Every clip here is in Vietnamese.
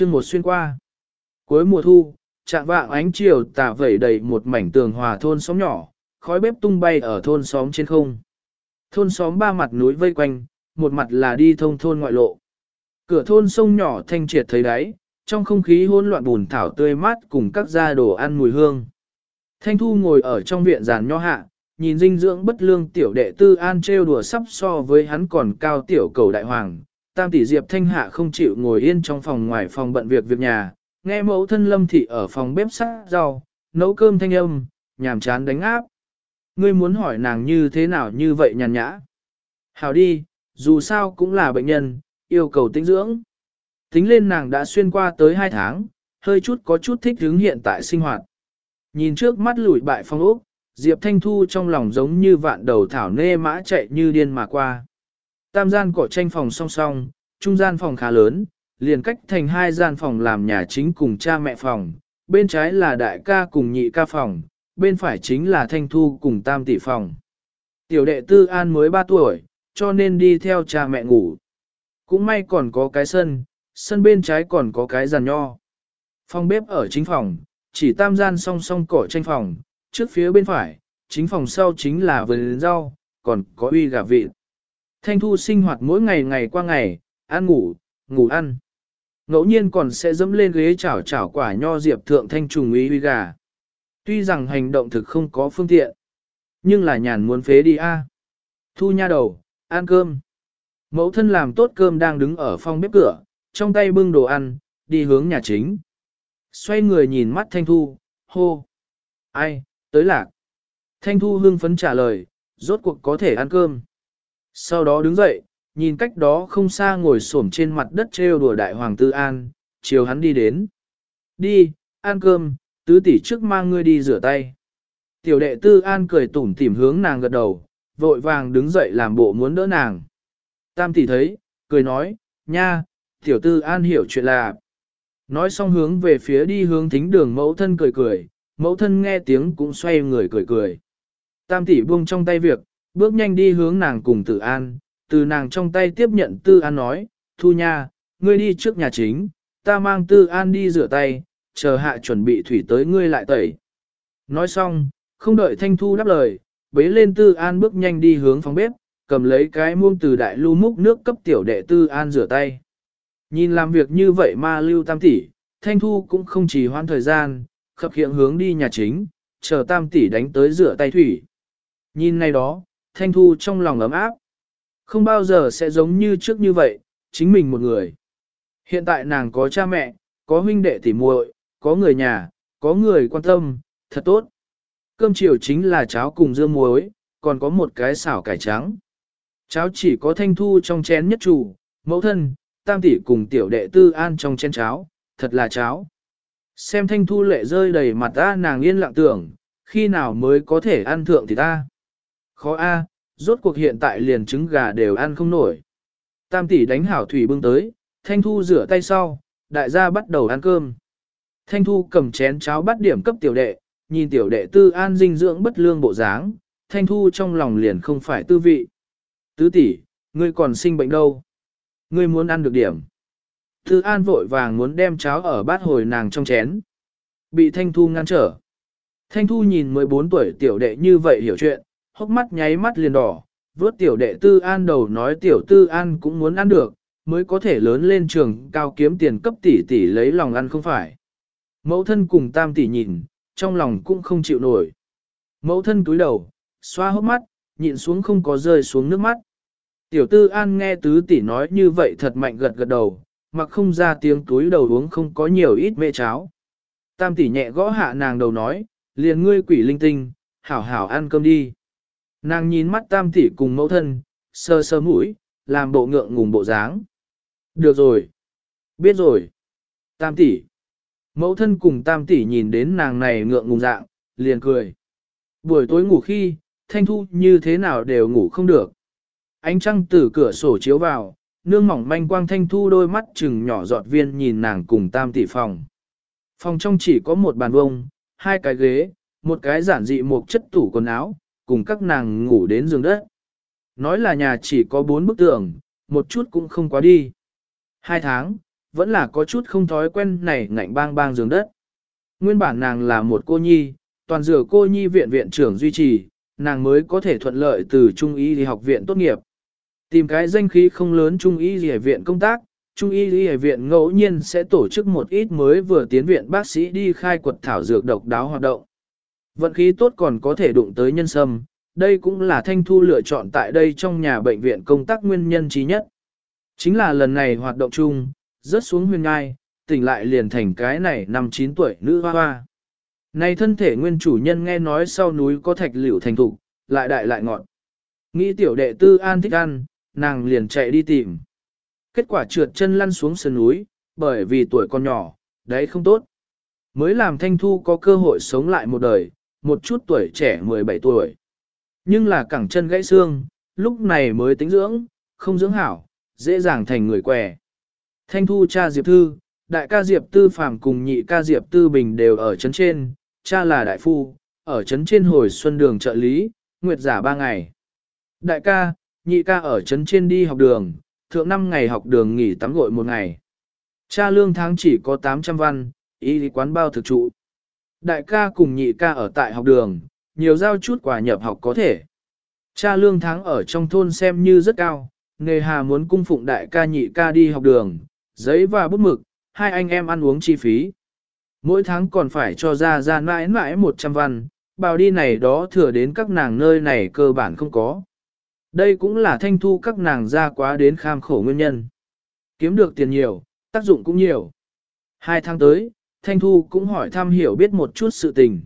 chương một xuyên qua. Cuối mùa thu, trạng vạng ánh chiều tà vẩy đầy một mảnh tường hòa thôn xóm nhỏ, khói bếp tung bay ở thôn xóm trên không. Thôn xóm ba mặt núi vây quanh, một mặt là đi thông thôn ngoại lộ. Cửa thôn sông nhỏ thanh triệt thấy đáy, trong không khí hỗn loạn bùn thảo tươi mát cùng các gia đồ ăn mùi hương. Thanh Thu ngồi ở trong viện giàn nho hạ, nhìn dinh dưỡng bất lương tiểu đệ tư an trêu đùa sắp so với hắn còn cao tiểu cầu đại hoàng. Tam tỷ Diệp Thanh Hạ không chịu ngồi yên trong phòng ngoài phòng bận việc việc nhà, nghe mẫu thân lâm thị ở phòng bếp sắc rau, nấu cơm thanh âm, nhàm chán đánh áp. Ngươi muốn hỏi nàng như thế nào như vậy nhàn nhã. Hảo đi, dù sao cũng là bệnh nhân, yêu cầu tĩnh dưỡng. Tính lên nàng đã xuyên qua tới 2 tháng, hơi chút có chút thích hướng hiện tại sinh hoạt. Nhìn trước mắt lùi bại phong ốc, Diệp Thanh Thu trong lòng giống như vạn đầu thảo nê mã chạy như điên mà qua. Tam gian cỏ tranh phòng song song, trung gian phòng khá lớn, liền cách thành hai gian phòng làm nhà chính cùng cha mẹ phòng, bên trái là đại ca cùng nhị ca phòng, bên phải chính là Thanh Thu cùng tam tỷ phòng. Tiểu đệ tư an mới 3 tuổi, cho nên đi theo cha mẹ ngủ. Cũng may còn có cái sân, sân bên trái còn có cái giàn nho. Phòng bếp ở chính phòng, chỉ tam gian song song cỏ tranh phòng, trước phía bên phải, chính phòng sau chính là vườn rau, còn có uy gà vịt. Thanh Thu sinh hoạt mỗi ngày ngày qua ngày, ăn ngủ, ngủ ăn. Ngẫu nhiên còn sẽ dẫm lên ghế chảo chảo quả nho diệp thượng thanh trùng ý uy gà. Tuy rằng hành động thực không có phương tiện, nhưng là nhàn muốn phế đi a. Thu nha đầu, ăn cơm. Mẫu thân làm tốt cơm đang đứng ở phòng bếp cửa, trong tay bưng đồ ăn, đi hướng nhà chính. Xoay người nhìn mắt Thanh Thu, hô. Ai, tới lạc. Thanh Thu hưng phấn trả lời, rốt cuộc có thể ăn cơm. Sau đó đứng dậy, nhìn cách đó không xa ngồi xổm trên mặt đất trêu đùa đại hoàng tư an, chiều hắn đi đến. Đi, ăn cơm, tứ tỷ trước mang ngươi đi rửa tay. Tiểu đệ tư an cười tủm tỉm hướng nàng gật đầu, vội vàng đứng dậy làm bộ muốn đỡ nàng. Tam tỷ thấy, cười nói, nha, tiểu tư an hiểu chuyện là. Nói xong hướng về phía đi hướng thính đường mẫu thân cười cười, mẫu thân nghe tiếng cũng xoay người cười cười. Tam tỷ buông trong tay việc, bước nhanh đi hướng nàng cùng tử an, từ nàng trong tay tiếp nhận tư an nói, thu nha, ngươi đi trước nhà chính, ta mang tư an đi rửa tay, chờ hạ chuẩn bị thủy tới ngươi lại tẩy. Nói xong, không đợi thanh thu đáp lời, bế lên tư an bước nhanh đi hướng phòng bếp, cầm lấy cái muông từ đại lưu múc nước cấp tiểu đệ tư an rửa tay. Nhìn làm việc như vậy mà lưu tam tỷ, thanh thu cũng không chỉ hoãn thời gian, khập hiện hướng đi nhà chính, chờ tam tỷ đánh tới rửa tay thủy. Nhìn này đó, thanh thu trong lòng ấm áp. Không bao giờ sẽ giống như trước như vậy, chính mình một người. Hiện tại nàng có cha mẹ, có huynh đệ tỉ muội, có người nhà, có người quan tâm, thật tốt. Cơm chiều chính là cháo cùng dưa muối, còn có một cái xảo cải trắng. Cháo chỉ có thanh thu trong chén nhất chủ, mẫu thân, tam tỷ cùng tiểu đệ tư an trong chén cháo, thật là cháo. Xem thanh thu lệ rơi đầy mặt ta nàng yên lặng tưởng, khi nào mới có thể ăn thượng thì ta. Khó a, rốt cuộc hiện tại liền trứng gà đều ăn không nổi. Tam tỷ đánh hảo thủy bưng tới, thanh thu rửa tay sau, đại gia bắt đầu ăn cơm. Thanh thu cầm chén cháo bắt điểm cấp tiểu đệ, nhìn tiểu đệ tư an dinh dưỡng bất lương bộ dáng, thanh thu trong lòng liền không phải tư vị. Tứ tỷ, ngươi còn sinh bệnh đâu? Ngươi muốn ăn được điểm. Tư an vội vàng muốn đem cháo ở bát hồi nàng trong chén. Bị thanh thu ngăn trở. Thanh thu nhìn 14 tuổi tiểu đệ như vậy hiểu chuyện, hốc mắt nháy mắt liền đỏ, vớt tiểu đệ tư an đầu nói tiểu tư an cũng muốn ăn được, mới có thể lớn lên trường cao kiếm tiền cấp tỷ tỷ lấy lòng ăn không phải. Mẫu thân cùng tam tỷ nhìn, trong lòng cũng không chịu nổi. Mẫu thân cúi đầu, xoa hốc mắt, nhịn xuống không có rơi xuống nước mắt. Tiểu tư an nghe tứ tỷ nói như vậy thật mạnh gật gật đầu, mặc không ra tiếng túi đầu uống không có nhiều ít mê cháo. Tam tỷ nhẹ gõ hạ nàng đầu nói, liền ngươi quỷ linh tinh, hảo hảo ăn cơm đi. Nàng nhìn mắt tam tỷ cùng mẫu thân, sơ sơ mũi, làm bộ ngượng ngùng bộ dáng. Được rồi. Biết rồi. Tam tỷ. Mẫu thân cùng tam tỷ nhìn đến nàng này ngượng ngùng dạng, liền cười. Buổi tối ngủ khi, thanh thu như thế nào đều ngủ không được. Ánh trăng từ cửa sổ chiếu vào, nương mỏng manh quang thanh thu đôi mắt chừng nhỏ giọt viên nhìn nàng cùng tam tỷ phòng. Phòng trong chỉ có một bàn vông, hai cái ghế, một cái giản dị một chất tủ quần áo, cùng các nàng ngủ đến giường đất. Nói là nhà chỉ có bốn bức tường, một chút cũng không quá đi. Hai tháng, vẫn là có chút không thói quen này ngạnh bang bang giường đất. Nguyên bản nàng là một cô nhi, toàn dựa cô nhi viện viện trưởng duy trì, nàng mới có thể thuận lợi từ Trung y đi học viện tốt nghiệp. Tìm cái danh khí không lớn Trung y đi viện công tác, Trung y đi viện ngẫu nhiên sẽ tổ chức một ít mới vừa tiến viện bác sĩ đi khai quật thảo dược độc đáo hoạt động. Vận khí tốt còn có thể đụng tới nhân sâm, đây cũng là Thanh Thu lựa chọn tại đây trong nhà bệnh viện công tác nguyên nhân trí nhất. Chính là lần này hoạt động chung, rớt xuống huyền ngai, tỉnh lại liền thành cái này năm 9 tuổi nữ hoa hoa. Này thân thể nguyên chủ nhân nghe nói sau núi có thạch liễu thành thục, lại đại lại ngọn. Nghĩ tiểu đệ tư an thích ăn, nàng liền chạy đi tìm. Kết quả trượt chân lăn xuống sườn núi, bởi vì tuổi còn nhỏ, đấy không tốt. Mới làm Thanh Thu có cơ hội sống lại một đời, một chút tuổi trẻ 17 tuổi. Nhưng là cẳng chân gãy xương, lúc này mới tính dưỡng, không dưỡng hảo, dễ dàng thành người què. Thanh Thu cha Diệp Thư, đại ca Diệp Tư Phàm cùng nhị ca Diệp Tư Bình đều ở chấn trên, cha là đại phu, ở chấn trên hồi xuân đường trợ lý, nguyệt giả ba ngày. Đại ca, nhị ca ở chấn trên đi học đường, thượng năm ngày học đường nghỉ tắm gội một ngày. Cha lương tháng chỉ có 800 văn, y lý quán bao thực trụ. Đại ca cùng nhị ca ở tại học đường, nhiều giao chút quà nhập học có thể. Cha lương tháng ở trong thôn xem như rất cao, nghề hà muốn cung phụng đại ca nhị ca đi học đường, giấy và bút mực, hai anh em ăn uống chi phí. Mỗi tháng còn phải cho ra ra mãi mãi 100 văn, bào đi này đó thừa đến các nàng nơi này cơ bản không có. Đây cũng là thanh thu các nàng ra quá đến kham khổ nguyên nhân. Kiếm được tiền nhiều, tác dụng cũng nhiều. Hai tháng tới, thanh thu cũng hỏi thăm hiểu biết một chút sự tình.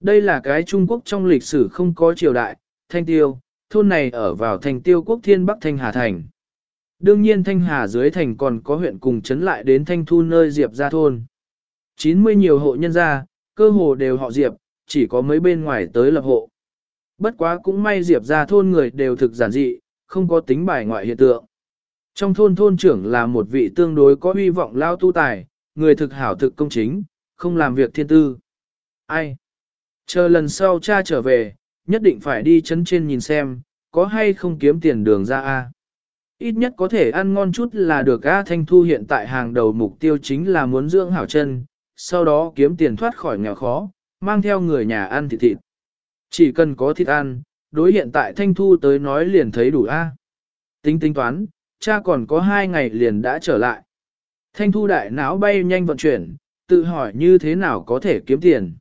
Đây là cái Trung Quốc trong lịch sử không có triều đại, thanh tiêu, thôn này ở vào thành tiêu quốc thiên bắc thanh hà thành. Đương nhiên thanh hà dưới thành còn có huyện cùng chấn lại đến thanh thu nơi diệp ra thôn. 90 nhiều hộ nhân gia, cơ hồ đều họ diệp, chỉ có mấy bên ngoài tới lập hộ. Bất quá cũng may diệp ra thôn người đều thực giản dị, không có tính bài ngoại hiện tượng. Trong thôn thôn trưởng là một vị tương đối có hy vọng lao tu tài, người thực hảo thực công chính, không làm việc thiên tư. Ai? Chờ lần sau cha trở về, nhất định phải đi chấn trên nhìn xem, có hay không kiếm tiền đường ra A. Ít nhất có thể ăn ngon chút là được A Thanh Thu hiện tại hàng đầu mục tiêu chính là muốn dưỡng hảo chân, sau đó kiếm tiền thoát khỏi nghèo khó, mang theo người nhà ăn thịt thịt. Chỉ cần có thịt ăn, đối hiện tại Thanh Thu tới nói liền thấy đủ A. Tính tính toán, cha còn có hai ngày liền đã trở lại. Thanh Thu đại não bay nhanh vận chuyển, tự hỏi như thế nào có thể kiếm tiền.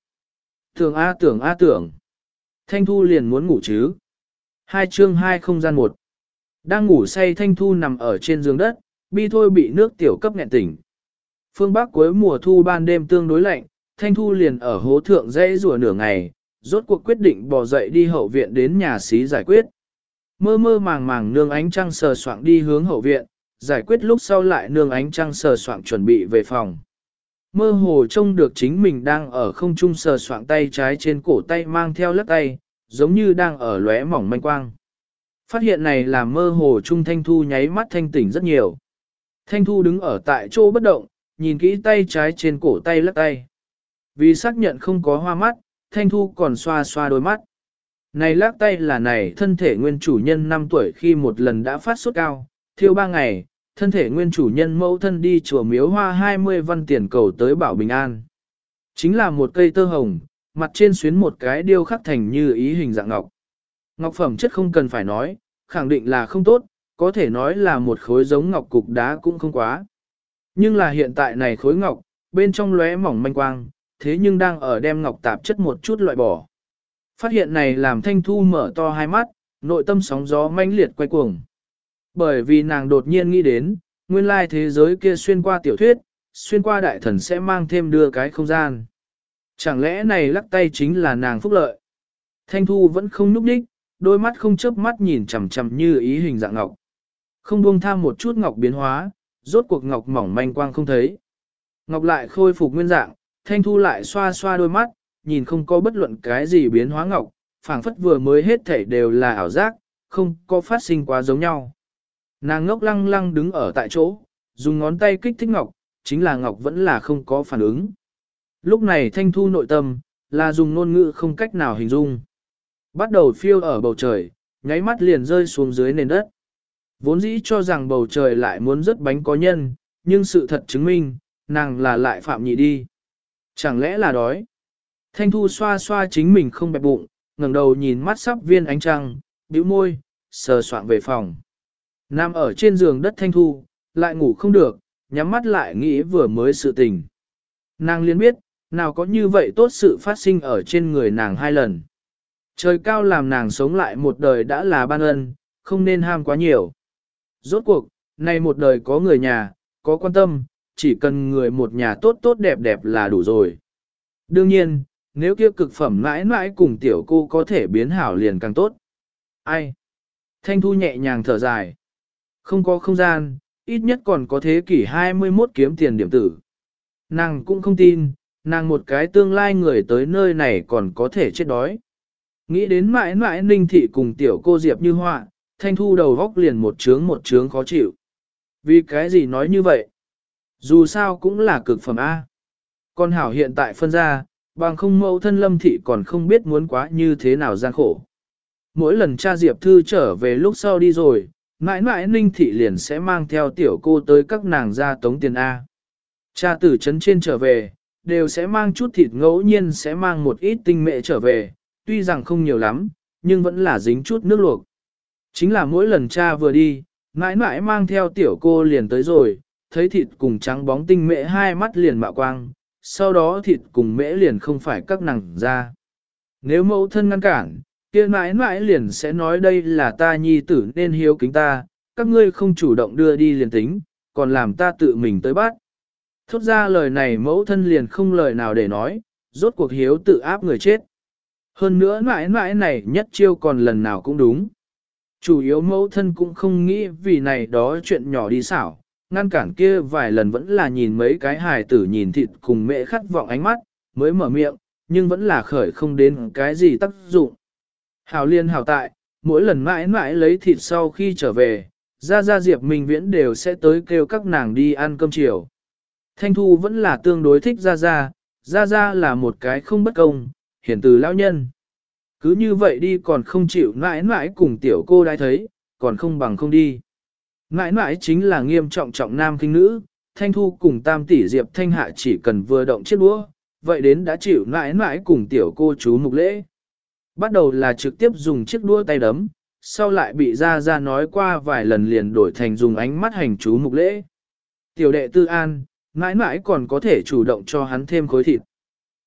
Tưởng A tưởng A tưởng. Thanh Thu liền muốn ngủ chứ. Hai chương hai không gian một. Đang ngủ say Thanh Thu nằm ở trên giường đất, bi thôi bị nước tiểu cấp nghẹn tỉnh. Phương Bắc cuối mùa thu ban đêm tương đối lạnh, Thanh Thu liền ở hố thượng dãy rùa nửa ngày, rốt cuộc quyết định bỏ dậy đi hậu viện đến nhà xí giải quyết. Mơ mơ màng màng nương ánh trăng sờ soạng đi hướng hậu viện, giải quyết lúc sau lại nương ánh trăng sờ soạng chuẩn bị về phòng. Mơ hồ trông được chính mình đang ở không trung sờ soạng tay trái trên cổ tay mang theo lắc tay, giống như đang ở lóe mỏng manh quang. Phát hiện này làm mơ hồ trung thanh thu nháy mắt thanh tỉnh rất nhiều. Thanh thu đứng ở tại chỗ bất động, nhìn kỹ tay trái trên cổ tay lắc tay. Vì xác nhận không có hoa mắt, thanh thu còn xoa xoa đôi mắt. Này lắc tay là này thân thể nguyên chủ nhân 5 tuổi khi một lần đã phát sốt cao, thiêu 3 ngày, thân thể nguyên chủ nhân mẫu thân đi chùa miếu hoa 20 văn tiền cầu tới bảo bình an. Chính là một cây tơ hồng, mặt trên xuyến một cái điêu khắc thành như ý hình dạng ngọc. Ngọc phẩm chất không cần phải nói, khẳng định là không tốt, có thể nói là một khối giống ngọc cục đá cũng không quá. Nhưng là hiện tại này khối ngọc, bên trong lóe mỏng manh quang, thế nhưng đang ở đem ngọc tạp chất một chút loại bỏ. Phát hiện này làm Thanh Thu mở to hai mắt, nội tâm sóng gió mãnh liệt quay cuồng. Bởi vì nàng đột nhiên nghĩ đến, nguyên lai thế giới kia xuyên qua tiểu thuyết, xuyên qua đại thần sẽ mang thêm đưa cái không gian. Chẳng lẽ này lắc tay chính là nàng phúc lợi? Thanh Thu vẫn không nhúc đích, đôi mắt không chớp mắt nhìn chằm chằm như ý hình dạng ngọc. Không buông tham một chút ngọc biến hóa, rốt cuộc ngọc mỏng manh quang không thấy. Ngọc lại khôi phục nguyên dạng, Thanh Thu lại xoa xoa đôi mắt, nhìn không có bất luận cái gì biến hóa ngọc, phảng phất vừa mới hết thảy đều là ảo giác, không có phát sinh quá giống nhau. Nàng ngốc lăng lăng đứng ở tại chỗ, dùng ngón tay kích thích ngọc, chính là ngọc vẫn là không có phản ứng. Lúc này thanh thu nội tâm, là dùng ngôn ngữ không cách nào hình dung. Bắt đầu phiêu ở bầu trời, nháy mắt liền rơi xuống dưới nền đất. Vốn dĩ cho rằng bầu trời lại muốn rớt bánh có nhân, nhưng sự thật chứng minh, nàng là lại phạm nhị đi. Chẳng lẽ là đói? Thanh Thu xoa xoa chính mình không bẹp bụng, ngẩng đầu nhìn mắt sắp viên ánh trăng, bĩu môi, sờ soạn về phòng. Nằm ở trên giường đất Thanh Thu, lại ngủ không được, nhắm mắt lại nghĩ vừa mới sự tình. Nàng liên biết, nào có như vậy tốt sự phát sinh ở trên người nàng hai lần. Trời cao làm nàng sống lại một đời đã là ban ân, không nên ham quá nhiều. Rốt cuộc, nay một đời có người nhà, có quan tâm, chỉ cần người một nhà tốt tốt đẹp đẹp là đủ rồi. Đương nhiên, nếu kia cực phẩm mãi mãi cùng tiểu cô có thể biến hảo liền càng tốt. Ai? Thanh Thu nhẹ nhàng thở dài. Không có không gian, ít nhất còn có thế kỷ 21 kiếm tiền điểm tử. Nàng cũng không tin, nàng một cái tương lai người tới nơi này còn có thể chết đói. Nghĩ đến mãi mãi ninh thị cùng tiểu cô Diệp như họa, thanh thu đầu góc liền một trướng một trướng khó chịu. Vì cái gì nói như vậy? Dù sao cũng là cực phẩm A. Con hảo hiện tại phân ra, bằng không mẫu thân lâm thị còn không biết muốn quá như thế nào gian khổ. Mỗi lần cha Diệp Thư trở về lúc sau đi rồi, mãi mãi ninh thị liền sẽ mang theo tiểu cô tới các nàng ra tống tiền A. Cha tử trấn trên trở về, đều sẽ mang chút thịt ngẫu nhiên sẽ mang một ít tinh mệ trở về, tuy rằng không nhiều lắm, nhưng vẫn là dính chút nước luộc. Chính là mỗi lần cha vừa đi, mãi mãi mang theo tiểu cô liền tới rồi, thấy thịt cùng trắng bóng tinh mệ hai mắt liền mạo quang, sau đó thịt cùng mễ liền không phải các nàng ra. Nếu mẫu thân ngăn cản, kia mãi mãi liền sẽ nói đây là ta nhi tử nên hiếu kính ta, các ngươi không chủ động đưa đi liền tính, còn làm ta tự mình tới bắt. Thốt ra lời này mẫu thân liền không lời nào để nói, rốt cuộc hiếu tự áp người chết. Hơn nữa mãi mãi này nhất chiêu còn lần nào cũng đúng. Chủ yếu mẫu thân cũng không nghĩ vì này đó chuyện nhỏ đi xảo, ngăn cản kia vài lần vẫn là nhìn mấy cái hài tử nhìn thịt cùng mẹ khát vọng ánh mắt, mới mở miệng, nhưng vẫn là khởi không đến cái gì tác dụng. Hảo liên hảo tại, mỗi lần mãi mãi lấy thịt sau khi trở về, ra ra Diệp Minh Viễn đều sẽ tới kêu các nàng đi ăn cơm chiều. Thanh Thu vẫn là tương đối thích Gia Gia, Gia Gia là một cái không bất công, hiển từ lão nhân. Cứ như vậy đi còn không chịu mãi mãi cùng tiểu cô đã thấy, còn không bằng không đi. Mãi mãi chính là nghiêm trọng trọng nam kinh nữ, Thanh Thu cùng tam tỷ Diệp Thanh Hạ chỉ cần vừa động chiếc đũa, vậy đến đã chịu mãi mãi cùng tiểu cô chú mục lễ. Bắt đầu là trực tiếp dùng chiếc đũa tay đấm, sau lại bị Gia Gia nói qua vài lần liền đổi thành dùng ánh mắt hành chú mục lễ. Tiểu đệ tư an, mãi mãi còn có thể chủ động cho hắn thêm khối thịt.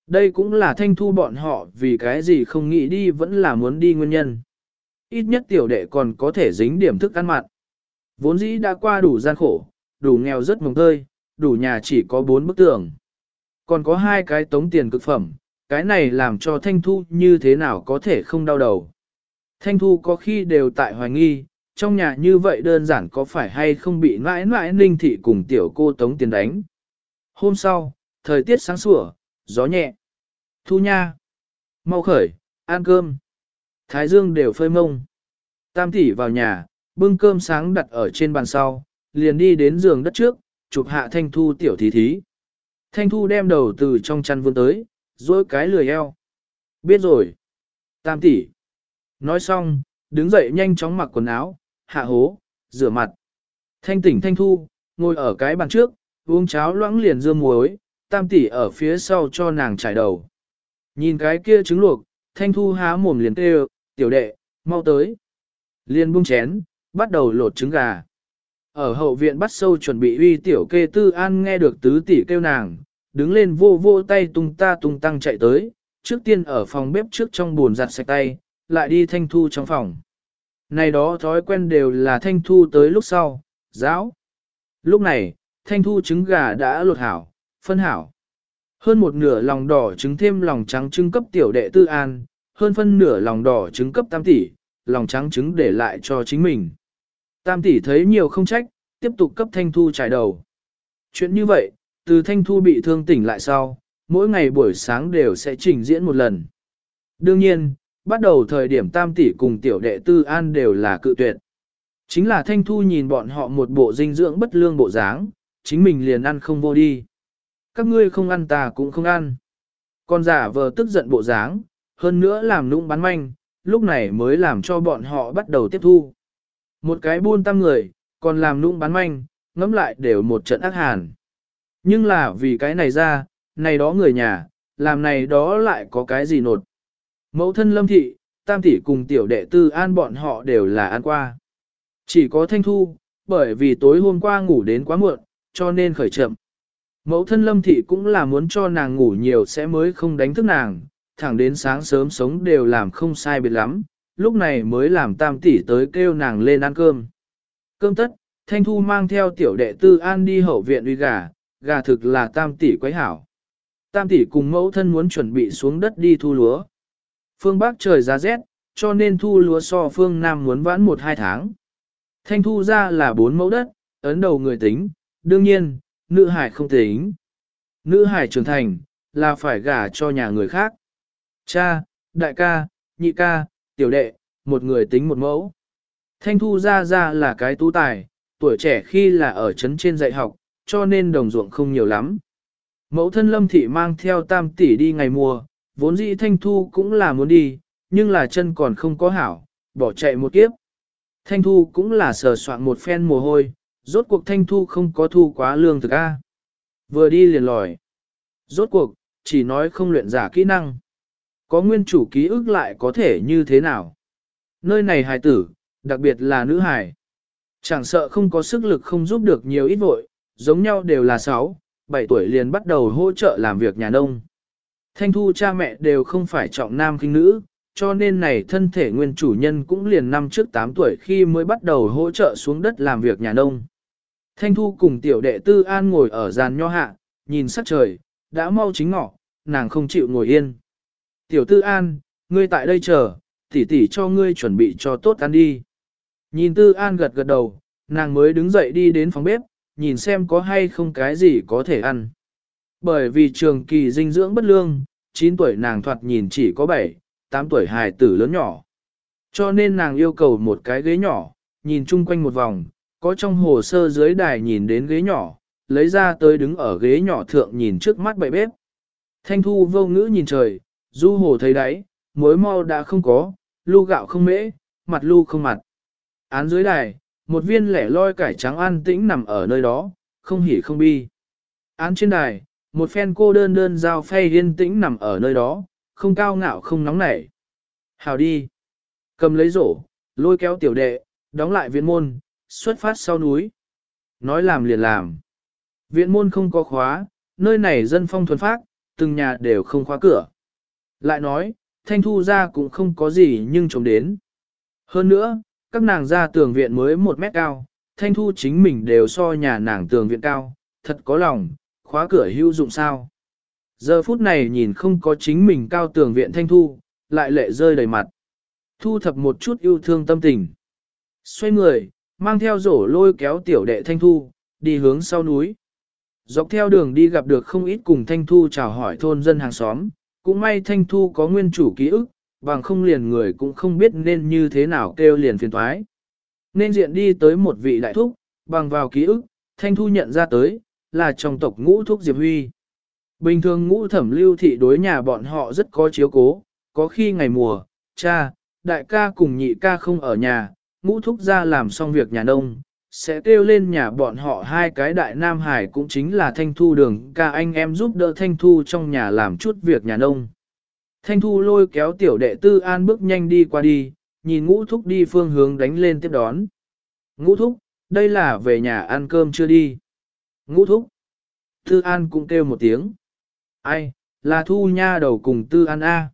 Đây cũng là thanh thu bọn họ vì cái gì không nghĩ đi vẫn là muốn đi nguyên nhân. Ít nhất tiểu đệ còn có thể dính điểm thức ăn mặn. Vốn dĩ đã qua đủ gian khổ, đủ nghèo rất mồng tơi, đủ nhà chỉ có bốn bức tường. Còn có hai cái tống tiền cực phẩm, cái này làm cho Thanh Thu như thế nào có thể không đau đầu. Thanh Thu có khi đều tại hoài nghi, trong nhà như vậy đơn giản có phải hay không bị mãi mãi ninh thị cùng tiểu cô tống tiền đánh. Hôm sau, thời tiết sáng sủa, gió nhẹ. Thu nha. Mau khởi, ăn cơm. Thái dương đều phơi mông. Tam tỷ vào nhà, bưng cơm sáng đặt ở trên bàn sau, liền đi đến giường đất trước, chụp hạ thanh thu tiểu thí thí. Thanh thu đem đầu từ trong chăn vươn tới, dối cái lười eo. Biết rồi. Tam tỷ. Nói xong, đứng dậy nhanh chóng mặc quần áo, hạ hố, rửa mặt. Thanh tỉnh thanh thu, ngồi ở cái bàn trước, uống cháo loãng liền dưa muối, tam tỷ ở phía sau cho nàng trải đầu. Nhìn cái kia trứng luộc, thanh thu há mồm liền kêu, tiểu đệ, mau tới. Liền buông chén, bắt đầu lột trứng gà. Ở hậu viện bắt sâu chuẩn bị uy tiểu kê tư an nghe được tứ tỷ kêu nàng, đứng lên vô vô tay tung ta tung tăng chạy tới, trước tiên ở phòng bếp trước trong buồn giặt sạch tay, lại đi thanh thu trong phòng. Này đó thói quen đều là thanh thu tới lúc sau, giáo. Lúc này, thanh thu trứng gà đã lột hảo, phân hảo. Hơn một nửa lòng đỏ trứng thêm lòng trắng trứng cấp tiểu đệ tư an, hơn phân nửa lòng đỏ trứng cấp tam tỷ, lòng trắng trứng để lại cho chính mình. Tam tỷ thấy nhiều không trách, tiếp tục cấp thanh thu trải đầu. Chuyện như vậy, từ thanh thu bị thương tỉnh lại sau, mỗi ngày buổi sáng đều sẽ trình diễn một lần. Đương nhiên, bắt đầu thời điểm tam tỷ cùng tiểu đệ tư an đều là cự tuyệt. Chính là thanh thu nhìn bọn họ một bộ dinh dưỡng bất lương bộ dáng, chính mình liền ăn không vô đi. Các ngươi không ăn ta cũng không ăn. Con giả vờ tức giận bộ dáng, hơn nữa làm nũng bán manh, lúc này mới làm cho bọn họ bắt đầu tiếp thu. Một cái buôn tam người, còn làm nũng bán manh, ngẫm lại đều một trận ác hàn. Nhưng là vì cái này ra, này đó người nhà, làm này đó lại có cái gì nột. Mẫu thân lâm thị, tam tỷ cùng tiểu đệ tư an bọn họ đều là ăn qua. Chỉ có thanh thu, bởi vì tối hôm qua ngủ đến quá muộn, cho nên khởi chậm. Mẫu thân lâm thị cũng là muốn cho nàng ngủ nhiều sẽ mới không đánh thức nàng, thẳng đến sáng sớm sống đều làm không sai biệt lắm, lúc này mới làm tam tỷ tới kêu nàng lên ăn cơm. Cơm tất, thanh thu mang theo tiểu đệ tư an đi hậu viện uy gà, gà thực là tam tỷ quấy hảo. Tam tỷ cùng mẫu thân muốn chuẩn bị xuống đất đi thu lúa. Phương Bắc trời giá rét, cho nên thu lúa so phương Nam muốn vãn một hai tháng. Thanh thu ra là bốn mẫu đất, ấn đầu người tính, đương nhiên, nữ hải không tính. Nữ hải trưởng thành, là phải gả cho nhà người khác. Cha, đại ca, nhị ca, tiểu đệ, một người tính một mẫu. Thanh thu ra ra là cái tú tài, tuổi trẻ khi là ở trấn trên dạy học, cho nên đồng ruộng không nhiều lắm. Mẫu thân lâm thị mang theo tam tỷ đi ngày mùa, vốn dĩ thanh thu cũng là muốn đi, nhưng là chân còn không có hảo, bỏ chạy một kiếp. Thanh thu cũng là sờ soạn một phen mồ hôi, rốt cuộc thanh thu không có thu quá lương thực a. Vừa đi liền lòi. Rốt cuộc, chỉ nói không luyện giả kỹ năng. Có nguyên chủ ký ức lại có thể như thế nào? Nơi này hài tử, đặc biệt là nữ hài. Chẳng sợ không có sức lực không giúp được nhiều ít vội, giống nhau đều là 6, 7 tuổi liền bắt đầu hỗ trợ làm việc nhà nông. Thanh thu cha mẹ đều không phải trọng nam kinh nữ, cho nên này thân thể nguyên chủ nhân cũng liền năm trước 8 tuổi khi mới bắt đầu hỗ trợ xuống đất làm việc nhà nông. Thanh thu cùng tiểu đệ tư an ngồi ở giàn nho hạ, nhìn sắc trời, đã mau chính ngọ, nàng không chịu ngồi yên. Tiểu tư an, ngươi tại đây chờ, tỷ tỷ cho ngươi chuẩn bị cho tốt ăn đi. Nhìn tư an gật gật đầu, nàng mới đứng dậy đi đến phòng bếp, nhìn xem có hay không cái gì có thể ăn. Bởi vì trường kỳ dinh dưỡng bất lương, 9 tuổi nàng thoạt nhìn chỉ có 7, 8 tuổi hài tử lớn nhỏ. Cho nên nàng yêu cầu một cái ghế nhỏ, nhìn chung quanh một vòng, có trong hồ sơ dưới đài nhìn đến ghế nhỏ, lấy ra tới đứng ở ghế nhỏ thượng nhìn trước mắt bậy bếp. Thanh thu vô ngữ nhìn trời, du hồ thấy đáy, muối mau đã không có, lu gạo không mễ, mặt lu không mặt. Án dưới đài, một viên lẻ loi cải trắng an tĩnh nằm ở nơi đó, không hỉ không bi. Án trên đài, một phen cô đơn đơn giao phay yên tĩnh nằm ở nơi đó, không cao ngạo không nóng nảy. Hào đi. Cầm lấy rổ, lôi kéo tiểu đệ, đóng lại viện môn, xuất phát sau núi. Nói làm liền làm. Viện môn không có khóa, nơi này dân phong thuần phát, từng nhà đều không khóa cửa. Lại nói, thanh thu ra cũng không có gì nhưng chống đến. Hơn nữa, các nàng ra tường viện mới một mét cao, thanh thu chính mình đều so nhà nàng tường viện cao, thật có lòng, khóa cửa hữu dụng sao. Giờ phút này nhìn không có chính mình cao tường viện thanh thu, lại lệ rơi đầy mặt. Thu thập một chút yêu thương tâm tình. Xoay người, mang theo rổ lôi kéo tiểu đệ thanh thu, đi hướng sau núi. Dọc theo đường đi gặp được không ít cùng thanh thu chào hỏi thôn dân hàng xóm, cũng may thanh thu có nguyên chủ ký ức, bằng không liền người cũng không biết nên như thế nào kêu liền phiền thoái. Nên diện đi tới một vị đại thúc, bằng vào ký ức, thanh thu nhận ra tới, là trong tộc ngũ thúc Diệp Huy. Bình thường ngũ thẩm lưu thị đối nhà bọn họ rất có chiếu cố, có khi ngày mùa, cha, đại ca cùng nhị ca không ở nhà, ngũ thúc ra làm xong việc nhà nông, sẽ kêu lên nhà bọn họ hai cái đại nam hải cũng chính là thanh thu đường ca anh em giúp đỡ thanh thu trong nhà làm chút việc nhà nông. Thanh thu lôi kéo tiểu đệ tư an bước nhanh đi qua đi, nhìn ngũ thúc đi phương hướng đánh lên tiếp đón. Ngũ thúc, đây là về nhà ăn cơm chưa đi. Ngũ thúc. Tư an cũng kêu một tiếng. Ai, là thu nha đầu cùng tư an A.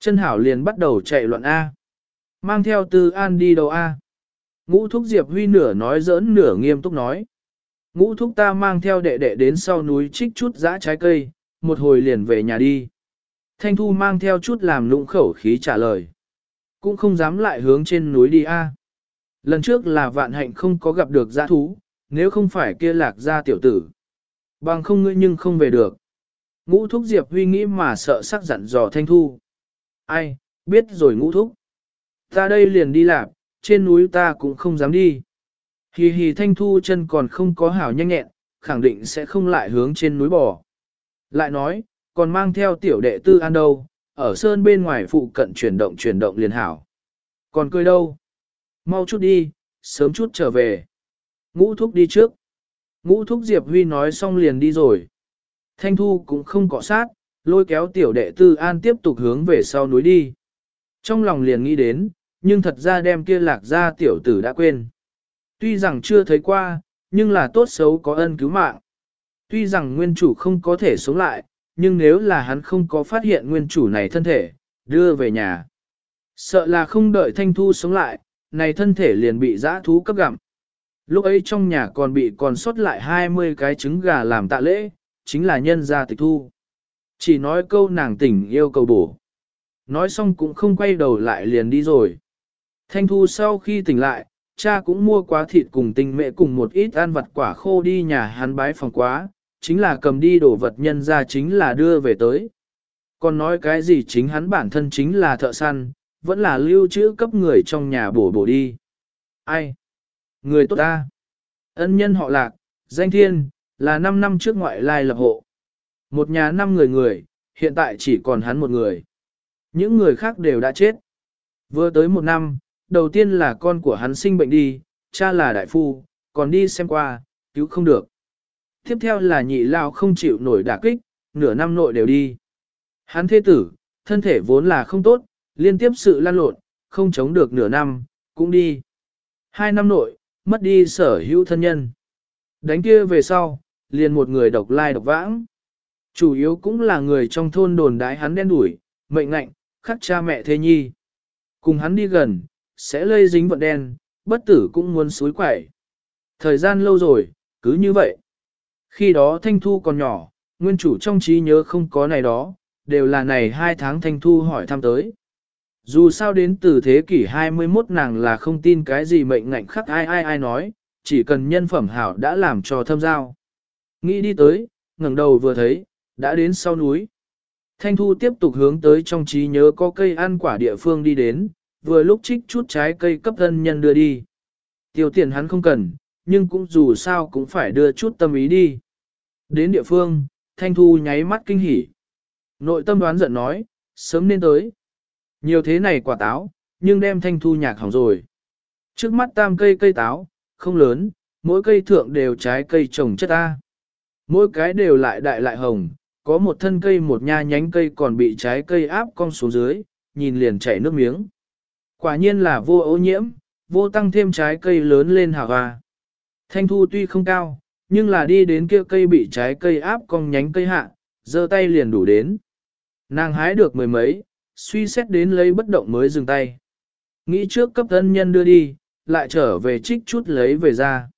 Chân hảo liền bắt đầu chạy loạn A. Mang theo tư an đi đầu A. Ngũ thúc Diệp Huy nửa nói giỡn nửa nghiêm túc nói. Ngũ thúc ta mang theo đệ đệ đến sau núi trích chút dã trái cây, một hồi liền về nhà đi. Thanh Thu mang theo chút làm lũng khẩu khí trả lời. Cũng không dám lại hướng trên núi đi a. À. Lần trước là vạn hạnh không có gặp được giã thú, nếu không phải kia lạc ra tiểu tử. Bằng không ngươi nhưng không về được. Ngũ thúc Diệp Huy nghĩ mà sợ sắc dặn dò Thanh Thu. Ai, biết rồi ngũ thúc. Ta đây liền đi làm, trên núi ta cũng không dám đi. Hì hì Thanh Thu chân còn không có hảo nhanh nhẹn, khẳng định sẽ không lại hướng trên núi bò. Lại nói, còn mang theo tiểu đệ tư an đâu, ở sơn bên ngoài phụ cận chuyển động chuyển động liền hảo. Còn cười đâu? Mau chút đi, sớm chút trở về. Ngũ thúc đi trước. Ngũ thúc Diệp Huy nói xong liền đi rồi. Thanh Thu cũng không cọ sát, lôi kéo tiểu đệ tư an tiếp tục hướng về sau núi đi. Trong lòng liền nghĩ đến, nhưng thật ra đem kia lạc ra tiểu tử đã quên. Tuy rằng chưa thấy qua, nhưng là tốt xấu có ân cứu mạng. Tuy rằng nguyên chủ không có thể sống lại, nhưng nếu là hắn không có phát hiện nguyên chủ này thân thể, đưa về nhà. Sợ là không đợi thanh thu sống lại, này thân thể liền bị dã thú cấp gặm. Lúc ấy trong nhà còn bị còn sót lại 20 cái trứng gà làm tạ lễ, chính là nhân gia tịch thu. Chỉ nói câu nàng tỉnh yêu cầu bổ. Nói xong cũng không quay đầu lại liền đi rồi. Thanh thu sau khi tỉnh lại, cha cũng mua quá thịt cùng tình mẹ cùng một ít ăn vặt quả khô đi nhà hắn bái phòng quá, chính là cầm đi đồ vật nhân ra chính là đưa về tới. Còn nói cái gì chính hắn bản thân chính là thợ săn, vẫn là lưu trữ cấp người trong nhà bổ bổ đi. Ai? Người tốt ta. Ân nhân họ lạc, danh thiên, là 5 năm trước ngoại lai lập hộ. Một nhà năm người người, hiện tại chỉ còn hắn một người. Những người khác đều đã chết. Vừa tới một năm, đầu tiên là con của hắn sinh bệnh đi, cha là đại phu, còn đi xem qua, cứu không được. Tiếp theo là nhị lao không chịu nổi đả kích, nửa năm nội đều đi. Hắn thế tử, thân thể vốn là không tốt, liên tiếp sự lan lộn, không chống được nửa năm, cũng đi. Hai năm nội, mất đi sở hữu thân nhân. Đánh kia về sau, liền một người độc lai độc vãng. Chủ yếu cũng là người trong thôn đồn đái hắn đen đủi, mệnh ngạnh, khắc cha mẹ thế nhi. Cùng hắn đi gần, sẽ lây dính vận đen, bất tử cũng muốn suối quẩy. Thời gian lâu rồi, cứ như vậy. Khi đó Thanh Thu còn nhỏ, nguyên chủ trong trí nhớ không có này đó, đều là này hai tháng Thanh Thu hỏi thăm tới. Dù sao đến từ thế kỷ 21 nàng là không tin cái gì mệnh ngạnh khắc ai ai ai nói, chỉ cần nhân phẩm hảo đã làm cho thâm giao. Nghĩ đi tới, ngẩng đầu vừa thấy, đã đến sau núi. Thanh Thu tiếp tục hướng tới trong trí nhớ có cây ăn quả địa phương đi đến, vừa lúc trích chút trái cây cấp thân nhân đưa đi. Tiêu tiền hắn không cần, nhưng cũng dù sao cũng phải đưa chút tâm ý đi. Đến địa phương, Thanh Thu nháy mắt kinh hỉ. Nội tâm đoán giận nói, sớm nên tới. Nhiều thế này quả táo, nhưng đem Thanh Thu nhạc hỏng rồi. Trước mắt tam cây cây táo, không lớn, mỗi cây thượng đều trái cây trồng chất ta. Mỗi cái đều lại đại lại hồng, có một thân cây một nha nhánh cây còn bị trái cây áp cong xuống dưới, nhìn liền chảy nước miếng. Quả nhiên là vô ô nhiễm, vô tăng thêm trái cây lớn lên hào hoa. Thanh thu tuy không cao, nhưng là đi đến kia cây bị trái cây áp cong nhánh cây hạ, giơ tay liền đủ đến. Nàng hái được mười mấy, suy xét đến lấy bất động mới dừng tay. Nghĩ trước cấp thân nhân đưa đi, lại trở về trích chút lấy về ra.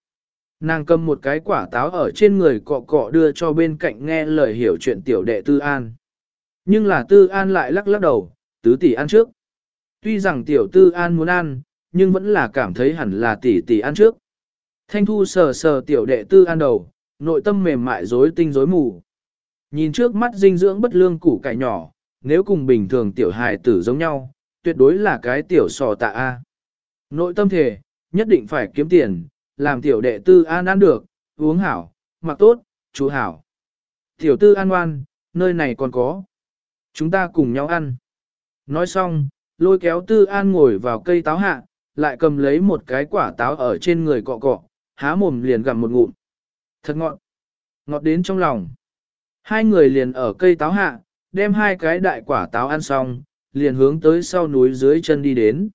Nàng cầm một cái quả táo ở trên người cọ cọ đưa cho bên cạnh nghe lời hiểu chuyện tiểu đệ Tư An. Nhưng là Tư An lại lắc lắc đầu, tứ tỷ ăn trước. Tuy rằng tiểu Tư An muốn ăn, nhưng vẫn là cảm thấy hẳn là tỷ tỷ ăn trước. Thanh Thu sờ sờ tiểu đệ Tư An đầu, nội tâm mềm mại rối tinh rối mù. Nhìn trước mắt dinh dưỡng bất lương củ cải nhỏ, nếu cùng bình thường tiểu hài tử giống nhau, tuyệt đối là cái tiểu sò tạ A. Nội tâm thể, nhất định phải kiếm tiền, làm tiểu đệ tư an ăn được, uống hảo, mặc tốt, chú hảo. Tiểu tư an ngoan, nơi này còn có. Chúng ta cùng nhau ăn. Nói xong, lôi kéo tư an ngồi vào cây táo hạ, lại cầm lấy một cái quả táo ở trên người cọ cọ, há mồm liền gặm một ngụm. Thật ngọt. Ngọt đến trong lòng. Hai người liền ở cây táo hạ, đem hai cái đại quả táo ăn xong, liền hướng tới sau núi dưới chân đi đến.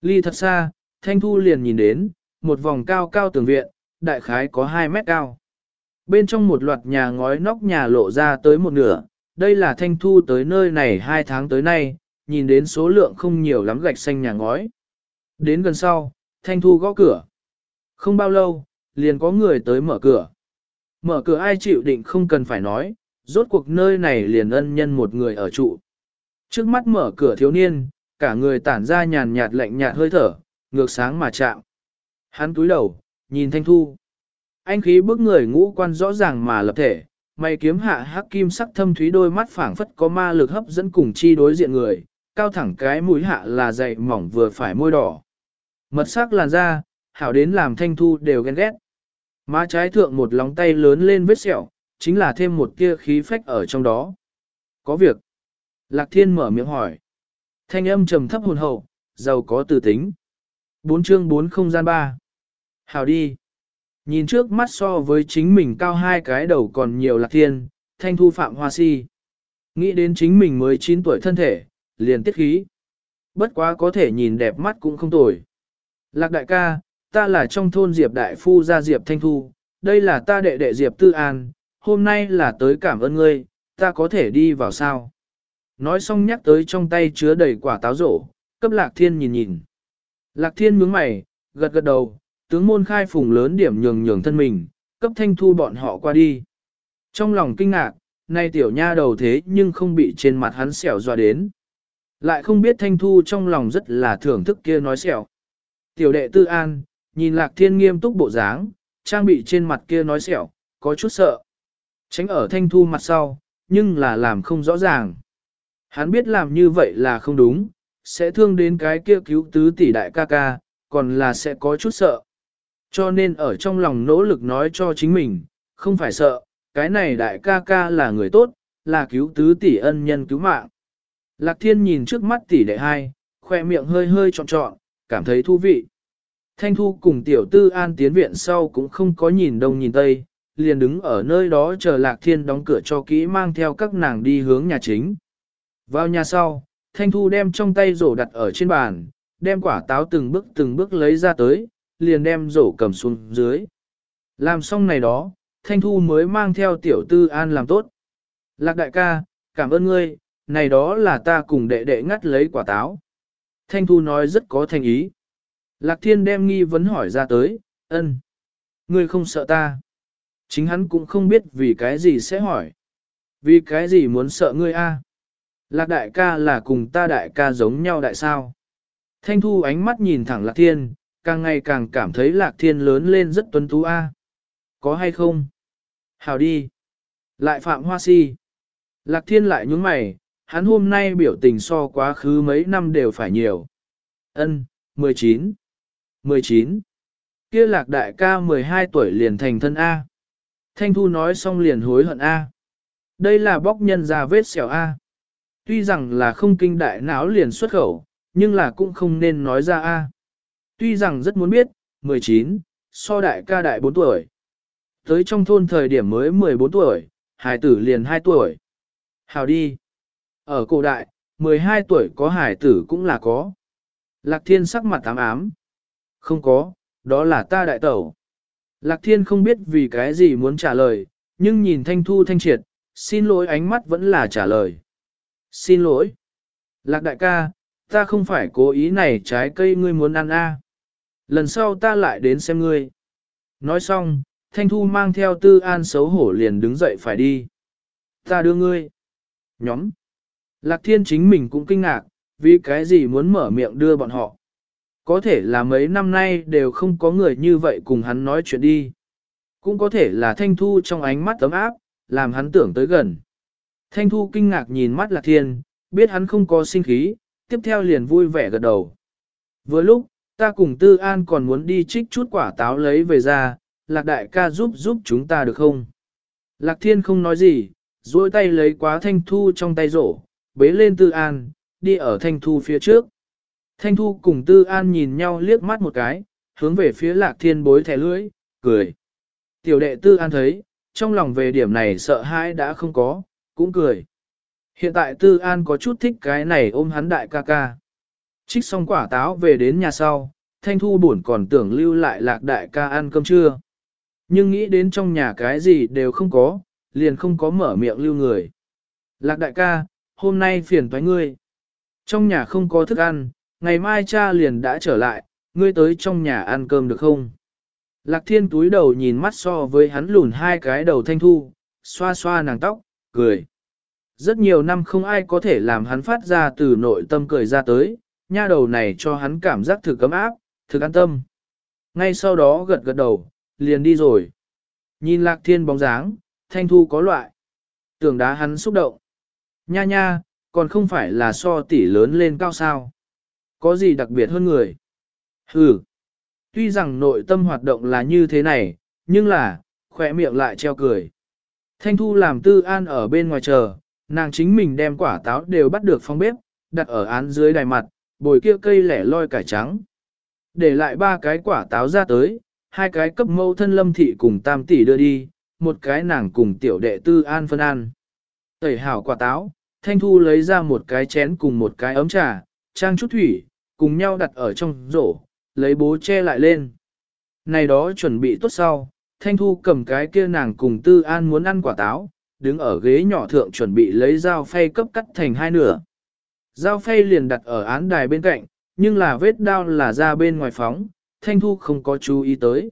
Ly thật xa, Thanh Thu liền nhìn đến, một vòng cao cao tường viện, đại khái có 2 mét cao. Bên trong một loạt nhà ngói nóc nhà lộ ra tới một nửa, đây là thanh thu tới nơi này 2 tháng tới nay, nhìn đến số lượng không nhiều lắm gạch xanh nhà ngói. Đến gần sau, thanh thu gõ cửa. Không bao lâu, liền có người tới mở cửa. Mở cửa ai chịu định không cần phải nói, rốt cuộc nơi này liền ân nhân một người ở trụ. Trước mắt mở cửa thiếu niên, cả người tản ra nhàn nhạt lạnh nhạt hơi thở, ngược sáng mà chạm. Hắn túi đầu, nhìn thanh thu. Anh khí bước người ngũ quan rõ ràng mà lập thể, mày kiếm hạ hắc kim sắc thâm thúy đôi mắt phảng phất có ma lực hấp dẫn cùng chi đối diện người, cao thẳng cái mũi hạ là dày mỏng vừa phải môi đỏ. Mật sắc làn da, hảo đến làm thanh thu đều ghen ghét. Má trái thượng một lóng tay lớn lên vết sẹo, chính là thêm một kia khí phách ở trong đó. Có việc. Lạc thiên mở miệng hỏi. Thanh âm trầm thấp hồn hậu, giàu có từ tính. Bốn chương bốn không gian ba. hảo đi. Nhìn trước mắt so với chính mình cao hai cái đầu còn nhiều lạc thiên, thanh thu phạm hoa si. Nghĩ đến chính mình mới 9 tuổi thân thể, liền tiết khí. Bất quá có thể nhìn đẹp mắt cũng không tồi. Lạc đại ca, ta là trong thôn Diệp Đại Phu gia Diệp Thanh Thu, đây là ta đệ đệ Diệp Tư An, hôm nay là tới cảm ơn ngươi, ta có thể đi vào sao? Nói xong nhắc tới trong tay chứa đầy quả táo rổ, cấp Lạc Thiên nhìn nhìn. Lạc Thiên nhướng mày, gật gật đầu, tướng môn khai phùng lớn điểm nhường nhường thân mình, cấp Thanh Thu bọn họ qua đi. Trong lòng kinh ngạc, nay tiểu nha đầu thế nhưng không bị trên mặt hắn xẻo dọa đến. Lại không biết Thanh Thu trong lòng rất là thưởng thức kia nói xẻo. Tiểu đệ tư an, nhìn lạc thiên nghiêm túc bộ dáng, trang bị trên mặt kia nói sẹo, có chút sợ. Tránh ở Thanh Thu mặt sau, nhưng là làm không rõ ràng. Hắn biết làm như vậy là không đúng, sẽ thương đến cái kia cứu tứ tỷ đại ca ca, còn là sẽ có chút sợ. Cho nên ở trong lòng nỗ lực nói cho chính mình, không phải sợ, cái này đại ca ca là người tốt, là cứu tứ tỷ ân nhân cứu mạng. Lạc thiên nhìn trước mắt tỷ đệ hai, khoe miệng hơi hơi trọn trọn, cảm thấy thú vị. Thanh thu cùng tiểu tư an tiến viện sau cũng không có nhìn đông nhìn tây, liền đứng ở nơi đó chờ lạc thiên đóng cửa cho kỹ mang theo các nàng đi hướng nhà chính. Vào nhà sau, thanh thu đem trong tay rổ đặt ở trên bàn, đem quả táo từng bước từng bước lấy ra tới, liền đem rổ cầm xuống dưới. Làm xong này đó, Thanh Thu mới mang theo tiểu tư an làm tốt. Lạc đại ca, cảm ơn ngươi, này đó là ta cùng đệ đệ ngắt lấy quả táo. Thanh Thu nói rất có thành ý. Lạc Thiên đem nghi vấn hỏi ra tới, ân. Ngươi không sợ ta. Chính hắn cũng không biết vì cái gì sẽ hỏi. Vì cái gì muốn sợ ngươi a? Lạc đại ca là cùng ta đại ca giống nhau đại sao. Thanh Thu ánh mắt nhìn thẳng Lạc Thiên, càng ngày càng cảm thấy Lạc Thiên lớn lên rất tuấn tú a. Có hay không? Hào đi. Lại phạm hoa si. Lạc thiên lại nhúng mày, hắn hôm nay biểu tình so quá khứ mấy năm đều phải nhiều. Ân, 19. 19. Kia lạc đại ca 12 tuổi liền thành thân A. Thanh Thu nói xong liền hối hận A. Đây là bóc nhân ra vết xẻo A. Tuy rằng là không kinh đại não liền xuất khẩu, nhưng là cũng không nên nói ra A. Tuy rằng rất muốn biết, 19, so đại ca đại 4 tuổi. Tới trong thôn thời điểm mới 14 tuổi, hải tử liền 2 tuổi. Hào đi. Ở cổ đại, 12 tuổi có hải tử cũng là có. Lạc thiên sắc mặt tám ám. Không có, đó là ta đại tẩu. Lạc thiên không biết vì cái gì muốn trả lời, nhưng nhìn thanh thu thanh triệt, xin lỗi ánh mắt vẫn là trả lời. Xin lỗi. Lạc đại ca, ta không phải cố ý này trái cây ngươi muốn ăn a. À. Lần sau ta lại đến xem ngươi. Nói xong, Thanh Thu mang theo tư an xấu hổ liền đứng dậy phải đi. Ta đưa ngươi. Nhóm. Lạc Thiên chính mình cũng kinh ngạc, vì cái gì muốn mở miệng đưa bọn họ. Có thể là mấy năm nay đều không có người như vậy cùng hắn nói chuyện đi. Cũng có thể là Thanh Thu trong ánh mắt tấm áp, làm hắn tưởng tới gần. Thanh Thu kinh ngạc nhìn mắt Lạc Thiên, biết hắn không có sinh khí, tiếp theo liền vui vẻ gật đầu. Vừa lúc, ta cùng Tư An còn muốn đi trích chút quả táo lấy về ra, lạc đại ca giúp giúp chúng ta được không? Lạc thiên không nói gì, duỗi tay lấy quá thanh thu trong tay rổ, bế lên tư an, đi ở thanh thu phía trước. Thanh thu cùng tư an nhìn nhau liếc mắt một cái, hướng về phía lạc thiên bối thẻ lưỡi, cười. Tiểu đệ tư an thấy, trong lòng về điểm này sợ hãi đã không có, cũng cười. Hiện tại tư an có chút thích cái này ôm hắn đại ca ca. Trích xong quả táo về đến nhà sau, thanh thu buồn còn tưởng lưu lại lạc đại ca ăn cơm trưa. Nhưng nghĩ đến trong nhà cái gì đều không có, liền không có mở miệng lưu người. Lạc đại ca, hôm nay phiền toái ngươi. Trong nhà không có thức ăn, ngày mai cha liền đã trở lại, ngươi tới trong nhà ăn cơm được không? Lạc thiên túi đầu nhìn mắt so với hắn lùn hai cái đầu thanh thu, xoa xoa nàng tóc, cười. Rất nhiều năm không ai có thể làm hắn phát ra từ nội tâm cười ra tới, nha đầu này cho hắn cảm giác thực cấm áp, thực an tâm. Ngay sau đó gật gật đầu, liền đi rồi. Nhìn lạc thiên bóng dáng, thanh thu có loại. Tưởng đá hắn xúc động. Nha nha, còn không phải là so tỷ lớn lên cao sao. Có gì đặc biệt hơn người? Ừ. Tuy rằng nội tâm hoạt động là như thế này, nhưng là, khỏe miệng lại treo cười. Thanh thu làm tư an ở bên ngoài chờ, nàng chính mình đem quả táo đều bắt được phong bếp, đặt ở án dưới đài mặt, bồi kia cây lẻ loi cải trắng. Để lại ba cái quả táo ra tới, hai cái cấp mẫu thân lâm thị cùng tam tỷ đưa đi, một cái nàng cùng tiểu đệ tư an phân ăn. Tẩy hảo quả táo, Thanh Thu lấy ra một cái chén cùng một cái ấm trà, trang chút thủy, cùng nhau đặt ở trong rổ, lấy bố che lại lên. Này đó chuẩn bị tốt sau, Thanh Thu cầm cái kia nàng cùng Tư An muốn ăn quả táo, đứng ở ghế nhỏ thượng chuẩn bị lấy dao phay cấp cắt thành hai nửa. Dao phay liền đặt ở án đài bên cạnh, nhưng là vết đao là ra bên ngoài phóng, Thanh Thu không có chú ý tới.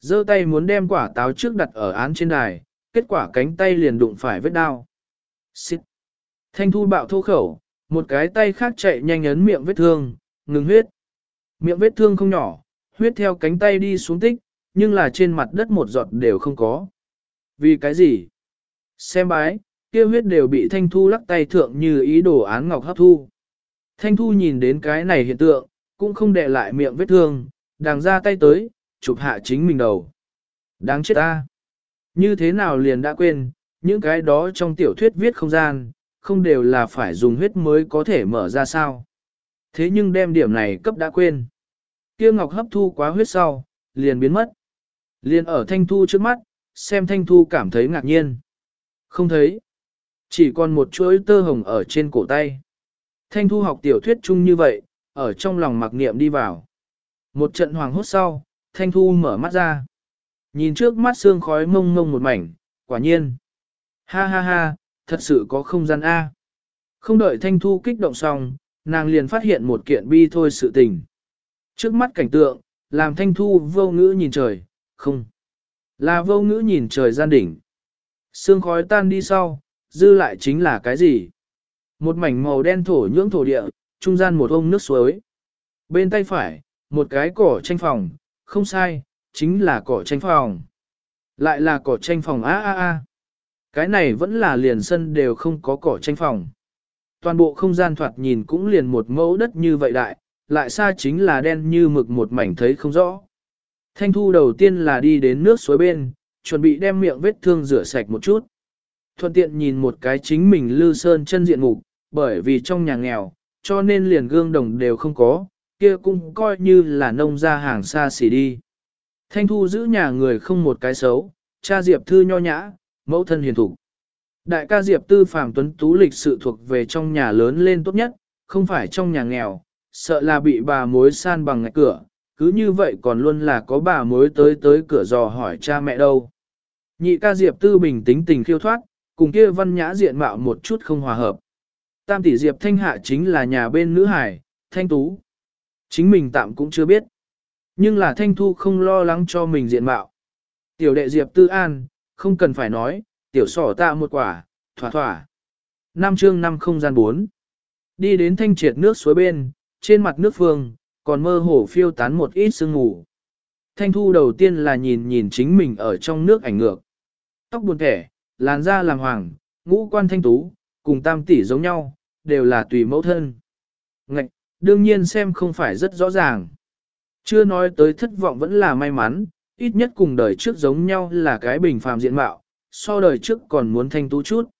giơ tay muốn đem quả táo trước đặt ở án trên đài, kết quả cánh tay liền đụng phải vết đao. Xịt! Thanh Thu bạo thô khẩu, một cái tay khác chạy nhanh ấn miệng vết thương, ngừng huyết. Miệng vết thương không nhỏ, huyết theo cánh tay đi xuống tích, nhưng là trên mặt đất một giọt đều không có. Vì cái gì? Xem bái, kia huyết đều bị Thanh Thu lắc tay thượng như ý đồ án ngọc hấp thu. Thanh Thu nhìn đến cái này hiện tượng, cũng không để lại miệng vết thương, đàng ra tay tới, chụp hạ chính mình đầu. Đáng chết ta! Như thế nào liền đã quên, những cái đó trong tiểu thuyết viết không gian, không đều là phải dùng huyết mới có thể mở ra sao. Thế nhưng đem điểm này cấp đã quên. Kia ngọc hấp thu quá huyết sau, liền biến mất. Liền ở thanh thu trước mắt, xem thanh thu cảm thấy ngạc nhiên. Không thấy. Chỉ còn một chuỗi tơ hồng ở trên cổ tay. Thanh thu học tiểu thuyết chung như vậy, ở trong lòng mặc niệm đi vào. Một trận hoàng hốt sau, thanh thu mở mắt ra. Nhìn trước mắt xương khói mông mông một mảnh, quả nhiên. Ha ha ha, thật sự có không gian A. Không đợi thanh thu kích động xong, nàng liền phát hiện một kiện bi thôi sự tình. Trước mắt cảnh tượng, làm thanh thu vô ngữ nhìn trời, không. Là vô ngữ nhìn trời gian đỉnh. Sương khói tan đi sau, dư lại chính là cái gì? Một mảnh màu đen thổ nhưỡng thổ địa, trung gian một ông nước suối. Bên tay phải, một cái cỏ tranh phòng, không sai, chính là cỏ tranh phòng. Lại là cỏ tranh phòng a a a. Cái này vẫn là liền sân đều không có cỏ tranh phòng. Toàn bộ không gian thoạt nhìn cũng liền một mẫu đất như vậy đại, lại xa chính là đen như mực một mảnh thấy không rõ. Thanh thu đầu tiên là đi đến nước suối bên, chuẩn bị đem miệng vết thương rửa sạch một chút. Thuận tiện nhìn một cái chính mình lư sơn chân diện mục, bởi vì trong nhà nghèo, cho nên liền gương đồng đều không có, kia cũng coi như là nông ra hàng xa xỉ đi. Thanh thu giữ nhà người không một cái xấu, cha Diệp Thư nho nhã, mẫu thân hiền thủ. Đại ca Diệp Tư Phàm Tuấn Tú lịch sự thuộc về trong nhà lớn lên tốt nhất, không phải trong nhà nghèo, sợ là bị bà mối san bằng ngạch cửa, cứ như vậy còn luôn là có bà mối tới tới cửa dò hỏi cha mẹ đâu. Nhị ca Diệp Tư bình tĩnh tình khiêu thoát, cùng kia văn nhã diện mạo một chút không hòa hợp. Tam tỷ Diệp Thanh Hạ chính là nhà bên nữ hải, Thanh Tú. Chính mình tạm cũng chưa biết. Nhưng là Thanh Thu không lo lắng cho mình diện mạo. Tiểu đệ Diệp Tư An, không cần phải nói, tiểu sỏ tạ một quả, thỏa thỏa. Nam chương năm không gian bốn. Đi đến thanh triệt nước suối bên, trên mặt nước phương, còn mơ hồ phiêu tán một ít sương ngủ. Thanh thu đầu tiên là nhìn nhìn chính mình ở trong nước ảnh ngược. Tóc buồn thẻ, làn da làm hoàng, ngũ quan thanh tú, cùng tam tỷ giống nhau, đều là tùy mẫu thân. Ngạch, đương nhiên xem không phải rất rõ ràng. Chưa nói tới thất vọng vẫn là may mắn, ít nhất cùng đời trước giống nhau là cái bình phàm diện mạo, so đời trước còn muốn thanh tú chút.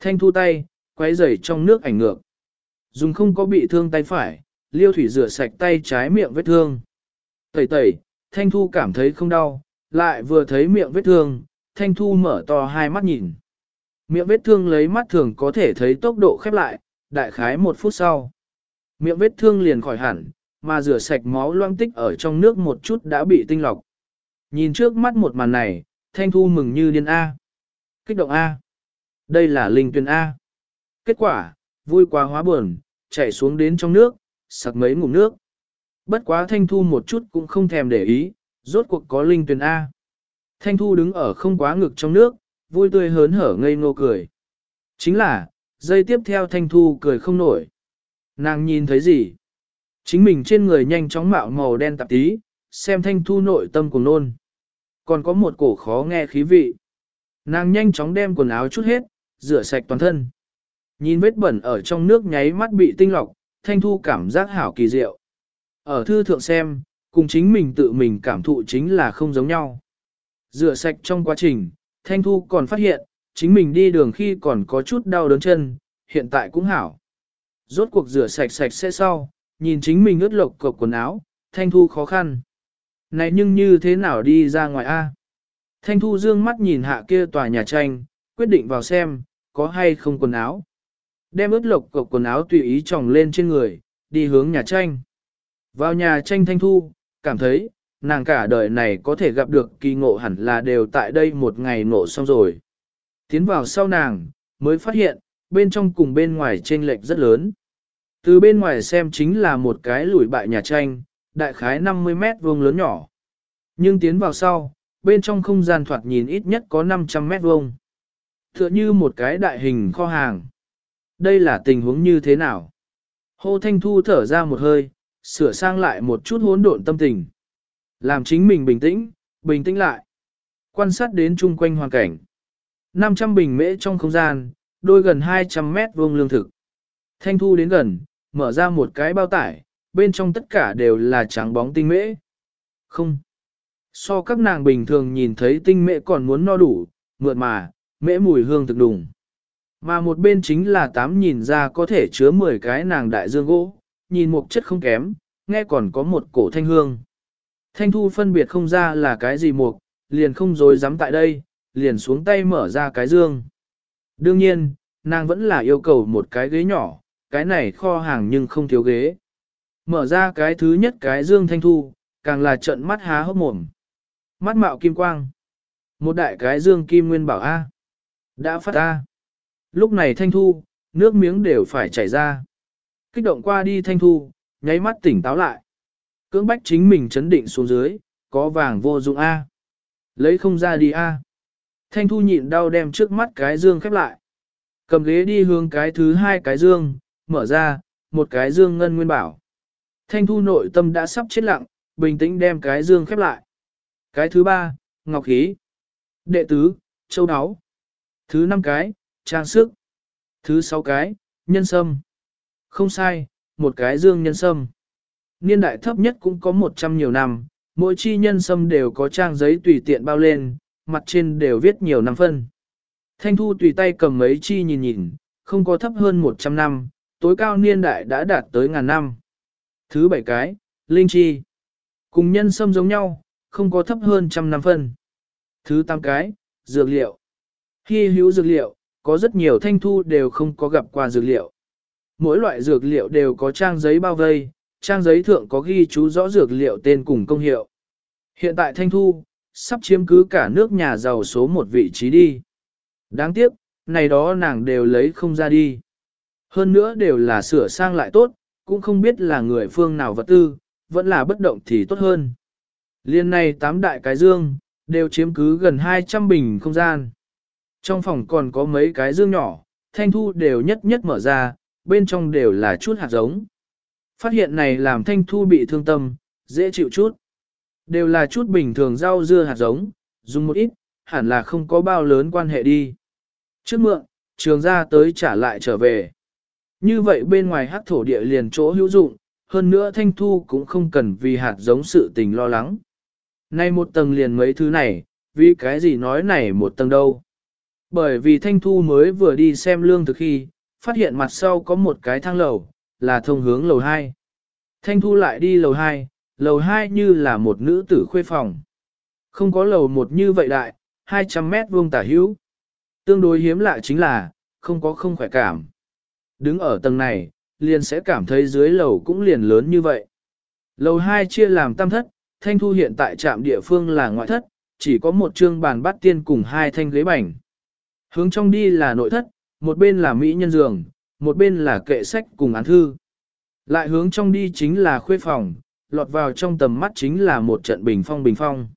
Thanh thu tay, quấy rầy trong nước ảnh ngược. Dùng không có bị thương tay phải, liêu thủy rửa sạch tay trái miệng vết thương. Tẩy tẩy, thanh thu cảm thấy không đau, lại vừa thấy miệng vết thương, thanh thu mở to hai mắt nhìn. Miệng vết thương lấy mắt thường có thể thấy tốc độ khép lại, đại khái một phút sau. Miệng vết thương liền khỏi hẳn, mà rửa sạch máu loang tích ở trong nước một chút đã bị tinh lọc. Nhìn trước mắt một màn này, Thanh Thu mừng như điên A. Kích động A. Đây là linh tuyển A. Kết quả, vui quá hóa buồn, chạy xuống đến trong nước, sặc mấy ngụm nước. Bất quá Thanh Thu một chút cũng không thèm để ý, rốt cuộc có linh tuyển A. Thanh Thu đứng ở không quá ngực trong nước, vui tươi hớn hở ngây ngô cười. Chính là, giây tiếp theo Thanh Thu cười không nổi. Nàng nhìn thấy gì? Chính mình trên người nhanh chóng mạo màu đen tạp tí, xem Thanh Thu nội tâm cùng nôn còn có một cổ khó nghe khí vị. Nàng nhanh chóng đem quần áo chút hết, rửa sạch toàn thân. Nhìn vết bẩn ở trong nước nháy mắt bị tinh lọc, thanh thu cảm giác hảo kỳ diệu. Ở thư thượng xem, cùng chính mình tự mình cảm thụ chính là không giống nhau. Rửa sạch trong quá trình, thanh thu còn phát hiện, chính mình đi đường khi còn có chút đau đớn chân, hiện tại cũng hảo. Rốt cuộc rửa sạch sạch sẽ sau, nhìn chính mình ướt lộc cộc quần áo, thanh thu khó khăn. Này nhưng như thế nào đi ra ngoài A? Thanh Thu dương mắt nhìn hạ kia tòa nhà tranh, quyết định vào xem, có hay không quần áo. Đem ướt lộc cộc quần áo tùy ý tròng lên trên người, đi hướng nhà tranh. Vào nhà tranh Thanh Thu, cảm thấy, nàng cả đời này có thể gặp được kỳ ngộ hẳn là đều tại đây một ngày ngộ xong rồi. Tiến vào sau nàng, mới phát hiện, bên trong cùng bên ngoài chênh lệch rất lớn. Từ bên ngoài xem chính là một cái lùi bại nhà tranh, đại khái 50 mét vuông lớn nhỏ. Nhưng tiến vào sau, bên trong không gian thoạt nhìn ít nhất có 500 mét vuông. Tựa như một cái đại hình kho hàng. Đây là tình huống như thế nào? Hồ Thanh Thu thở ra một hơi, sửa sang lại một chút hỗn độn tâm tình. Làm chính mình bình tĩnh, bình tĩnh lại. Quan sát đến chung quanh hoàn cảnh. 500 bình mễ trong không gian, đôi gần 200 mét vuông lương thực. Thanh Thu đến gần, mở ra một cái bao tải, bên trong tất cả đều là trắng bóng tinh mễ. Không. So các nàng bình thường nhìn thấy tinh mễ còn muốn no đủ, mượt mà, mễ mùi hương thực đùng. Mà một bên chính là tám nhìn ra có thể chứa 10 cái nàng đại dương gỗ, nhìn một chất không kém, nghe còn có một cổ thanh hương. Thanh thu phân biệt không ra là cái gì mục, liền không dối dám tại đây, liền xuống tay mở ra cái dương. Đương nhiên, nàng vẫn là yêu cầu một cái ghế nhỏ, cái này kho hàng nhưng không thiếu ghế. Mở ra cái thứ nhất cái dương thanh thu, càng là trận mắt há hốc mồm. Mắt mạo kim quang. Một đại cái dương kim nguyên bảo A. Đã phát A. Lúc này thanh thu, nước miếng đều phải chảy ra. Kích động qua đi thanh thu, nháy mắt tỉnh táo lại. Cưỡng bách chính mình chấn định xuống dưới, có vàng vô dụng A. Lấy không ra đi A. Thanh thu nhịn đau đem trước mắt cái dương khép lại. Cầm ghế đi hướng cái thứ hai cái dương, mở ra, một cái dương ngân nguyên bảo. Thanh thu nội tâm đã sắp chết lặng, bình tĩnh đem cái dương khép lại. Cái thứ ba, ngọc khí. Đệ tứ, châu áo. Thứ năm cái, trang sức. Thứ sáu cái, nhân sâm. Không sai, một cái dương nhân sâm. Niên đại thấp nhất cũng có 100 nhiều năm, mỗi chi nhân sâm đều có trang giấy tùy tiện bao lên, mặt trên đều viết nhiều năm phân. Thanh Thu tùy tay cầm mấy chi nhìn nhìn, không có thấp hơn 100 năm, tối cao niên đại đã đạt tới ngàn năm. Thứ bảy cái, linh chi. Cùng nhân sâm giống nhau, không có thấp hơn trăm năm phân. Thứ tám cái, dược liệu. Khi hữu dược liệu, có rất nhiều thanh thu đều không có gặp qua dược liệu. Mỗi loại dược liệu đều có trang giấy bao vây, trang giấy thượng có ghi chú rõ dược liệu tên cùng công hiệu. Hiện tại thanh thu, sắp chiếm cứ cả nước nhà giàu số một vị trí đi. Đáng tiếc, này đó nàng đều lấy không ra đi. Hơn nữa đều là sửa sang lại tốt, cũng không biết là người phương nào vật tư, vẫn là bất động thì tốt hơn. Liên này tám đại cái dương, đều chiếm cứ gần 200 bình không gian. Trong phòng còn có mấy cái dương nhỏ, thanh thu đều nhất nhất mở ra, bên trong đều là chút hạt giống. Phát hiện này làm thanh thu bị thương tâm, dễ chịu chút. Đều là chút bình thường rau dưa hạt giống, dùng một ít, hẳn là không có bao lớn quan hệ đi. Trước mượn, trường ra tới trả lại trở về. Như vậy bên ngoài hắc thổ địa liền chỗ hữu dụng, hơn nữa thanh thu cũng không cần vì hạt giống sự tình lo lắng. Nay một tầng liền mấy thứ này, vì cái gì nói này một tầng đâu. Bởi vì thanh thu mới vừa đi xem lương thực khi, phát hiện mặt sau có một cái thang lầu, là thông hướng lầu 2. Thanh thu lại đi lầu 2, lầu 2 như là một nữ tử khuê phòng. Không có lầu một như vậy đại, 200 mét vuông tả hữu. Tương đối hiếm lạ chính là, không có không khỏe cảm. Đứng ở tầng này, liền sẽ cảm thấy dưới lầu cũng liền lớn như vậy. Lầu 2 chia làm tam thất, thanh thu hiện tại trạm địa phương là ngoại thất, chỉ có một trương bàn bát tiên cùng hai thanh ghế bành. Hướng trong đi là nội thất, một bên là mỹ nhân giường, một bên là kệ sách cùng án thư. Lại hướng trong đi chính là khuê phòng, lọt vào trong tầm mắt chính là một trận bình phong bình phong.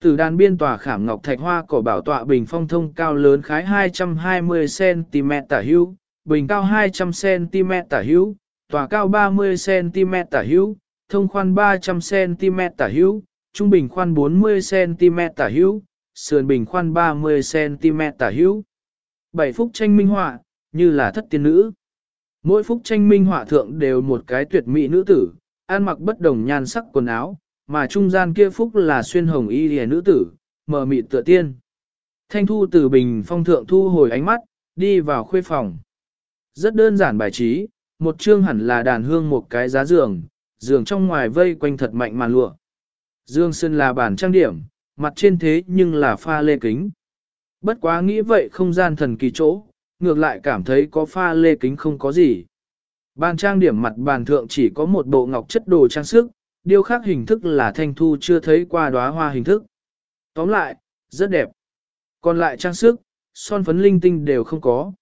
Từ đàn biên tòa khảm ngọc thạch hoa cổ bảo tọa bình phong thông cao lớn khái 220cm tả hưu bình cao 200cm tả hữu, tòa cao 30cm tả hữu, thông khoan 300cm tả hữu, trung bình khoan 40cm tả hữu, sườn bình khoan 30cm tả hữu. Bảy phúc tranh minh họa, như là thất tiên nữ. Mỗi phúc tranh minh họa thượng đều một cái tuyệt mỹ nữ tử, ăn mặc bất đồng nhan sắc quần áo, mà trung gian kia phúc là xuyên hồng y lìa nữ tử, mờ mịt tựa tiên. Thanh thu từ bình phong thượng thu hồi ánh mắt, đi vào khuê phòng. Rất đơn giản bài trí, một chương hẳn là đàn hương một cái giá giường, giường trong ngoài vây quanh thật mạnh màn lụa. Dương Sơn là bản trang điểm, mặt trên thế nhưng là pha lê kính. Bất quá nghĩ vậy không gian thần kỳ chỗ, ngược lại cảm thấy có pha lê kính không có gì. Bàn trang điểm mặt bàn thượng chỉ có một bộ ngọc chất đồ trang sức, điều khác hình thức là thanh thu chưa thấy qua đóa hoa hình thức. Tóm lại, rất đẹp. Còn lại trang sức, son phấn linh tinh đều không có.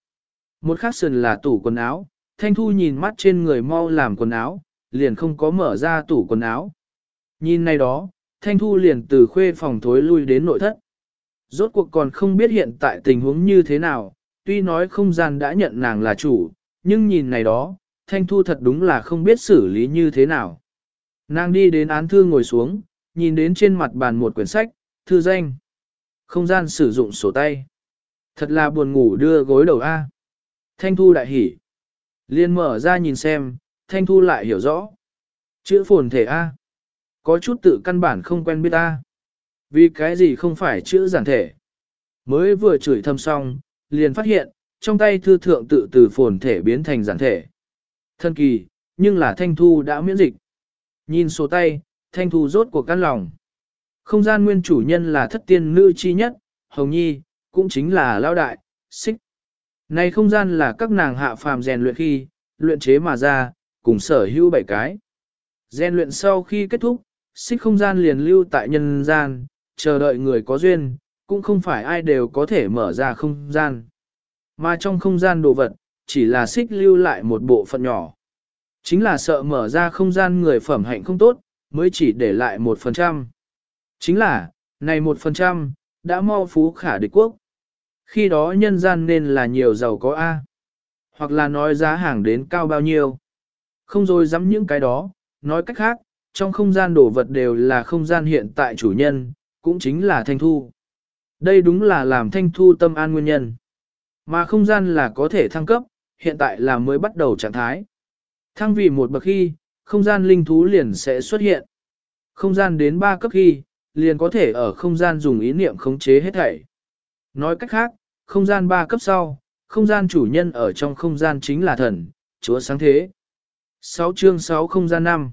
Một khác sườn là tủ quần áo, thanh thu nhìn mắt trên người mau làm quần áo, liền không có mở ra tủ quần áo. Nhìn này đó, thanh thu liền từ khuê phòng thối lui đến nội thất. Rốt cuộc còn không biết hiện tại tình huống như thế nào, tuy nói không gian đã nhận nàng là chủ, nhưng nhìn này đó, thanh thu thật đúng là không biết xử lý như thế nào. Nàng đi đến án thư ngồi xuống, nhìn đến trên mặt bàn một quyển sách, thư danh. Không gian sử dụng sổ tay. Thật là buồn ngủ đưa gối đầu A. Thanh thu đại hỉ. Liên mở ra nhìn xem, thanh thu lại hiểu rõ. Chữ phồn thể A. Có chút tự căn bản không quen biết A. Vì cái gì không phải chữ giản thể. Mới vừa chửi thầm xong, liền phát hiện, trong tay thư thượng tự từ phồn thể biến thành giản thể. Thân kỳ, nhưng là thanh thu đã miễn dịch. Nhìn số tay, thanh thu rốt cuộc căn lòng. Không gian nguyên chủ nhân là thất tiên nữ chi nhất, hồng nhi, cũng chính là lao đại, xích. Này không gian là các nàng hạ phàm rèn luyện khi, luyện chế mà ra, cùng sở hữu bảy cái. Rèn luyện sau khi kết thúc, xích không gian liền lưu tại nhân gian, chờ đợi người có duyên, cũng không phải ai đều có thể mở ra không gian. Mà trong không gian đồ vật, chỉ là xích lưu lại một bộ phận nhỏ. Chính là sợ mở ra không gian người phẩm hạnh không tốt, mới chỉ để lại một phần trăm. Chính là, này một phần trăm, đã mau phú khả địch quốc. Khi đó nhân gian nên là nhiều giàu có A. Hoặc là nói giá hàng đến cao bao nhiêu. Không rồi dám những cái đó, nói cách khác, trong không gian đồ vật đều là không gian hiện tại chủ nhân, cũng chính là thanh thu. Đây đúng là làm thanh thu tâm an nguyên nhân. Mà không gian là có thể thăng cấp, hiện tại là mới bắt đầu trạng thái. Thăng vì một bậc khi, không gian linh thú liền sẽ xuất hiện. Không gian đến ba cấp khi, liền có thể ở không gian dùng ý niệm khống chế hết thảy. Nói cách khác, không gian ba cấp sau, không gian chủ nhân ở trong không gian chính là thần, chúa sáng thế. 6 chương 6 không gian 5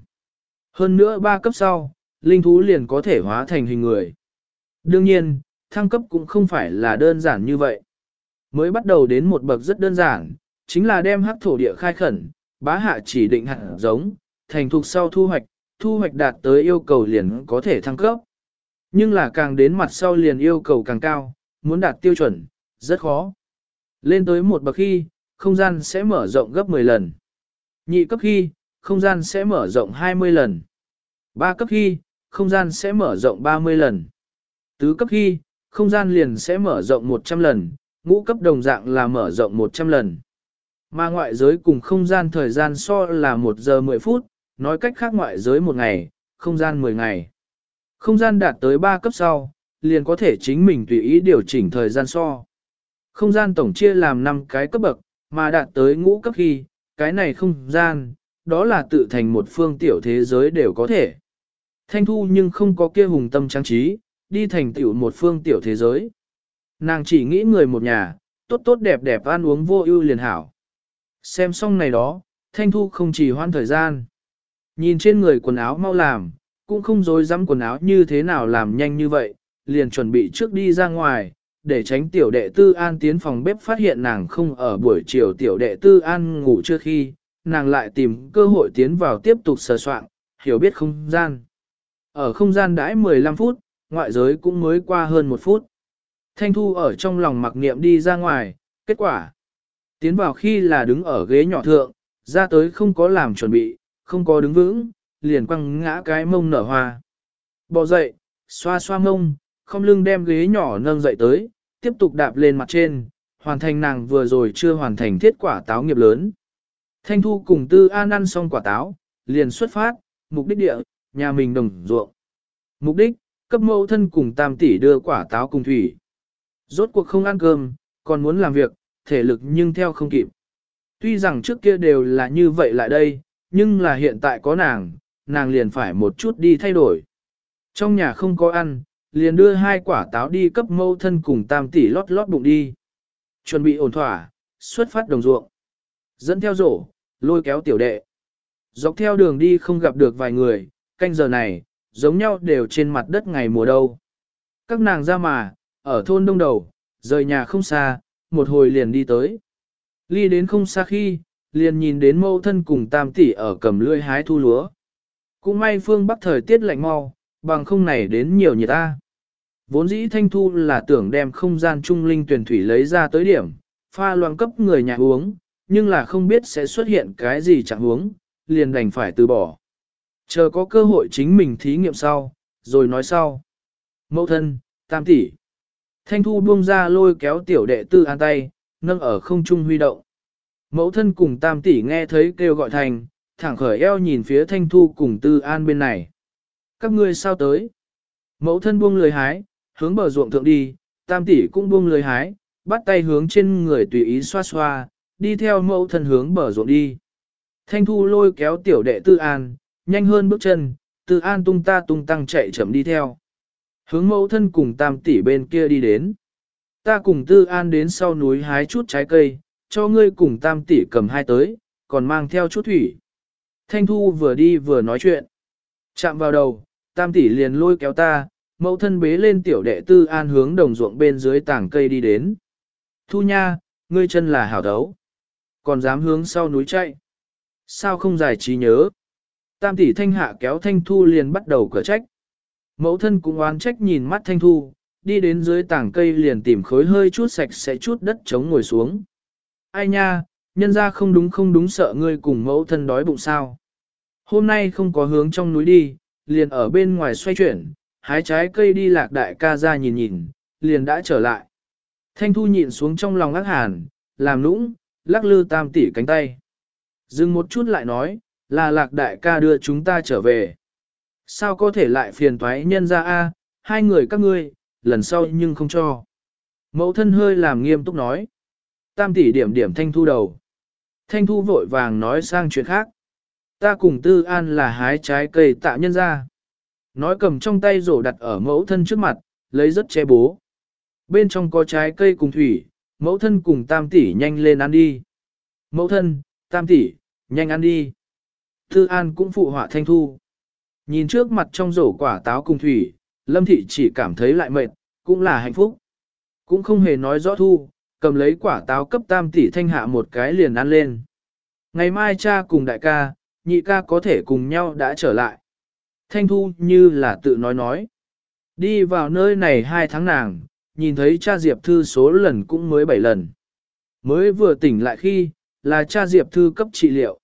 Hơn nữa ba cấp sau, linh thú liền có thể hóa thành hình người. Đương nhiên, thăng cấp cũng không phải là đơn giản như vậy. Mới bắt đầu đến một bậc rất đơn giản, chính là đem hắc thổ địa khai khẩn, bá hạ chỉ định hạt giống, thành thục sau thu hoạch, thu hoạch đạt tới yêu cầu liền có thể thăng cấp. Nhưng là càng đến mặt sau liền yêu cầu càng cao, muốn đạt tiêu chuẩn, rất khó. Lên tới một bậc khi, không gian sẽ mở rộng gấp 10 lần. Nhị cấp khi, không gian sẽ mở rộng 20 lần. Ba cấp khi, không gian sẽ mở rộng 30 lần. Tứ cấp khi, không gian liền sẽ mở rộng 100 lần, ngũ cấp đồng dạng là mở rộng 100 lần. Mà ngoại giới cùng không gian thời gian so là 1 giờ 10 phút, nói cách khác ngoại giới 1 ngày, không gian 10 ngày. Không gian đạt tới 3 cấp sau, liền có thể chính mình tùy ý điều chỉnh thời gian so. Không gian tổng chia làm 5 cái cấp bậc, mà đạt tới ngũ cấp khi, cái này không gian, đó là tự thành một phương tiểu thế giới đều có thể. Thanh thu nhưng không có kia hùng tâm trang trí, đi thành tiểu một phương tiểu thế giới. Nàng chỉ nghĩ người một nhà, tốt tốt đẹp đẹp ăn uống vô ưu liền hảo. Xem xong này đó, Thanh Thu không chỉ hoan thời gian. Nhìn trên người quần áo mau làm, cũng không dối dám quần áo như thế nào làm nhanh như vậy, liền chuẩn bị trước đi ra ngoài, để tránh tiểu đệ tư an tiến phòng bếp phát hiện nàng không ở buổi chiều tiểu đệ tư an ngủ trước khi, nàng lại tìm cơ hội tiến vào tiếp tục sờ soạn, hiểu biết không gian. Ở không gian đãi 15 phút, ngoại giới cũng mới qua hơn một phút. Thanh Thu ở trong lòng mặc niệm đi ra ngoài, kết quả. Tiến vào khi là đứng ở ghế nhỏ thượng, ra tới không có làm chuẩn bị, không có đứng vững, liền quăng ngã cái mông nở hoa. Bỏ dậy, xoa xoa mông, không lưng đem ghế nhỏ nâng dậy tới, tiếp tục đạp lên mặt trên, hoàn thành nàng vừa rồi chưa hoàn thành thiết quả táo nghiệp lớn. Thanh Thu cùng Tư An ăn xong quả táo, liền xuất phát, mục đích địa, nhà mình đồng ruộng. Mục đích, cấp mẫu thân cùng tam tỷ đưa quả táo cùng thủy. Rốt cuộc không ăn cơm, còn muốn làm việc, thể lực nhưng theo không kịp. Tuy rằng trước kia đều là như vậy lại đây, nhưng là hiện tại có nàng, nàng liền phải một chút đi thay đổi. Trong nhà không có ăn, liền đưa hai quả táo đi cấp mâu thân cùng tam tỷ lót lót bụng đi. Chuẩn bị ổn thỏa, xuất phát đồng ruộng. Dẫn theo rổ, lôi kéo tiểu đệ. Dọc theo đường đi không gặp được vài người, canh giờ này, giống nhau đều trên mặt đất ngày mùa đâu. Các nàng ra mà, ở thôn đông đầu, rời nhà không xa, một hồi liền đi tới. Ly đến không xa khi, liền nhìn đến mâu thân cùng tam tỷ ở cầm lưỡi hái thu lúa. Cũng may phương bắc thời tiết lạnh mau, bằng không này đến nhiều nhiệt ta. Vốn dĩ thanh thu là tưởng đem không gian trung linh tuyển thủy lấy ra tới điểm, pha loang cấp người nhà uống, nhưng là không biết sẽ xuất hiện cái gì chẳng uống, liền đành phải từ bỏ. Chờ có cơ hội chính mình thí nghiệm sau, rồi nói sau. Mẫu thân, tam tỷ. Thanh thu buông ra lôi kéo tiểu đệ tư an tay, nâng ở không trung huy động. Mẫu thân cùng tam tỷ nghe thấy kêu gọi thành, thẳng khởi eo nhìn phía thanh thu cùng tư an bên này. Các ngươi sao tới? Mẫu thân buông lười hái, hướng bờ ruộng thượng đi, tam tỷ cũng buông lười hái, bắt tay hướng trên người tùy ý xoa xoa, đi theo mẫu thân hướng bờ ruộng đi. Thanh thu lôi kéo tiểu đệ tư an, nhanh hơn bước chân, tư an tung ta tung tăng chạy chậm đi theo. Hướng mẫu thân cùng tam tỷ bên kia đi đến. Ta cùng tư an đến sau núi hái chút trái cây, cho ngươi cùng tam tỷ cầm hai tới, còn mang theo chút thủy. Thanh thu vừa đi vừa nói chuyện. Chạm vào đầu, tam tỷ liền lôi kéo ta, mẫu thân bế lên tiểu đệ tư an hướng đồng ruộng bên dưới tảng cây đi đến. Thu nha, ngươi chân là hảo đấu. Còn dám hướng sau núi chạy. Sao không giải trí nhớ? Tam tỷ thanh hạ kéo thanh thu liền bắt đầu cửa trách. Mẫu thân cũng oán trách nhìn mắt thanh thu, đi đến dưới tảng cây liền tìm khối hơi chút sạch sẽ chút đất chống ngồi xuống. Ai nha, nhân ra không đúng không đúng sợ ngươi cùng mẫu thân đói bụng sao. Hôm nay không có hướng trong núi đi, liền ở bên ngoài xoay chuyển, hái trái cây đi lạc đại ca ra nhìn nhìn, liền đã trở lại. Thanh thu nhịn xuống trong lòng ác hàn, làm nũng, lắc lư tam tỷ cánh tay. Dừng một chút lại nói, là lạc đại ca đưa chúng ta trở về. Sao có thể lại phiền toái nhân ra a? hai người các ngươi, lần sau nhưng không cho. Mẫu thân hơi làm nghiêm túc nói. Tam tỷ điểm điểm thanh thu đầu. Thanh thu vội vàng nói sang chuyện khác. Ta cùng tư an là hái trái cây tạ nhân ra. Nói cầm trong tay rổ đặt ở mẫu thân trước mặt, lấy rất che bố. Bên trong có trái cây cùng thủy, mẫu thân cùng tam tỷ nhanh lên ăn đi. Mẫu thân, tam tỷ, nhanh ăn đi. Tư an cũng phụ họa thanh thu. Nhìn trước mặt trong rổ quả táo cùng thủy, lâm thị chỉ cảm thấy lại mệt, cũng là hạnh phúc. Cũng không hề nói rõ thu, cầm lấy quả táo cấp tam tỷ thanh hạ một cái liền ăn lên. Ngày mai cha cùng đại ca, nhị ca có thể cùng nhau đã trở lại. Thanh thu như là tự nói nói. Đi vào nơi này hai tháng nàng, nhìn thấy cha Diệp Thư số lần cũng mới bảy lần. Mới vừa tỉnh lại khi, là cha Diệp Thư cấp trị liệu.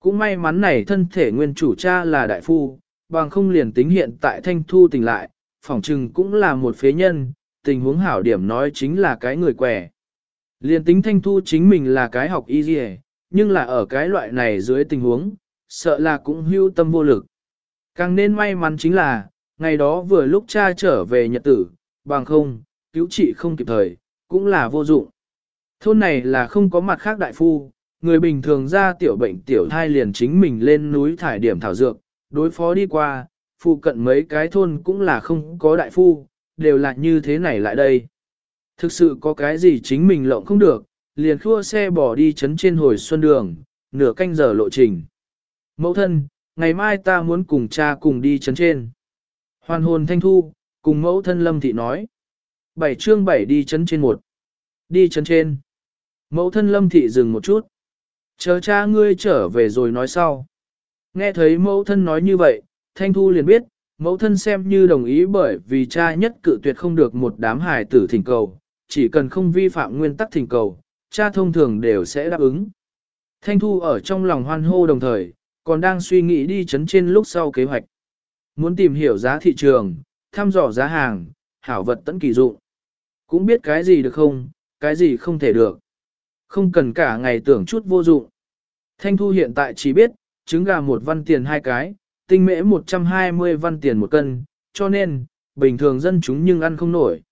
Cũng may mắn này thân thể nguyên chủ cha là đại phu, bằng không liền tính hiện tại thanh thu tỉnh lại, phỏng trừng cũng là một phế nhân, tình huống hảo điểm nói chính là cái người quẻ. Liền tính thanh thu chính mình là cái học y gì? nhưng là ở cái loại này dưới tình huống, sợ là cũng hưu tâm vô lực. Càng nên may mắn chính là, ngày đó vừa lúc cha trở về nhật tử, bằng không, cứu trị không kịp thời, cũng là vô dụng. Thôn này là không có mặt khác đại phu, người bình thường ra tiểu bệnh tiểu thai liền chính mình lên núi thải điểm thảo dược, đối phó đi qua, phụ cận mấy cái thôn cũng là không có đại phu, đều là như thế này lại đây. Thực sự có cái gì chính mình lộng không được, liền khua xe bỏ đi chấn trên hồi xuân đường, nửa canh giờ lộ trình. Mẫu thân, ngày mai ta muốn cùng cha cùng đi chấn trên. Hoàn hồn thanh thu, cùng mẫu thân lâm thị nói. Bảy chương bảy đi chấn trên một. Đi chấn trên. Mẫu thân lâm thị dừng một chút. Chờ cha ngươi trở về rồi nói sau. Nghe thấy mẫu thân nói như vậy, thanh thu liền biết, mẫu thân xem như đồng ý bởi vì cha nhất cự tuyệt không được một đám hài tử thỉnh cầu, chỉ cần không vi phạm nguyên tắc thỉnh cầu, cha thông thường đều sẽ đáp ứng. Thanh thu ở trong lòng hoan hô đồng thời, còn đang suy nghĩ đi chấn trên lúc sau kế hoạch. Muốn tìm hiểu giá thị trường, thăm dò giá hàng, hảo vật tận kỳ dụng. Cũng biết cái gì được không, cái gì không thể được. Không cần cả ngày tưởng chút vô dụng. Thanh thu hiện tại chỉ biết, trứng gà một văn tiền hai cái, tinh mễ 120 văn tiền một cân, cho nên, bình thường dân chúng nhưng ăn không nổi.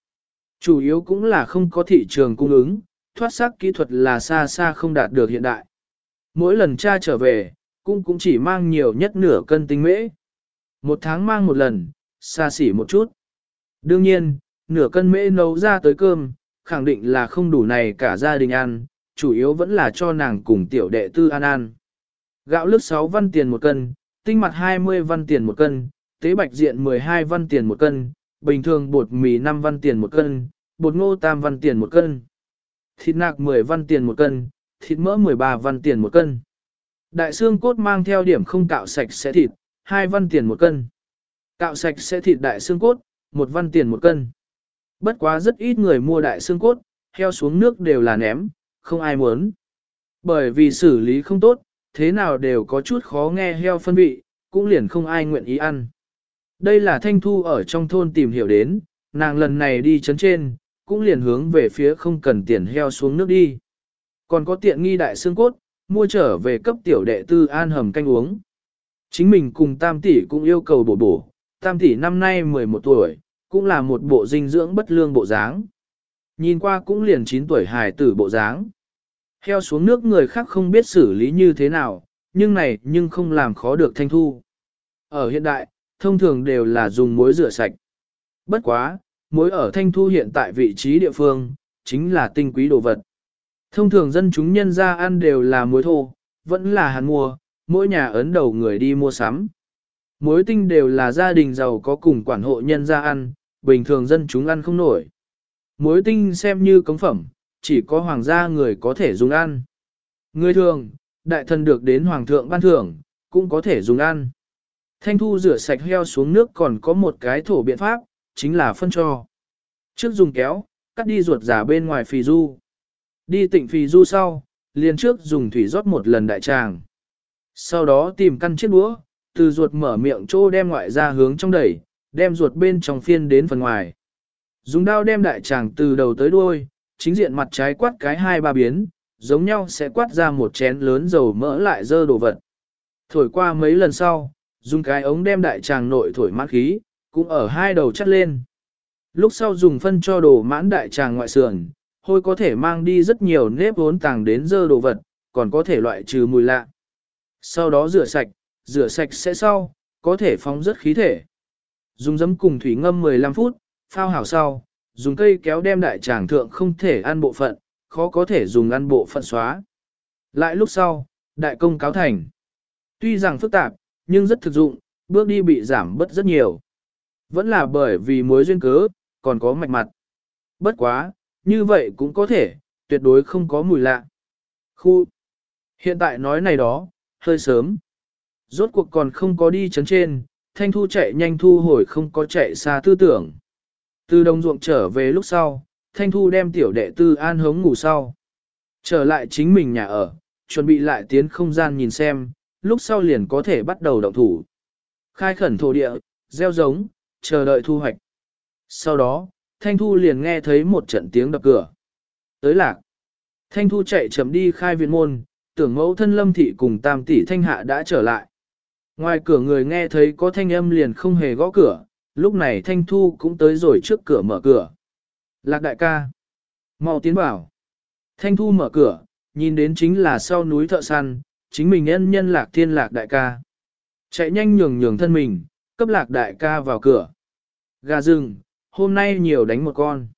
Chủ yếu cũng là không có thị trường cung ứng, thoát sắc kỹ thuật là xa xa không đạt được hiện đại. Mỗi lần cha trở về, cũng cũng chỉ mang nhiều nhất nửa cân tinh mễ. Một tháng mang một lần, xa xỉ một chút. Đương nhiên, nửa cân mễ nấu ra tới cơm, khẳng định là không đủ này cả gia đình ăn, chủ yếu vẫn là cho nàng cùng tiểu đệ tư ăn ăn. Gạo lứt 6 văn tiền một cân, tinh mặt 20 văn tiền một cân, tế bạch diện 12 văn tiền một cân, bình thường bột mì 5 văn tiền một cân, bột ngô tam văn tiền một cân. Thịt nạc 10 văn tiền một cân, thịt mỡ 13 văn tiền một cân. Đại xương cốt mang theo điểm không cạo sạch sẽ thịt, 2 văn tiền một cân. Cạo sạch sẽ thịt đại xương cốt, 1 văn tiền một cân. Bất quá rất ít người mua đại xương cốt, heo xuống nước đều là ném, không ai muốn. Bởi vì xử lý không tốt, thế nào đều có chút khó nghe heo phân vị, cũng liền không ai nguyện ý ăn. Đây là Thanh Thu ở trong thôn tìm hiểu đến, nàng lần này đi chấn trên, cũng liền hướng về phía không cần tiền heo xuống nước đi. Còn có tiện nghi đại xương cốt, mua trở về cấp tiểu đệ tư an hầm canh uống. Chính mình cùng tam tỷ cũng yêu cầu bổ bổ, tam tỷ năm nay 11 tuổi, cũng là một bộ dinh dưỡng bất lương bộ dáng. Nhìn qua cũng liền 9 tuổi hài tử bộ dáng. Heo xuống nước người khác không biết xử lý như thế nào, nhưng này nhưng không làm khó được thanh thu. Ở hiện đại, thông thường đều là dùng muối rửa sạch. Bất quá, muối ở thanh thu hiện tại vị trí địa phương, chính là tinh quý đồ vật. Thông thường dân chúng nhân ra ăn đều là muối thô, vẫn là hàn mua, mỗi nhà ấn đầu người đi mua sắm. Muối tinh đều là gia đình giàu có cùng quản hộ nhân ra ăn, bình thường dân chúng ăn không nổi. Muối tinh xem như cống phẩm, chỉ có hoàng gia người có thể dùng ăn. Người thường, đại thần được đến hoàng thượng ban thưởng, cũng có thể dùng ăn. Thanh thu rửa sạch heo xuống nước còn có một cái thổ biện pháp, chính là phân cho. Trước dùng kéo, cắt đi ruột giả bên ngoài phì du. Đi tịnh phì du sau, liền trước dùng thủy rót một lần đại tràng. Sau đó tìm căn chiếc đũa, từ ruột mở miệng trô đem ngoại ra hướng trong đẩy, đem ruột bên trong phiên đến phần ngoài. Dùng đao đem đại tràng từ đầu tới đuôi, chính diện mặt trái quát cái hai ba biến, giống nhau sẽ quát ra một chén lớn dầu mỡ lại dơ đồ vật. Thổi qua mấy lần sau, dùng cái ống đem đại tràng nội thổi mãn khí, cũng ở hai đầu chắt lên. Lúc sau dùng phân cho đồ mãn đại tràng ngoại sườn, hôi có thể mang đi rất nhiều nếp vốn tàng đến dơ đồ vật, còn có thể loại trừ mùi lạ. Sau đó rửa sạch, rửa sạch sẽ sau, có thể phóng rất khí thể. Dùng giấm cùng thủy ngâm 15 phút, phao hảo sau, dùng cây kéo đem đại tràng thượng không thể ăn bộ phận, khó có thể dùng ăn bộ phận xóa. Lại lúc sau, đại công cáo thành. Tuy rằng phức tạp, nhưng rất thực dụng, bước đi bị giảm bớt rất nhiều. Vẫn là bởi vì mối duyên cớ, còn có mạch mặt. Bất quá, như vậy cũng có thể, tuyệt đối không có mùi lạ. Khu. Hiện tại nói này đó, hơi sớm. Rốt cuộc còn không có đi chấn trên, thanh thu chạy nhanh thu hồi không có chạy xa tư tưởng. Từ đồng ruộng trở về lúc sau, thanh thu đem tiểu đệ tư an hống ngủ sau. Trở lại chính mình nhà ở, chuẩn bị lại tiến không gian nhìn xem, lúc sau liền có thể bắt đầu động thủ. Khai khẩn thổ địa, gieo giống, chờ đợi thu hoạch. Sau đó, Thanh Thu liền nghe thấy một trận tiếng đập cửa. Tới lạc. Thanh Thu chạy chậm đi khai viện môn, tưởng mẫu thân lâm thị cùng tam tỷ thanh hạ đã trở lại. Ngoài cửa người nghe thấy có thanh âm liền không hề gõ cửa, lúc này Thanh Thu cũng tới rồi trước cửa mở cửa. Lạc đại ca. mau tiến bảo. Thanh Thu mở cửa, nhìn đến chính là sau núi thợ săn, chính mình nhân nhân lạc thiên lạc đại ca. Chạy nhanh nhường nhường thân mình, cấp lạc đại ca vào cửa. Gà rừng, hôm nay nhiều đánh một con.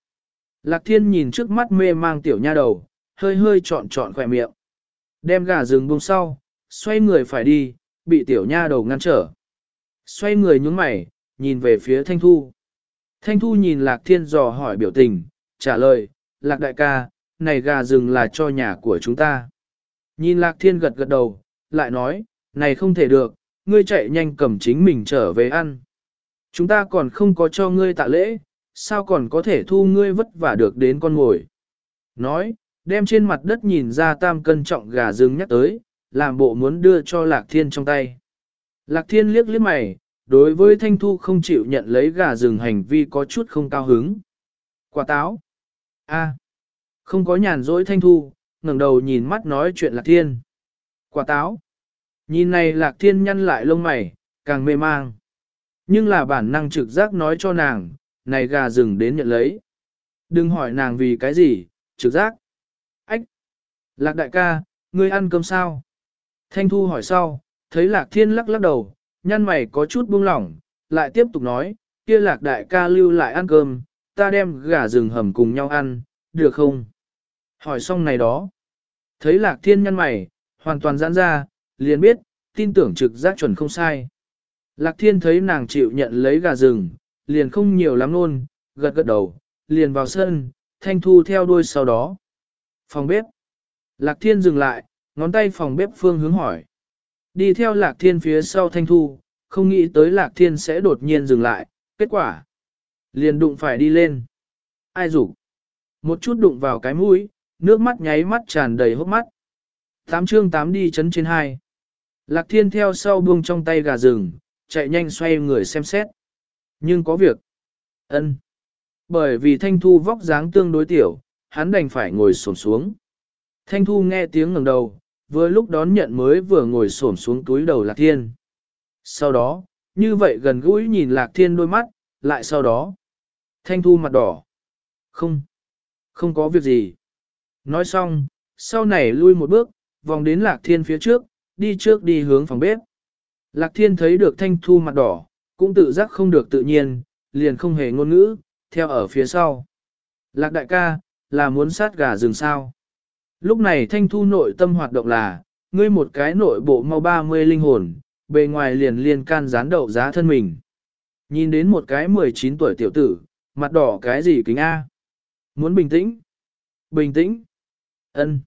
Lạc thiên nhìn trước mắt mê mang tiểu nha đầu, hơi hơi trọn trọn khỏe miệng. Đem gà rừng buông sau, xoay người phải đi, bị tiểu nha đầu ngăn trở. Xoay người nhướng mày, nhìn về phía Thanh Thu. Thanh Thu nhìn Lạc Thiên dò hỏi biểu tình, trả lời, Lạc đại ca, này gà rừng là cho nhà của chúng ta. Nhìn Lạc Thiên gật gật đầu, lại nói, này không thể được, ngươi chạy nhanh cầm chính mình trở về ăn. Chúng ta còn không có cho ngươi tạ lễ, sao còn có thể thu ngươi vất vả được đến con ngồi. Nói, đem trên mặt đất nhìn ra tam cân trọng gà rừng nhắc tới, làm bộ muốn đưa cho Lạc Thiên trong tay. Lạc Thiên liếc liếc mày, đối với Thanh Thu không chịu nhận lấy gà rừng hành vi có chút không cao hứng. Quả táo. a không có nhàn rỗi Thanh Thu, ngẩng đầu nhìn mắt nói chuyện Lạc Thiên. Quả táo. Nhìn này Lạc Thiên nhăn lại lông mày, càng mê mang. Nhưng là bản năng trực giác nói cho nàng, này gà rừng đến nhận lấy. Đừng hỏi nàng vì cái gì, trực giác. Ách! Lạc đại ca, ngươi ăn cơm sao? Thanh Thu hỏi sau, thấy Lạc Thiên lắc lắc đầu, nhăn mày có chút buông lỏng, lại tiếp tục nói, kia Lạc đại ca lưu lại ăn cơm, ta đem gà rừng hầm cùng nhau ăn, được không? Hỏi xong này đó. Thấy Lạc Thiên nhăn mày, hoàn toàn giãn ra, liền biết, tin tưởng trực giác chuẩn không sai. Lạc thiên thấy nàng chịu nhận lấy gà rừng, liền không nhiều lắm luôn, gật gật đầu, liền vào sân, thanh thu theo đuôi sau đó. Phòng bếp. Lạc thiên dừng lại, ngón tay phòng bếp phương hướng hỏi. Đi theo lạc thiên phía sau thanh thu, không nghĩ tới lạc thiên sẽ đột nhiên dừng lại, kết quả. Liền đụng phải đi lên. Ai rủ? Một chút đụng vào cái mũi, nước mắt nháy mắt tràn đầy hốc mắt. Tám chương tám đi chấn trên hai. Lạc thiên theo sau buông trong tay gà rừng, chạy nhanh xoay người xem xét. Nhưng có việc. ân Bởi vì thanh thu vóc dáng tương đối tiểu, hắn đành phải ngồi xổm xuống. Thanh thu nghe tiếng ngẩng đầu, vừa lúc đón nhận mới vừa ngồi xổm xuống túi đầu lạc thiên. Sau đó, như vậy gần gũi nhìn lạc thiên đôi mắt, lại sau đó. Thanh thu mặt đỏ. Không, không có việc gì. Nói xong, sau này lui một bước, vòng đến lạc thiên phía trước, đi trước đi hướng phòng bếp. Lạc thiên thấy được thanh thu mặt đỏ, cũng tự giác không được tự nhiên, liền không hề ngôn ngữ, theo ở phía sau. Lạc đại ca, là muốn sát gà rừng sao. Lúc này thanh thu nội tâm hoạt động là, ngươi một cái nội bộ mau 30 linh hồn, bề ngoài liền liên can gián đậu giá thân mình. Nhìn đến một cái 19 tuổi tiểu tử, mặt đỏ cái gì kính A. Muốn bình tĩnh? Bình tĩnh? ân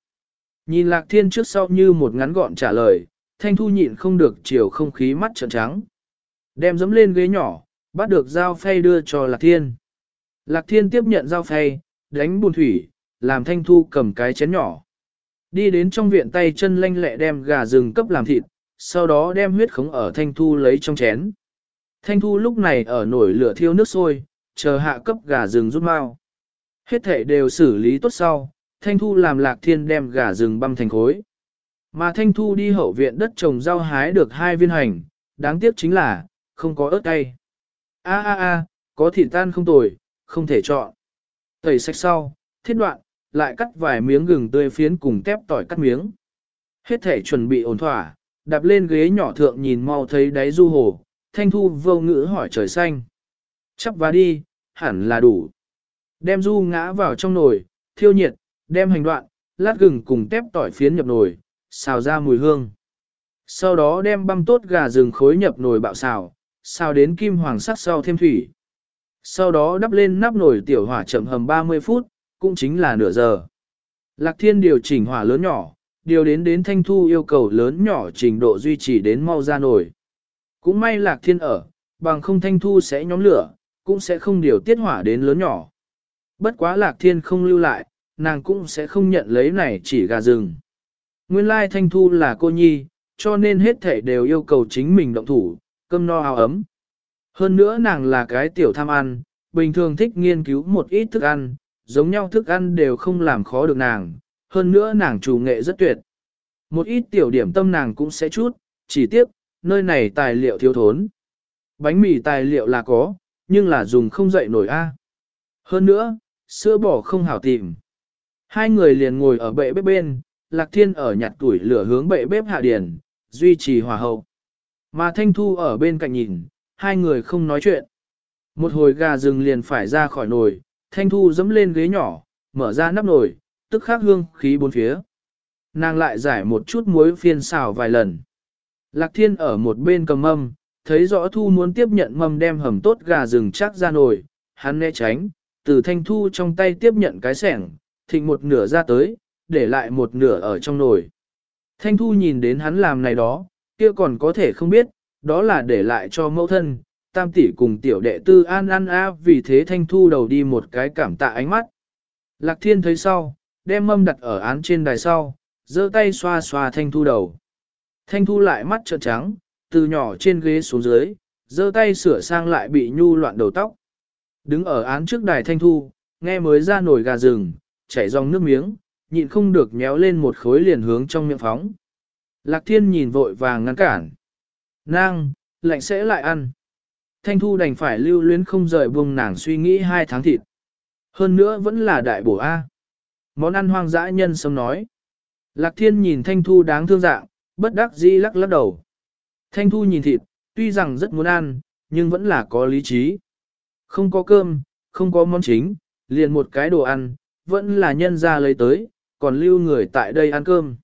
Nhìn lạc thiên trước sau như một ngắn gọn trả lời, thanh thu nhịn không được chiều không khí mắt trợn trắng. Đem dấm lên ghế nhỏ, bắt được dao phay đưa cho lạc thiên. Lạc thiên tiếp nhận dao phay, đánh buồn thủy, làm thanh thu cầm cái chén nhỏ. Đi đến trong viện tay chân lanh lẹ đem gà rừng cấp làm thịt, sau đó đem huyết khống ở thanh thu lấy trong chén. Thanh thu lúc này ở nổi lửa thiêu nước sôi, chờ hạ cấp gà rừng rút mau. Hết thể đều xử lý tốt sau, thanh thu làm lạc thiên đem gà rừng băm thành khối. Mà thanh thu đi hậu viện đất trồng rau hái được hai viên hành, đáng tiếc chính là, không có ớt cay. A a a, có thịt tan không tồi, không thể chọn. Tẩy sạch sau, thiết đoạn, lại cắt vài miếng gừng tươi phiến cùng tép tỏi cắt miếng. Hết thể chuẩn bị ổn thỏa, đạp lên ghế nhỏ thượng nhìn mau thấy đáy du hồ, thanh thu vô ngữ hỏi trời xanh. Chắp vá đi, hẳn là đủ. Đem du ngã vào trong nồi, thiêu nhiệt, đem hành đoạn, lát gừng cùng tép tỏi phiến nhập nồi, xào ra mùi hương. Sau đó đem băm tốt gà rừng khối nhập nồi bạo xào, xào đến kim hoàng sắc sau thêm thủy. Sau đó đắp lên nắp nồi tiểu hỏa chậm hầm 30 phút, cũng chính là nửa giờ. Lạc thiên điều chỉnh hỏa lớn nhỏ, điều đến đến thanh thu yêu cầu lớn nhỏ trình độ duy trì đến mau ra nổi. Cũng may lạc thiên ở, bằng không thanh thu sẽ nhóm lửa, cũng sẽ không điều tiết hỏa đến lớn nhỏ. Bất quá lạc thiên không lưu lại, nàng cũng sẽ không nhận lấy này chỉ gà rừng. Nguyên lai thanh thu là cô nhi, cho nên hết thể đều yêu cầu chính mình động thủ, cơm no áo ấm. Hơn nữa nàng là cái tiểu tham ăn, bình thường thích nghiên cứu một ít thức ăn, giống nhau thức ăn đều không làm khó được nàng, hơn nữa nàng chủ nghệ rất tuyệt. Một ít tiểu điểm tâm nàng cũng sẽ chút, chỉ tiếc, nơi này tài liệu thiếu thốn. Bánh mì tài liệu là có, nhưng là dùng không dậy nổi a. Hơn nữa, sữa bò không hảo tìm. Hai người liền ngồi ở bệ bếp bên, Lạc Thiên ở nhặt tuổi lửa hướng bệ bếp hạ điền, duy trì hòa hậu. Mà Thanh Thu ở bên cạnh nhìn, hai người không nói chuyện. Một hồi gà rừng liền phải ra khỏi nồi, Thanh Thu dẫm lên ghế nhỏ, mở ra nắp nồi, tức khắc hương khí bốn phía. Nàng lại giải một chút muối phiên xào vài lần. Lạc Thiên ở một bên cầm mâm, thấy rõ Thu muốn tiếp nhận mâm đem hầm tốt gà rừng chắc ra nồi, hắn né tránh, từ Thanh Thu trong tay tiếp nhận cái sẻng, thịnh một nửa ra tới, để lại một nửa ở trong nồi. Thanh Thu nhìn đến hắn làm này đó, kia còn có thể không biết, đó là để lại cho mẫu thân, tam tỷ cùng tiểu đệ tư an an a vì thế Thanh Thu đầu đi một cái cảm tạ ánh mắt. Lạc Thiên thấy sau, đem mâm đặt ở án trên đài sau, giơ tay xoa xoa Thanh Thu đầu. Thanh Thu lại mắt trợn trắng, từ nhỏ trên ghế xuống dưới, giơ tay sửa sang lại bị nhu loạn đầu tóc. Đứng ở án trước đài Thanh Thu, nghe mới ra nổi gà rừng, chảy dòng nước miếng, nhịn không được méo lên một khối liền hướng trong miệng phóng. Lạc thiên nhìn vội vàng ngăn cản. Nang, lạnh sẽ lại ăn. Thanh thu đành phải lưu luyến không rời buông nàng suy nghĩ hai tháng thịt. Hơn nữa vẫn là đại bổ A. Món ăn hoang dã nhân sâm nói. Lạc thiên nhìn thanh thu đáng thương dạng, bất đắc dĩ lắc lắc đầu. Thanh thu nhìn thịt, tuy rằng rất muốn ăn, nhưng vẫn là có lý trí. Không có cơm, không có món chính, liền một cái đồ ăn, vẫn là nhân ra lấy tới, còn lưu người tại đây ăn cơm.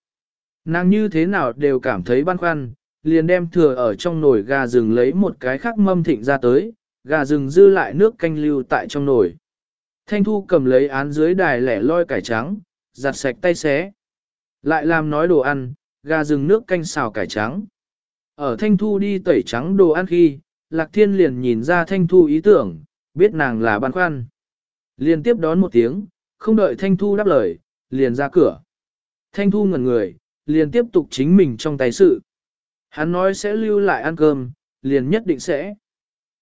Nàng như thế nào đều cảm thấy băn khoăn, liền đem thừa ở trong nồi gà rừng lấy một cái khác mâm thịnh ra tới, gà rừng dư lại nước canh lưu tại trong nồi. Thanh Thu cầm lấy án dưới đài lẻ loi cải trắng, giặt sạch tay xé. Lại làm nói đồ ăn, gà rừng nước canh xào cải trắng. Ở Thanh Thu đi tẩy trắng đồ ăn khi, Lạc Thiên liền nhìn ra Thanh Thu ý tưởng, biết nàng là băn khoăn. Liền tiếp đón một tiếng, không đợi Thanh Thu đáp lời, liền ra cửa. Thanh Thu ngẩn người, liền tiếp tục chính mình trong tay sự. Hắn nói sẽ lưu lại ăn cơm, liền nhất định sẽ.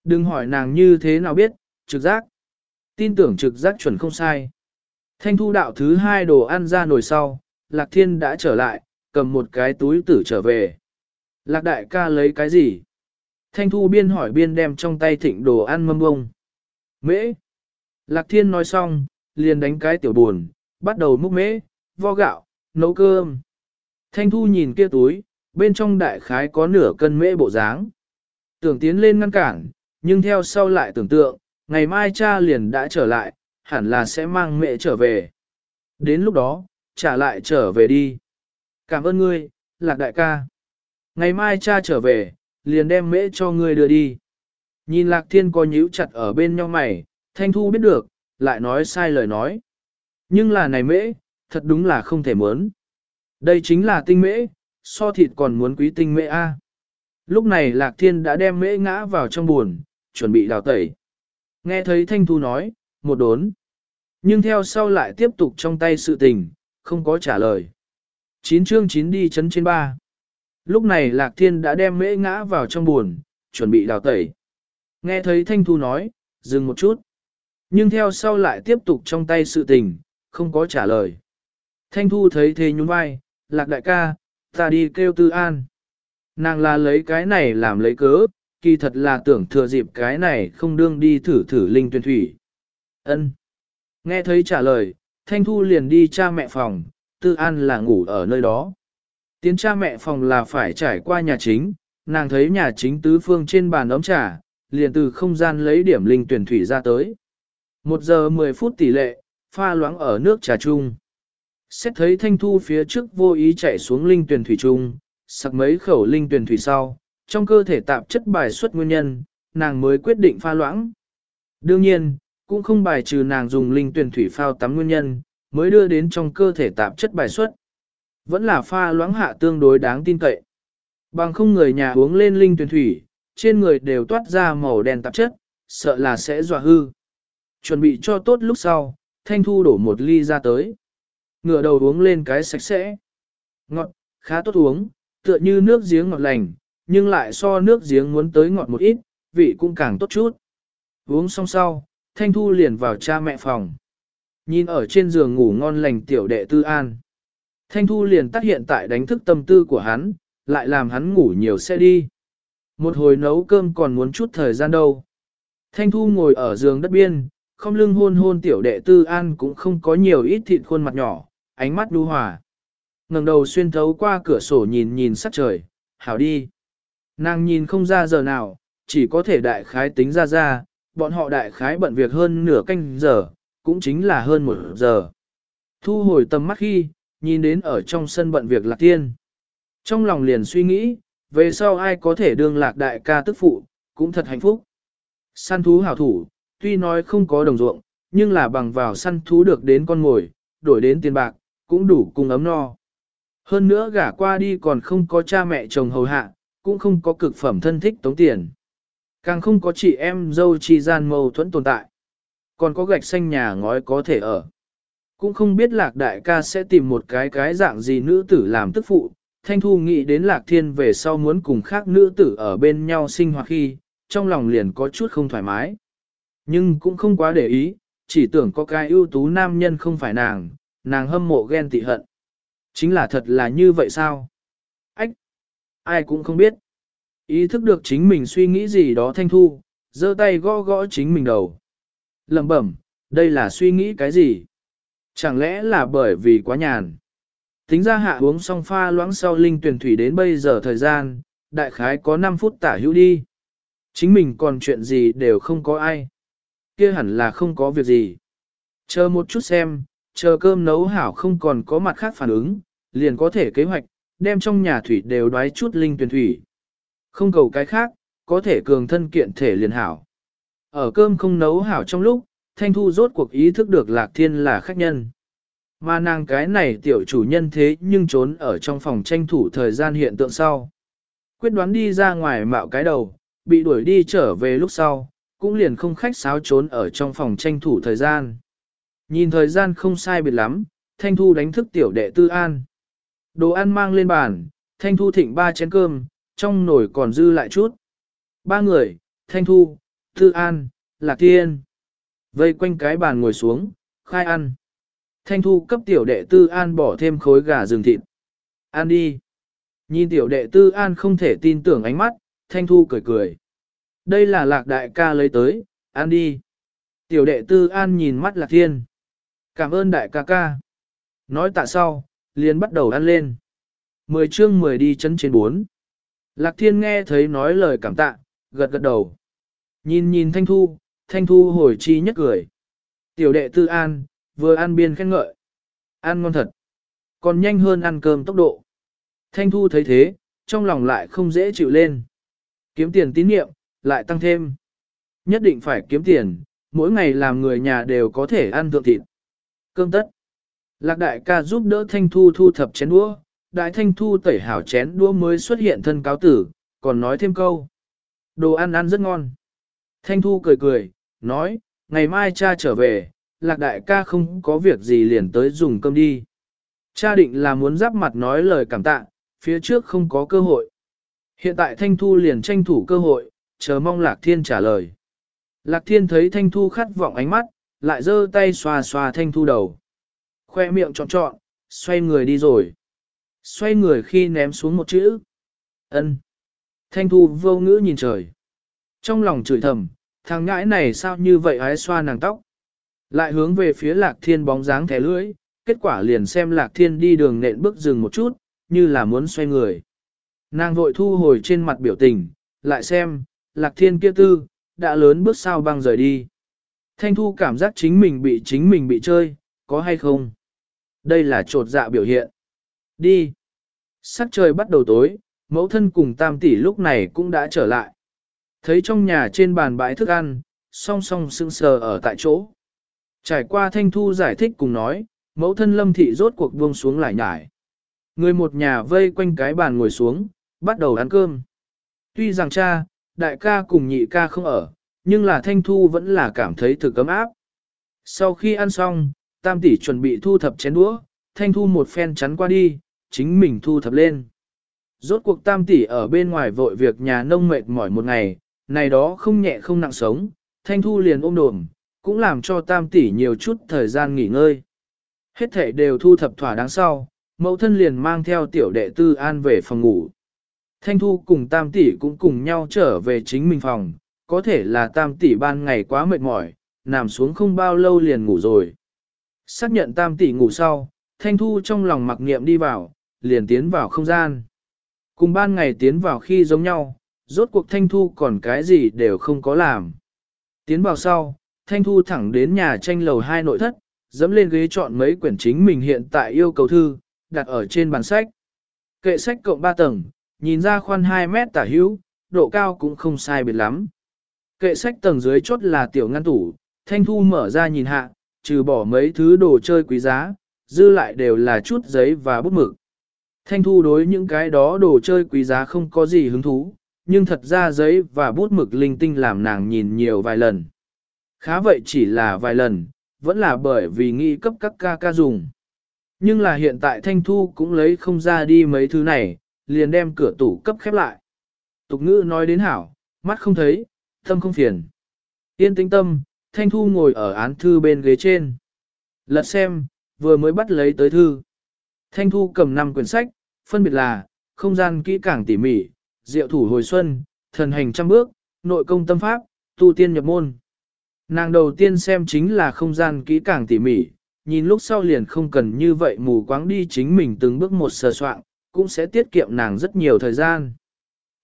Đừng hỏi nàng như thế nào biết, trực giác. Tin tưởng trực giác chuẩn không sai. Thanh Thu đạo thứ hai đồ ăn ra nồi sau, Lạc Thiên đã trở lại, cầm một cái túi tử trở về. Lạc đại ca lấy cái gì? Thanh Thu biên hỏi biên đem trong tay thịnh đồ ăn mâm bông. Mễ. Lạc Thiên nói xong, liền đánh cái tiểu buồn, bắt đầu múc mễ, vo gạo, nấu cơm. Thanh Thu nhìn kia túi, bên trong đại khái có nửa cân mễ bộ dáng. Tưởng tiến lên ngăn cản, nhưng theo sau lại tưởng tượng, ngày mai cha liền đã trở lại, hẳn là sẽ mang mẹ trở về. Đến lúc đó, trả lại trở về đi. Cảm ơn ngươi, lạc đại ca. Ngày mai cha trở về, liền đem mễ cho ngươi đưa đi. Nhìn lạc thiên có nhíu chặt ở bên nhau mày, thanh thu biết được, lại nói sai lời nói. Nhưng là này mễ, thật đúng là không thể muốn. Đây chính là tinh mễ, so thịt còn muốn quý tinh mễ A. Lúc này lạc thiên đã đem mễ ngã vào trong buồn, chuẩn bị đào tẩy. Nghe thấy thanh thu nói, một đốn. Nhưng theo sau lại tiếp tục trong tay sự tình, không có trả lời. Chín chương chín đi chấn trên ba. Lúc này Lạc Thiên đã đem mễ ngã vào trong buồn, chuẩn bị đào tẩy. Nghe thấy Thanh Thu nói, dừng một chút. Nhưng theo sau lại tiếp tục trong tay sự tình, không có trả lời. Thanh Thu thấy thế nhún vai, Lạc đại ca, ta đi kêu Tư An. Nàng là lấy cái này làm lấy cớ, kỳ thật là tưởng thừa dịp cái này không đương đi thử thử linh tuyển thủy. Ân. Nghe thấy trả lời, Thanh Thu liền đi cha mẹ phòng, Tư An là ngủ ở nơi đó. Tiến cha mẹ phòng là phải trải qua nhà chính, nàng thấy nhà chính tứ phương trên bàn ấm trà, liền từ không gian lấy điểm linh tuyển thủy ra tới. Một giờ 10 phút tỷ lệ, pha loãng ở nước trà chung. Xét thấy thanh thu phía trước vô ý chạy xuống linh tuyển thủy trung, sặc mấy khẩu linh tuyển thủy sau, trong cơ thể tạp chất bài xuất nguyên nhân, nàng mới quyết định pha loãng. Đương nhiên, cũng không bài trừ nàng dùng linh tuyển thủy phao tắm nguyên nhân, mới đưa đến trong cơ thể tạp chất bài xuất. Vẫn là pha loãng hạ tương đối đáng tin cậy. Bằng không người nhà uống lên linh tuyển thủy, trên người đều toát ra màu đen tạp chất, sợ là sẽ dọa hư. Chuẩn bị cho tốt lúc sau, Thanh Thu đổ một ly ra tới. Ngửa đầu uống lên cái sạch sẽ. Ngọt, khá tốt uống, tựa như nước giếng ngọt lành, nhưng lại so nước giếng muốn tới ngọt một ít, vị cũng càng tốt chút. Uống xong sau, Thanh Thu liền vào cha mẹ phòng. Nhìn ở trên giường ngủ ngon lành tiểu đệ tư an. Thanh Thu liền tắt hiện tại đánh thức tâm tư của hắn, lại làm hắn ngủ nhiều sẽ đi. Một hồi nấu cơm còn muốn chút thời gian đâu. Thanh Thu ngồi ở giường đất biên, không lưng hôn hôn tiểu đệ tư an cũng không có nhiều ít thịt khuôn mặt nhỏ, ánh mắt đu hòa. ngẩng đầu xuyên thấu qua cửa sổ nhìn nhìn sắc trời, hảo đi. Nàng nhìn không ra giờ nào, chỉ có thể đại khái tính ra ra, bọn họ đại khái bận việc hơn nửa canh giờ, cũng chính là hơn một giờ. Thu hồi tầm mắt khi, nhìn đến ở trong sân bận việc lạc tiên. Trong lòng liền suy nghĩ, về sau ai có thể đương lạc đại ca tức phụ, cũng thật hạnh phúc. Săn thú hảo thủ, tuy nói không có đồng ruộng, nhưng là bằng vào săn thú được đến con mồi, đổi đến tiền bạc, cũng đủ cùng ấm no. Hơn nữa gả qua đi còn không có cha mẹ chồng hầu hạ, cũng không có cực phẩm thân thích tống tiền. Càng không có chị em dâu chi gian mâu thuẫn tồn tại. Còn có gạch xanh nhà ngói có thể ở. Cũng không biết lạc đại ca sẽ tìm một cái cái dạng gì nữ tử làm tức phụ. Thanh Thu nghĩ đến lạc thiên về sau muốn cùng khác nữ tử ở bên nhau sinh hoạt khi, trong lòng liền có chút không thoải mái. Nhưng cũng không quá để ý, chỉ tưởng có cái ưu tú nam nhân không phải nàng, nàng hâm mộ ghen tị hận. Chính là thật là như vậy sao? Ách! Ai cũng không biết. Ý thức được chính mình suy nghĩ gì đó thanh thu, giơ tay gõ gõ chính mình đầu. Lẩm bẩm, đây là suy nghĩ cái gì? Chẳng lẽ là bởi vì quá nhàn? Tính ra hạ uống xong pha loãng sau linh tuyển thủy đến bây giờ thời gian, đại khái có 5 phút tả hữu đi. Chính mình còn chuyện gì đều không có ai kia hẳn là không có việc gì. Chờ một chút xem, chờ cơm nấu hảo không còn có mặt khác phản ứng, liền có thể kế hoạch, đem trong nhà thủy đều đoái chút linh tuyển thủy, Không cầu cái khác, có thể cường thân kiện thể liền hảo. Ở cơm không nấu hảo trong lúc, Thanh Thu rốt cuộc ý thức được Lạc Thiên là khách nhân. Mà nàng cái này tiểu chủ nhân thế nhưng trốn ở trong phòng tranh thủ thời gian hiện tượng sau. Quyết đoán đi ra ngoài mạo cái đầu, bị đuổi đi trở về lúc sau, cũng liền không khách sáo trốn ở trong phòng tranh thủ thời gian. Nhìn thời gian không sai biệt lắm, Thanh Thu đánh thức tiểu đệ tư an. Đồ ăn mang lên bàn, Thanh Thu thịnh ba chén cơm, trong nồi còn dư lại chút. Ba người, Thanh Thu, Tư An, Lạc Thiên. Vây quanh cái bàn ngồi xuống, khai ăn. Thanh Thu cấp tiểu đệ Tư An bỏ thêm khối gà rừng thịt. Ăn đi. Nhìn tiểu đệ Tư An không thể tin tưởng ánh mắt, Thanh Thu cười cười. Đây là lạc đại ca lấy tới, ăn đi. Tiểu đệ Tư An nhìn mắt Lạc Thiên. Cảm ơn đại ca ca. Nói tạ sau, liền bắt đầu ăn lên. Mười chương mười đi chân trên bốn. Lạc Thiên nghe thấy nói lời cảm tạ, gật gật đầu. Nhìn nhìn Thanh Thu, Thanh Thu hồi chi nhất cười. Tiểu đệ Tư An, vừa ăn biên khen ngợi. Ăn ngon thật. Còn nhanh hơn ăn cơm tốc độ. Thanh Thu thấy thế, trong lòng lại không dễ chịu lên. Kiếm tiền tín nhiệm, lại tăng thêm. Nhất định phải kiếm tiền, mỗi ngày làm người nhà đều có thể ăn thượng thịt. Cơm tất. Lạc đại ca giúp đỡ Thanh Thu thu thập chén đũa, đại Thanh Thu tẩy hảo chén đũa mới xuất hiện thân cáo tử, còn nói thêm câu. Đồ ăn ăn rất ngon. Thanh Thu cười cười, nói, ngày mai cha trở về, lạc đại ca không có việc gì liền tới dùng cơm đi. Cha định là muốn giáp mặt nói lời cảm tạ, phía trước không có cơ hội. Hiện tại Thanh Thu liền tranh thủ cơ hội, chờ mong Lạc Thiên trả lời. Lạc Thiên thấy Thanh Thu khát vọng ánh mắt, lại giơ tay xoa xoa Thanh Thu đầu. Khoe miệng trọn trọn, xoay người đi rồi. Xoay người khi ném xuống một chữ. ân. Thanh Thu vô ngữ nhìn trời. Trong lòng chửi thầm, thằng ngãi này sao như vậy ái xoa nàng tóc. Lại hướng về phía Lạc Thiên bóng dáng thẻ lưỡi, kết quả liền xem Lạc Thiên đi đường nện bước dừng một chút, như là muốn xoay người. Nàng vội thu hồi trên mặt biểu tình, lại xem, Lạc Thiên kia tư, đã lớn bước sao băng rời đi. Thanh Thu cảm giác chính mình bị chính mình bị chơi, có hay không? Đây là trột dạ biểu hiện. Đi. Sắc trời bắt đầu tối, mẫu thân cùng tam tỷ lúc này cũng đã trở lại. Thấy trong nhà trên bàn bãi thức ăn, song song sững sờ ở tại chỗ. Trải qua thanh thu giải thích cùng nói, mẫu thân lâm thị rốt cuộc buông xuống lại nhải. Người một nhà vây quanh cái bàn ngồi xuống, bắt đầu ăn cơm. Tuy rằng cha, đại ca cùng nhị ca không ở, nhưng là thanh thu vẫn là cảm thấy thực cấm áp. Sau khi ăn xong, tam tỷ chuẩn bị thu thập chén đũa, thanh thu một phen chắn qua đi, chính mình thu thập lên. Rốt cuộc tam tỷ ở bên ngoài vội việc nhà nông mệt mỏi một ngày, này đó không nhẹ không nặng sống, thanh thu liền ôm đồm, cũng làm cho tam tỷ nhiều chút thời gian nghỉ ngơi. Hết thể đều thu thập thỏa đáng sau, mẫu thân liền mang theo tiểu đệ tư an về phòng ngủ. Thanh thu cùng tam tỷ cũng cùng nhau trở về chính mình phòng, có thể là tam tỷ ban ngày quá mệt mỏi, nằm xuống không bao lâu liền ngủ rồi. Xác nhận tam tỷ ngủ sau, thanh thu trong lòng mặc niệm đi vào, liền tiến vào không gian. Cùng ban ngày tiến vào khi giống nhau, rốt cuộc thanh thu còn cái gì đều không có làm. Tiến vào sau, thanh thu thẳng đến nhà tranh lầu hai nội thất, dẫm lên ghế chọn mấy quyển chính mình hiện tại yêu cầu thư, đặt ở trên bàn sách. Kệ sách cộng 3 tầng, nhìn ra khoan 2 mét tả hữu, độ cao cũng không sai biệt lắm. Kệ sách tầng dưới chốt là tiểu ngăn tủ, thanh thu mở ra nhìn hạ, trừ bỏ mấy thứ đồ chơi quý giá, dư lại đều là chút giấy và bút mực. Thanh thu đối những cái đó đồ chơi quý giá không có gì hứng thú, nhưng thật ra giấy và bút mực linh tinh làm nàng nhìn nhiều vài lần. Khá vậy chỉ là vài lần, vẫn là bởi vì nghi cấp các ca ca dùng. Nhưng là hiện tại Thanh Thu cũng lấy không ra đi mấy thứ này, liền đem cửa tủ cấp khép lại. Tục ngữ nói đến hảo, mắt không thấy, tâm không phiền. Yên tĩnh tâm, Thanh Thu ngồi ở án thư bên ghế trên. Lật xem, vừa mới bắt lấy tới thư. Thanh Thu cầm 5 quyển sách, phân biệt là, không gian kỹ càng tỉ mỉ, diệu thủ hồi xuân, thần hành trăm bước, nội công tâm pháp, tu tiên nhập môn. Nàng đầu tiên xem chính là không gian kỹ càng tỉ mỉ, nhìn lúc sau liền không cần như vậy mù quáng đi chính mình từng bước một sờ soạn, cũng sẽ tiết kiệm nàng rất nhiều thời gian.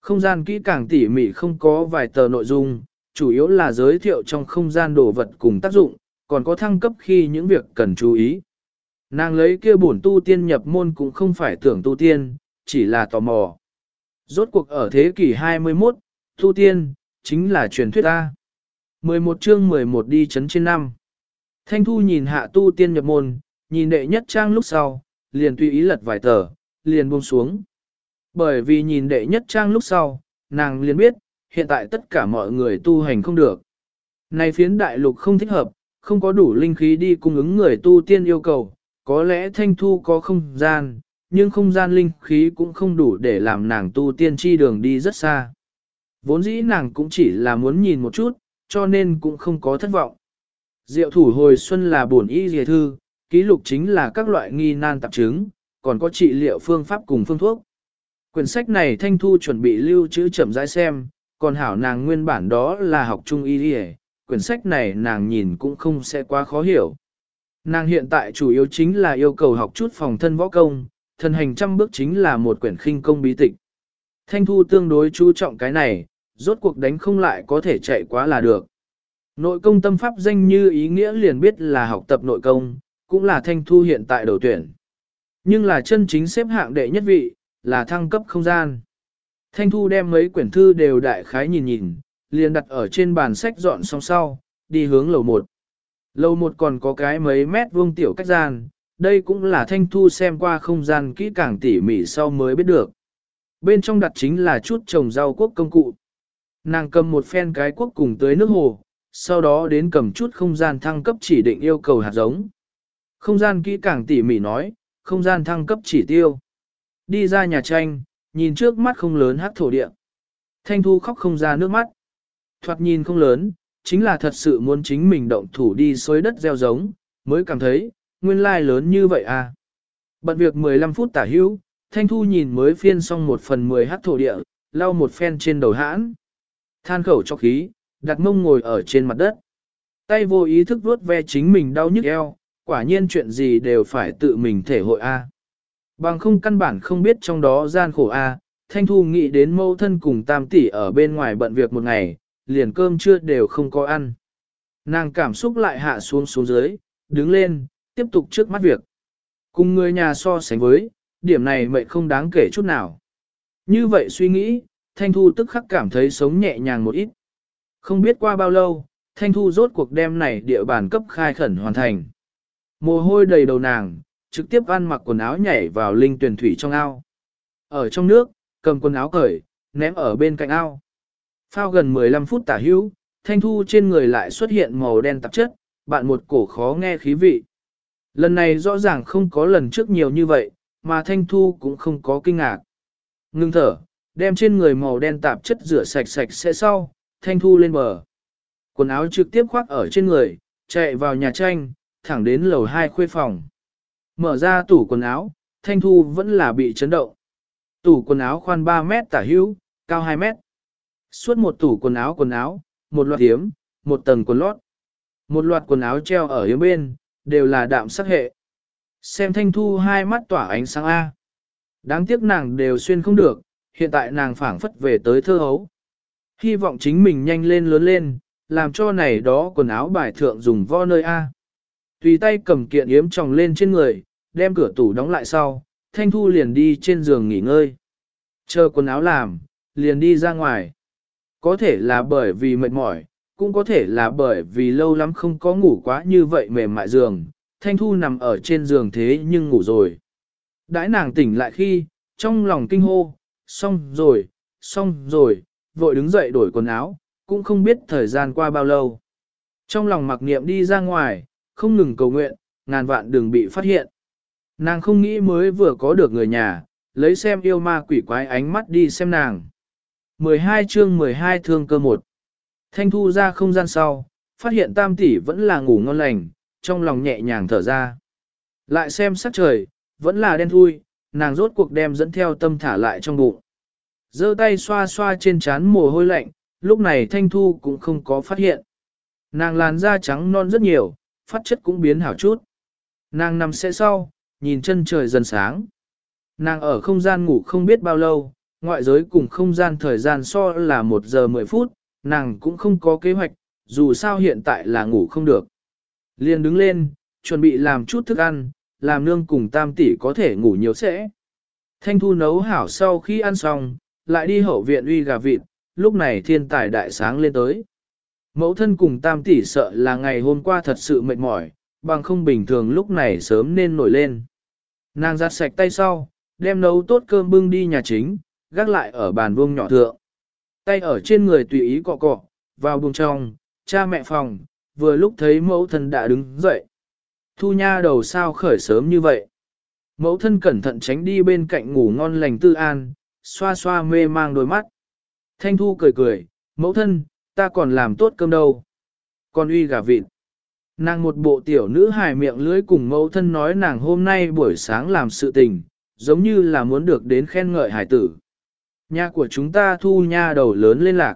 Không gian kỹ càng tỉ mỉ không có vài tờ nội dung, chủ yếu là giới thiệu trong không gian đồ vật cùng tác dụng, còn có thăng cấp khi những việc cần chú ý. Nàng lấy kia bổn tu tiên nhập môn cũng không phải tưởng tu tiên, chỉ là tò mò. Rốt cuộc ở thế kỷ 21, tu tiên, chính là truyền thuyết A. 11 chương 11 đi chấn trên năm. Thanh Thu nhìn hạ tu tiên nhập môn, nhìn đệ nhất trang lúc sau, liền tùy ý lật vài tờ, liền buông xuống. Bởi vì nhìn đệ nhất trang lúc sau, nàng liền biết, hiện tại tất cả mọi người tu hành không được. Này phiến đại lục không thích hợp, không có đủ linh khí đi cung ứng người tu tiên yêu cầu, có lẽ thanh thu có không gian, nhưng không gian linh khí cũng không đủ để làm nàng tu tiên chi đường đi rất xa. Vốn dĩ nàng cũng chỉ là muốn nhìn một chút, cho nên cũng không có thất vọng. Diệu thủ hồi xuân là bổn y dề thư, ký lục chính là các loại nghi nan tạp chứng, còn có trị liệu phương pháp cùng phương thuốc. Quyển sách này Thanh Thu chuẩn bị lưu trữ chậm rãi xem, còn hảo nàng nguyên bản đó là học trung y đi quyển sách này nàng nhìn cũng không sẽ quá khó hiểu. Nàng hiện tại chủ yếu chính là yêu cầu học chút phòng thân võ công, thần hành trăm bước chính là một quyển khinh công bí tịch. Thanh Thu tương đối chú trọng cái này, rốt cuộc đánh không lại có thể chạy quá là được. Nội công tâm pháp danh như ý nghĩa liền biết là học tập nội công, cũng là Thanh Thu hiện tại đầu tuyển. Nhưng là chân chính xếp hạng đệ nhất vị, là thăng cấp không gian. Thanh Thu đem mấy quyển thư đều đại khái nhìn nhìn, liền đặt ở trên bàn sách dọn xong sau, đi hướng lầu 1. Lầu 1 còn có cái mấy mét vuông tiểu cách gian, đây cũng là Thanh Thu xem qua không gian kỹ càng tỉ mỉ sau mới biết được. Bên trong đặt chính là chút trồng rau quốc công cụ. Nàng cầm một phen cái quốc cùng tới nước hồ, sau đó đến cầm chút không gian thăng cấp chỉ định yêu cầu hạt giống. Không gian kỹ càng tỉ mỉ nói, không gian thăng cấp chỉ tiêu. Đi ra nhà tranh, nhìn trước mắt không lớn hắc thổ địa. Thanh thu khóc không ra nước mắt. Thoạt nhìn không lớn, chính là thật sự muốn chính mình động thủ đi xối đất gieo giống, mới cảm thấy, nguyên lai lớn như vậy à. Bận việc 15 phút tả hữu, Thanh Thu nhìn mới phiên xong một phần 10 hắc thổ địa, lau một phen trên đầu hãn. Than khẩu cho khí, đặt mông ngồi ở trên mặt đất. Tay vô ý thức vuốt ve chính mình đau nhức eo, quả nhiên chuyện gì đều phải tự mình thể hội a. Bằng không căn bản không biết trong đó gian khổ a, Thanh Thu nghĩ đến mâu thân cùng tam tỷ ở bên ngoài bận việc một ngày, liền cơm trưa đều không có ăn. Nàng cảm xúc lại hạ xuống xuống dưới, đứng lên, tiếp tục trước mắt việc. Cùng người nhà so sánh với, điểm này mệnh không đáng kể chút nào. Như vậy suy nghĩ, Thanh Thu tức khắc cảm thấy sống nhẹ nhàng một ít. Không biết qua bao lâu, Thanh Thu rốt cuộc đem này địa bàn cấp khai khẩn hoàn thành. Mồ hôi đầy đầu nàng, trực tiếp ăn mặc quần áo nhảy vào linh tuyển thủy trong ao. Ở trong nước, cầm quần áo cởi, ném ở bên cạnh ao. Phao gần 15 phút tả hữu, Thanh Thu trên người lại xuất hiện màu đen tạp chất, bạn một cổ khó nghe khí vị. Lần này rõ ràng không có lần trước nhiều như vậy, mà Thanh Thu cũng không có kinh ngạc. Ngưng thở, đem trên người màu đen tạp chất rửa sạch sạch sẽ sau, Thanh Thu lên bờ. Quần áo trực tiếp khoác ở trên người, chạy vào nhà tranh, thẳng đến lầu hai khuê phòng. Mở ra tủ quần áo, Thanh Thu vẫn là bị chấn động. Tủ quần áo khoan 3 mét tả hữu, cao 2 mét. Suốt một tủ quần áo quần áo, một loạt hiếm, một tầng quần lót. Một loạt quần áo treo ở hiếm bên, đều là đạm sắc hệ. Xem Thanh Thu hai mắt tỏa ánh sáng A. Đáng tiếc nàng đều xuyên không được, hiện tại nàng phảng phất về tới thơ hấu. Hy vọng chính mình nhanh lên lớn lên, làm cho này đó quần áo bài thượng dùng vo nơi A. Tùy tay cầm kiện yếm tròng lên trên người, đem cửa tủ đóng lại sau, Thanh Thu liền đi trên giường nghỉ ngơi. Chờ quần áo làm, liền đi ra ngoài. Có thể là bởi vì mệt mỏi, cũng có thể là bởi vì lâu lắm không có ngủ quá như vậy mềm mại giường. Thanh Thu nằm ở trên giường thế nhưng ngủ rồi. Đãi nàng tỉnh lại khi, trong lòng kinh hô, xong rồi, xong rồi, vội đứng dậy đổi quần áo, cũng không biết thời gian qua bao lâu. Trong lòng mặc niệm đi ra ngoài, không ngừng cầu nguyện, ngàn vạn đừng bị phát hiện. Nàng không nghĩ mới vừa có được người nhà, lấy xem yêu ma quỷ quái ánh mắt đi xem nàng. 12 chương 12 thương cơ một. Thanh thu ra không gian sau, phát hiện tam tỷ vẫn là ngủ ngon lành, trong lòng nhẹ nhàng thở ra. Lại xem sắc trời, vẫn là đen thui, nàng rốt cuộc đem dẫn theo tâm thả lại trong bụng. giơ tay xoa xoa trên trán mồ hôi lạnh, lúc này Thanh Thu cũng không có phát hiện. Nàng làn da trắng non rất nhiều, phát chất cũng biến hảo chút. Nàng nằm sẽ sau, nhìn chân trời dần sáng. Nàng ở không gian ngủ không biết bao lâu, ngoại giới cùng không gian thời gian so là 1 giờ 10 phút, nàng cũng không có kế hoạch, dù sao hiện tại là ngủ không được. Liền đứng lên, chuẩn bị làm chút thức ăn, làm nương cùng tam tỷ có thể ngủ nhiều sẽ. Thanh thu nấu hảo sau khi ăn xong, lại đi hậu viện uy gà vịt, lúc này thiên tài đại sáng lên tới. Mẫu thân cùng tam tỷ sợ là ngày hôm qua thật sự mệt mỏi, bằng không bình thường lúc này sớm nên nổi lên. Nàng giặt sạch tay sau, đem nấu tốt cơm bưng đi nhà chính, gác lại ở bàn vuông nhỏ thượng. Tay ở trên người tùy ý cọ cọ, vào buồng trong, cha mẹ phòng, vừa lúc thấy mẫu thân đã đứng dậy. Thu nha đầu sao khởi sớm như vậy. Mẫu thân cẩn thận tránh đi bên cạnh ngủ ngon lành tư an, xoa xoa mê mang đôi mắt. Thanh thu cười cười, mẫu thân, ta còn làm tốt cơm đâu. Còn uy gà vịt. Nàng một bộ tiểu nữ hài miệng lưỡi cùng mẫu thân nói nàng hôm nay buổi sáng làm sự tình, giống như là muốn được đến khen ngợi hải tử. Nhà của chúng ta thu nha đầu lớn lên lạc.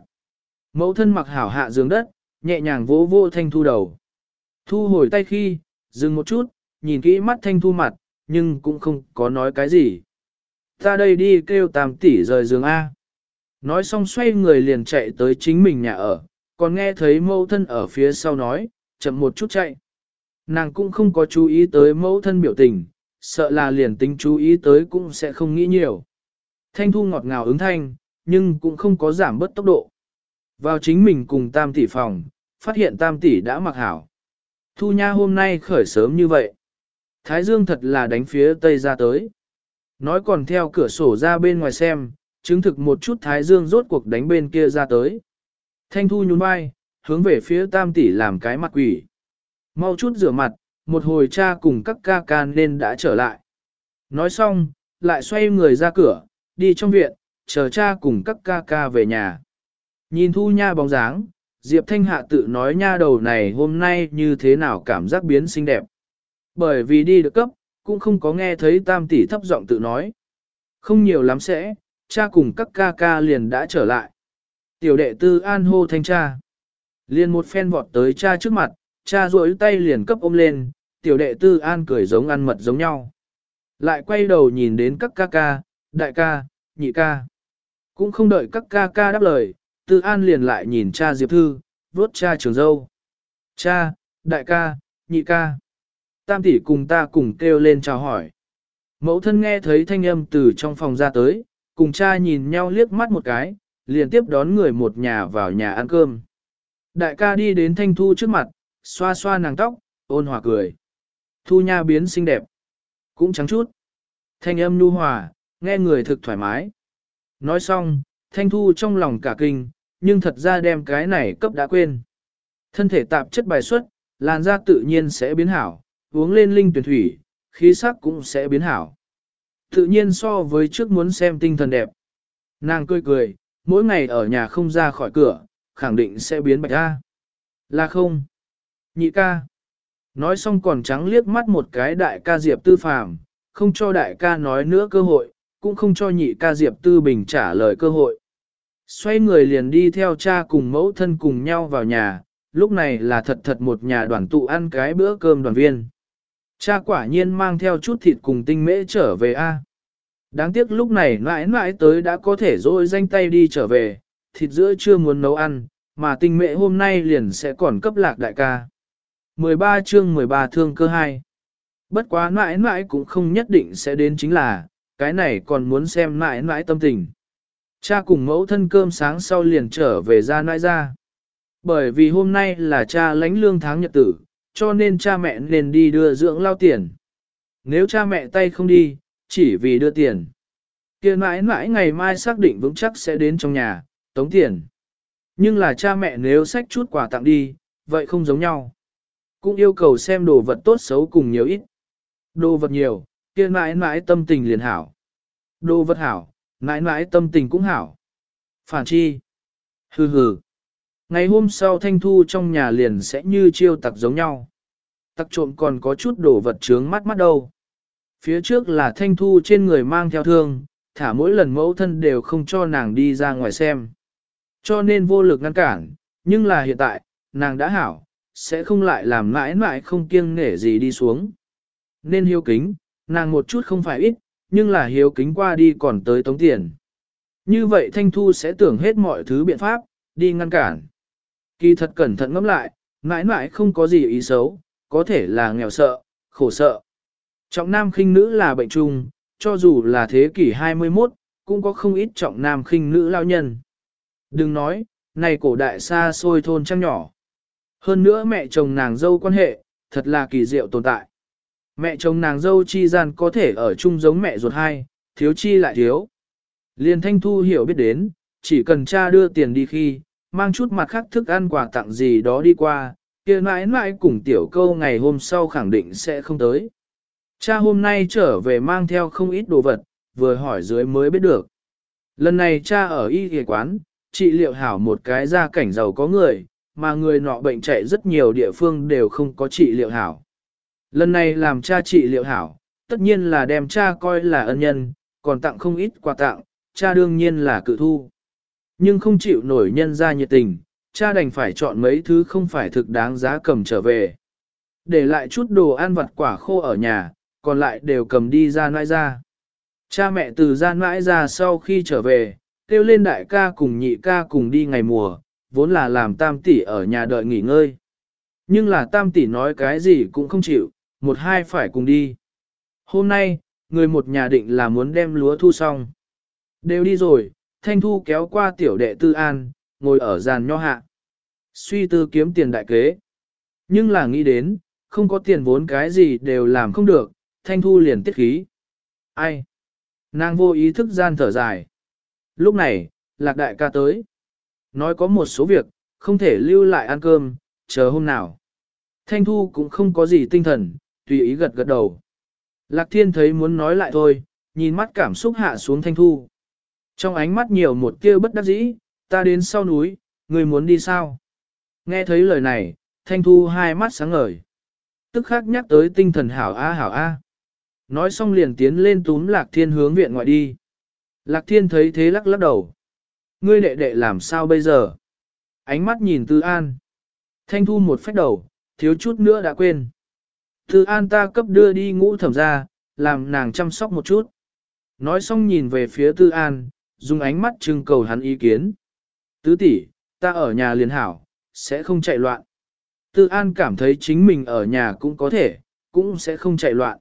Mẫu thân mặc hảo hạ giường đất, nhẹ nhàng vỗ vỗ thanh thu đầu. Thu hồi tay khi, dừng một chút, nhìn kỹ mắt thanh thu mặt, nhưng cũng không có nói cái gì. Ta đây đi kêu tam tỷ rời giường A. Nói xong xoay người liền chạy tới chính mình nhà ở, còn nghe thấy mẫu thân ở phía sau nói, chậm một chút chạy. Nàng cũng không có chú ý tới mẫu thân biểu tình, sợ là liền tính chú ý tới cũng sẽ không nghĩ nhiều. Thanh thu ngọt ngào ứng thanh, nhưng cũng không có giảm bớt tốc độ. Vào chính mình cùng tam tỷ phòng, phát hiện tam tỷ đã mặc hảo. Thu nha hôm nay khởi sớm như vậy. Thái dương thật là đánh phía tây ra tới. Nói còn theo cửa sổ ra bên ngoài xem, chứng thực một chút thái dương rốt cuộc đánh bên kia ra tới. Thanh thu nhún vai, hướng về phía tam tỷ làm cái mặt quỷ. Mau chút rửa mặt, một hồi cha cùng các ca ca nên đã trở lại. Nói xong, lại xoay người ra cửa, đi trong viện, chờ cha cùng các ca ca về nhà. Nhìn thu nha bóng dáng, Diệp Thanh Hạ tự nói nha đầu này hôm nay như thế nào cảm giác biến xinh đẹp. Bởi vì đi được cấp, cũng không có nghe thấy tam tỷ thấp giọng tự nói. Không nhiều lắm sẽ, cha cùng các ca ca liền đã trở lại. Tiểu đệ tư an hô thanh cha. Liền một phen vọt tới cha trước mặt, cha duỗi tay liền cấp ôm lên, tiểu đệ tư an cười giống ăn mật giống nhau. Lại quay đầu nhìn đến các ca ca, đại ca, nhị ca. Cũng không đợi các ca ca đáp lời, tư an liền lại nhìn cha Diệp Thư, vuốt cha trường dâu. Cha, đại ca, nhị ca. Tam tỷ cùng ta cùng kêu lên chào hỏi. Mẫu thân nghe thấy thanh âm từ trong phòng ra tới, cùng cha nhìn nhau liếc mắt một cái, liền tiếp đón người một nhà vào nhà ăn cơm. Đại ca đi đến Thanh Thu trước mặt, xoa xoa nàng tóc, ôn hòa cười. Thu nha biến xinh đẹp, cũng trắng chút. Thanh âm nu hòa, nghe người thực thoải mái. Nói xong, Thanh Thu trong lòng cả kinh, nhưng thật ra đem cái này cấp đã quên. Thân thể tạp chất bài xuất, làn da tự nhiên sẽ biến hảo, uống lên linh tuyển thủy, khí sắc cũng sẽ biến hảo. Tự nhiên so với trước muốn xem tinh thần đẹp. Nàng cười cười, mỗi ngày ở nhà không ra khỏi cửa, khẳng định sẽ biến bạch ra. Là không? Nhị ca. Nói xong còn trắng liếc mắt một cái đại ca Diệp Tư Phàm, không cho đại ca nói nữa cơ hội, cũng không cho nhị ca Diệp Tư Bình trả lời cơ hội. Xoay người liền đi theo cha cùng mẫu thân cùng nhau vào nhà, lúc này là thật thật một nhà đoàn tụ ăn cái bữa cơm đoàn viên. Cha quả nhiên mang theo chút thịt cùng tinh mễ trở về A. Đáng tiếc lúc này mãi mãi tới đã có thể rồi danh tay đi trở về, thịt giữa chưa muốn nấu ăn, mà tinh mễ hôm nay liền sẽ còn cấp lạc đại ca. 13 chương 13 thương cơ 2 Bất quá mãi mãi cũng không nhất định sẽ đến chính là, cái này còn muốn xem mãi mãi tâm tình. Cha cùng mẫu thân cơm sáng sau liền trở về ra nãi ra. Bởi vì hôm nay là cha lãnh lương tháng nhật tử, cho nên cha mẹ nên đi đưa dưỡng lao tiền. Nếu cha mẹ tay không đi, chỉ vì đưa tiền. kia mãi mãi ngày mai xác định vững chắc sẽ đến trong nhà, tống tiền. Nhưng là cha mẹ nếu xách chút quà tặng đi, vậy không giống nhau. Cũng yêu cầu xem đồ vật tốt xấu cùng nhiều ít. Đồ vật nhiều, kia mãi mãi tâm tình liền hảo. Đồ vật hảo, mãi mãi tâm tình cũng hảo. Phản chi. Hừ hừ. Ngày hôm sau thanh thu trong nhà liền sẽ như chiêu tặc giống nhau. Tặc trộm còn có chút đồ vật trướng mắt mắt đâu. Phía trước là thanh thu trên người mang theo thương, thả mỗi lần mẫu thân đều không cho nàng đi ra ngoài xem. Cho nên vô lực ngăn cản, nhưng là hiện tại, nàng đã hảo, sẽ không lại làm mãi mãi không kiêng nể gì đi xuống. Nên hiếu kính, nàng một chút không phải ít, nhưng là hiếu kính qua đi còn tới tống tiền. Như vậy Thanh Thu sẽ tưởng hết mọi thứ biện pháp, đi ngăn cản. Kỳ thật cẩn thận ngẫm lại, mãi mãi không có gì ý xấu, có thể là nghèo sợ, khổ sợ. Trọng nam khinh nữ là bệnh chung, cho dù là thế kỷ 21, cũng có không ít trọng nam khinh nữ lao nhân. Đừng nói, này cổ đại xa xôi thôn trăng nhỏ. Hơn nữa mẹ chồng nàng dâu quan hệ, thật là kỳ diệu tồn tại. Mẹ chồng nàng dâu chi gian có thể ở chung giống mẹ ruột hai, thiếu chi lại thiếu. Liên Thanh Thu hiểu biết đến, chỉ cần cha đưa tiền đi khi, mang chút mặt khác thức ăn quà tặng gì đó đi qua, kia mãi mãi cùng tiểu câu ngày hôm sau khẳng định sẽ không tới. Cha hôm nay trở về mang theo không ít đồ vật, vừa hỏi dưới mới biết được. Lần này cha ở y ghề quán, trị liệu hảo một cái gia cảnh giàu có người, mà người nọ bệnh chạy rất nhiều địa phương đều không có trị liệu hảo. Lần này làm cha trị liệu hảo, tất nhiên là đem cha coi là ân nhân, còn tặng không ít quà tặng, cha đương nhiên là cự thu. Nhưng không chịu nổi nhân ra nhiệt tình, cha đành phải chọn mấy thứ không phải thực đáng giá cầm trở về. Để lại chút đồ ăn vặt quả khô ở nhà, còn lại đều cầm đi ra nãi ra. Cha mẹ từ gian mãi ra sau khi trở về, kêu lên đại ca cùng nhị ca cùng đi ngày mùa, vốn là làm tam tỷ ở nhà đợi nghỉ ngơi. Nhưng là tam tỷ nói cái gì cũng không chịu, một hai phải cùng đi. Hôm nay, người một nhà định là muốn đem lúa thu xong. Đều đi rồi, thanh thu kéo qua tiểu đệ tư an, ngồi ở giàn nho hạ. Suy tư kiếm tiền đại kế. Nhưng là nghĩ đến, không có tiền vốn cái gì đều làm không được, thanh thu liền tiết khí. Ai? Nàng vô ý thức gian thở dài. Lúc này, lạc đại ca tới. Nói có một số việc, không thể lưu lại ăn cơm, chờ hôm nào. Thanh thu cũng không có gì tinh thần, tùy ý gật gật đầu. Lạc thiên thấy muốn nói lại thôi, nhìn mắt cảm xúc hạ xuống thanh thu. Trong ánh mắt nhiều một tia bất đắc dĩ, ta đến sau núi, người muốn đi sao? Nghe thấy lời này, thanh thu hai mắt sáng ngời. Tức khắc nhắc tới tinh thần hảo a hảo a. Nói xong liền tiến lên túm lạc thiên hướng viện ngoại đi. Lạc thiên thấy thế lắc lắc đầu. Ngươi đệ đệ làm sao bây giờ? Ánh mắt nhìn tư an. Thanh thu một phách đầu, thiếu chút nữa đã quên. Tư an ta cấp đưa đi ngũ thẩm ra, làm nàng chăm sóc một chút. Nói xong nhìn về phía tư an, dùng ánh mắt trưng cầu hắn ý kiến. Tứ tỷ, ta ở nhà liền hảo, sẽ không chạy loạn. Tư an cảm thấy chính mình ở nhà cũng có thể, cũng sẽ không chạy loạn.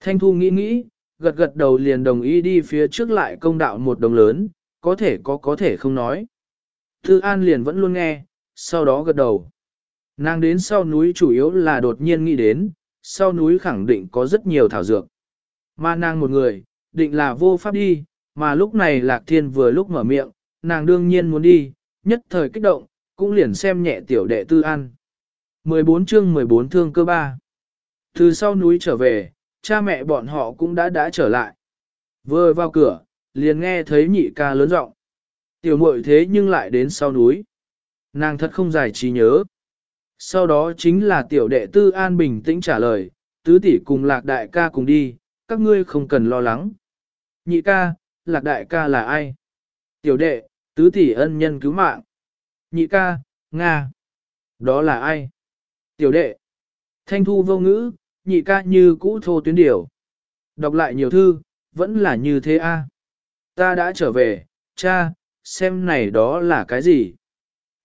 Thanh Thu nghĩ nghĩ, gật gật đầu liền đồng ý đi phía trước lại công đạo một đồng lớn, có thể có có thể không nói. Tư An liền vẫn luôn nghe, sau đó gật đầu. Nàng đến sau núi chủ yếu là đột nhiên nghĩ đến, sau núi khẳng định có rất nhiều thảo dược. Mà nàng một người, định là vô pháp đi, mà lúc này Lạc Thiên vừa lúc mở miệng, nàng đương nhiên muốn đi, nhất thời kích động, cũng liền xem nhẹ tiểu đệ Tư An. 14 chương 14 thương cơ ba. Từ sau núi trở về, cha mẹ bọn họ cũng đã đã trở lại. Vừa vào cửa, liền nghe thấy nhị ca lớn giọng. Tiểu muội thế nhưng lại đến sau núi. Nàng thật không giải trí nhớ. Sau đó chính là tiểu đệ tư an bình tĩnh trả lời, tứ tỷ cùng lạc đại ca cùng đi, các ngươi không cần lo lắng. Nhị ca, lạc đại ca là ai? Tiểu đệ, tứ tỷ ân nhân cứu mạng. Nhị ca, Nga. Đó là ai? Tiểu đệ. Thanh thu vô ngữ, nhị ca như cũ thô tuyến điểu. Đọc lại nhiều thư, vẫn là như thế a. Ta đã trở về, cha, xem này đó là cái gì.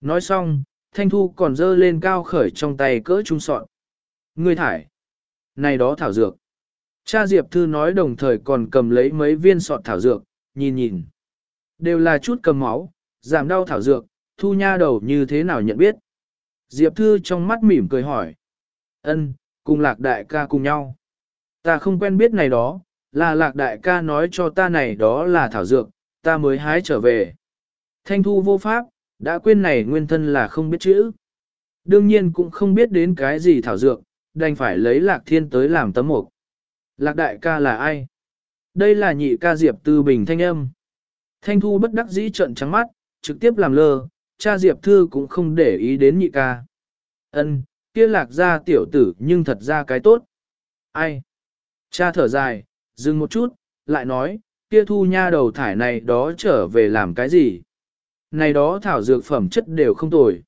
Nói xong, Thanh Thu còn dơ lên cao khởi trong tay cỡ trung sọn. Ngươi thải. Này đó thảo dược. Cha Diệp Thư nói đồng thời còn cầm lấy mấy viên sọt thảo dược, nhìn nhìn. Đều là chút cầm máu, giảm đau thảo dược, Thu nha đầu như thế nào nhận biết. Diệp Thư trong mắt mỉm cười hỏi. Ân, cùng lạc đại ca cùng nhau. Ta không quen biết này đó, là lạc đại ca nói cho ta này đó là thảo dược, ta mới hái trở về. Thanh thu vô pháp, đã quên này nguyên thân là không biết chữ. Đương nhiên cũng không biết đến cái gì thảo dược, đành phải lấy lạc thiên tới làm tấm mục. Lạc đại ca là ai? Đây là nhị ca Diệp Tư Bình thanh âm. Thanh thu bất đắc dĩ trợn trắng mắt, trực tiếp làm lơ, cha Diệp Thư cũng không để ý đến nhị ca. Ân, kia lạc ra tiểu tử nhưng thật ra cái tốt. Ai? Cha thở dài, dừng một chút, lại nói, kia thu nha đầu thải này đó trở về làm cái gì? Này đó thảo dược phẩm chất đều không tồi.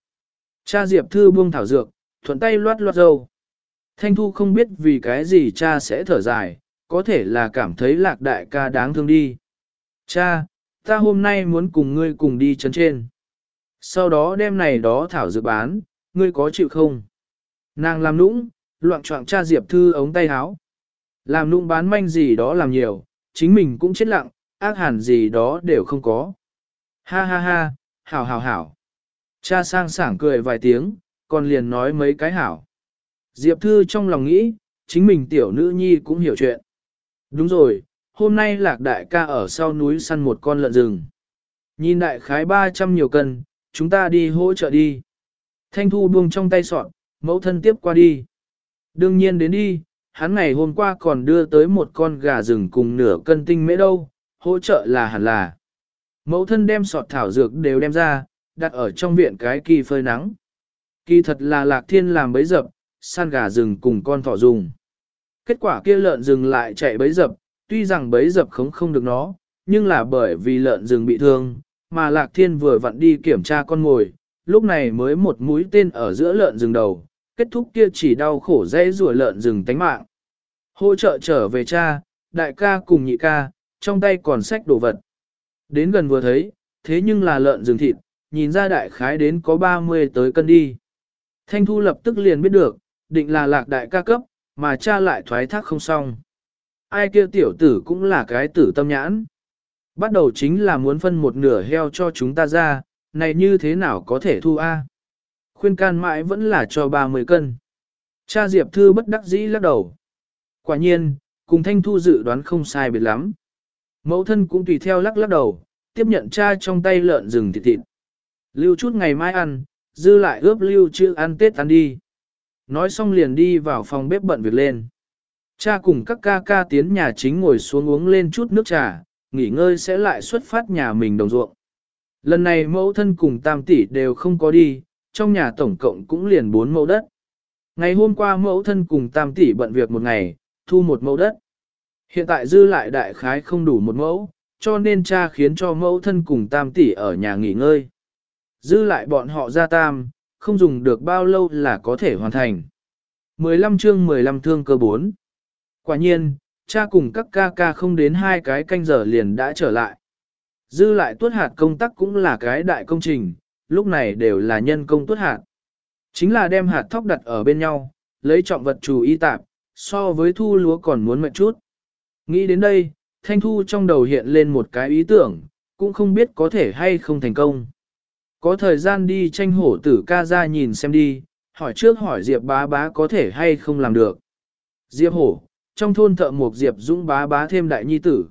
Cha Diệp Thư buông thảo dược, thuận tay loát loát dâu. Thanh Thu không biết vì cái gì cha sẽ thở dài, có thể là cảm thấy lạc đại ca đáng thương đi. Cha, ta hôm nay muốn cùng ngươi cùng đi chấn trên. Sau đó đem này đó thảo dược bán, ngươi có chịu không? Nàng làm nũng, loạn trọng cha Diệp Thư ống tay háo Làm nũng bán manh gì đó làm nhiều, chính mình cũng chết lặng, ác hẳn gì đó đều không có. Ha ha ha, hảo hảo hảo. Cha sang sảng cười vài tiếng, còn liền nói mấy cái hảo. Diệp Thư trong lòng nghĩ, chính mình tiểu nữ nhi cũng hiểu chuyện. Đúng rồi, hôm nay lạc đại ca ở sau núi săn một con lợn rừng. Nhìn đại khái 300 nhiều cân, chúng ta đi hỗ trợ đi. Thanh thu buông trong tay sọt, mẫu thân tiếp qua đi. Đương nhiên đến đi, hắn ngày hôm qua còn đưa tới một con gà rừng cùng nửa cân tinh mễ đâu, hỗ trợ là hẳn là. Mẫu thân đem sọt thảo dược đều đem ra, đặt ở trong viện cái kỳ phơi nắng. Kỳ thật là lạc thiên làm bấy dập, săn gà rừng cùng con thỏ dùng. Kết quả kia lợn rừng lại chạy bấy dập, tuy rằng bấy dập khống không được nó, nhưng là bởi vì lợn rừng bị thương, mà lạc thiên vừa vặn đi kiểm tra con ngồi, lúc này mới một mũi tên ở giữa lợn rừng đầu, kết thúc kia chỉ đau khổ dễ rùa lợn rừng tánh mạng. Hỗ trợ trở về cha, đại ca cùng nhị ca, trong tay còn sách đồ vật. Đến gần vừa thấy, thế nhưng là lợn rừng thịt, nhìn ra đại khái đến có 30 tới cân đi. Thanh Thu lập tức liền biết được, định là lạc đại ca cấp, mà cha lại thoái thác không xong. Ai kia tiểu tử cũng là cái tử tâm nhãn. Bắt đầu chính là muốn phân một nửa heo cho chúng ta ra, này như thế nào có thể thu A. Khuyên can mãi vẫn là cho 30 cân. Cha Diệp Thư bất đắc dĩ lắc đầu. Quả nhiên, cùng Thanh Thu dự đoán không sai biệt lắm. Mẫu thân cũng tùy theo lắc lắc đầu, tiếp nhận cha trong tay lợn rừng thịt thịt. Lưu chút ngày mai ăn, dư lại ướp lưu chưa ăn tết ăn đi. Nói xong liền đi vào phòng bếp bận việc lên. Cha cùng các ca ca tiến nhà chính ngồi xuống uống lên chút nước trà, nghỉ ngơi sẽ lại xuất phát nhà mình đồng ruộng. Lần này mẫu thân cùng tam tỷ đều không có đi, trong nhà tổng cộng cũng liền bốn mẫu đất. Ngày hôm qua mẫu thân cùng tam tỷ bận việc một ngày, thu một mẫu đất. Hiện tại dư lại đại khái không đủ một mẫu, cho nên cha khiến cho mẫu thân cùng tam tỷ ở nhà nghỉ ngơi. Dư lại bọn họ ra tam, không dùng được bao lâu là có thể hoàn thành. 15 chương 15 thương cơ 4 Quả nhiên, cha cùng các ca ca không đến hai cái canh giờ liền đã trở lại. Dư lại tuốt hạt công tác cũng là cái đại công trình, lúc này đều là nhân công tuốt hạt. Chính là đem hạt thóc đặt ở bên nhau, lấy trọng vật chủ y tạp, so với thu lúa còn muốn mệt chút. Nghĩ đến đây, Thanh Thu trong đầu hiện lên một cái ý tưởng, cũng không biết có thể hay không thành công. Có thời gian đi tranh hổ tử ca ra nhìn xem đi, hỏi trước hỏi Diệp bá bá có thể hay không làm được. Diệp hổ, trong thôn thợ mộc Diệp Dũng bá bá thêm đại nhi tử.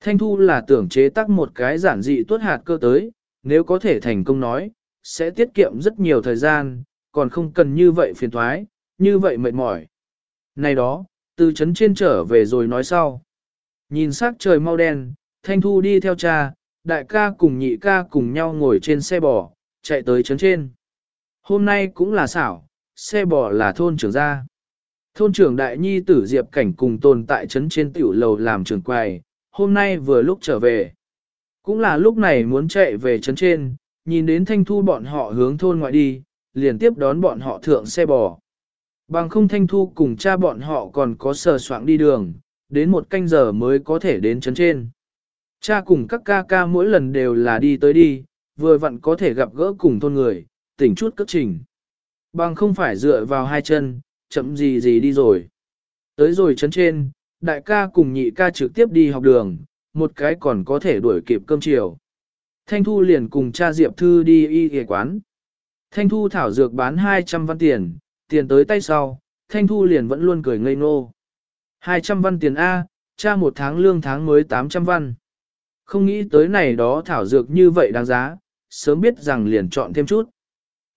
Thanh Thu là tưởng chế tác một cái giản dị tuốt hạt cơ tới, nếu có thể thành công nói, sẽ tiết kiệm rất nhiều thời gian, còn không cần như vậy phiền thoái, như vậy mệt mỏi. Này đó, từ chấn trên trở về rồi nói sau. Nhìn sắc trời mau đen, Thanh Thu đi theo cha, đại ca cùng nhị ca cùng nhau ngồi trên xe bò, chạy tới trấn trên. Hôm nay cũng là xảo, xe bò là thôn trưởng gia. Thôn trưởng đại nhi tử Diệp Cảnh cùng tồn tại trấn trên tiểu lầu làm trưởng quầy, hôm nay vừa lúc trở về. Cũng là lúc này muốn chạy về trấn trên, nhìn đến thanh thu bọn họ hướng thôn ngoại đi, liền tiếp đón bọn họ thượng xe bò. Bằng không thanh thu cùng cha bọn họ còn có sờ soạng đi đường, đến một canh giờ mới có thể đến trấn trên. Cha cùng các ca ca mỗi lần đều là đi tới đi, vừa vặn có thể gặp gỡ cùng thôn người, tỉnh chút cất trình. Bằng không phải dựa vào hai chân, chậm gì gì đi rồi. Tới rồi chấn trên, đại ca cùng nhị ca trực tiếp đi học đường, một cái còn có thể đuổi kịp cơm chiều. Thanh Thu liền cùng cha Diệp Thư đi y ghề quán. Thanh Thu thảo dược bán 200 văn tiền, tiền tới tay sau, Thanh Thu liền vẫn luôn cười ngây ngô. 200 văn tiền A, cha một tháng lương tháng mới 800 văn. Không nghĩ tới này đó thảo dược như vậy đáng giá, sớm biết rằng liền chọn thêm chút.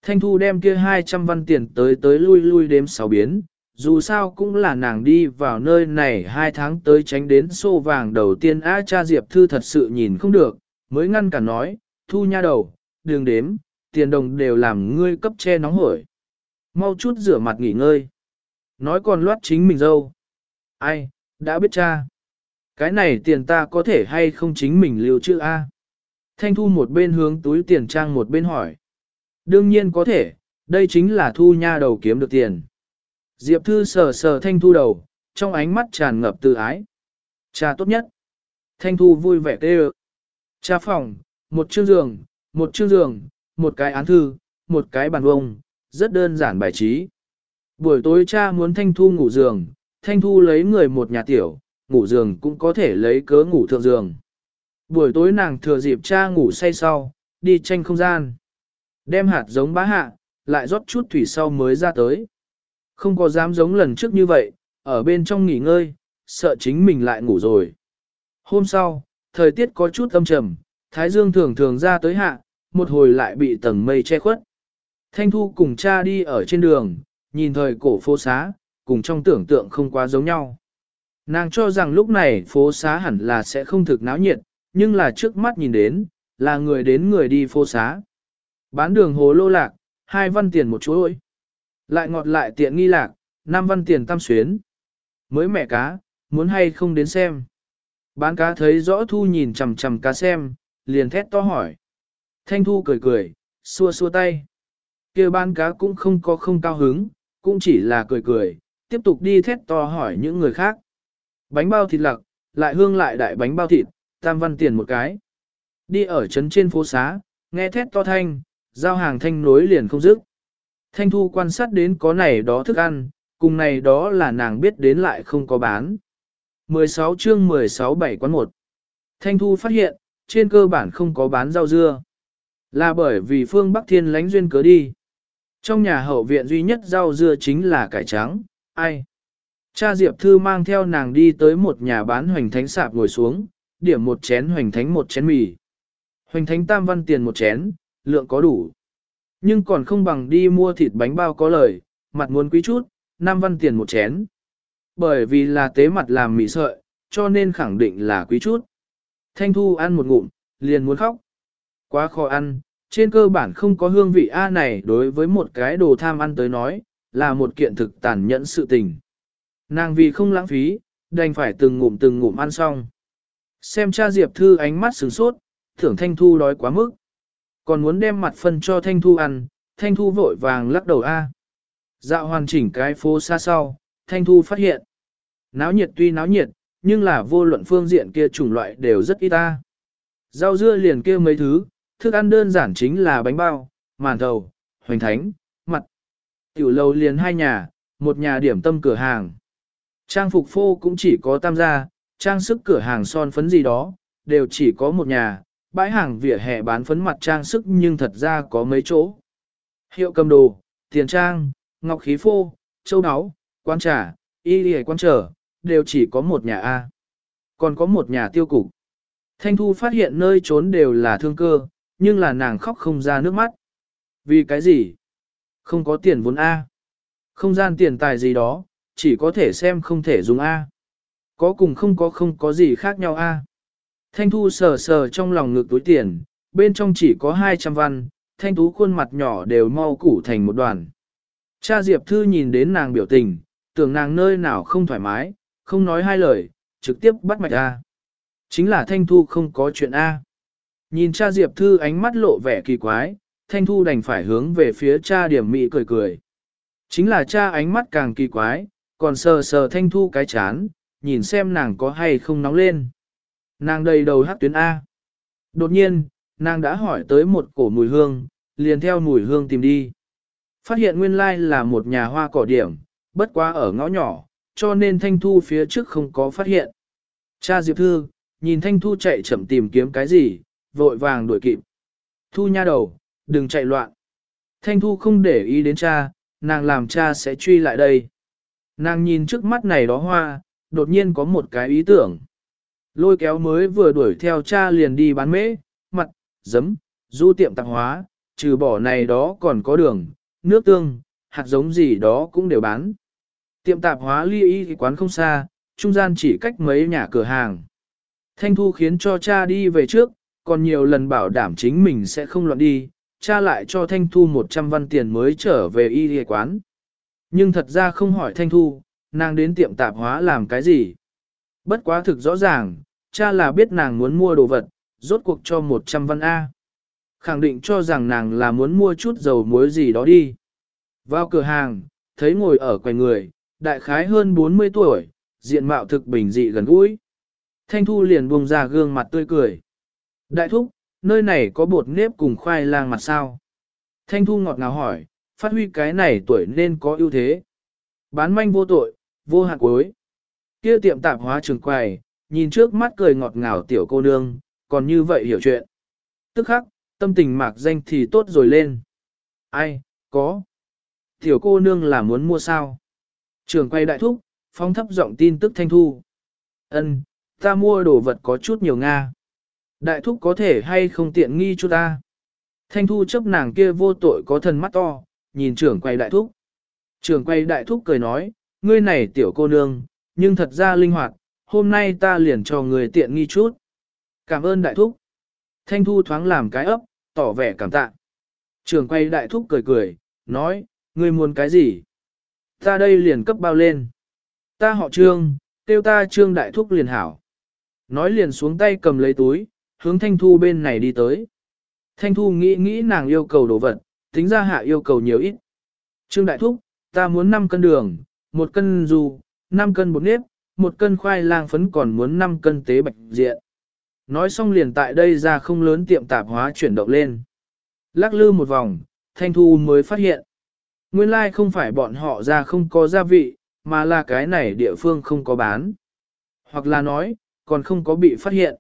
Thanh Thu đem kia 200 văn tiền tới tới lui lui đếm sáu biến, dù sao cũng là nàng đi vào nơi này hai tháng tới tránh đến xô vàng đầu tiên A cha Diệp Thư thật sự nhìn không được, mới ngăn cả nói, Thu nha đầu, đường đếm, tiền đồng đều làm ngươi cấp che nóng hổi. Mau chút rửa mặt nghỉ ngơi. Nói còn loát chính mình dâu. Ai, đã biết cha. Cái này tiền ta có thể hay không chính mình lưu trữ A. Thanh Thu một bên hướng túi tiền trang một bên hỏi. Đương nhiên có thể, đây chính là thu nha đầu kiếm được tiền. Diệp Thư sờ sờ Thanh Thu đầu, trong ánh mắt tràn ngập tự ái. Cha tốt nhất. Thanh Thu vui vẻ tê Cha phòng, một chương giường, một chương giường, một cái án thư, một cái bàn vông, rất đơn giản bài trí. Buổi tối cha muốn Thanh Thu ngủ giường, Thanh Thu lấy người một nhà tiểu, ngủ giường cũng có thể lấy cớ ngủ thượng giường. Buổi tối nàng thừa dịp cha ngủ say sau, đi tranh không gian. Đem hạt giống bá hạ, lại rót chút thủy sau mới ra tới. Không có dám giống lần trước như vậy, ở bên trong nghỉ ngơi, sợ chính mình lại ngủ rồi. Hôm sau, thời tiết có chút âm trầm, thái dương thường thường ra tới hạ, một hồi lại bị tầng mây che khuất. Thanh Thu cùng cha đi ở trên đường, nhìn thời cổ phố xá, cùng trong tưởng tượng không quá giống nhau. Nàng cho rằng lúc này phố xá hẳn là sẽ không thực náo nhiệt, nhưng là trước mắt nhìn đến, là người đến người đi phố xá. Bán đường hồ lô lạc, hai văn tiền một chuỗi. Lại ngọt lại tiện nghi lạc, năm văn tiền tam xuyến. Mới mẹ cá, muốn hay không đến xem. Bán cá thấy rõ thu nhìn chằm chằm cá xem, liền thét to hỏi. Thanh thu cười cười, xua xua tay. kia bán cá cũng không có không cao hứng, cũng chỉ là cười cười, tiếp tục đi thét to hỏi những người khác. Bánh bao thịt lặc, lại hương lại đại bánh bao thịt, tam văn tiền một cái. Đi ở trấn trên phố xá, nghe thét to thanh, giao hàng thanh nối liền không dứt. Thanh thu quan sát đến có này đó thức ăn, cùng này đó là nàng biết đến lại không có bán. 16 chương 16 bảy quán 1 Thanh thu phát hiện, trên cơ bản không có bán rau dưa. Là bởi vì phương Bắc Thiên lánh duyên cớ đi. Trong nhà hậu viện duy nhất rau dưa chính là cải trắng, ai? Cha Diệp Thư mang theo nàng đi tới một nhà bán hoành thánh sạp ngồi xuống, điểm một chén hoành thánh một chén mì. Hoành thánh tam văn tiền một chén, lượng có đủ. Nhưng còn không bằng đi mua thịt bánh bao có lời, mặt muốn quý chút, năm văn tiền một chén. Bởi vì là tế mặt làm mì sợi, cho nên khẳng định là quý chút. Thanh Thu ăn một ngụm, liền muốn khóc. Quá khó ăn, trên cơ bản không có hương vị A này đối với một cái đồ tham ăn tới nói, là một kiện thực tàn nhẫn sự tình. Nàng vì không lãng phí, đành phải từng ngụm từng ngụm ăn xong. Xem cha Diệp Thư ánh mắt sửng sốt, thưởng Thanh Thu đói quá mức. Còn muốn đem mặt phân cho Thanh Thu ăn, Thanh Thu vội vàng lắc đầu A. Dạo hoàn chỉnh cái phố xa sau, Thanh Thu phát hiện. Náo nhiệt tuy náo nhiệt, nhưng là vô luận phương diện kia chủng loại đều rất ít ta. Rau dưa liền kia mấy thứ, thức ăn đơn giản chính là bánh bao, màn thầu, hoành thánh, mặt. Tiểu lầu liền hai nhà, một nhà điểm tâm cửa hàng. Trang phục phô cũng chỉ có tam gia, trang sức cửa hàng son phấn gì đó, đều chỉ có một nhà, bãi hàng vỉa hè bán phấn mặt trang sức nhưng thật ra có mấy chỗ. Hiệu cầm đồ, tiền trang, ngọc khí phô, châu áo, quan trà, y lìa quan trở, đều chỉ có một nhà A. Còn có một nhà tiêu cục. Thanh Thu phát hiện nơi trốn đều là thương cơ, nhưng là nàng khóc không ra nước mắt. Vì cái gì? Không có tiền vốn A. Không gian tiền tài gì đó, chỉ có thể xem không thể dùng A. Có cùng không có không có gì khác nhau A. Thanh Thu sờ sờ trong lòng ngực túi tiền, bên trong chỉ có 200 văn, Thanh Tú khuôn mặt nhỏ đều mau củ thành một đoàn. Cha Diệp Thư nhìn đến nàng biểu tình, tưởng nàng nơi nào không thoải mái, không nói hai lời, trực tiếp bắt mạch A. Chính là Thanh Thu không có chuyện A. Nhìn cha Diệp Thư ánh mắt lộ vẻ kỳ quái, Thanh Thu đành phải hướng về phía cha điểm mị cười cười. Chính là cha ánh mắt càng kỳ quái, còn sờ sờ Thanh Thu cái chán, nhìn xem nàng có hay không nóng lên. Nàng đầy đầu hát tuyến A. Đột nhiên, nàng đã hỏi tới một cổ mùi hương, liền theo mùi hương tìm đi. Phát hiện nguyên lai là một nhà hoa cỏ điểm, bất quá ở ngõ nhỏ, cho nên Thanh Thu phía trước không có phát hiện. Cha Diệp Thư, nhìn Thanh Thu chạy chậm tìm kiếm cái gì, vội vàng đuổi kịp. Thu nha đầu, đừng chạy loạn. Thanh Thu không để ý đến cha, nàng làm cha sẽ truy lại đây. Nàng nhìn trước mắt này đó hoa, đột nhiên có một cái ý tưởng. Lôi kéo mới vừa đuổi theo cha liền đi bán mễ, mặt, giấm, du tiệm tạp hóa, trừ bỏ này đó còn có đường, nước tương, hạt giống gì đó cũng đều bán. Tiệm tạp hóa ly y quán không xa, trung gian chỉ cách mấy nhà cửa hàng. Thanh Thu khiến cho cha đi về trước, còn nhiều lần bảo đảm chính mình sẽ không loạn đi, cha lại cho Thanh Thu 100 văn tiền mới trở về y y quán. Nhưng thật ra không hỏi Thanh Thu, nàng đến tiệm tạp hóa làm cái gì. Bất quá thực rõ ràng, cha là biết nàng muốn mua đồ vật, rốt cuộc cho 100 văn A. Khẳng định cho rằng nàng là muốn mua chút dầu muối gì đó đi. Vào cửa hàng, thấy ngồi ở quầy người, đại khái hơn 40 tuổi, diện mạo thực bình dị gần gũi. Thanh Thu liền buông ra gương mặt tươi cười. Đại thúc, nơi này có bột nếp cùng khoai lang mặt sao? Thanh Thu ngọt ngào hỏi, phát huy cái này tuổi nên có ưu thế. Bán manh vô tội, vô hạn cuối. Kia tiệm tạp hóa trường quầy, nhìn trước mắt cười ngọt ngào tiểu cô nương, còn như vậy hiểu chuyện. Tức khắc, tâm tình mạc danh thì tốt rồi lên. Ai, có. Tiểu cô nương là muốn mua sao? Trường quay đại thúc, phong thấp giọng tin tức thanh thu. Ân, ta mua đồ vật có chút nhiều Nga. Đại thúc có thể hay không tiện nghi cho ta. Thanh thu chấp nàng kia vô tội có thần mắt to, nhìn trưởng quay đại thúc. Trưởng quay đại thúc cười nói, ngươi này tiểu cô nương, nhưng thật ra linh hoạt, hôm nay ta liền cho người tiện nghi chút. Cảm ơn đại thúc. Thanh thu thoáng làm cái ấp, tỏ vẻ cảm tạ. Trưởng quay đại thúc cười cười, nói, ngươi muốn cái gì? Ta đây liền cấp bao lên. Ta họ trương, tiêu ta trương đại thúc liền hảo. Nói liền xuống tay cầm lấy túi, hướng thanh thu bên này đi tới. Thanh thu nghĩ nghĩ nàng yêu cầu đồ vật, tính ra hạ yêu cầu nhiều ít. Trương đại thúc, ta muốn 5 cân đường, một cân dù, 5 cân bột nếp, một cân khoai lang phấn còn muốn 5 cân tế bạch diện. Nói xong liền tại đây ra không lớn tiệm tạp hóa chuyển động lên. Lắc lư một vòng, Thanh Thu mới phát hiện. Nguyên lai like không phải bọn họ ra không có gia vị, mà là cái này địa phương không có bán. Hoặc là nói, còn không có bị phát hiện.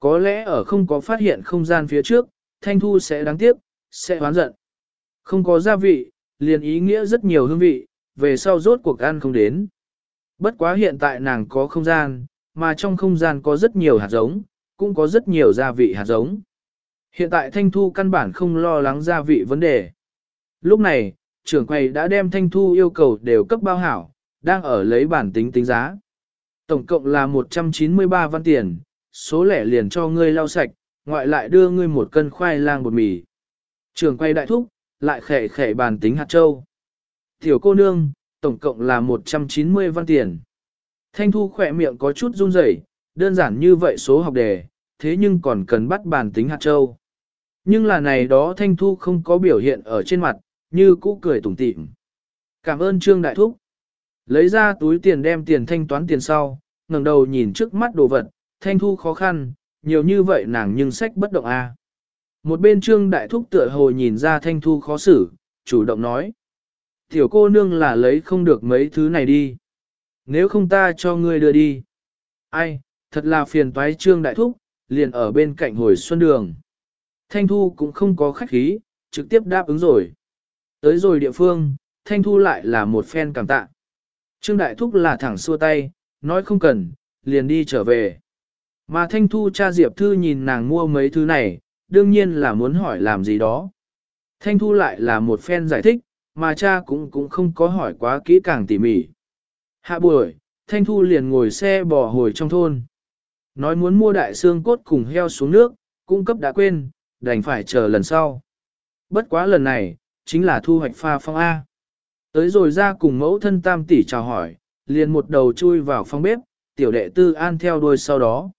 Có lẽ ở không có phát hiện không gian phía trước, Thanh Thu sẽ đáng tiếc, sẽ oán giận. Không có gia vị, liền ý nghĩa rất nhiều hương vị, về sau rốt cuộc ăn không đến. Bất quá hiện tại nàng có không gian, mà trong không gian có rất nhiều hạt giống, cũng có rất nhiều gia vị hạt giống. Hiện tại Thanh Thu căn bản không lo lắng gia vị vấn đề. Lúc này, trưởng quầy đã đem Thanh Thu yêu cầu đều cấp bao hảo, đang ở lấy bản tính tính giá. Tổng cộng là 193 văn tiền, số lẻ liền cho ngươi lau sạch, ngoại lại đưa ngươi một cân khoai lang bột mì. Trưởng quầy đại thúc, lại khẻ khẻ bàn tính hạt châu. Tiểu cô nương, tổng cộng là 190 văn tiền. Thanh Thu khỏe miệng có chút run rẩy, đơn giản như vậy số học đề, thế nhưng còn cần bắt bàn tính hạt châu. Nhưng là này đó Thanh Thu không có biểu hiện ở trên mặt, như cũ cười tủm tỉm. Cảm ơn Trương Đại Thúc. Lấy ra túi tiền đem tiền thanh toán tiền sau, ngẩng đầu nhìn trước mắt đồ vật, Thanh Thu khó khăn, nhiều như vậy nàng nhưng sách bất động a. Một bên Trương Đại Thúc tựa hồ nhìn ra Thanh Thu khó xử, chủ động nói. Tiểu cô nương là lấy không được mấy thứ này đi. Nếu không ta cho ngươi đưa đi. Ai, thật là phiền toái Trương Đại Thúc, liền ở bên cạnh hồi xuân đường. Thanh Thu cũng không có khách khí, trực tiếp đáp ứng rồi. Tới rồi địa phương, Thanh Thu lại là một phen cảm tạ. Trương Đại Thúc là thẳng xua tay, nói không cần, liền đi trở về. Mà Thanh Thu cha Diệp Thư nhìn nàng mua mấy thứ này, đương nhiên là muốn hỏi làm gì đó. Thanh Thu lại là một phen giải thích, mà cha cũng cũng không có hỏi quá kỹ càng tỉ mỉ. Hạ buổi, Thanh Thu liền ngồi xe bò hồi trong thôn. Nói muốn mua đại xương cốt cùng heo xuống nước, cung cấp đã quên, đành phải chờ lần sau. Bất quá lần này, chính là thu hoạch pha phong A. Tới rồi ra cùng mẫu thân tam tỷ chào hỏi, liền một đầu chui vào phòng bếp, tiểu đệ tư an theo đuôi sau đó.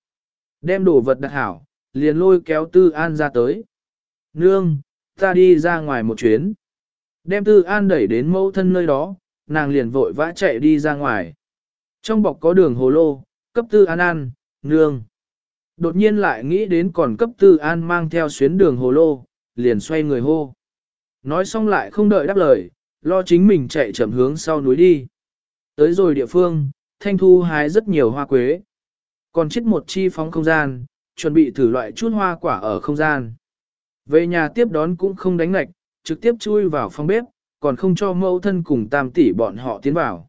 Đem đồ vật đặt hảo, liền lôi kéo tư an ra tới. Nương, ta đi ra ngoài một chuyến. Đem tư an đẩy đến mẫu thân nơi đó, nàng liền vội vã chạy đi ra ngoài. Trong bọc có đường hồ lô, cấp tư an ăn, nương. Đột nhiên lại nghĩ đến còn cấp tư an mang theo xuyến đường hồ lô, liền xoay người hô. Nói xong lại không đợi đáp lời, lo chính mình chạy chậm hướng sau núi đi. Tới rồi địa phương, Thanh Thu hái rất nhiều hoa quế. Còn chết một chi phóng không gian, chuẩn bị thử loại chút hoa quả ở không gian. Về nhà tiếp đón cũng không đánh lạch, trực tiếp chui vào phòng bếp, còn không cho mẫu thân cùng tam tỷ bọn họ tiến vào.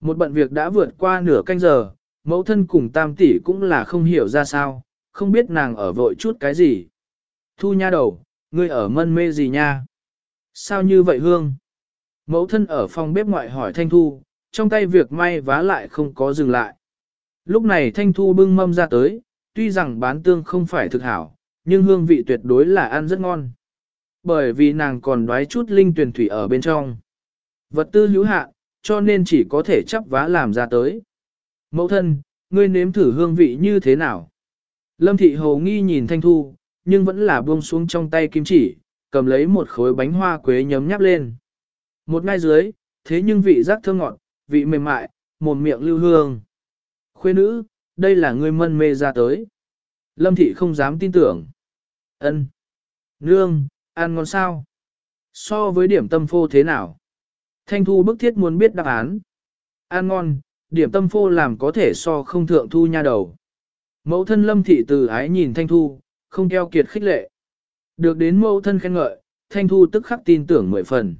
Một bận việc đã vượt qua nửa canh giờ, mẫu thân cùng tam tỷ cũng là không hiểu ra sao, không biết nàng ở vội chút cái gì. Thu nha đầu, ngươi ở mân mê gì nha? Sao như vậy hương? Mẫu thân ở phòng bếp ngoại hỏi Thanh Thu, trong tay việc may vá lại không có dừng lại. Lúc này Thanh Thu bưng mâm ra tới, tuy rằng bán tương không phải thực hảo, nhưng hương vị tuyệt đối là ăn rất ngon. Bởi vì nàng còn đoái chút linh tuyển thủy ở bên trong. Vật tư hữu hạn, cho nên chỉ có thể chắp vá làm ra tới. Mẫu thân, ngươi nếm thử hương vị như thế nào? Lâm thị hầu nghi nhìn Thanh Thu, nhưng vẫn là buông xuống trong tay kim chỉ, cầm lấy một khối bánh hoa quế nhấm nháp lên. Một ngay dưới, thế nhưng vị giác thơm ngọt, vị mềm mại, mồm miệng lưu hương. Khuê nữ, đây là ngươi mân mê ra tới. Lâm thị không dám tin tưởng. Ân, Nương, ăn ngon sao? So với điểm tâm phô thế nào? Thanh thu bức thiết muốn biết đáp án. Ăn ngon, điểm tâm phô làm có thể so không thượng thu nha đầu. Mẫu thân lâm thị từ ái nhìn Thanh Thu, không keo kiệt khích lệ. Được đến mẫu thân khen ngợi, Thanh Thu tức khắc tin tưởng mười phần.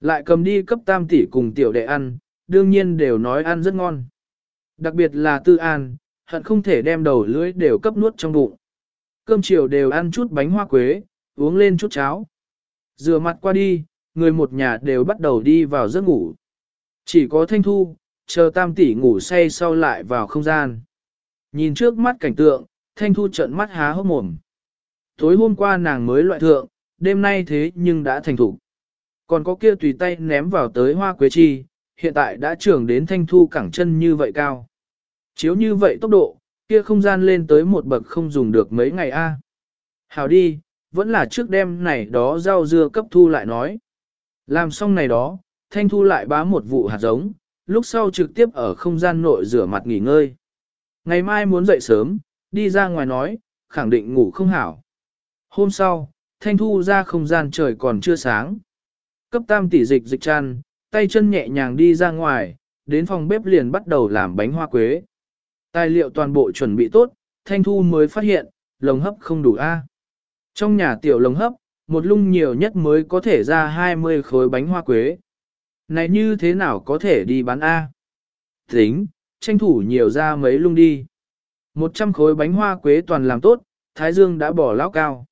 Lại cầm đi cấp tam tỷ cùng tiểu đệ ăn, đương nhiên đều nói ăn rất ngon. Đặc biệt là tư an, hận không thể đem đầu lưỡi đều cấp nuốt trong bụng. Cơm chiều đều ăn chút bánh hoa quế, uống lên chút cháo. Rửa mặt qua đi, người một nhà đều bắt đầu đi vào giấc ngủ. Chỉ có Thanh Thu, chờ tam tỷ ngủ say sau lại vào không gian. Nhìn trước mắt cảnh tượng, Thanh Thu trợn mắt há hốc mồm. Tối hôm qua nàng mới loại thượng, đêm nay thế nhưng đã thành thủ. Còn có kia tùy tay ném vào tới hoa quế chi, hiện tại đã trưởng đến Thanh Thu cẳng chân như vậy cao. Chiếu như vậy tốc độ, kia không gian lên tới một bậc không dùng được mấy ngày a. Hào đi, vẫn là trước đêm này đó rau dưa cấp thu lại nói. Làm xong này đó, Thanh Thu lại bá một vụ hạt giống, lúc sau trực tiếp ở không gian nội rửa mặt nghỉ ngơi. Ngày mai muốn dậy sớm, đi ra ngoài nói, khẳng định ngủ không hảo. Hôm sau, Thanh Thu ra không gian trời còn chưa sáng. Cấp tam tỷ dịch dịch tràn tay chân nhẹ nhàng đi ra ngoài, đến phòng bếp liền bắt đầu làm bánh hoa quế. Tài liệu toàn bộ chuẩn bị tốt, Thanh Thu mới phát hiện, lồng hấp không đủ A. Trong nhà tiểu lồng hấp, một lung nhiều nhất mới có thể ra 20 khối bánh hoa quế. Này như thế nào có thể đi bán A? Tính, tranh thủ nhiều ra mấy lung đi. 100 khối bánh hoa quế toàn làm tốt, Thái Dương đã bỏ lão cao.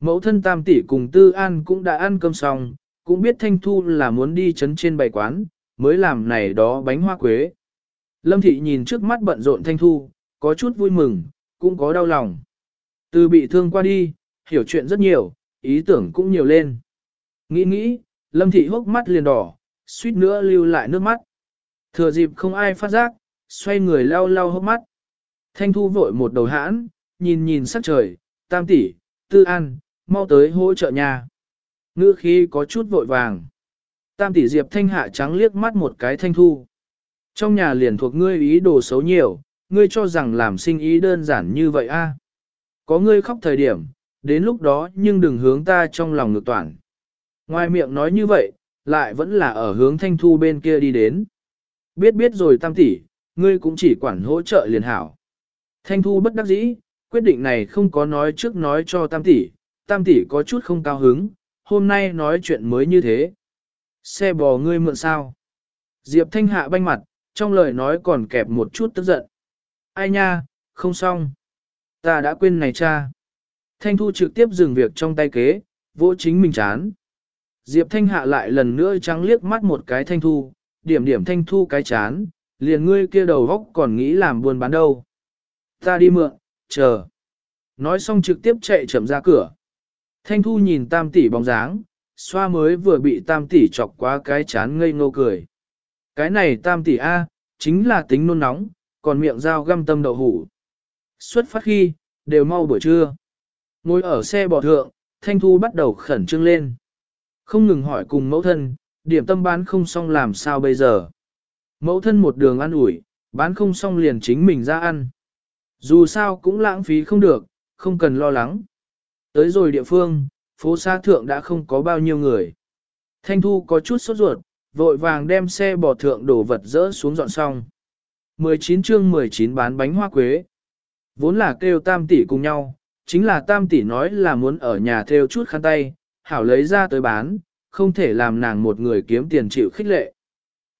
Mẫu thân tam tỷ cùng Tư An cũng đã ăn cơm xong, cũng biết Thanh Thu là muốn đi chấn trên bày quán, mới làm này đó bánh hoa quế. Lâm Thị nhìn trước mắt bận rộn Thanh Thu, có chút vui mừng, cũng có đau lòng. Từ bị thương qua đi, hiểu chuyện rất nhiều, ý tưởng cũng nhiều lên. Nghĩ nghĩ, Lâm Thị hốc mắt liền đỏ, suýt nữa lưu lại nước mắt. Thừa dịp không ai phát giác, xoay người lau lau hốc mắt. Thanh Thu vội một đầu hãn, nhìn nhìn sắc trời, tam tỷ, tư an, mau tới hỗ trợ nhà. Ngữ khí có chút vội vàng. Tam tỷ Diệp Thanh hạ trắng liếc mắt một cái Thanh Thu. Trong nhà liền thuộc ngươi ý đồ xấu nhiều, ngươi cho rằng làm sinh ý đơn giản như vậy a? Có ngươi khóc thời điểm, đến lúc đó nhưng đừng hướng ta trong lòng ngược toàn. Ngoài miệng nói như vậy, lại vẫn là ở hướng Thanh Thu bên kia đi đến. Biết biết rồi tam tỷ, ngươi cũng chỉ quản hỗ trợ liền hảo. Thanh Thu bất đắc dĩ, quyết định này không có nói trước nói cho tam tỷ, tam tỷ có chút không cao hứng, hôm nay nói chuyện mới như thế. Xe bò ngươi mượn sao? Diệp Thanh hạ banh mặt, trong lời nói còn kẹp một chút tức giận. Ai nha, không xong. Ta đã quên này cha. Thanh Thu trực tiếp dừng việc trong tay kế, vỗ chính mình chán. Diệp Thanh hạ lại lần nữa trắng liếc mắt một cái Thanh Thu, điểm điểm Thanh Thu cái chán, liền ngươi kia đầu góc còn nghĩ làm buôn bán đâu. Ta đi mượn, chờ. Nói xong trực tiếp chạy chậm ra cửa. Thanh Thu nhìn tam tỷ bóng dáng, xoa mới vừa bị tam tỷ chọc quá cái chán ngây ngô cười. Cái này tam tỷ A, chính là tính nôn nóng, còn miệng dao găm tâm đậu hủ. Xuất phát khi, đều mau buổi trưa. Ngồi ở xe bò thượng, Thanh Thu bắt đầu khẩn trương lên. Không ngừng hỏi cùng mẫu thân, điểm tâm bán không xong làm sao bây giờ. Mẫu thân một đường ăn ủi, bán không xong liền chính mình ra ăn. Dù sao cũng lãng phí không được, không cần lo lắng. Tới rồi địa phương, phố xa thượng đã không có bao nhiêu người. Thanh Thu có chút sốt ruột, vội vàng đem xe bò thượng đổ vật dỡ xuống dọn xong. 19 chương 19 bán bánh hoa quế. Vốn là kêu tam tỷ cùng nhau, chính là tam tỷ nói là muốn ở nhà theo chút khăn tay, hảo lấy ra tới bán, không thể làm nàng một người kiếm tiền chịu khích lệ.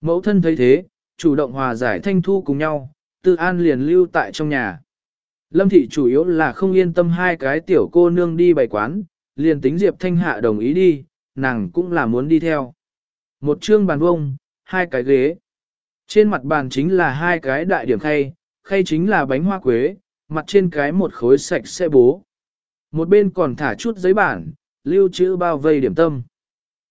Mẫu thân thấy thế, chủ động hòa giải thanh thu cùng nhau, tư an liền lưu tại trong nhà. Lâm thị chủ yếu là không yên tâm hai cái tiểu cô nương đi bày quán, liền tính Diệp Thanh Hạ đồng ý đi, nàng cũng là muốn đi theo. Một chương bàn vông, hai cái ghế. Trên mặt bàn chính là hai cái đại điểm khay, khay chính là bánh hoa quế, mặt trên cái một khối sạch sẽ bố. Một bên còn thả chút giấy bản, lưu trữ bao vây điểm tâm.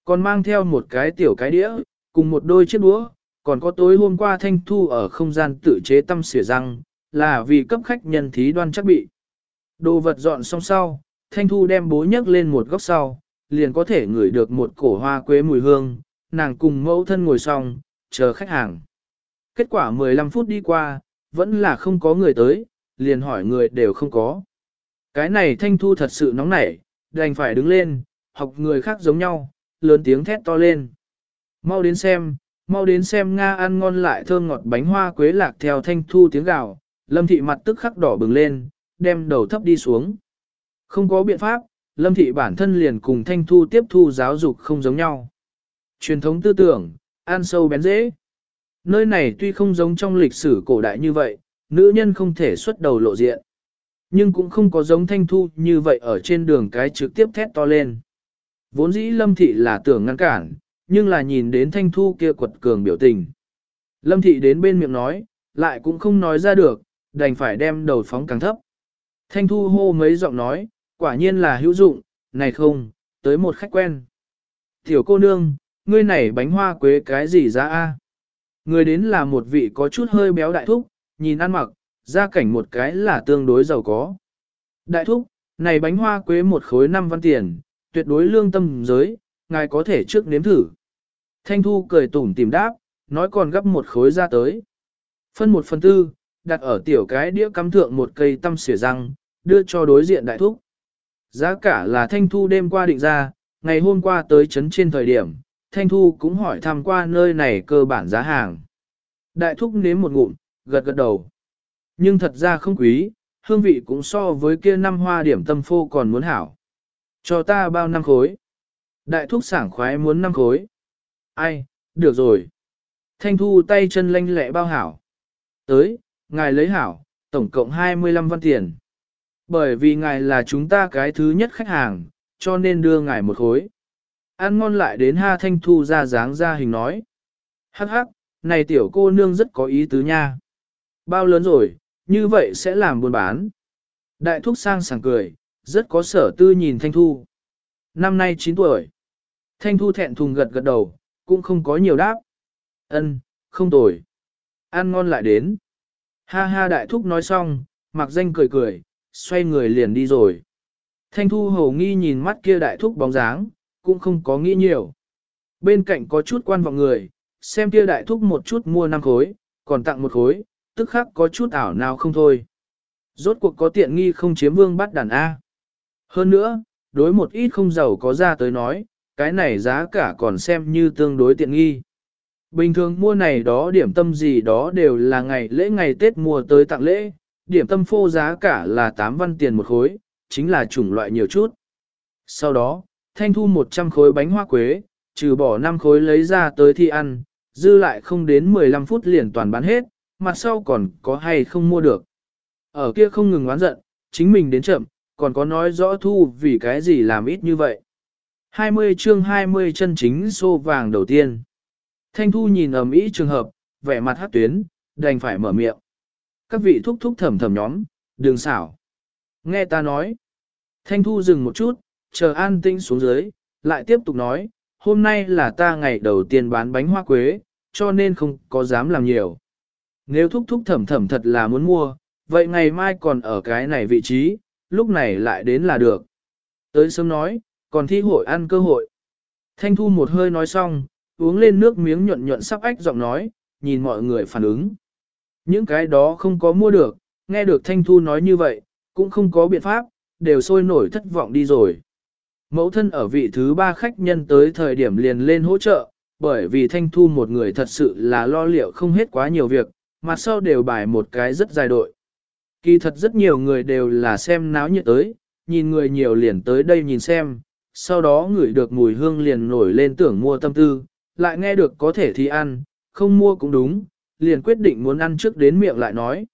Còn mang theo một cái tiểu cái đĩa, cùng một đôi chiếc đũa, còn có tối hôm qua thanh thu ở không gian tự chế tâm xỉa răng, là vì cấp khách nhân thí đoan chắc bị. Đồ vật dọn xong sau, thanh thu đem bố nhấc lên một góc sau, liền có thể ngửi được một cổ hoa quế mùi hương, nàng cùng mẫu thân ngồi xong, chờ khách hàng. Kết quả 15 phút đi qua, vẫn là không có người tới, liền hỏi người đều không có. Cái này thanh thu thật sự nóng nảy, đành phải đứng lên, học người khác giống nhau, lớn tiếng thét to lên. Mau đến xem, mau đến xem Nga ăn ngon lại thơm ngọt bánh hoa quế lạc theo thanh thu tiếng gào lâm thị mặt tức khắc đỏ bừng lên, đem đầu thấp đi xuống. Không có biện pháp, lâm thị bản thân liền cùng thanh thu tiếp thu giáo dục không giống nhau. Truyền thống tư tưởng, an sâu bén dễ. Nơi này tuy không giống trong lịch sử cổ đại như vậy, nữ nhân không thể xuất đầu lộ diện. Nhưng cũng không có giống thanh thu như vậy ở trên đường cái trực tiếp thét to lên. Vốn dĩ lâm thị là tưởng ngăn cản, nhưng là nhìn đến thanh thu kia quật cường biểu tình. Lâm thị đến bên miệng nói, lại cũng không nói ra được, đành phải đem đầu phóng càng thấp. Thanh thu hô mấy giọng nói, quả nhiên là hữu dụng, này không, tới một khách quen. Tiểu cô nương, ngươi này bánh hoa quế cái gì ra a? Người đến là một vị có chút hơi béo đại thúc, nhìn ăn mặc, ra cảnh một cái là tương đối giàu có. Đại thúc, này bánh hoa quế một khối năm văn tiền, tuyệt đối lương tâm giới, ngài có thể trước nếm thử. Thanh Thu cười tủm tìm đáp, nói còn gấp một khối ra tới. Phân một phần tư, đặt ở tiểu cái đĩa cắm thượng một cây tăm xỉa răng, đưa cho đối diện đại thúc. Giá cả là Thanh Thu đêm qua định ra, ngày hôm qua tới chấn trên thời điểm, Thanh Thu cũng hỏi thăm qua nơi này cơ bản giá hàng. Đại thúc nếm một ngụm, gật gật đầu. Nhưng thật ra không quý, hương vị cũng so với kia năm hoa điểm tâm phô còn muốn hảo. Cho ta bao năm khối. Đại thúc sảng khoái muốn năm khối. Ai, được rồi. Thanh thu tay chân lanh lẹ bao hảo. Tới, ngài lấy hảo, tổng cộng 25 văn tiền. Bởi vì ngài là chúng ta cái thứ nhất khách hàng, cho nên đưa ngài một khối. Ăn ngon lại đến ha thanh thu ra dáng ra hình nói. Hắc hắc, này tiểu cô nương rất có ý tứ nha. Bao lớn rồi, như vậy sẽ làm buôn bán. Đại thúc sang sảng cười, rất có sở tư nhìn Thanh Thu. Năm nay 9 tuổi. Thanh Thu thẹn thùng gật gật đầu, cũng không có nhiều đáp. Ân, không tồi. Ăn ngon lại đến. Ha ha đại thúc nói xong, mặc danh cười cười, xoay người liền đi rồi. Thanh Thu hầu nghi nhìn mắt kia đại thúc bóng dáng, cũng không có nghĩ nhiều. Bên cạnh có chút quan vọng người, xem kia đại thúc một chút mua năm khối, còn tặng một khối, tức khắc có chút ảo nào không thôi. Rốt cuộc có tiện nghi không chiếm vương bắt đàn A. Hơn nữa, đối một ít không giàu có ra tới nói, cái này giá cả còn xem như tương đối tiện nghi. Bình thường mua này đó điểm tâm gì đó đều là ngày lễ ngày Tết mua tới tặng lễ, điểm tâm phô giá cả là 8 văn tiền một khối, chính là chủng loại nhiều chút. Sau đó, thanh thu 100 khối bánh hoa quế, trừ bỏ 5 khối lấy ra tới thi ăn, dư lại không đến 15 phút liền toàn bán hết, mặt sau còn có hay không mua được. Ở kia không ngừng oán giận, chính mình đến chậm, còn có nói rõ thu vì cái gì làm ít như vậy. 20 chương 20 chân chính xô vàng đầu tiên. Thanh thu nhìn ầm ĩ trường hợp, vẻ mặt hát tuyến, đành phải mở miệng. Các vị thúc thúc thầm thầm nhóm, đường xảo. Nghe ta nói. Thanh thu dừng một chút, chờ an tinh xuống dưới, lại tiếp tục nói, hôm nay là ta ngày đầu tiên bán bánh hoa quế, cho nên không có dám làm nhiều. Nếu thúc thúc thầm thầm thật là muốn mua, vậy ngày mai còn ở cái này vị trí, lúc này lại đến là được. Tới sớm nói, còn thi hội ăn cơ hội. Thanh Thu một hơi nói xong, uống lên nước miếng nhuận nhuận sắp ách giọng nói, nhìn mọi người phản ứng. Những cái đó không có mua được, nghe được Thanh Thu nói như vậy, cũng không có biện pháp, đều sôi nổi thất vọng đi rồi. Mẫu thân ở vị thứ ba khách nhân tới thời điểm liền lên hỗ trợ, bởi vì Thanh Thu một người thật sự là lo liệu không hết quá nhiều việc, mặt sau đều bài một cái rất dài đội. Kỳ thật rất nhiều người đều là xem náo nhiệt tới, nhìn người nhiều liền tới đây nhìn xem, sau đó ngửi được mùi hương liền nổi lên tưởng mua tâm tư, lại nghe được có thể thì ăn, không mua cũng đúng, liền quyết định muốn ăn trước đến miệng lại nói.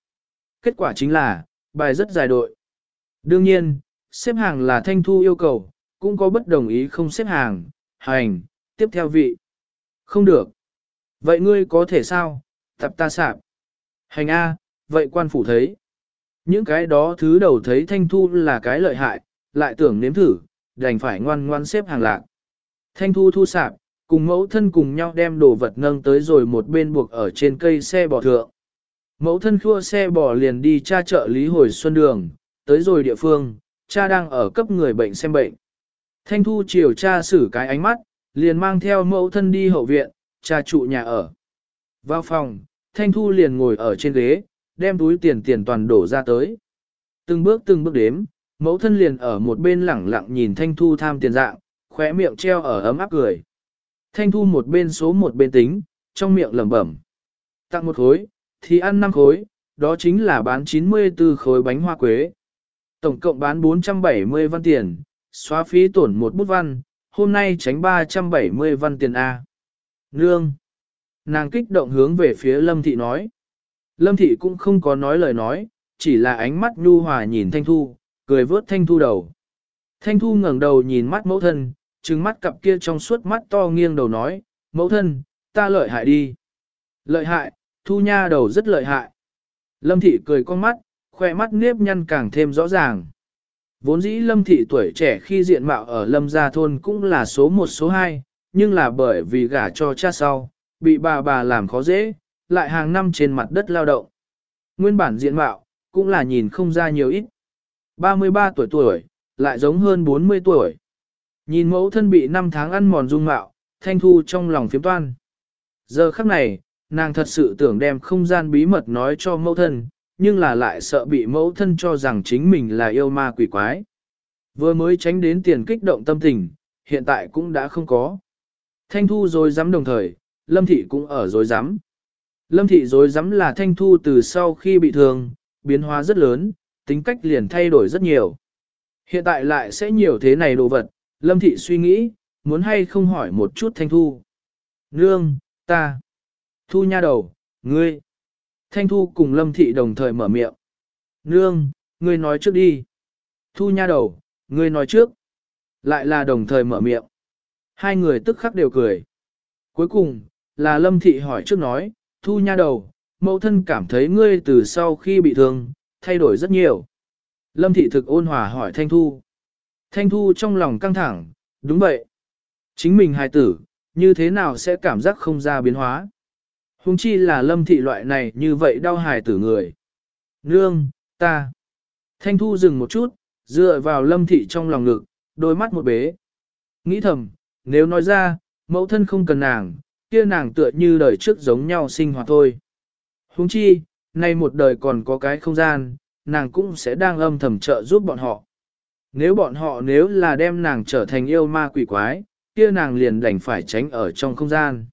Kết quả chính là, bài rất dài đội. Đương nhiên, xếp hàng là thanh thu yêu cầu, cũng có bất đồng ý không xếp hàng, hành, tiếp theo vị. Không được. Vậy ngươi có thể sao? Tập ta sạp. Hành A, vậy quan phủ thấy. Những cái đó thứ đầu thấy Thanh Thu là cái lợi hại, lại tưởng nếm thử, đành phải ngoan ngoan xếp hàng lạc. Thanh Thu thu sạp, cùng mẫu thân cùng nhau đem đồ vật nâng tới rồi một bên buộc ở trên cây xe bò thượng. Mẫu thân khua xe bò liền đi tra chợ Lý Hồi Xuân Đường, tới rồi địa phương, cha đang ở cấp người bệnh xem bệnh. Thanh Thu chiều cha xử cái ánh mắt, liền mang theo mẫu thân đi hậu viện, cha trụ nhà ở. Vào phòng, Thanh Thu liền ngồi ở trên ghế, đem túi tiền tiền toàn đổ ra tới. Từng bước từng bước đếm, mẫu thân liền ở một bên lẳng lặng nhìn Thanh Thu tham tiền dạng, khóe miệng treo ở ấm áp cười. Thanh Thu một bên số một bên tính, trong miệng lẩm bẩm. Tặng một khối, thì ăn năm khối, đó chính là bán 94 khối bánh hoa quế. Tổng cộng bán 470 văn tiền, xóa phí tổn một bút văn, hôm nay tránh 370 văn tiền A. Nương! Nàng kích động hướng về phía Lâm Thị nói. Lâm Thị cũng không có nói lời nói, chỉ là ánh mắt nhu hòa nhìn Thanh Thu, cười vớt Thanh Thu đầu. Thanh Thu ngẩng đầu nhìn mắt mẫu thân, trừng mắt cặp kia trong suốt mắt to nghiêng đầu nói, mẫu thân, ta lợi hại đi. Lợi hại, Thu nha đầu rất lợi hại. Lâm Thị cười con mắt, khoe mắt nếp nhăn càng thêm rõ ràng. Vốn dĩ Lâm Thị tuổi trẻ khi diện mạo ở Lâm Gia Thôn cũng là số một số hai, nhưng là bởi vì gả cho cha sau, bị bà bà làm khó dễ, lại hàng năm trên mặt đất lao động. Nguyên bản diện mạo, cũng là nhìn không ra nhiều ít. 33 tuổi tuổi, lại giống hơn 40 tuổi. Nhìn mẫu thân bị 5 tháng ăn mòn dung mạo, thanh thu trong lòng phiếm toan. Giờ khắc này, nàng thật sự tưởng đem không gian bí mật nói cho mẫu thân, nhưng là lại sợ bị mẫu thân cho rằng chính mình là yêu ma quỷ quái. Vừa mới tránh đến tiền kích động tâm tình, hiện tại cũng đã không có. Thanh thu rồi dám đồng thời, lâm thị cũng ở rồi dám. Lâm thị rồi dám là thanh thu từ sau khi bị thương, biến hóa rất lớn, tính cách liền thay đổi rất nhiều. Hiện tại lại sẽ nhiều thế này đồ vật, lâm thị suy nghĩ, muốn hay không hỏi một chút thanh thu. Nương, ta, thu nha đầu, ngươi. Thanh thu cùng lâm thị đồng thời mở miệng. Nương, ngươi nói trước đi. Thu nha đầu, ngươi nói trước. Lại là đồng thời mở miệng. Hai người tức khắc đều cười. Cuối cùng, là lâm thị hỏi trước nói, thu nha đầu, mẫu thân cảm thấy ngươi từ sau khi bị thương, thay đổi rất nhiều. Lâm thị thực ôn hòa hỏi Thanh Thu. Thanh Thu trong lòng căng thẳng, đúng vậy. Chính mình hài tử, như thế nào sẽ cảm giác không ra biến hóa? Hùng chi là lâm thị loại này như vậy đau hài tử người. Nương, ta. Thanh Thu dừng một chút, dựa vào lâm thị trong lòng ngực, đôi mắt một bế. Nghĩ thầm, nếu nói ra, mẫu thân không cần nàng, kia nàng tựa như đời trước giống nhau sinh hoạt thôi. Huống chi, nay một đời còn có cái không gian, nàng cũng sẽ đang âm thầm trợ giúp bọn họ. Nếu bọn họ nếu là đem nàng trở thành yêu ma quỷ quái, kia nàng liền đành phải tránh ở trong không gian.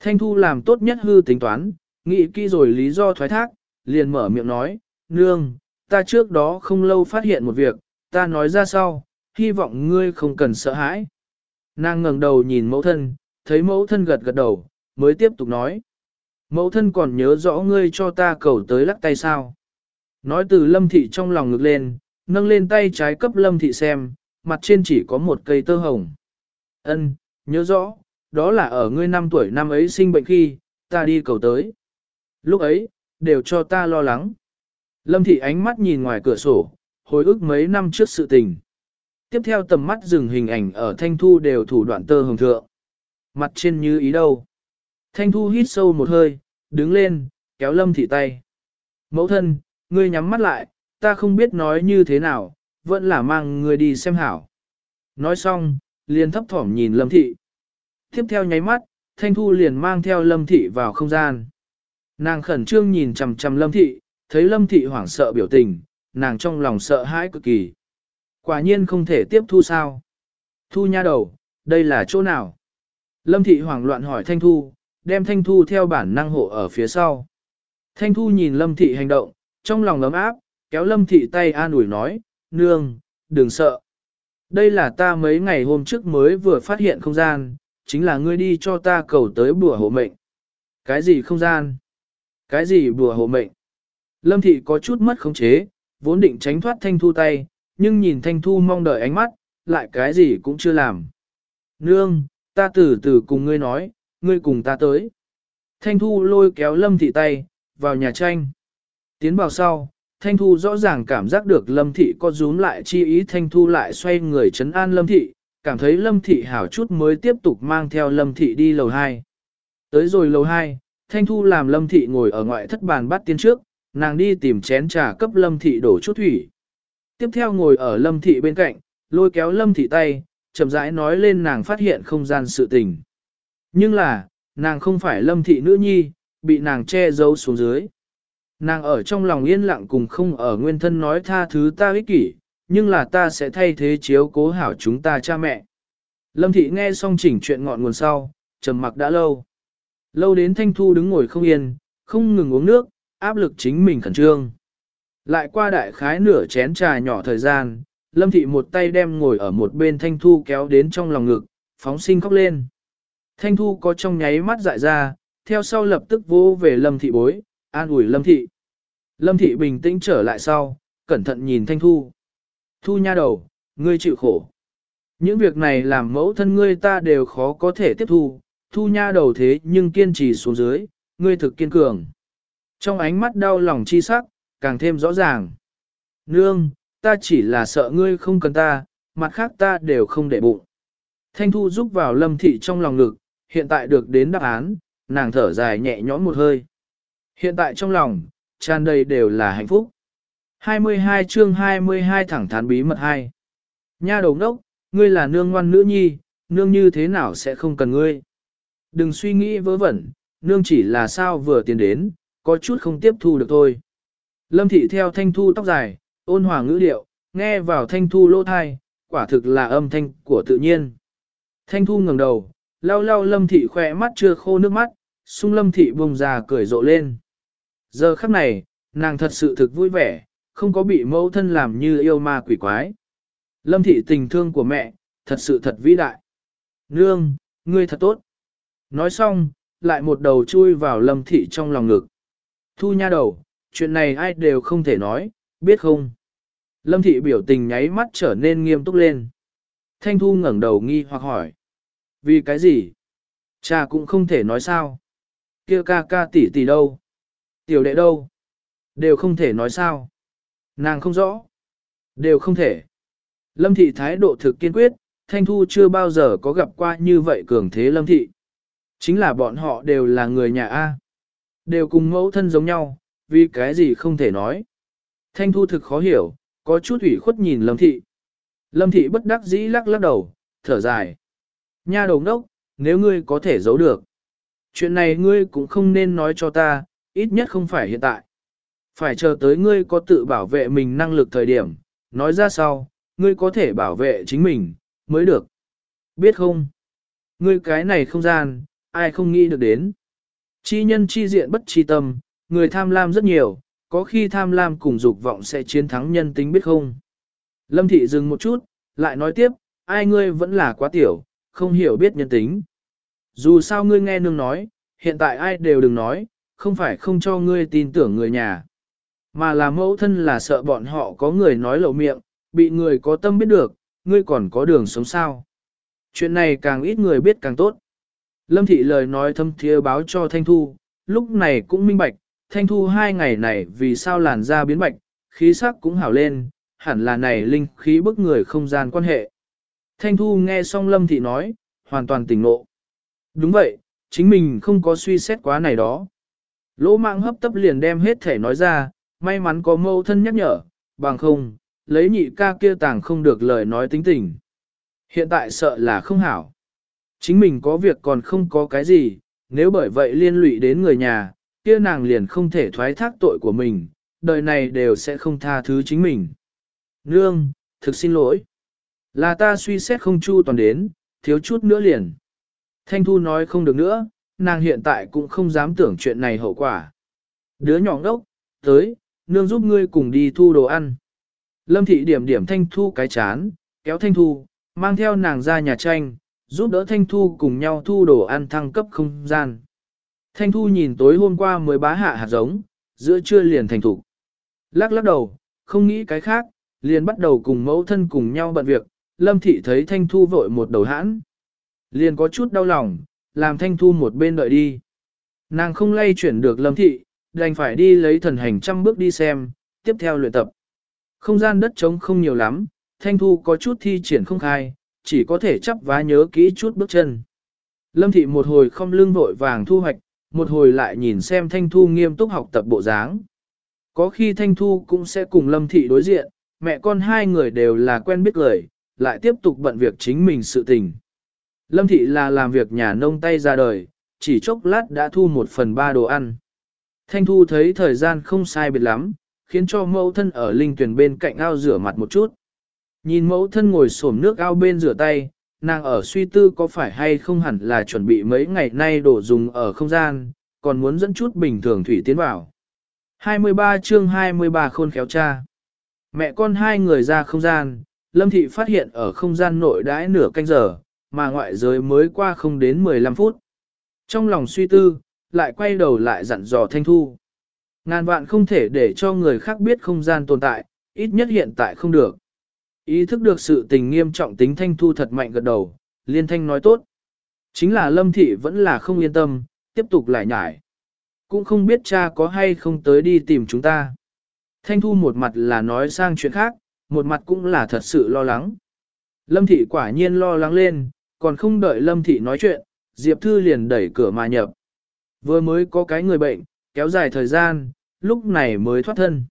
Thanh Thu làm tốt nhất hư tính toán, nghĩ kỹ rồi lý do thoái thác, liền mở miệng nói, Nương, ta trước đó không lâu phát hiện một việc, ta nói ra sau, hy vọng ngươi không cần sợ hãi. Nàng ngẩng đầu nhìn mẫu thân, thấy mẫu thân gật gật đầu, mới tiếp tục nói. Mẫu thân còn nhớ rõ ngươi cho ta cầu tới lắc tay sao. Nói từ lâm thị trong lòng ngực lên, nâng lên tay trái cấp lâm thị xem, mặt trên chỉ có một cây tơ hồng. Ân, nhớ rõ, đó là ở ngươi năm tuổi năm ấy sinh bệnh khi, ta đi cầu tới. Lúc ấy, đều cho ta lo lắng. Lâm thị ánh mắt nhìn ngoài cửa sổ, hồi ức mấy năm trước sự tình. Tiếp theo tầm mắt dừng hình ảnh ở thanh thu đều thủ đoạn tơ hồng thượng. Mặt trên như ý đâu. Thanh thu hít sâu một hơi, đứng lên, kéo lâm thị tay. Mẫu thân, ngươi nhắm mắt lại, ta không biết nói như thế nào, vẫn là mang người đi xem hảo. Nói xong, liền thấp thỏm nhìn lâm thị. Tiếp theo nháy mắt, thanh thu liền mang theo lâm thị vào không gian. Nàng khẩn trương nhìn chằm chằm lâm thị, thấy lâm thị hoảng sợ biểu tình, nàng trong lòng sợ hãi cực kỳ. Quả nhiên không thể tiếp thu sao. Thu nha đầu, đây là chỗ nào? Lâm thị hoảng loạn hỏi thanh thu, đem thanh thu theo bản năng hộ ở phía sau. Thanh thu nhìn lâm thị hành động, trong lòng ấm áp, kéo lâm thị tay an ủi nói, nương, đừng sợ. Đây là ta mấy ngày hôm trước mới vừa phát hiện không gian, chính là ngươi đi cho ta cầu tới bùa hộ mệnh. Cái gì không gian? Cái gì bùa hộ mệnh? Lâm thị có chút mất khống chế, vốn định tránh thoát thanh thu tay, nhưng nhìn thanh thu mong đợi ánh mắt, lại cái gì cũng chưa làm. Nương, ta từ từ cùng ngươi nói, ngươi cùng ta tới. Thanh thu lôi kéo lâm thị tay, vào nhà tranh. Tiến vào sau, Thanh Thu rõ ràng cảm giác được Lâm Thị có rúm lại chi ý Thanh Thu lại xoay người chấn an Lâm Thị, cảm thấy Lâm Thị hảo chút mới tiếp tục mang theo Lâm Thị đi lầu 2. Tới rồi lầu 2, Thanh Thu làm Lâm Thị ngồi ở ngoại thất bàn bắt tiên trước, nàng đi tìm chén trà cấp Lâm Thị đổ chút thủy. Tiếp theo ngồi ở Lâm Thị bên cạnh, lôi kéo Lâm Thị tay, chậm rãi nói lên nàng phát hiện không gian sự tình. Nhưng là, nàng không phải Lâm Thị nữ nhi, bị nàng che giấu xuống dưới. Nàng ở trong lòng yên lặng cùng không ở nguyên thân nói tha thứ ta ích kỷ, nhưng là ta sẽ thay thế chiếu cố hảo chúng ta cha mẹ. Lâm thị nghe xong chỉnh chuyện ngọn nguồn sau, trầm mặc đã lâu. Lâu đến thanh thu đứng ngồi không yên, không ngừng uống nước, áp lực chính mình khẩn trương. Lại qua đại khái nửa chén trà nhỏ thời gian, Lâm Thị một tay đem ngồi ở một bên Thanh Thu kéo đến trong lòng ngực, phóng sinh khóc lên. Thanh Thu có trong nháy mắt dại ra, theo sau lập tức vô về Lâm Thị bối, an ủi Lâm Thị. Lâm Thị bình tĩnh trở lại sau, cẩn thận nhìn Thanh Thu. Thu nha đầu, ngươi chịu khổ. Những việc này làm mẫu thân ngươi ta đều khó có thể tiếp thu, Thu nha đầu thế nhưng kiên trì xuống dưới, ngươi thực kiên cường. Trong ánh mắt đau lòng chi sắc, càng thêm rõ ràng. Nương, ta chỉ là sợ ngươi không cần ta, mặt khác ta đều không để bụng. Thanh Thu giúp vào lâm thị trong lòng ngực, hiện tại được đến đáp án, nàng thở dài nhẹ nhõm một hơi. Hiện tại trong lòng, tràn đầy đều là hạnh phúc. 22 chương 22 thẳng thắn bí mật 2. Nha đầu đốc, ngươi là nương ngoan nữ nhi, nương như thế nào sẽ không cần ngươi. Đừng suy nghĩ vớ vẩn, nương chỉ là sao vừa tiến đến, có chút không tiếp thu được thôi. Lâm thị theo thanh thu tóc dài, ôn hòa ngữ điệu, nghe vào thanh thu lỗ thai, quả thực là âm thanh của tự nhiên. Thanh thu ngẩng đầu, lau lau lâm thị khỏe mắt chưa khô nước mắt, sung lâm thị bông già cười rộ lên. Giờ khắc này, nàng thật sự thực vui vẻ, không có bị mẫu thân làm như yêu ma quỷ quái. Lâm thị tình thương của mẹ, thật sự thật vĩ đại. Nương, ngươi thật tốt. Nói xong, lại một đầu chui vào lâm thị trong lòng ngực. Thu nha đầu, chuyện này ai đều không thể nói, biết không? Lâm thị biểu tình nháy mắt trở nên nghiêm túc lên. Thanh thu ngẩng đầu nghi hoặc hỏi. Vì cái gì? Cha cũng không thể nói sao. Kia ca ca tỷ tỷ đâu? Tiểu đệ đâu? Đều không thể nói sao. Nàng không rõ. Đều không thể. Lâm thị thái độ thực kiên quyết, Thanh Thu chưa bao giờ có gặp qua như vậy cường thế Lâm thị. Chính là bọn họ đều là người nhà A. Đều cùng mẫu thân giống nhau, vì cái gì không thể nói. Thanh Thu thực khó hiểu, có chút ủy khuất nhìn Lâm thị. Lâm thị bất đắc dĩ lắc lắc đầu, thở dài. Nha đầu đốc, nếu ngươi có thể giấu được. Chuyện này ngươi cũng không nên nói cho ta, ít nhất không phải hiện tại. Phải chờ tới ngươi có tự bảo vệ mình năng lực thời điểm, nói ra sau, ngươi có thể bảo vệ chính mình, mới được. Biết không? Ngươi cái này không gian, ai không nghĩ được đến. Chi nhân chi diện bất chi tâm, người tham lam rất nhiều, có khi tham lam cùng dục vọng sẽ chiến thắng nhân tính biết không? Lâm thị dừng một chút, lại nói tiếp, ai ngươi vẫn là quá tiểu, không hiểu biết nhân tính. Dù sao ngươi nghe nương nói, hiện tại ai đều đừng nói, không phải không cho ngươi tin tưởng người nhà. Mà là mẫu thân là sợ bọn họ có người nói lậu miệng, bị người có tâm biết được, ngươi còn có đường sống sao. Chuyện này càng ít người biết càng tốt. Lâm thị lời nói thâm thiê báo cho Thanh Thu, lúc này cũng minh bạch, Thanh Thu hai ngày này vì sao làn da biến bạch, khí sắc cũng hảo lên, hẳn là này linh khí bức người không gian quan hệ. Thanh Thu nghe xong Lâm thị nói, hoàn toàn tỉnh ngộ. Đúng vậy, chính mình không có suy xét quá này đó. Lỗ mạng hấp tấp liền đem hết thể nói ra, may mắn có mâu thân nhắc nhở, bằng không, lấy nhị ca kia tàng không được lời nói tính tình. Hiện tại sợ là không hảo. Chính mình có việc còn không có cái gì, nếu bởi vậy liên lụy đến người nhà, kia nàng liền không thể thoái thác tội của mình, đời này đều sẽ không tha thứ chính mình. Nương, thực xin lỗi. Là ta suy xét không chu toàn đến, thiếu chút nữa liền. Thanh Thu nói không được nữa, nàng hiện tại cũng không dám tưởng chuyện này hậu quả. Đứa nhỏ ngốc, tới, nương giúp ngươi cùng đi thu đồ ăn. Lâm thị điểm điểm Thanh Thu cái chán, kéo Thanh Thu, mang theo nàng ra nhà tranh, giúp đỡ Thanh Thu cùng nhau thu đồ ăn thăng cấp không gian. Thanh Thu nhìn tối hôm qua mới bá hạ hạt giống, giữa trưa liền thành thủ. Lắc lắc đầu, không nghĩ cái khác, liền bắt đầu cùng mẫu thân cùng nhau bận việc, Lâm Thị thấy Thanh Thu vội một đầu hãn. Liền có chút đau lòng, làm Thanh Thu một bên đợi đi. Nàng không lay chuyển được Lâm Thị, đành phải đi lấy thần hành trăm bước đi xem, tiếp theo luyện tập. Không gian đất trống không nhiều lắm, Thanh Thu có chút thi triển không khai, chỉ có thể chấp vá nhớ kỹ chút bước chân. Lâm Thị một hồi không lưng vội vàng thu hoạch, một hồi lại nhìn xem Thanh Thu nghiêm túc học tập bộ dáng. Có khi Thanh Thu cũng sẽ cùng Lâm Thị đối diện, mẹ con hai người đều là quen biết lời, lại tiếp tục bận việc chính mình sự tình. Lâm Thị là làm việc nhà nông tay ra đời, chỉ chốc lát đã thu một phần ba đồ ăn. Thanh Thu thấy thời gian không sai biệt lắm, khiến cho mẫu thân ở linh tuyển bên cạnh ao rửa mặt một chút. Nhìn mẫu thân ngồi xổm nước ao bên rửa tay, nàng ở suy tư có phải hay không hẳn là chuẩn bị mấy ngày nay đổ dùng ở không gian, còn muốn dẫn chút bình thường thủy tiến vào. 23 chương 23 khôn khéo cha. Mẹ con hai người ra không gian, Lâm Thị phát hiện ở không gian nội đãi nửa canh giờ, mà ngoại giới mới qua không đến 15 phút. Trong lòng suy tư, lại quay đầu lại dặn dò Thanh Thu. Ngàn vạn không thể để cho người khác biết không gian tồn tại, ít nhất hiện tại không được. Ý thức được sự tình nghiêm trọng tính Thanh Thu thật mạnh gật đầu, liên thanh nói tốt. Chính là Lâm Thị vẫn là không yên tâm, tiếp tục lại nhải. Cũng không biết cha có hay không tới đi tìm chúng ta. Thanh Thu một mặt là nói sang chuyện khác, một mặt cũng là thật sự lo lắng. Lâm Thị quả nhiên lo lắng lên, còn không đợi Lâm Thị nói chuyện, Diệp Thư liền đẩy cửa mà nhập. Vừa mới có cái người bệnh, kéo dài thời gian, lúc này mới thoát thân.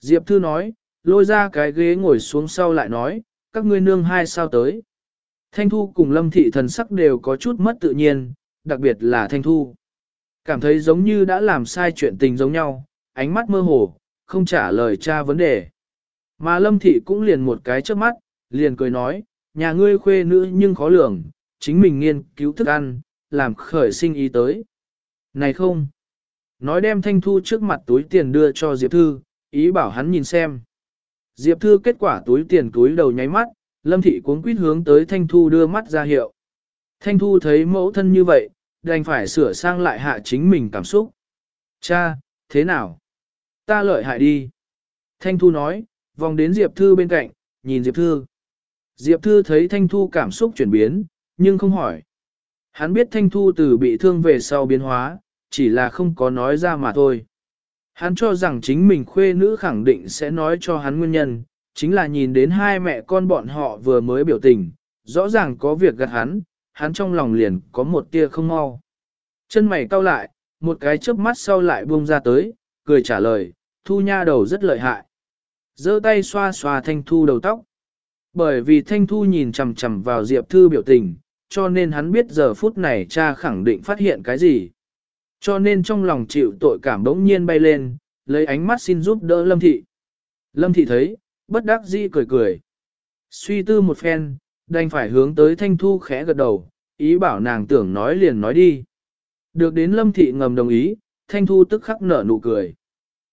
Diệp Thư nói, lôi ra cái ghế ngồi xuống sau lại nói, các ngươi nương hai sao tới. Thanh Thu cùng Lâm Thị thần sắc đều có chút mất tự nhiên, đặc biệt là Thanh Thu. Cảm thấy giống như đã làm sai chuyện tình giống nhau, ánh mắt mơ hồ, không trả lời cha vấn đề. Mà Lâm Thị cũng liền một cái trước mắt, liền cười nói, nhà ngươi khuê nữ nhưng khó lường, chính mình nghiên cứu thức ăn, làm khởi sinh ý tới. Này không! Nói đem Thanh Thu trước mặt túi tiền đưa cho Diệp Thư, ý bảo hắn nhìn xem. Diệp Thư kết quả túi tiền túi đầu nháy mắt, Lâm Thị cuốn quýt hướng tới Thanh Thu đưa mắt ra hiệu. Thanh Thu thấy mẫu thân như vậy, đành phải sửa sang lại hạ chính mình cảm xúc. Cha, thế nào? Ta lợi hại đi. Thanh Thu nói, vòng đến Diệp Thư bên cạnh, nhìn Diệp Thư. Diệp Thư thấy Thanh Thu cảm xúc chuyển biến, nhưng không hỏi. Hắn biết Thanh Thu từ bị thương về sau biến hóa, chỉ là không có nói ra mà thôi. Hắn cho rằng chính mình khuê nữ khẳng định sẽ nói cho hắn nguyên nhân, chính là nhìn đến hai mẹ con bọn họ vừa mới biểu tình, rõ ràng có việc gạt hắn, hắn trong lòng liền có một tia không mau. Chân mày cau lại, một cái chớp mắt sau lại buông ra tới, cười trả lời, thu nha đầu rất lợi hại. giơ tay xoa xoa thanh thu đầu tóc. Bởi vì thanh thu nhìn chằm chằm vào Diệp Thư biểu tình, cho nên hắn biết giờ phút này cha khẳng định phát hiện cái gì. Cho nên trong lòng chịu tội cảm đống nhiên bay lên, lấy ánh mắt xin giúp đỡ Lâm Thị. Lâm Thị thấy, bất đắc dĩ cười cười. Suy tư một phen, đành phải hướng tới Thanh Thu khẽ gật đầu, ý bảo nàng tưởng nói liền nói đi. Được đến Lâm Thị ngầm đồng ý, Thanh Thu tức khắc nở nụ cười.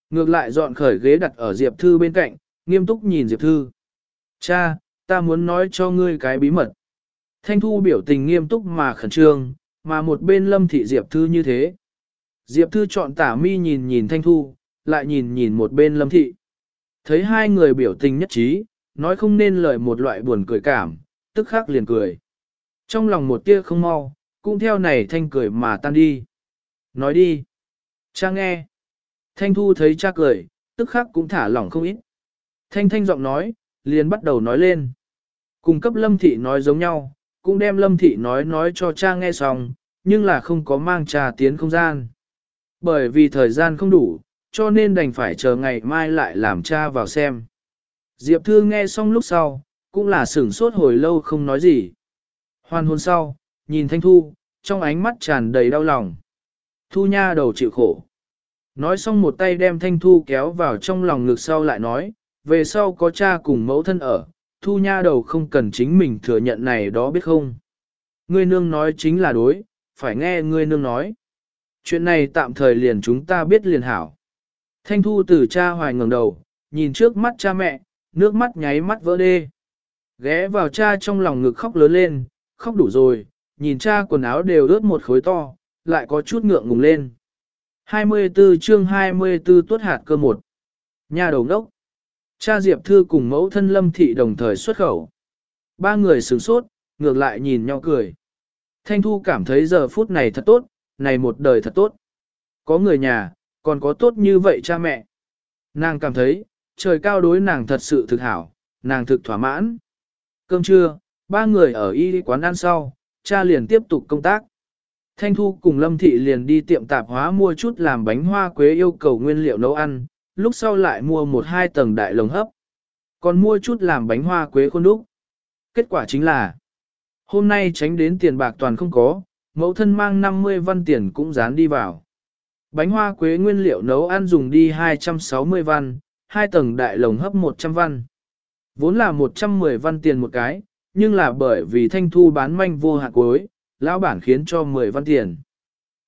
Ngược lại dọn khởi ghế đặt ở Diệp Thư bên cạnh, nghiêm túc nhìn Diệp Thư. Cha, ta muốn nói cho ngươi cái bí mật. Thanh Thu biểu tình nghiêm túc mà khẩn trương, mà một bên Lâm Thị Diệp Thư như thế. Diệp Thư chọn tả mi nhìn nhìn Thanh Thu, lại nhìn nhìn một bên Lâm Thị. Thấy hai người biểu tình nhất trí, nói không nên lời một loại buồn cười cảm, tức khắc liền cười. Trong lòng một tia không mau, cũng theo này Thanh cười mà tan đi. Nói đi. Cha nghe. Thanh Thu thấy cha cười, tức khắc cũng thả lỏng không ít. Thanh Thanh giọng nói, liền bắt đầu nói lên. Cùng cấp Lâm Thị nói giống nhau, cũng đem Lâm Thị nói nói cho cha nghe xong, nhưng là không có mang trà tiến không gian. Bởi vì thời gian không đủ, cho nên đành phải chờ ngày mai lại làm cha vào xem. Diệp Thư nghe xong lúc sau, cũng là sửng sốt hồi lâu không nói gì. Hoàn hôn sau, nhìn Thanh Thu, trong ánh mắt tràn đầy đau lòng. Thu nha đầu chịu khổ. Nói xong một tay đem Thanh Thu kéo vào trong lòng ngực sau lại nói, về sau có cha cùng mẫu thân ở, Thu nha đầu không cần chính mình thừa nhận này đó biết không. Ngươi nương nói chính là đối, phải nghe ngươi nương nói. Chuyện này tạm thời liền chúng ta biết liền hảo. Thanh Thu từ cha hoài ngẩng đầu, nhìn trước mắt cha mẹ, nước mắt nháy mắt vỡ đê. Ghé vào cha trong lòng ngực khóc lớn lên, khóc đủ rồi, nhìn cha quần áo đều ướt một khối to, lại có chút ngượng ngùng lên. 24 chương 24 tuốt hạt cơ một. Nhà đầu đốc. Cha Diệp Thư cùng mẫu thân Lâm Thị đồng thời xuất khẩu. Ba người sửng sốt, ngược lại nhìn nhau cười. Thanh Thu cảm thấy giờ phút này thật tốt, này một đời thật tốt. Có người nhà, còn có tốt như vậy cha mẹ. Nàng cảm thấy, trời cao đối nàng thật sự thực hảo, nàng thực thỏa mãn. Cơm trưa, ba người ở y quán ăn sau, cha liền tiếp tục công tác. Thanh Thu cùng Lâm Thị liền đi tiệm tạp hóa mua chút làm bánh hoa quế yêu cầu nguyên liệu nấu ăn, lúc sau lại mua một hai tầng đại lồng hấp. Còn mua chút làm bánh hoa quế khuôn đúc. Kết quả chính là, hôm nay tránh đến tiền bạc toàn không có, mẫu thân mang 50 văn tiền cũng dán đi vào. Bánh hoa quế nguyên liệu nấu ăn dùng đi 260 văn, hai tầng đại lồng hấp 100 văn. Vốn là 110 văn tiền một cái, nhưng là bởi vì thanh thu bán manh vô hạn cuối, lão bản khiến cho 10 văn tiền.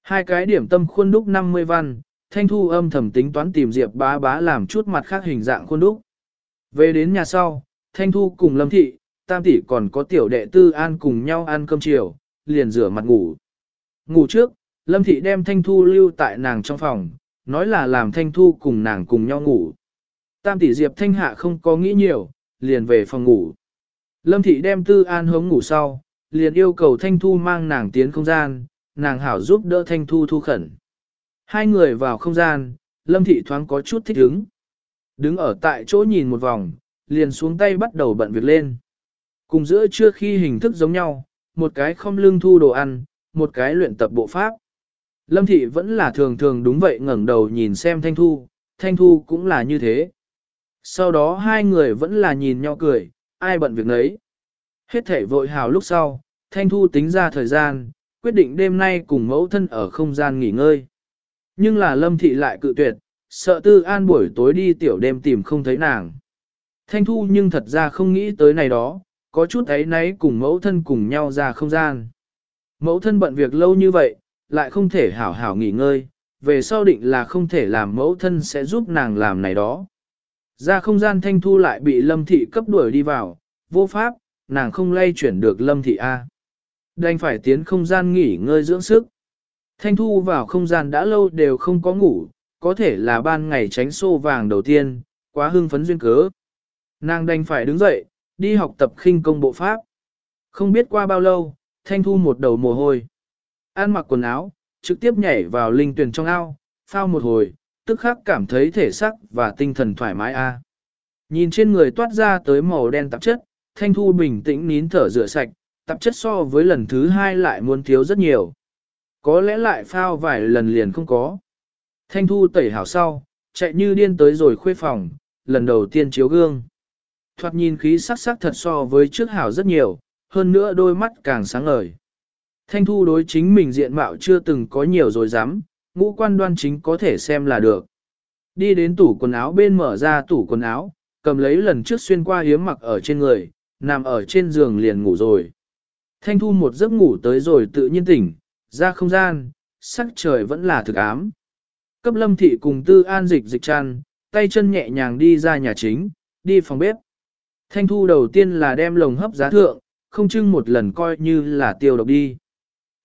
Hai cái điểm tâm khuôn đúc 50 văn, Thanh Thu âm thầm tính toán tìm Diệp bá bá làm chút mặt khác hình dạng khuôn đúc. Về đến nhà sau, Thanh Thu cùng Lâm Thị, Tam Tỷ còn có tiểu đệ tư an cùng nhau ăn cơm chiều, liền rửa mặt ngủ. Ngủ trước, Lâm Thị đem Thanh Thu lưu tại nàng trong phòng, nói là làm Thanh Thu cùng nàng cùng nhau ngủ. Tam Tỷ Diệp Thanh Hạ không có nghĩ nhiều, liền về phòng ngủ. Lâm Thị đem tư an hướng ngủ sau, liền yêu cầu Thanh Thu mang nàng tiến không gian, nàng hảo giúp đỡ Thanh Thu thu khẩn. Hai người vào không gian, Lâm Thị thoáng có chút thích ứng. Đứng ở tại chỗ nhìn một vòng, liền xuống tay bắt đầu bận việc lên. Cùng giữa trưa khi hình thức giống nhau, một cái không lưng thu đồ ăn, một cái luyện tập bộ pháp. Lâm Thị vẫn là thường thường đúng vậy ngẩng đầu nhìn xem Thanh Thu, Thanh Thu cũng là như thế. Sau đó hai người vẫn là nhìn nhau cười, ai bận việc nấy. Hết thể vội hào lúc sau, Thanh Thu tính ra thời gian, quyết định đêm nay cùng mẫu thân ở không gian nghỉ ngơi. Nhưng là Lâm Thị lại cự tuyệt, sợ Tư An buổi tối đi tiểu đêm tìm không thấy nàng. Thanh Thu nhưng thật ra không nghĩ tới này đó, có chút ấy nấy cùng mẫu thân cùng nhau ra không gian. Mẫu thân bận việc lâu như vậy, lại không thể hảo hảo nghỉ ngơi, về sau định là không thể làm mẫu thân sẽ giúp nàng làm này đó. Ra không gian Thanh Thu lại bị Lâm Thị cấp đuổi đi vào, vô pháp, nàng không lay chuyển được Lâm Thị A. Đành phải tiến không gian nghỉ ngơi dưỡng sức. Thanh Thu vào không gian đã lâu đều không có ngủ, có thể là ban ngày tránh xô vàng đầu tiên, quá hưng phấn duyên cớ. Nàng đành phải đứng dậy, đi học tập khinh công bộ pháp. Không biết qua bao lâu, Thanh Thu một đầu mồ hôi. an mặc quần áo, trực tiếp nhảy vào linh tuyển trong ao, phao một hồi, tức khắc cảm thấy thể sắc và tinh thần thoải mái a. Nhìn trên người toát ra tới màu đen tạp chất, Thanh Thu bình tĩnh nín thở rửa sạch, tạp chất so với lần thứ hai lại muốn thiếu rất nhiều. Có lẽ lại phao vài lần liền không có. Thanh Thu tẩy hảo sau, chạy như điên tới rồi khuê phòng, lần đầu tiên chiếu gương. Thoạt nhìn khí sắc sắc thật so với trước hảo rất nhiều, hơn nữa đôi mắt càng sáng ngời. Thanh Thu đối chính mình diện mạo chưa từng có nhiều rồi dám, ngũ quan đoan chính có thể xem là được. Đi đến tủ quần áo bên mở ra tủ quần áo, cầm lấy lần trước xuyên qua hiếm mặc ở trên người, nằm ở trên giường liền ngủ rồi. Thanh Thu một giấc ngủ tới rồi tự nhiên tỉnh, ra không gian, sắc trời vẫn là thực ám. Cấp lâm thị cùng tư an dịch dịch tràn, tay chân nhẹ nhàng đi ra nhà chính, đi phòng bếp. Thanh Thu đầu tiên là đem lồng hấp giá thượng, không chưng một lần coi như là tiêu độc đi.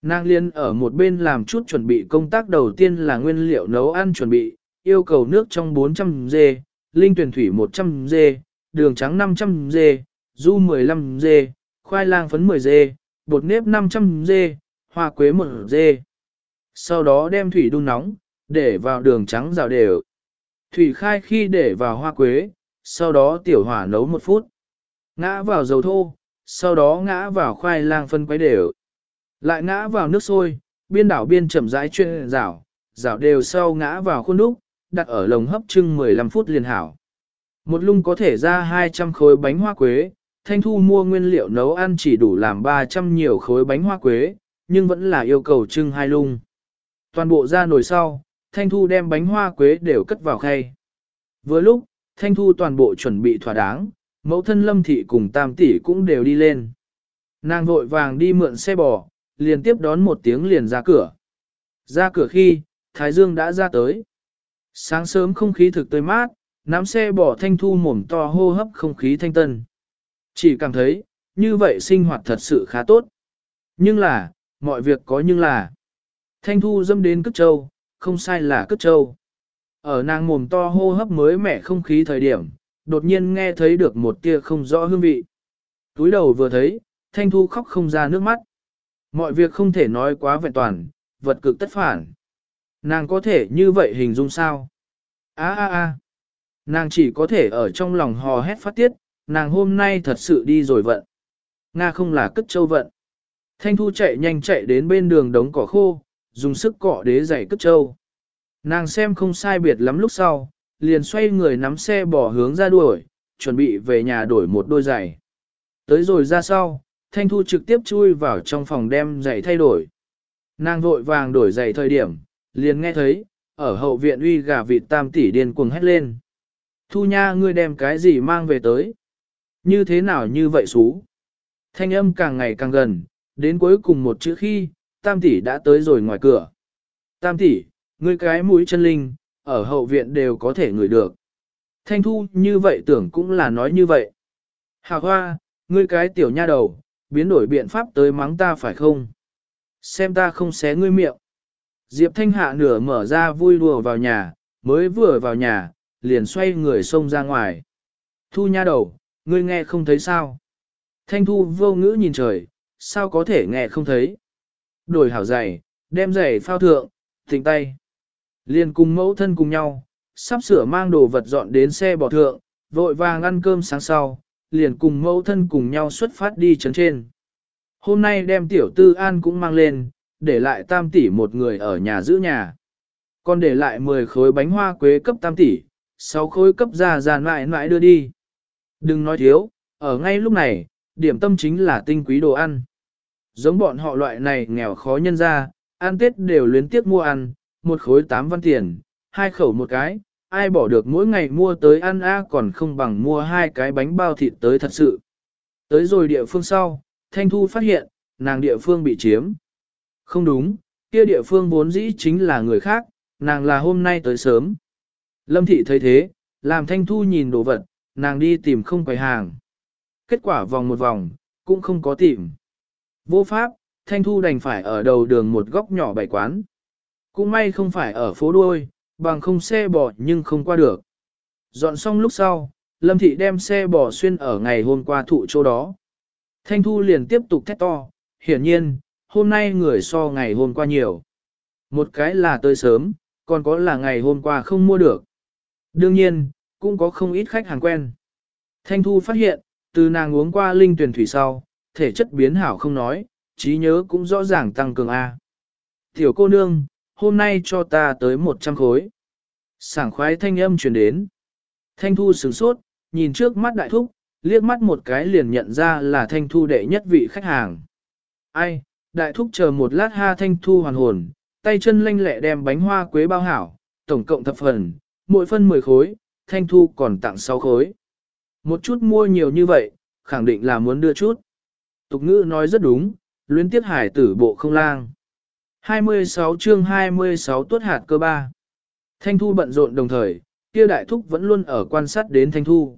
Nàng liên ở một bên làm chút chuẩn bị công tác đầu tiên là nguyên liệu nấu ăn chuẩn bị, yêu cầu nước trong 400 dê, linh tuyển thủy 100 dê, đường trắng 500 dê, du 15 dê, khoai lang phấn 10 dê, bột nếp 500 dê, hoa quế một dê. Sau đó đem thủy đun nóng, để vào đường trắng rào đều. Thủy khai khi để vào hoa quế, sau đó tiểu hỏa nấu một phút. Ngã vào dầu thô, sau đó ngã vào khoai lang phân quấy đều. Lại ngã vào nước sôi, biên đảo biên chậm rãi chuyên rảo, rảo đều sau ngã vào khuôn đúc, đặt ở lồng hấp trưng 15 phút liền hảo. Một lung có thể ra 200 khối bánh hoa quế, Thanh Thu mua nguyên liệu nấu ăn chỉ đủ làm 300 nhiều khối bánh hoa quế, nhưng vẫn là yêu cầu trưng hai lung. Toàn bộ ra nồi sau, Thanh Thu đem bánh hoa quế đều cất vào khay. Vừa lúc, Thanh Thu toàn bộ chuẩn bị thỏa đáng, mẫu thân Lâm Thị cùng Tam Tỷ cũng đều đi lên. Nàng vội vàng đi mượn xe bò, liền tiếp đón một tiếng liền ra cửa. Ra cửa khi, Thái Dương đã ra tới. Sáng sớm không khí thực tươi mát, nắm xe bỏ thanh thu mồm to hô hấp không khí thanh tân. Chỉ cảm thấy, như vậy sinh hoạt thật sự khá tốt. Nhưng là, mọi việc có nhưng là. Thanh thu dâm đến cất châu, không sai là cất châu. Ở nàng mồm to hô hấp mới mẻ không khí thời điểm, đột nhiên nghe thấy được một tia không rõ hương vị. Túi đầu vừa thấy, Thanh Thu khóc không ra nước mắt. Mọi việc không thể nói quá vẹn toàn, vật cực tất phản. Nàng có thể như vậy hình dung sao? Á á á! Nàng chỉ có thể ở trong lòng hò hét phát tiết, nàng hôm nay thật sự đi rồi vận. Nga không là cất châu vận. Thanh Thu chạy nhanh chạy đến bên đường đống cỏ khô, dùng sức cọ đế giày cất trâu. Nàng xem không sai biệt lắm lúc sau, liền xoay người nắm xe bỏ hướng ra đuổi, chuẩn bị về nhà đổi một đôi giày. Tới rồi ra sau, Thanh Thu trực tiếp chui vào trong phòng đem giày thay đổi. Nàng vội vàng đổi giày thời điểm, liền nghe thấy, ở hậu viện uy gà vịt tam tỷ điên cuồng hét lên. Thu nha ngươi đem cái gì mang về tới? Như thế nào như vậy xú? Thanh âm càng ngày càng gần, đến cuối cùng một chữ khi, tam tỷ đã tới rồi ngoài cửa. Tam tỷ, ngươi cái mũi chân linh, ở hậu viện đều có thể ngửi được. Thanh Thu như vậy tưởng cũng là nói như vậy. Hà hoa, ngươi cái tiểu nha đầu, biến đổi biện pháp tới mắng ta phải không? Xem ta không xé ngươi miệng. Diệp Thanh Hạ nửa mở ra vui đùa vào nhà, mới vừa vào nhà, liền xoay người xông ra ngoài. Thu nha đầu, ngươi nghe không thấy sao? Thanh Thu vô ngữ nhìn trời, sao có thể nghe không thấy? Đổi hảo giày, đem giày phao thượng, tỉnh tay. Liền cùng mẫu thân cùng nhau, sắp sửa mang đồ vật dọn đến xe bỏ thượng, vội vàng ăn cơm sáng sau, liền cùng mẫu thân cùng nhau xuất phát đi chấn trên. Hôm nay đem tiểu tư an cũng mang lên, để lại tam tỷ một người ở nhà giữ nhà. Còn để lại 10 khối bánh hoa quế cấp tam tỷ, 6 khối cấp ra giàn mãi mãi đưa đi. Đừng nói thiếu, ở ngay lúc này, điểm tâm chính là tinh quý đồ ăn. Giống bọn họ loại này nghèo khó nhân ra, ăn tết đều luyến tiếc mua ăn, một khối tám văn tiền, hai khẩu một cái, ai bỏ được mỗi ngày mua tới ăn a còn không bằng mua hai cái bánh bao thịt tới thật sự. Tới rồi địa phương sau, Thanh Thu phát hiện, nàng địa phương bị chiếm. Không đúng, kia địa phương vốn dĩ chính là người khác, nàng là hôm nay tới sớm. Lâm Thị thấy thế, làm Thanh Thu nhìn đồ vật, nàng đi tìm không quầy hàng. Kết quả vòng một vòng, cũng không có tìm. Vô pháp, Thanh Thu đành phải ở đầu đường một góc nhỏ bày quán. Cũng may không phải ở phố đuôi, bằng không xe bò nhưng không qua được. Dọn xong lúc sau, Lâm Thị đem xe bò xuyên ở ngày hôm qua thụ chỗ đó. Thanh Thu liền tiếp tục thét to, hiển nhiên, hôm nay người so ngày hôm qua nhiều. Một cái là tới sớm, còn có là ngày hôm qua không mua được. Đương nhiên, cũng có không ít khách hàng quen. Thanh Thu phát hiện, từ nàng uống qua linh tuyển thủy sau, thể chất biến hảo không nói, trí nhớ cũng rõ ràng tăng cường A. Tiểu cô nương, hôm nay cho ta tới 100 khối. Sảng khoái thanh âm truyền đến. Thanh Thu sửng sốt, nhìn trước mắt đại thúc, liếc mắt một cái liền nhận ra là Thanh Thu đệ nhất vị khách hàng. Ai, đại thúc chờ một lát ha Thanh Thu hoàn hồn, tay chân lanh lẹ đem bánh hoa quế bao hảo, tổng cộng thập phần, mỗi phân 10 khối, Thanh Thu còn tặng 6 khối. Một chút mua nhiều như vậy, khẳng định là muốn đưa chút. Tục ngữ nói rất đúng, luyến tiết hải tử bộ không lang. 26 chương 26 tuất hạt cơ ba. Thanh Thu bận rộn đồng thời, kia đại thúc vẫn luôn ở quan sát đến Thanh Thu.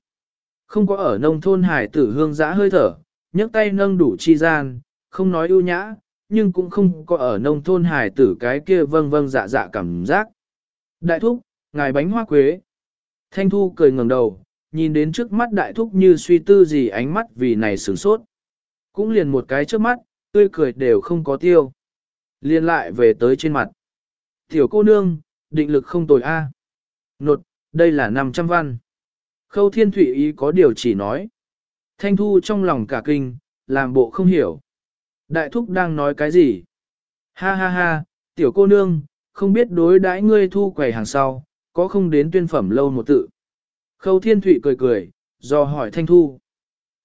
Không có ở nông thôn hải tử hương giã hơi thở, nhấc tay nâng đủ chi gian, không nói ưu nhã, nhưng cũng không có ở nông thôn hải tử cái kia vâng vâng dạ dạ cảm giác. Đại thúc, ngài bánh hoa quế. Thanh Thu cười ngẩng đầu, nhìn đến trước mắt đại thúc như suy tư gì ánh mắt vì này sửng sốt. Cũng liền một cái trước mắt, tươi cười đều không có tiêu. Liên lại về tới trên mặt. Tiểu cô nương, định lực không tồi a. Nột, đây là 500 văn. Khâu thiên thủy ý có điều chỉ nói. Thanh thu trong lòng cả kinh, làm bộ không hiểu. Đại thúc đang nói cái gì? Ha ha ha, tiểu cô nương, không biết đối đãi ngươi thu quầy hàng sau, có không đến tuyên phẩm lâu một tự. Khâu thiên thủy cười cười, do hỏi thanh thu.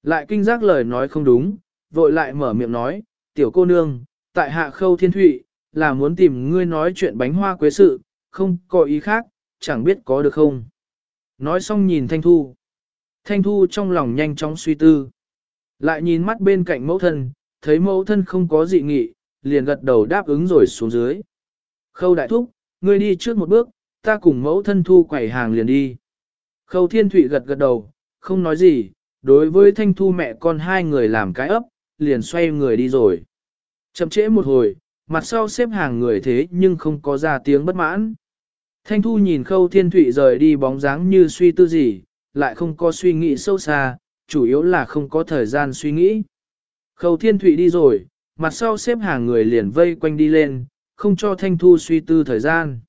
Lại kinh giác lời nói không đúng, vội lại mở miệng nói, tiểu cô nương, tại hạ khâu thiên thụy, là muốn tìm ngươi nói chuyện bánh hoa quế sự, không có ý khác, chẳng biết có được không. Nói xong nhìn Thanh Thu. Thanh Thu trong lòng nhanh chóng suy tư. Lại nhìn mắt bên cạnh mẫu thân, thấy mẫu thân không có dị nghị, liền gật đầu đáp ứng rồi xuống dưới. Khâu đại thúc, ngươi đi trước một bước, ta cùng mẫu thân thu quẩy hàng liền đi. Khâu thiên thụy gật gật đầu, không nói gì, đối với thanh thu mẹ con hai người làm cái ấp, liền xoay người đi rồi. Chậm trễ một hồi, mặt sau xếp hàng người thế nhưng không có ra tiếng bất mãn. Thanh Thu nhìn Khâu Thiên Thụy rời đi bóng dáng như suy tư gì, lại không có suy nghĩ sâu xa, chủ yếu là không có thời gian suy nghĩ. Khâu Thiên Thụy đi rồi, mặt sau xếp hàng người liền vây quanh đi lên, không cho Thanh Thu suy tư thời gian.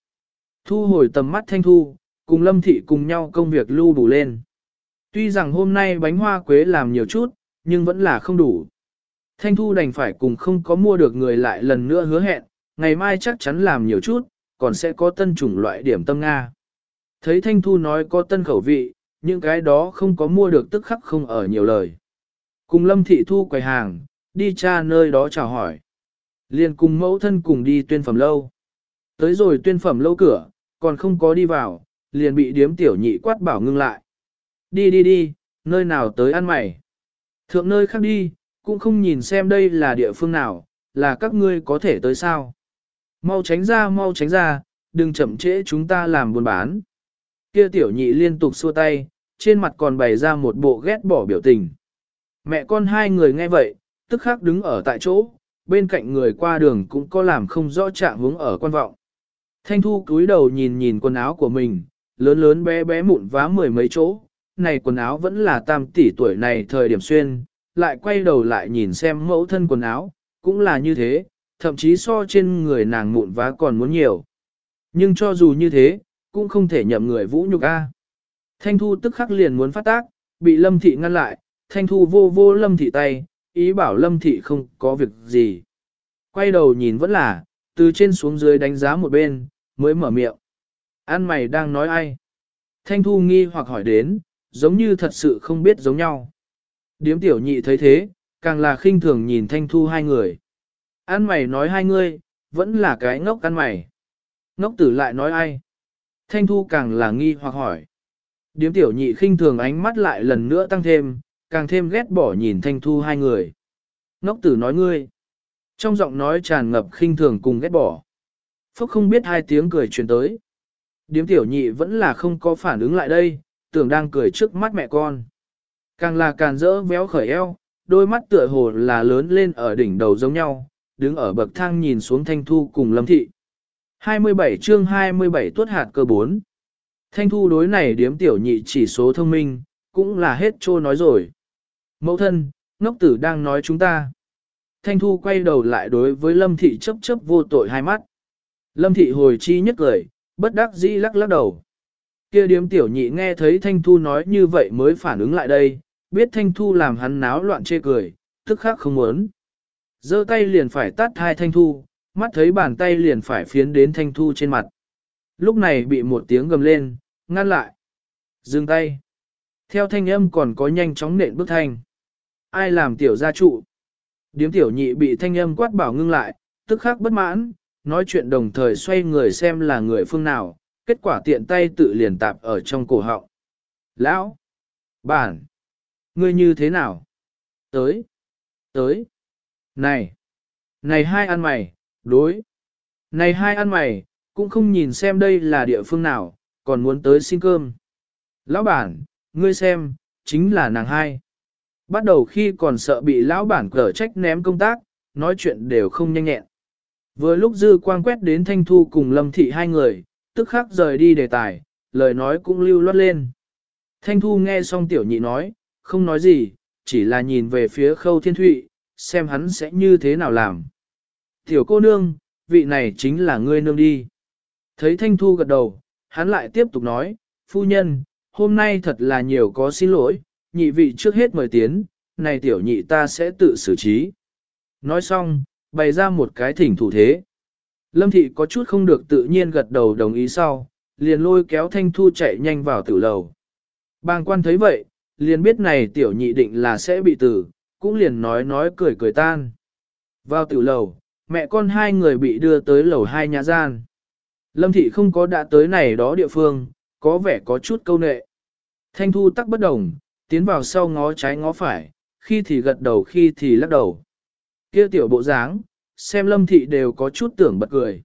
Thu hồi tầm mắt Thanh Thu, cùng Lâm Thị cùng nhau công việc lưu đủ lên. Tuy rằng hôm nay bánh hoa quế làm nhiều chút, nhưng vẫn là không đủ. Thanh Thu đành phải cùng không có mua được người lại lần nữa hứa hẹn, ngày mai chắc chắn làm nhiều chút, còn sẽ có tân chủng loại điểm tâm Nga. Thấy Thanh Thu nói có tân khẩu vị, những cái đó không có mua được tức khắc không ở nhiều lời. Cùng Lâm Thị Thu quầy hàng, đi cha nơi đó chào hỏi. Liền cùng mẫu thân cùng đi tuyên phẩm lâu. Tới rồi tuyên phẩm lâu cửa, còn không có đi vào, liền bị điếm tiểu nhị quát bảo ngưng lại. Đi đi đi, nơi nào tới ăn mày. Thượng nơi khác đi, cũng không nhìn xem đây là địa phương nào, là các ngươi có thể tới sao. Mau tránh ra mau tránh ra, đừng chậm trễ chúng ta làm buôn bán. Kia tiểu nhị liên tục xua tay, trên mặt còn bày ra một bộ ghét bỏ biểu tình. Mẹ con hai người nghe vậy, tức khắc đứng ở tại chỗ, bên cạnh người qua đường cũng có làm không rõ trạng hướng ở quan vọng. Thanh Thu cúi đầu nhìn nhìn quần áo của mình, lớn lớn bé bé mụn vá mười mấy chỗ, này quần áo vẫn là tam tỷ tuổi này thời điểm xuyên, lại quay đầu lại nhìn xem mẫu thân quần áo, cũng là như thế, thậm chí so trên người nàng mụn vá còn muốn nhiều. Nhưng cho dù như thế, cũng không thể nhậm người vũ nhục a. Thanh Thu tức khắc liền muốn phát tác, bị Lâm Thị ngăn lại, Thanh Thu vô vô Lâm Thị tay, ý bảo Lâm Thị không có việc gì. Quay đầu nhìn vẫn là, từ trên xuống dưới đánh giá một bên, mới mở miệng. An mày đang nói ai? Thanh Thu nghi hoặc hỏi đến, giống như thật sự không biết giống nhau. Điếm tiểu nhị thấy thế, càng là khinh thường nhìn Thanh Thu hai người. An mày nói hai ngươi, vẫn là cái ngốc ăn mày. Ngốc tử lại nói ai? Thanh Thu càng là nghi hoặc hỏi. Điếm tiểu nhị khinh thường ánh mắt lại lần nữa tăng thêm, càng thêm ghét bỏ nhìn Thanh Thu hai người. Ngốc tử nói ngươi. Trong giọng nói tràn ngập khinh thường cùng ghét bỏ. Phúc không biết hai tiếng cười truyền tới. Điếm tiểu nhị vẫn là không có phản ứng lại đây, tưởng đang cười trước mắt mẹ con. Càng là càng rỡ véo khởi eo, đôi mắt tựa hồ là lớn lên ở đỉnh đầu giống nhau, đứng ở bậc thang nhìn xuống Thanh Thu cùng Lâm Thị. 27 chương 27 tuốt hạt cơ 4 Thanh Thu đối này điếm tiểu nhị chỉ số thông minh, cũng là hết trô nói rồi. Mẫu thân, ngốc tử đang nói chúng ta. Thanh Thu quay đầu lại đối với Lâm Thị chấp chấp vô tội hai mắt. Lâm Thị hồi chi nhất cười, bất đắc dĩ lắc lắc đầu. Kia điếm tiểu nhị nghe thấy Thanh Thu nói như vậy mới phản ứng lại đây, biết Thanh Thu làm hắn náo loạn chê cười, tức khắc không muốn. giơ tay liền phải tát hai Thanh Thu, mắt thấy bàn tay liền phải phiến đến Thanh Thu trên mặt. Lúc này bị một tiếng gầm lên, ngăn lại. Dừng tay. Theo thanh âm còn có nhanh chóng nện bước thanh. Ai làm tiểu gia trụ? Điếm tiểu nhị bị thanh âm quát bảo ngưng lại, tức khắc bất mãn, nói chuyện đồng thời xoay người xem là người phương nào, kết quả tiện tay tự liền tạp ở trong cổ họng. Lão! Bản! Ngươi như thế nào? Tới! Tới! Này! Này hai ăn mày! Đối! Này hai ăn mày! Cũng không nhìn xem đây là địa phương nào, còn muốn tới xin cơm. Lão bản! Ngươi xem, chính là nàng hai. Bắt đầu khi còn sợ bị lão bản cở trách ném công tác, nói chuyện đều không nhanh nhẹn. Vừa lúc dư quang quét đến Thanh Thu cùng Lâm Thị hai người, tức khắc rời đi đề tài, lời nói cũng lưu loát lên. Thanh Thu nghe xong tiểu nhị nói, không nói gì, chỉ là nhìn về phía khâu thiên thụy, xem hắn sẽ như thế nào làm. Tiểu cô nương, vị này chính là ngươi nương đi. Thấy Thanh Thu gật đầu, hắn lại tiếp tục nói, phu nhân, hôm nay thật là nhiều có xin lỗi, nhị vị trước hết mời tiến, này tiểu nhị ta sẽ tự xử trí. Nói xong, bày ra một cái thỉnh thủ thế. Lâm thị có chút không được tự nhiên gật đầu đồng ý sau, liền lôi kéo thanh thu chạy nhanh vào tử lầu. Bàng quan thấy vậy, liền biết này tiểu nhị định là sẽ bị tử, cũng liền nói nói cười cười tan. Vào tiểu lầu, mẹ con hai người bị đưa tới lầu hai nhà gian. Lâm thị không có đã tới này đó địa phương, có vẻ có chút câu nệ. Thanh thu tắc bất đồng, tiến vào sau ngó trái ngó phải, khi thì gật đầu khi thì lắc đầu. Kia tiểu bộ dáng, xem lâm thị đều có chút tưởng bật cười.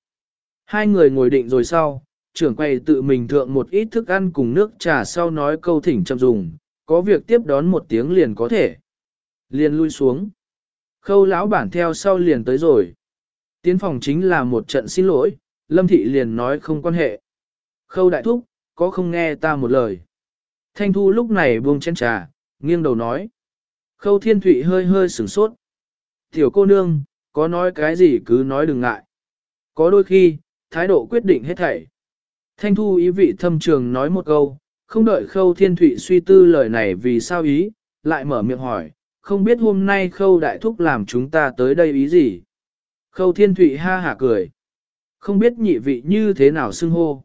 Hai người ngồi định rồi sau, trưởng quầy tự mình thượng một ít thức ăn cùng nước trà sau nói câu thỉnh chậm dùng, có việc tiếp đón một tiếng liền có thể. Liền lui xuống. Khâu lão bản theo sau liền tới rồi. Tiến phòng chính là một trận xin lỗi, lâm thị liền nói không quan hệ. Khâu đại thúc, có không nghe ta một lời. Thanh Thu lúc này buông chén trà, nghiêng đầu nói. Khâu Thiên Thụy hơi hơi sửng sốt. Tiểu cô nương, có nói cái gì cứ nói đừng ngại. Có đôi khi, thái độ quyết định hết thảy. Thanh Thu ý vị thâm trường nói một câu, không đợi Khâu Thiên Thụy suy tư lời này vì sao ý, lại mở miệng hỏi, không biết hôm nay Khâu Đại Thúc làm chúng ta tới đây ý gì. Khâu Thiên Thụy ha hả cười. Không biết nhị vị như thế nào xưng hô.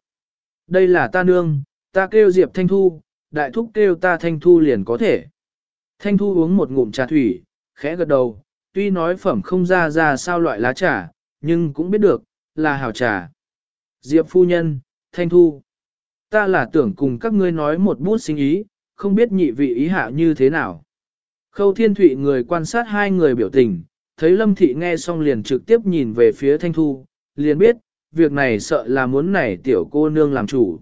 Đây là ta nương, ta kêu Diệp Thanh Thu, đại thúc kêu ta thanh thu liền có thể. Thanh thu uống một ngụm trà thủy, khẽ gật đầu, tuy nói phẩm không ra ra sao loại lá trà, nhưng cũng biết được, là hảo trà. Diệp phu nhân, thanh thu. Ta là tưởng cùng các ngươi nói một bút sinh ý, không biết nhị vị ý hạ như thế nào. Khâu thiên thụy người quan sát hai người biểu tình, thấy lâm thị nghe xong liền trực tiếp nhìn về phía thanh thu, liền biết, việc này sợ là muốn nảy tiểu cô nương làm chủ.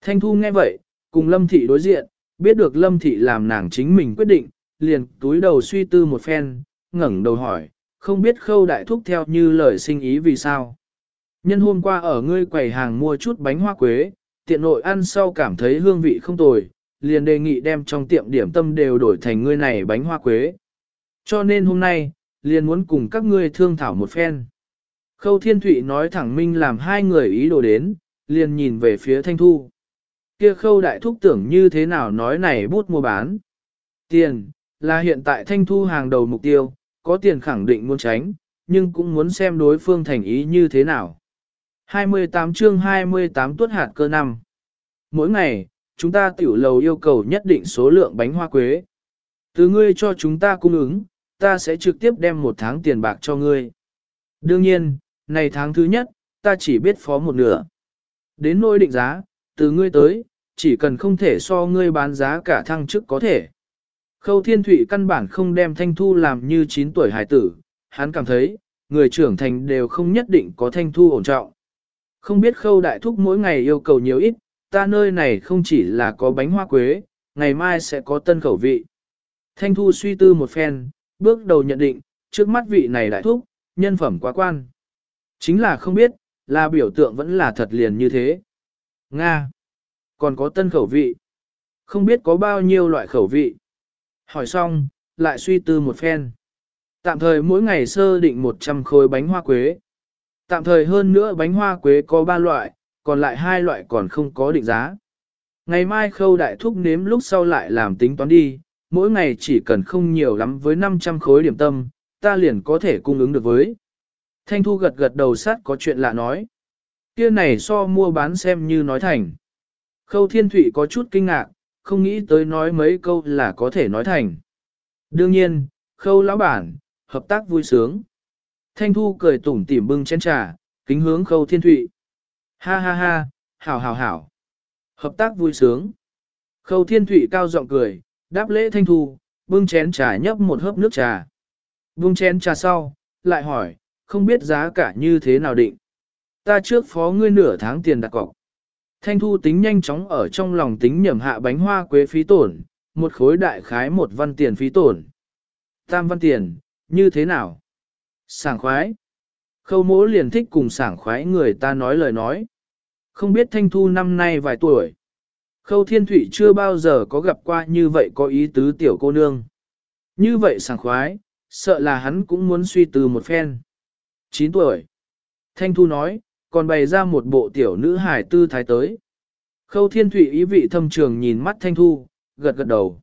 Thanh Thu nghe vậy, cùng Lâm Thị đối diện, biết được Lâm Thị làm nàng chính mình quyết định, liền túi đầu suy tư một phen, ngẩng đầu hỏi, không biết khâu đại thúc theo như lời sinh ý vì sao. Nhân hôm qua ở ngươi quầy hàng mua chút bánh hoa quế, tiện nội ăn sau cảm thấy hương vị không tồi, liền đề nghị đem trong tiệm điểm tâm đều đổi thành ngươi này bánh hoa quế. Cho nên hôm nay, liền muốn cùng các ngươi thương thảo một phen. Khâu Thiên Thụy nói thẳng minh làm hai người ý đồ đến, liền nhìn về phía Thanh Thu. Kia khâu đại thúc tưởng như thế nào nói này bút mua bán. Tiền, là hiện tại Thanh Thu hàng đầu mục tiêu, có tiền khẳng định muốn tránh, nhưng cũng muốn xem đối phương thành ý như thế nào. 28 chương 28 tuất hạt cơ năm. Mỗi ngày, chúng ta tiểu lầu yêu cầu nhất định số lượng bánh hoa quế. Từ ngươi cho chúng ta cung ứng, ta sẽ trực tiếp đem một tháng tiền bạc cho ngươi. Đương nhiên, này tháng thứ nhất, ta chỉ biết phó một nửa. Đến nỗi định giá, từ ngươi tới, chỉ cần không thể so ngươi bán giá cả thăng chức có thể. Khâu Thiên Thụy căn bản không đem Thanh Thu làm như 9 tuổi hải tử, hắn cảm thấy, người trưởng thành đều không nhất định có Thanh Thu ổn trọng. Không biết Khâu Đại Thúc mỗi ngày yêu cầu nhiều ít, ta nơi này không chỉ là có bánh hoa quế, ngày mai sẽ có tân khẩu vị. Thanh Thu suy tư một phen, bước đầu nhận định, trước mắt vị này đại thúc, nhân phẩm quá quan. Chính là không biết, là biểu tượng vẫn là thật liền như thế. Nga. Còn có tân khẩu vị. Không biết có bao nhiêu loại khẩu vị. Hỏi xong, lại suy tư một phen. Tạm thời mỗi ngày sơ định 100 khối bánh hoa quế. Tạm thời hơn nữa bánh hoa quế có 3 loại, còn lại hai loại còn không có định giá. Ngày mai khâu đại thúc nếm lúc sau lại làm tính toán đi, mỗi ngày chỉ cần không nhiều lắm với 500 khối điểm tâm, ta liền có thể cung ứng được với. Thanh Thu gật gật đầu sát có chuyện lạ nói. Kia này so mua bán xem như nói thành. Khâu Thiên Thụy có chút kinh ngạc, không nghĩ tới nói mấy câu là có thể nói thành. Đương nhiên, khâu lão bản, hợp tác vui sướng. Thanh Thu cười tủm tỉm bưng chén trà, kính hướng khâu Thiên Thụy. Ha ha ha, hảo hảo hảo. Hợp tác vui sướng. Khâu Thiên Thụy cao giọng cười, đáp lễ Thanh Thu, bưng chén trà nhấp một hớp nước trà. Bưng chén trà sau, lại hỏi, không biết giá cả như thế nào định. Ta trước phó ngươi nửa tháng tiền đặt cọc. Thanh thu tính nhanh chóng ở trong lòng tính nhầm hạ bánh hoa quế phí tổn, một khối đại khái một văn tiền phí tổn. Tam văn tiền, như thế nào? Sảng khoái. Khâu mỗ liền thích cùng sảng khoái người ta nói lời nói. Không biết Thanh Thu năm nay vài tuổi. Khâu Thiên Thụy chưa bao giờ có gặp qua như vậy có ý tứ tiểu cô nương. Như vậy sảng khoái, sợ là hắn cũng muốn suy từ một phen. 9 tuổi. Thanh Thu nói, còn bày ra một bộ tiểu nữ hải tư thái tới. Khâu Thiên Thụy ý vị thâm trường nhìn mắt Thanh Thu, gật gật đầu.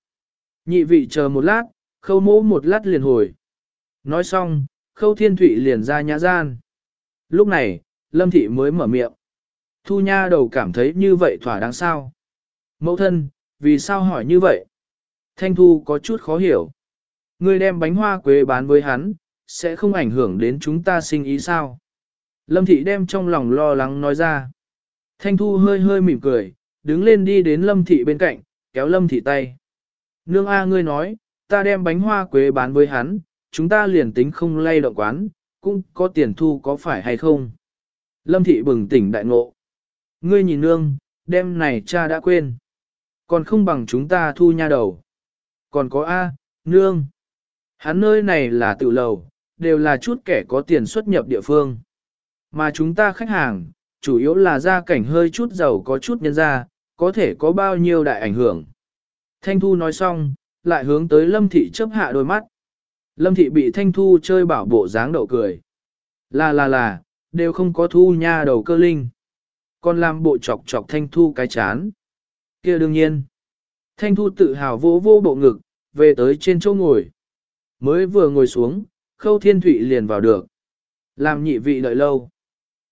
Nhị vị chờ một lát, khâu mỗ một lát liền hồi. Nói xong, khâu Thiên Thụy liền ra nhã gian. Lúc này, Lâm Thị mới mở miệng. Thu Nha đầu cảm thấy như vậy thỏa đáng sao. Mẫu thân, vì sao hỏi như vậy? Thanh Thu có chút khó hiểu. Người đem bánh hoa quế bán với hắn, sẽ không ảnh hưởng đến chúng ta sinh ý sao. Lâm Thị đem trong lòng lo lắng nói ra. Thanh Thu hơi hơi mỉm cười, đứng lên đi đến Lâm Thị bên cạnh, kéo Lâm Thị tay. Nương A ngươi nói, ta đem bánh hoa quế bán với hắn, chúng ta liền tính không lay động quán, cũng có tiền thu có phải hay không. Lâm Thị bừng tỉnh đại ngộ. Ngươi nhìn nương, đêm này cha đã quên. Còn không bằng chúng ta thu nha đầu. Còn có A, nương. Hắn nơi này là tự lầu, đều là chút kẻ có tiền xuất nhập địa phương. Mà chúng ta khách hàng, chủ yếu là gia cảnh hơi chút giàu có chút nhân ra, có thể có bao nhiêu đại ảnh hưởng. Thanh Thu nói xong, lại hướng tới Lâm Thị chấp hạ đôi mắt. Lâm Thị bị Thanh Thu chơi bảo bộ dáng đậu cười. Là là là, đều không có thu nha đầu cơ linh. Còn làm bộ chọc chọc Thanh Thu cái chán. kia đương nhiên. Thanh Thu tự hào vô vô bộ ngực, về tới trên chỗ ngồi. Mới vừa ngồi xuống, khâu thiên thụy liền vào được. Làm nhị vị đợi lâu.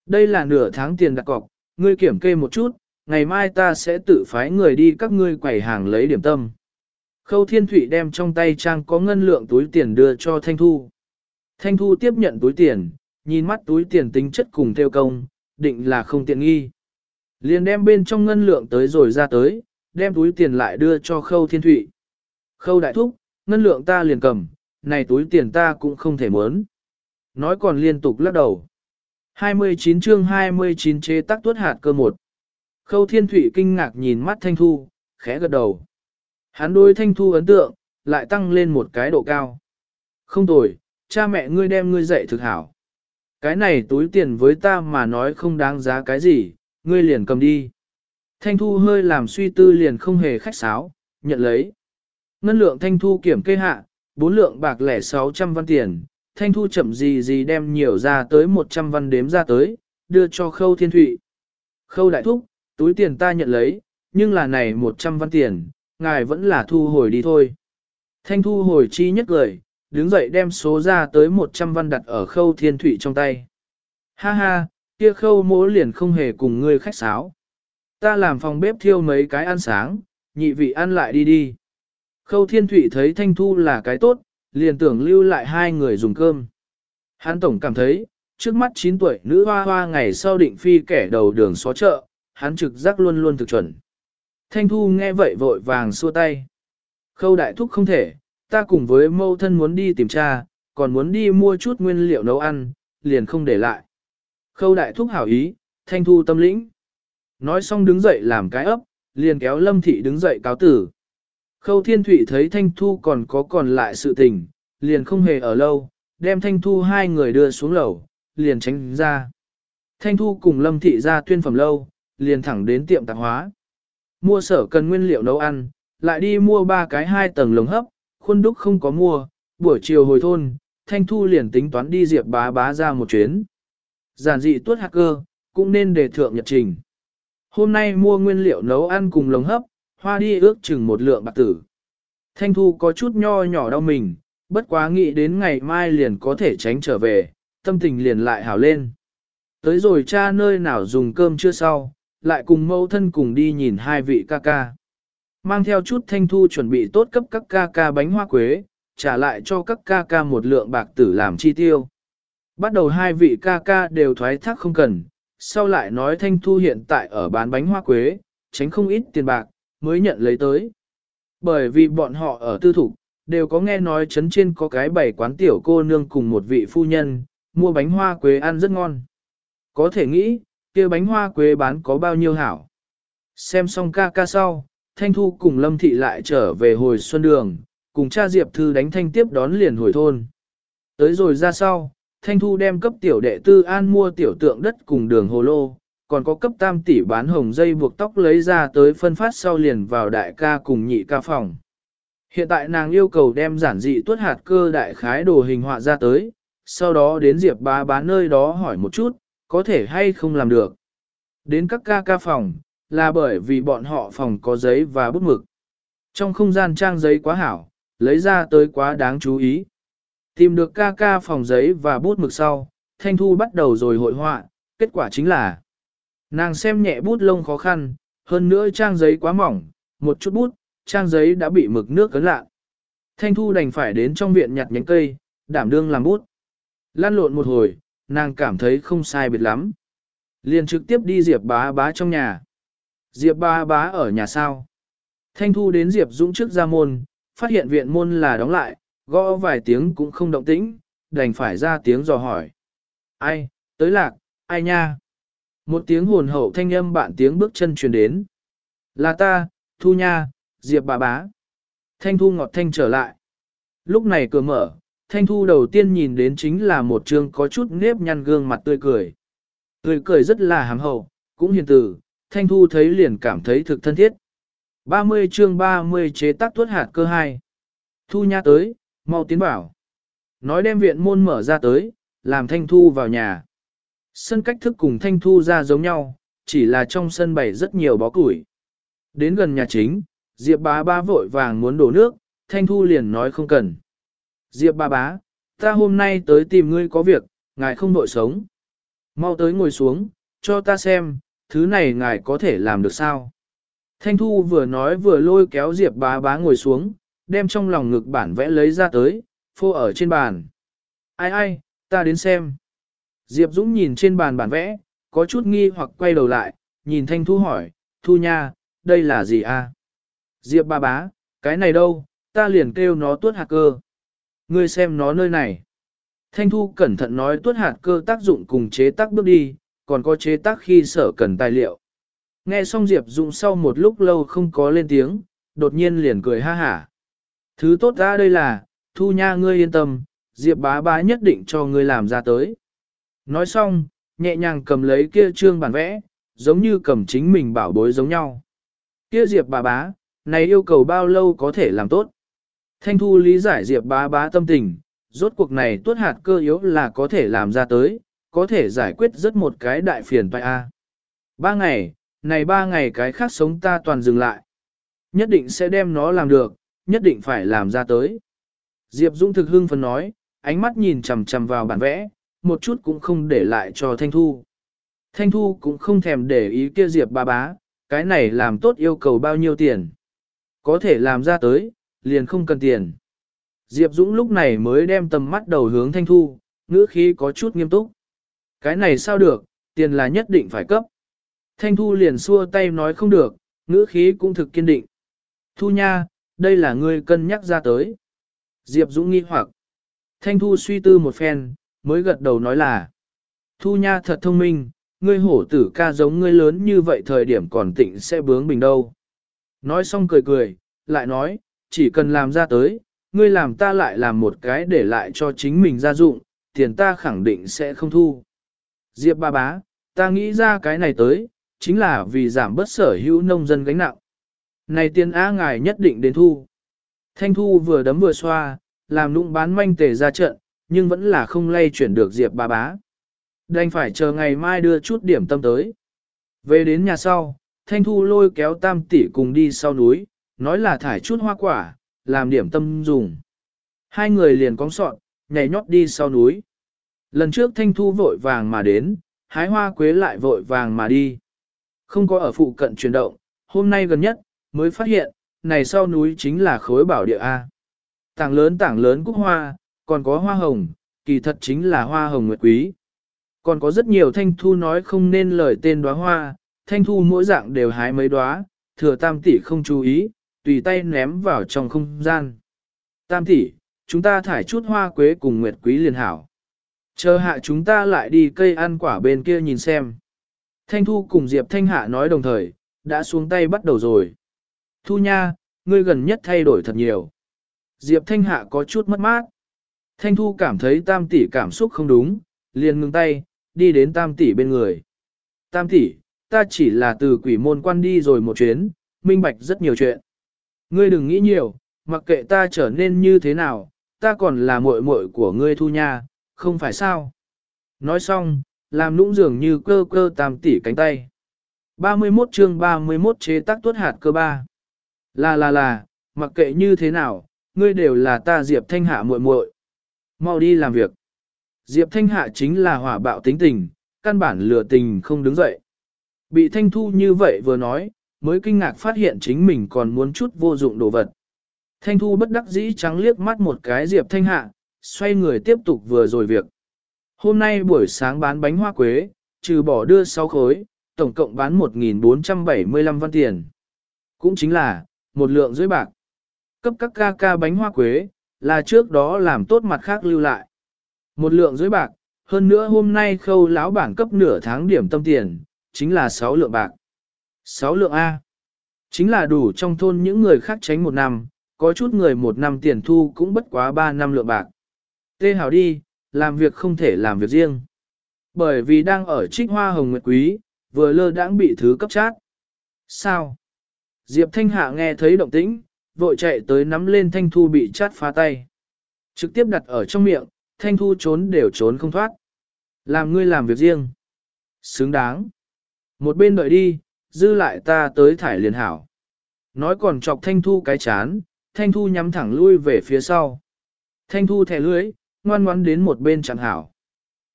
Đây là nửa tháng tiền đặt cọc, ngươi kiểm kê một chút, ngày mai ta sẽ tự phái người đi các ngươi quầy hàng lấy điểm tâm. Khâu thiên thụy đem trong tay trang có ngân lượng túi tiền đưa cho Thanh Thu. Thanh Thu tiếp nhận túi tiền, nhìn mắt túi tiền tính chất cùng theo công, định là không tiện nghi. Liền đem bên trong ngân lượng tới rồi ra tới, đem túi tiền lại đưa cho khâu thiên thụy. Khâu đại thúc, ngân lượng ta liền cầm, này túi tiền ta cũng không thể muốn. Nói còn liên tục lắc đầu. 29 chương 29 chế tác tuốt hạt cơ một. Khâu Thiên Thụy kinh ngạc nhìn mắt Thanh Thu, khẽ gật đầu. Hắn đối Thanh Thu ấn tượng, lại tăng lên một cái độ cao. Không tồi, cha mẹ ngươi đem ngươi dạy thực hảo. Cái này túi tiền với ta mà nói không đáng giá cái gì, ngươi liền cầm đi. Thanh Thu hơi làm suy tư liền không hề khách sáo, nhận lấy. Ngân lượng Thanh Thu kiểm kê hạ, bốn lượng bạc lẻ 600 văn tiền, Thanh Thu chậm gì gì đem nhiều ra tới 100 văn đếm ra tới, đưa cho Khâu Thiên Thụy. Khâu đại thúc, túi tiền ta nhận lấy, nhưng là này 100 văn tiền, ngài vẫn là thu hồi đi thôi. Thanh Thu hồi chi nhất lời, đứng dậy đem số ra tới 100 văn đặt ở Khâu Thiên Thụy trong tay. Ha ha, kia Khâu mỗ liền không hề cùng ngươi khách sáo. Ta làm phòng bếp thiêu mấy cái ăn sáng, nhị vị ăn lại đi đi. Khâu Thiên Thụy thấy Thanh Thu là cái tốt, liền tưởng lưu lại hai người dùng cơm. Hán tổng cảm thấy, trước mắt 9 tuổi nữ hoa hoa ngày sau định phi kẻ đầu đường xó chợ, hắn trực giác luôn luôn thực chuẩn. Thanh Thu nghe vậy vội vàng xua tay. Khâu đại thúc không thể, ta cùng với mâu thân muốn đi tìm cha, còn muốn đi mua chút nguyên liệu nấu ăn, liền không để lại. Khâu đại thúc hảo ý, Thanh Thu tâm lĩnh. Nói xong đứng dậy làm cái ấp, liền kéo Lâm Thị đứng dậy cáo tử. Khâu Thiên Thụy thấy Thanh Thu còn có còn lại sự tình, liền không hề ở lâu, đem Thanh Thu hai người đưa xuống lầu, liền tránh ra. Thanh Thu cùng Lâm Thị ra tuyên phẩm lâu, liền thẳng đến tiệm tạp hóa. Mua sở cần nguyên liệu nấu ăn, lại đi mua ba cái hai tầng lồng hấp, khuôn đúc không có mua, buổi chiều hồi thôn, Thanh Thu liền tính toán đi diệp bá bá ra một chuyến. Giản dị tuốt hacker, cơ, cũng nên đề thượng nhật trình. Hôm nay mua nguyên liệu nấu ăn cùng lồng hấp, hoa đi ước chừng một lượng bạc tử. Thanh Thu có chút nho nhỏ đau mình, bất quá nghĩ đến ngày mai liền có thể tránh trở về, tâm tình liền lại hảo lên. Tới rồi cha nơi nào dùng cơm chưa sau, lại cùng mẫu thân cùng đi nhìn hai vị ca ca. Mang theo chút Thanh Thu chuẩn bị tốt cấp các ca ca bánh hoa quế, trả lại cho các ca ca một lượng bạc tử làm chi tiêu. Bắt đầu hai vị ca ca đều thoái thác không cần, sau lại nói Thanh Thu hiện tại ở bán bánh hoa quế, tránh không ít tiền bạc, mới nhận lấy tới. Bởi vì bọn họ ở tư thục, đều có nghe nói chấn trên có cái bảy quán tiểu cô nương cùng một vị phu nhân, mua bánh hoa quế ăn rất ngon. Có thể nghĩ, kia bánh hoa quế bán có bao nhiêu hảo. Xem xong ca ca sau, Thanh Thu cùng Lâm Thị lại trở về hồi xuân đường, cùng cha Diệp Thư đánh Thanh tiếp đón liền hồi thôn. Tới rồi ra sau, Thanh Thu đem cấp tiểu đệ tư an mua tiểu tượng đất cùng đường hồ lô, còn có cấp tam tỷ bán hồng dây buộc tóc lấy ra tới phân phát sau liền vào đại ca cùng nhị ca phòng. Hiện tại nàng yêu cầu đem giản dị tuất hạt cơ đại khái đồ hình họa ra tới, sau đó đến Diệp bá bá nơi đó hỏi một chút, có thể hay không làm được. Đến các ca ca phòng, là bởi vì bọn họ phòng có giấy và bút mực. Trong không gian trang giấy quá hảo, lấy ra tới quá đáng chú ý. Tìm được ca ca phòng giấy và bút mực sau, Thanh Thu bắt đầu rồi hội họa, kết quả chính là Nàng xem nhẹ bút lông khó khăn, hơn nữa trang giấy quá mỏng, một chút bút, trang giấy đã bị mực nước cấn lạ. Thanh Thu đành phải đến trong viện nhặt nhánh cây, đảm đương làm bút. Lan lộn một hồi, nàng cảm thấy không sai biệt lắm. Liền trực tiếp đi Diệp bá bá trong nhà. Diệp bá bá ở nhà sao? Thanh Thu đến Diệp Dũng trước ra môn, phát hiện viện môn là đóng lại, gõ vài tiếng cũng không động tĩnh, đành phải ra tiếng dò hỏi. Ai, tới lạc, ai nha? Một tiếng hồn hậu thanh âm bạn tiếng bước chân truyền đến. Là ta, Thu Nha, Diệp bà bá. Thanh Thu ngọt thanh trở lại. Lúc này cửa mở, Thanh Thu đầu tiên nhìn đến chính là một trương có chút nếp nhăn gương mặt tươi cười. Tươi cười rất là hàm hậu, cũng hiền từ, Thanh Thu thấy liền cảm thấy thực thân thiết. 30 chương 30 chế tác tuất hạt cơ hai. Thu Nha tới, mau tiến bảo. Nói đem viện môn mở ra tới, làm Thanh Thu vào nhà. Sân cách thức cùng thanh thu ra giống nhau, chỉ là trong sân bày rất nhiều bó củi. Đến gần nhà chính, Diệp bá bá vội vàng muốn đổ nước, thanh thu liền nói không cần. Diệp ba bá, ta hôm nay tới tìm ngươi có việc, ngài không nội sống. Mau tới ngồi xuống, cho ta xem, thứ này ngài có thể làm được sao? Thanh thu vừa nói vừa lôi kéo Diệp bá bá ngồi xuống, đem trong lòng ngực bản vẽ lấy ra tới, phô ở trên bàn. Ai ai, ta đến xem. Diệp Dũng nhìn trên bàn bản vẽ, có chút nghi hoặc quay đầu lại, nhìn Thanh Thu hỏi, Thu Nha, đây là gì a? Diệp ba bá, cái này đâu, ta liền kêu nó tuốt hạt cơ. Ngươi xem nó nơi này. Thanh Thu cẩn thận nói tuốt hạt cơ tác dụng cùng chế tác bước đi, còn có chế tác khi sở cần tài liệu. Nghe xong Diệp Dũng sau một lúc lâu không có lên tiếng, đột nhiên liền cười ha hả. Thứ tốt ra đây là, Thu Nha ngươi yên tâm, Diệp bá bá nhất định cho ngươi làm ra tới. Nói xong, nhẹ nhàng cầm lấy kia trương bản vẽ, giống như cầm chính mình bảo bối giống nhau. Kia Diệp bá bá, này yêu cầu bao lâu có thể làm tốt? Thanh Thu lý giải Diệp bá bá tâm tình, rốt cuộc này tuốt hạt cơ yếu là có thể làm ra tới, có thể giải quyết rất một cái đại phiền toại A. Ba ngày, này ba ngày cái khác sống ta toàn dừng lại. Nhất định sẽ đem nó làm được, nhất định phải làm ra tới. Diệp Dũng thực hưng phấn nói, ánh mắt nhìn chằm chằm vào bản vẽ, một chút cũng không để lại cho Thanh Thu. Thanh Thu cũng không thèm để ý kia Diệp ba bá, cái này làm tốt yêu cầu bao nhiêu tiền. Có thể làm ra tới, liền không cần tiền. Diệp Dũng lúc này mới đem tầm mắt đầu hướng Thanh Thu, ngữ khí có chút nghiêm túc. Cái này sao được, tiền là nhất định phải cấp. Thanh Thu liền xua tay nói không được, ngữ khí cũng thực kiên định. Thu nha, đây là ngươi cân nhắc ra tới. Diệp Dũng nghi hoặc. Thanh Thu suy tư một phen, mới gật đầu nói là. Thu nha thật thông minh, ngươi hổ tử ca giống ngươi lớn như vậy thời điểm còn tịnh sẽ bướng bình đâu. Nói xong cười cười, lại nói, chỉ cần làm ra tới, ngươi làm ta lại làm một cái để lại cho chính mình gia dụng, tiền ta khẳng định sẽ không thu. Diệp ba bá, ta nghĩ ra cái này tới, chính là vì giảm bớt sở hữu nông dân gánh nặng. Này tiền á ngài nhất định đến thu. Thanh thu vừa đấm vừa xoa, làm nụng bán manh tề ra trận, nhưng vẫn là không lay chuyển được Diệp ba bá. Đành phải chờ ngày mai đưa chút điểm tâm tới. Về đến nhà sau, Thanh Thu lôi kéo tam tỷ cùng đi sau núi, nói là thải chút hoa quả, làm điểm tâm dùng. Hai người liền cóng sọn, nhảy nhót đi sau núi. Lần trước Thanh Thu vội vàng mà đến, hái hoa quế lại vội vàng mà đi. Không có ở phụ cận chuyển động, hôm nay gần nhất, mới phát hiện, này sau núi chính là khối bảo địa A. Tảng lớn tảng lớn cúc hoa, còn có hoa hồng, kỳ thật chính là hoa hồng nguyệt quý. Còn có rất nhiều thanh thu nói không nên lời tên đóa hoa, thanh thu mỗi dạng đều hái mấy đóa, thừa tam tỷ không chú ý, tùy tay ném vào trong không gian. Tam tỷ, chúng ta thải chút hoa quế cùng nguyệt quý liền hảo. Chờ hạ chúng ta lại đi cây ăn quả bên kia nhìn xem. Thanh Thu cùng Diệp Thanh Hạ nói đồng thời, đã xuống tay bắt đầu rồi. Thu nha, ngươi gần nhất thay đổi thật nhiều. Diệp Thanh Hạ có chút mất mát. Thanh Thu cảm thấy tam tỷ cảm xúc không đúng, liền ngừng tay, đi đến tam tỷ bên người. Tam tỷ, ta chỉ là từ quỷ môn quan đi rồi một chuyến, minh bạch rất nhiều chuyện. Ngươi đừng nghĩ nhiều, mặc kệ ta trở nên như thế nào, ta còn là muội muội của ngươi thu nha, không phải sao. Nói xong, làm nũng dường như cơ cơ tam tỷ cánh tay. 31 chương 31 chế tác tuốt hạt cơ ba. Là là là, mặc kệ như thế nào, ngươi đều là ta Diệp Thanh Hạ muội muội. Mau đi làm việc. Diệp Thanh Hạ chính là hỏa bạo tính tình, căn bản lừa tình không đứng dậy. Bị Thanh Thu như vậy vừa nói, mới kinh ngạc phát hiện chính mình còn muốn chút vô dụng đồ vật. Thanh Thu bất đắc dĩ trắng liếc mắt một cái Diệp Thanh Hạ, xoay người tiếp tục vừa rồi việc. Hôm nay buổi sáng bán bánh hoa quế, trừ bỏ đưa 6 khối, tổng cộng bán 1.475 văn tiền. Cũng chính là, một lượng dưới bạc. Cấp các ca ca bánh hoa quế, là trước đó làm tốt mặt khác lưu lại. Một lượng dưới bạc, hơn nữa hôm nay khâu lão bản cấp nửa tháng điểm tâm tiền, chính là 6 lượng bạc. 6 lượng A. Chính là đủ trong thôn những người khác tránh một năm, có chút người một năm tiền thu cũng bất quá 3 năm lượng bạc. Tê hảo đi, làm việc không thể làm việc riêng. Bởi vì đang ở trích hoa hồng nguyệt quý, vừa lơ đãng bị thứ cấp chát. Sao? Diệp Thanh Hạ nghe thấy động tĩnh, vội chạy tới nắm lên Thanh Thu bị chát phá tay. Trực tiếp đặt ở trong miệng, Thanh Thu trốn đều trốn không thoát. Làm ngươi làm việc riêng. Xứng đáng. Một bên đợi đi, dư lại ta tới thải liền hảo. Nói còn chọc Thanh Thu cái chán, Thanh Thu nhắm thẳng lui về phía sau. Thanh Thu thẻ lưới, ngoan ngoãn đến một bên chẳng hảo.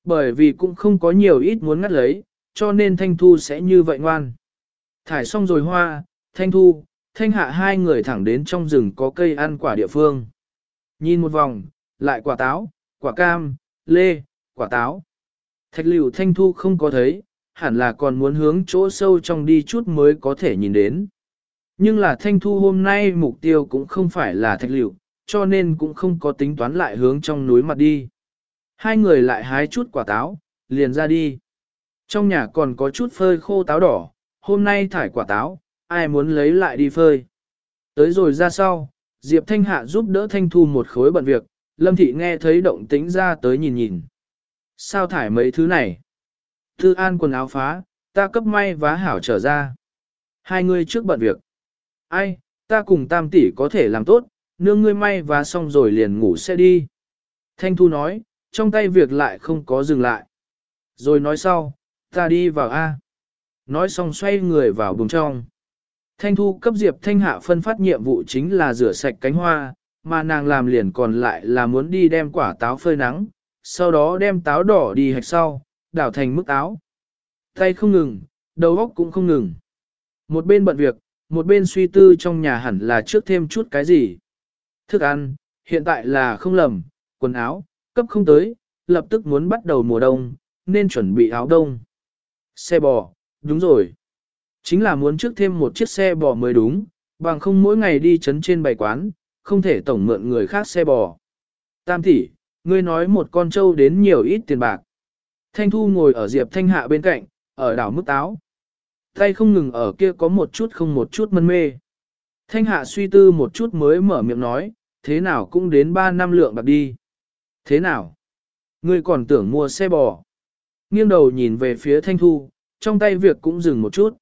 Bởi vì cũng không có nhiều ít muốn ngắt lấy, cho nên Thanh Thu sẽ như vậy ngoan. Thải xong rồi hoa, Thanh Thu, Thanh Hạ hai người thẳng đến trong rừng có cây ăn quả địa phương. Nhìn một vòng, lại quả táo, quả cam, lê, quả táo. Thạch liều Thanh Thu không có thấy, hẳn là còn muốn hướng chỗ sâu trong đi chút mới có thể nhìn đến. Nhưng là Thanh Thu hôm nay mục tiêu cũng không phải là thạch liệu cho nên cũng không có tính toán lại hướng trong núi mặt đi. Hai người lại hái chút quả táo, liền ra đi. Trong nhà còn có chút phơi khô táo đỏ, hôm nay thải quả táo, ai muốn lấy lại đi phơi. Tới rồi ra sau, Diệp Thanh Hạ giúp đỡ Thanh Thu một khối bận việc, Lâm Thị nghe thấy động tĩnh ra tới nhìn nhìn. Sao thải mấy thứ này? Thư an quần áo phá, ta cấp may vá hảo trở ra. Hai người trước bận việc. Ai, ta cùng tam tỷ có thể làm tốt, nương ngươi may vá xong rồi liền ngủ sẽ đi. Thanh Thu nói, trong tay việc lại không có dừng lại. Rồi nói sau, ta đi vào A. Nói xong xoay người vào buồng trong. Thanh Thu cấp Diệp Thanh Hạ phân phát nhiệm vụ chính là rửa sạch cánh hoa, mà nàng làm liền còn lại là muốn đi đem quả táo phơi nắng, sau đó đem táo đỏ đi hạch sau, đảo thành mức áo, Tay không ngừng, đầu óc cũng không ngừng. Một bên bận việc, một bên suy tư trong nhà hẳn là trước thêm chút cái gì. Thức ăn, hiện tại là không lầm, quần áo, cấp không tới, lập tức muốn bắt đầu mùa đông, nên chuẩn bị áo đông. Xe bò, đúng rồi. Chính là muốn trước thêm một chiếc xe bò mới đúng, bằng không mỗi ngày đi chấn trên bày quán, không thể tổng mượn người khác xe bò. Tam tỷ, ngươi nói một con trâu đến nhiều ít tiền bạc. Thanh Thu ngồi ở Diệp Thanh Hạ bên cạnh, ở đảo mức táo. Tay không ngừng ở kia có một chút không một chút mân mê. Thanh Hạ suy tư một chút mới mở miệng nói, thế nào cũng đến 3 năm lượng bạc đi. Thế nào? Ngươi còn tưởng mua xe bò. Nghiêng đầu nhìn về phía Thanh Thu, trong tay việc cũng dừng một chút.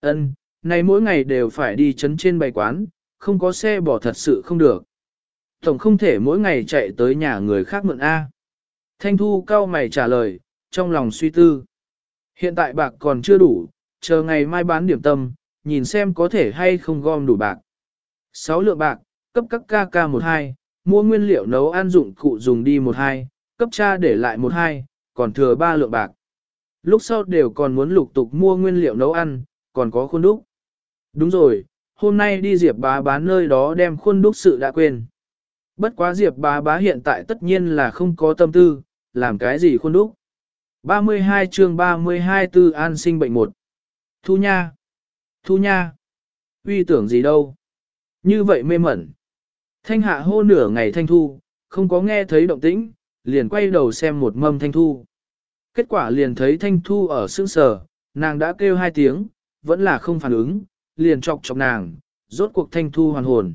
Ân, này mỗi ngày đều phải đi chấn trên bày quán, không có xe bò thật sự không được. Tổng không thể mỗi ngày chạy tới nhà người khác mượn A. Thanh Thu cao mày trả lời, trong lòng suy tư. Hiện tại bạc còn chưa đủ, chờ ngày mai bán điểm tâm, nhìn xem có thể hay không gom đủ bạc. 6 lượng bạc, cấp các ca ca 12, mua nguyên liệu nấu ăn dụng cụ dùng đi 12, cấp cha để lại 12, còn thừa 3 lượng bạc. Lúc sau đều còn muốn lục tục mua nguyên liệu nấu ăn, còn có khuôn đúc. Đúng rồi, hôm nay đi Diệp bá bán nơi đó đem khuôn đúc sự đã quên. Bất quá Diệp bá bá hiện tại tất nhiên là không có tâm tư, làm cái gì khuôn đúc. 32 chương 32 tư an sinh bệnh một. Thu nha! Thu nha! Uy tưởng gì đâu? Như vậy mê mẩn. Thanh hạ hô nửa ngày thanh thu, không có nghe thấy động tĩnh, liền quay đầu xem một mâm thanh thu. Kết quả liền thấy thanh thu ở sương sờ, nàng đã kêu hai tiếng, vẫn là không phản ứng, liền chọc chọc nàng, rốt cuộc thanh thu hoàn hồn.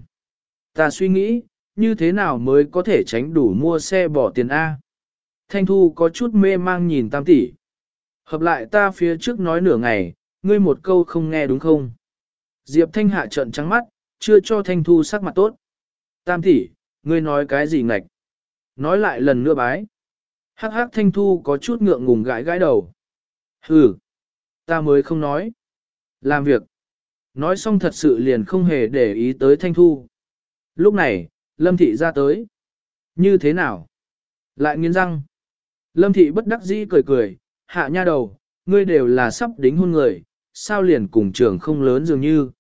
Ta suy nghĩ, như thế nào mới có thể tránh đủ mua xe bỏ tiền A. Thanh thu có chút mê mang nhìn tam tỷ. Hợp lại ta phía trước nói nửa ngày, ngươi một câu không nghe đúng không? Diệp thanh hạ trợn trắng mắt, chưa cho thanh thu sắc mặt tốt. Tam tỷ, ngươi nói cái gì ngạch? Nói lại lần nữa bái. Hắc hắc thanh thu có chút ngượng ngùng gãi gãi đầu. Hừ, ta mới không nói. Làm việc. Nói xong thật sự liền không hề để ý tới thanh thu. Lúc này, lâm thị ra tới. Như thế nào? Lại nghiến răng. Lâm thị bất đắc dĩ cười cười, hạ nha đầu, ngươi đều là sắp đính hôn người, sao liền cùng trường không lớn dường như.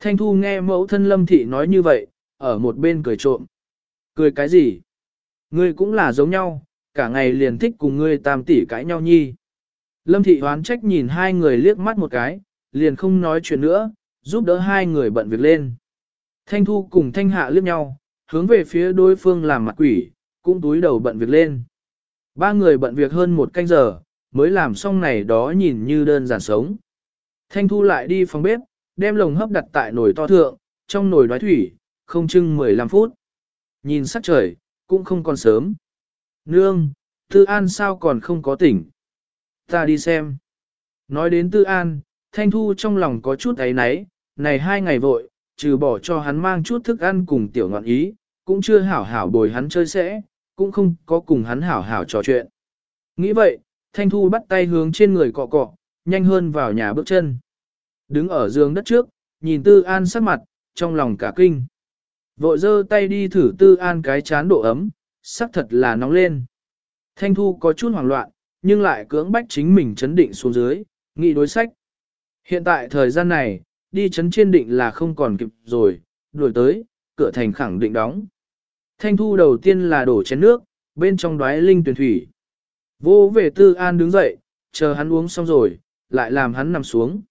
Thanh thu nghe mẫu thân lâm thị nói như vậy, ở một bên cười trộm. Cười cái gì? Ngươi cũng là giống nhau, cả ngày liền thích cùng ngươi tam tỷ cãi nhau nhi. Lâm thị hoán trách nhìn hai người liếc mắt một cái, liền không nói chuyện nữa, giúp đỡ hai người bận việc lên. Thanh thu cùng thanh hạ liếc nhau, hướng về phía đối phương làm mặt quỷ, cũng túi đầu bận việc lên. Ba người bận việc hơn một canh giờ, mới làm xong này đó nhìn như đơn giản sống. Thanh thu lại đi phòng bếp, đem lồng hấp đặt tại nồi to thượng, trong nồi đoái thủy, không chưng 15 phút. Nhìn sắc trời, cũng không còn sớm. Nương, Tư An sao còn không có tỉnh? Ta đi xem. Nói đến Tư An, Thanh Thu trong lòng có chút ấy náy, này hai ngày vội, trừ bỏ cho hắn mang chút thức ăn cùng tiểu ngọn ý, cũng chưa hảo hảo bồi hắn chơi sẽ, cũng không có cùng hắn hảo hảo trò chuyện. Nghĩ vậy, Thanh Thu bắt tay hướng trên người cọ cọ, nhanh hơn vào nhà bước chân. Đứng ở giường đất trước, nhìn Tư An sắc mặt, trong lòng cả kinh. Vội giơ tay đi thử Tư An cái chán độ ấm, sắc thật là nóng lên. Thanh Thu có chút hoảng loạn, nhưng lại cưỡng bách chính mình chấn định xuống dưới, nghĩ đối sách. Hiện tại thời gian này, đi chấn trên định là không còn kịp rồi, đuổi tới, cửa thành khẳng định đóng. Thanh Thu đầu tiên là đổ chén nước, bên trong đoái linh tuyển thủy. Vô về Tư An đứng dậy, chờ hắn uống xong rồi, lại làm hắn nằm xuống.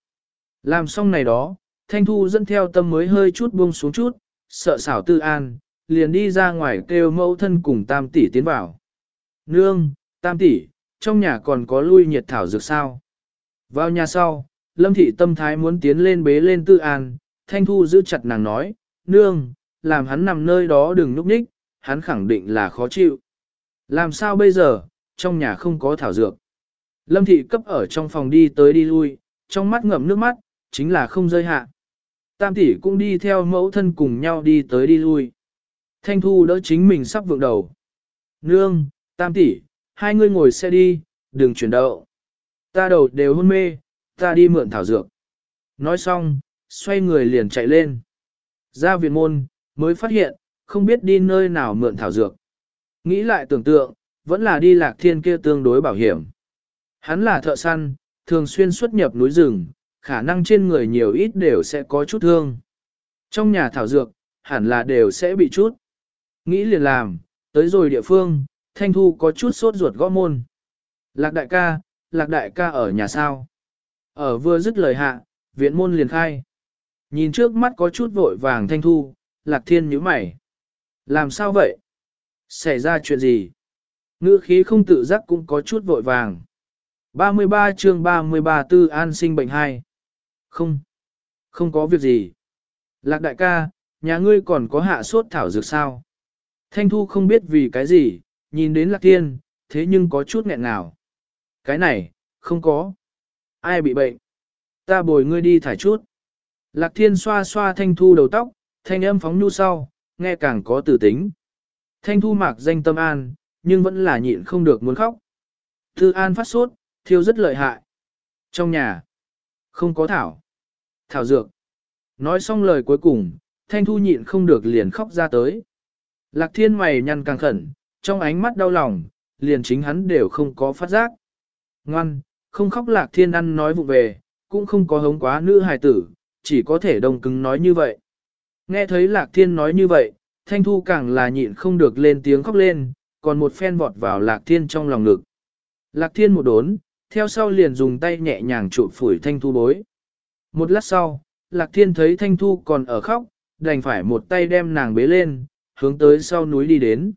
Làm xong này đó, Thanh Thu dẫn theo tâm mới hơi chút buông xuống chút, sợ xảo Tư An, liền đi ra ngoài kêu mẫu thân cùng tam tỷ tiến vào. Nương, tam tỷ, trong nhà còn có lui nhiệt thảo dược sao? Vào nhà sau, lâm thị tâm thái muốn tiến lên bế lên tư an, thanh thu giữ chặt nàng nói, nương, làm hắn nằm nơi đó đừng núp nhích, hắn khẳng định là khó chịu. Làm sao bây giờ, trong nhà không có thảo dược. Lâm thị cấp ở trong phòng đi tới đi lui, trong mắt ngậm nước mắt, chính là không rơi hạ. Tam tỷ cũng đi theo mẫu thân cùng nhau đi tới đi lui. Thanh thu đỡ chính mình sắp vượng đầu. Nương, tam tỷ, hai người ngồi xe đi, đừng chuyển đậu. Ta đầu đều hôn mê, ta đi mượn thảo dược. Nói xong, xoay người liền chạy lên. Ra viện môn, mới phát hiện, không biết đi nơi nào mượn thảo dược. Nghĩ lại tưởng tượng, vẫn là đi lạc thiên kia tương đối bảo hiểm. Hắn là thợ săn, thường xuyên xuất nhập núi rừng, khả năng trên người nhiều ít đều sẽ có chút thương. Trong nhà thảo dược, hẳn là đều sẽ bị chút. Nghĩ liền làm, tới rồi địa phương, Thanh Thu có chút sốt ruột gõ môn. Lạc đại ca, lạc đại ca ở nhà sao? Ở vừa dứt lời hạ, viện môn liền khai. Nhìn trước mắt có chút vội vàng Thanh Thu, lạc thiên nhíu mày. Làm sao vậy? Xảy ra chuyện gì? Ngữ khí không tự giác cũng có chút vội vàng. 33 chương 33 tư an sinh bệnh 2. Không, không có việc gì. Lạc đại ca, nhà ngươi còn có hạ sốt thảo dược sao? Thanh Thu không biết vì cái gì, nhìn đến Lạc Thiên, thế nhưng có chút nghẹn nào. Cái này, không có. Ai bị bệnh? Ta bồi ngươi đi thải chút. Lạc Thiên xoa xoa Thanh Thu đầu tóc, thanh âm phóng nhu sau, nghe càng có tử tính. Thanh Thu mạc danh tâm an, nhưng vẫn là nhịn không được muốn khóc. Thư an phát sốt, thiêu rất lợi hại. Trong nhà, không có thảo. Thảo dược. Nói xong lời cuối cùng, Thanh Thu nhịn không được liền khóc ra tới. Lạc thiên mày nhăn càng khẩn, trong ánh mắt đau lòng, liền chính hắn đều không có phát giác. Ngoan, không khóc lạc thiên ăn nói vụ về, cũng không có hống quá nữ hài tử, chỉ có thể đồng cứng nói như vậy. Nghe thấy lạc thiên nói như vậy, thanh thu càng là nhịn không được lên tiếng khóc lên, còn một phen vọt vào lạc thiên trong lòng ngực. Lạc thiên một đốn, theo sau liền dùng tay nhẹ nhàng trụ phủi thanh thu bối. Một lát sau, lạc thiên thấy thanh thu còn ở khóc, đành phải một tay đem nàng bế lên, hướng tới sau núi đi đến.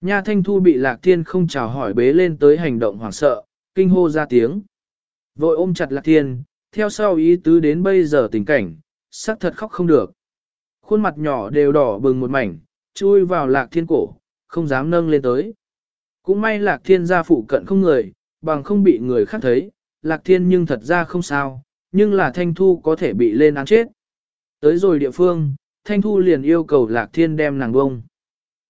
Nha Thanh Thu bị Lạc Thiên không chào hỏi bế lên tới hành động hoảng sợ, kinh hô ra tiếng. Vội ôm chặt Lạc Thiên, theo sau ý tứ đến bây giờ tình cảnh, sắc thật khóc không được. Khuôn mặt nhỏ đều đỏ bừng một mảnh, chui vào Lạc Thiên cổ, không dám nâng lên tới. Cũng may Lạc Thiên gia phụ cận không người, bằng không bị người khác thấy, Lạc Thiên nhưng thật ra không sao, nhưng là Thanh Thu có thể bị lên án chết. Tới rồi địa phương, Thanh Thu liền yêu cầu Lạc Thiên đem nàng bông.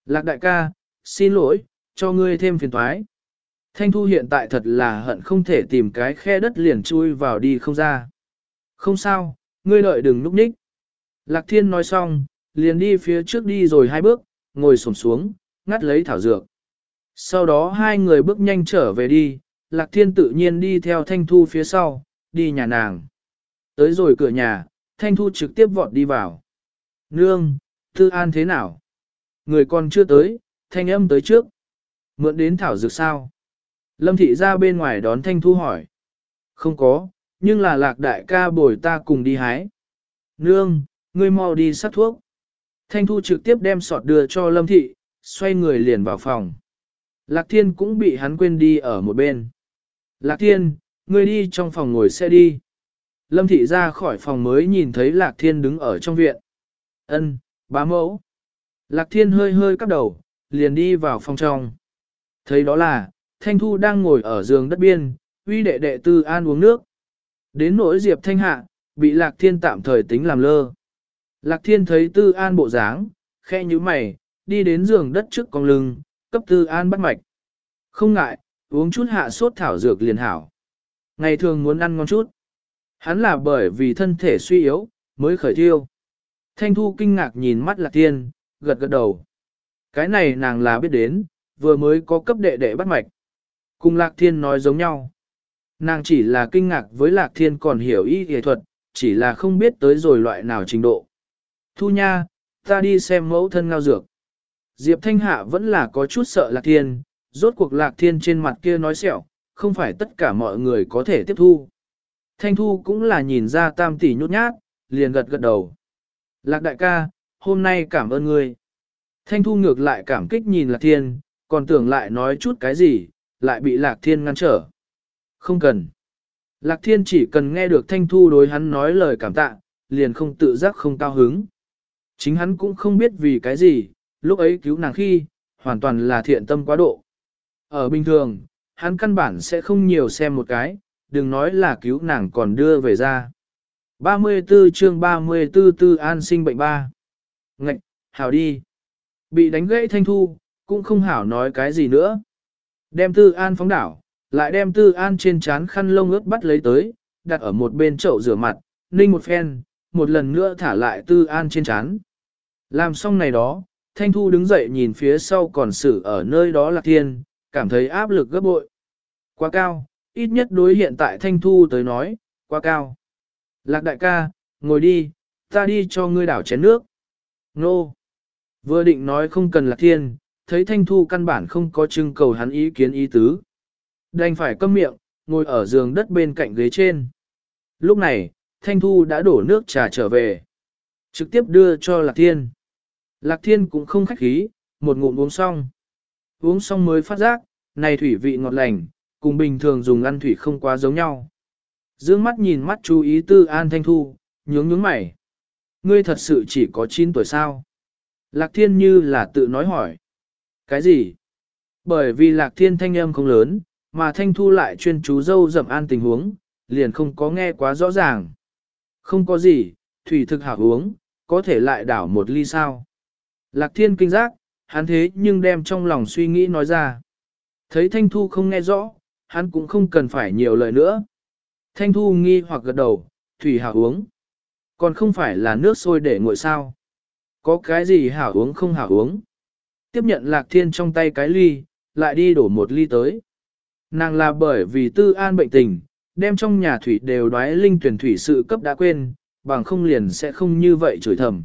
Lạc đại ca, xin lỗi, cho ngươi thêm phiền toái. Thanh Thu hiện tại thật là hận không thể tìm cái khe đất liền chui vào đi không ra. Không sao, ngươi đợi đừng núp nhích. Lạc Thiên nói xong, liền đi phía trước đi rồi hai bước, ngồi xổm xuống, ngắt lấy thảo dược. Sau đó hai người bước nhanh trở về đi, Lạc Thiên tự nhiên đi theo Thanh Thu phía sau, đi nhà nàng. Tới rồi cửa nhà, Thanh Thu trực tiếp vọt đi vào. Nương, Tư An thế nào? Người còn chưa tới, thanh âm tới trước. Mượn đến thảo dược sao? Lâm thị ra bên ngoài đón thanh thu hỏi. Không có, nhưng là lạc đại ca bồi ta cùng đi hái. Nương, ngươi mau đi sát thuốc. Thanh thu trực tiếp đem sọt đưa cho lâm thị, xoay người liền vào phòng. Lạc thiên cũng bị hắn quên đi ở một bên. Lạc thiên, ngươi đi trong phòng ngồi xe đi. Lâm thị ra khỏi phòng mới nhìn thấy lạc thiên đứng ở trong viện. Ân, bá mẫu. Lạc thiên hơi hơi cắp đầu, liền đi vào phòng trong. Thấy đó là, Thanh Thu đang ngồi ở giường đất biên, uy đệ đệ tư an uống nước. Đến nỗi Diệp Thanh Hạ, bị Lạc Thiên tạm thời tính làm lơ. Lạc Thiên thấy tư an bộ dáng, khe như mày, đi đến giường đất trước con lưng, cấp tư an bắt mạch. Không ngại, uống chút hạ sốt thảo dược liền hảo. Ngày thường muốn ăn ngon chút. Hắn là bởi vì thân thể suy yếu, mới khởi thiêu. Thanh Thu kinh ngạc nhìn mắt Lạc Thiên, gật gật đầu. Cái này nàng là biết đến, vừa mới có cấp đệ đệ bắt mạch. Cùng Lạc Thiên nói giống nhau. Nàng chỉ là kinh ngạc với Lạc Thiên còn hiểu y y thuật, chỉ là không biết tới rồi loại nào trình độ. Thu nha, ta đi xem mẫu thân ngao dược. Diệp Thanh Hạ vẫn là có chút sợ Lạc Thiên, rốt cuộc Lạc Thiên trên mặt kia nói sẹo, không phải tất cả mọi người có thể tiếp thu. Thanh Thu cũng là nhìn ra tam tỷ nhút nhát, liền gật gật đầu. Lạc đại ca, hôm nay cảm ơn ngươi. Thanh Thu ngược lại cảm kích nhìn Lạc Thiên, còn tưởng lại nói chút cái gì, lại bị Lạc Thiên ngăn trở. Không cần. Lạc Thiên chỉ cần nghe được Thanh Thu đối hắn nói lời cảm tạ, liền không tự giác không cao hứng. Chính hắn cũng không biết vì cái gì, lúc ấy cứu nàng khi, hoàn toàn là thiện tâm quá độ. Ở bình thường, hắn căn bản sẽ không nhiều xem một cái, đừng nói là cứu nàng còn đưa về ra. 34 chương 34 tư an sinh bệnh ba. Ngạch, hảo đi. Bị đánh gãy thanh thu, cũng không hảo nói cái gì nữa. Đem tư an phóng đảo, lại đem tư an trên chán khăn lông ướt bắt lấy tới, đặt ở một bên chậu rửa mặt, ninh một phen, một lần nữa thả lại tư an trên chán. Làm xong này đó, thanh thu đứng dậy nhìn phía sau còn xử ở nơi đó là thiên, cảm thấy áp lực gấp bội. Quá cao, ít nhất đối hiện tại thanh thu tới nói, quá cao. Lạc đại ca, ngồi đi, ta đi cho ngươi đảo chén nước. Nô! Vừa định nói không cần lạc thiên, thấy thanh thu căn bản không có trưng cầu hắn ý kiến ý tứ. Đành phải câm miệng, ngồi ở giường đất bên cạnh ghế trên. Lúc này, thanh thu đã đổ nước trà trở về. Trực tiếp đưa cho lạc thiên. Lạc thiên cũng không khách khí, một ngụm uống xong. Uống xong mới phát giác, này thủy vị ngọt lành, cùng bình thường dùng ăn thủy không quá giống nhau. Dương mắt nhìn mắt chú ý tư an thanh thu, nhướng nhướng mày. Ngươi thật sự chỉ có 9 tuổi sao? Lạc thiên như là tự nói hỏi. Cái gì? Bởi vì lạc thiên thanh âm không lớn, mà thanh thu lại chuyên chú dâu dậm an tình huống, liền không có nghe quá rõ ràng. Không có gì, thủy thực hảo uống, có thể lại đảo một ly sao. Lạc thiên kinh giác, hắn thế nhưng đem trong lòng suy nghĩ nói ra. Thấy thanh thu không nghe rõ, hắn cũng không cần phải nhiều lời nữa. Thanh thu nghi hoặc gật đầu, thủy hảo uống. Còn không phải là nước sôi để nguội sao. Có cái gì hảo uống không hảo uống. Tiếp nhận lạc thiên trong tay cái ly, lại đi đổ một ly tới. Nàng là bởi vì tư an bệnh tình, đem trong nhà thủy đều đoái linh tuyển thủy sự cấp đã quên, bằng không liền sẽ không như vậy chửi thầm.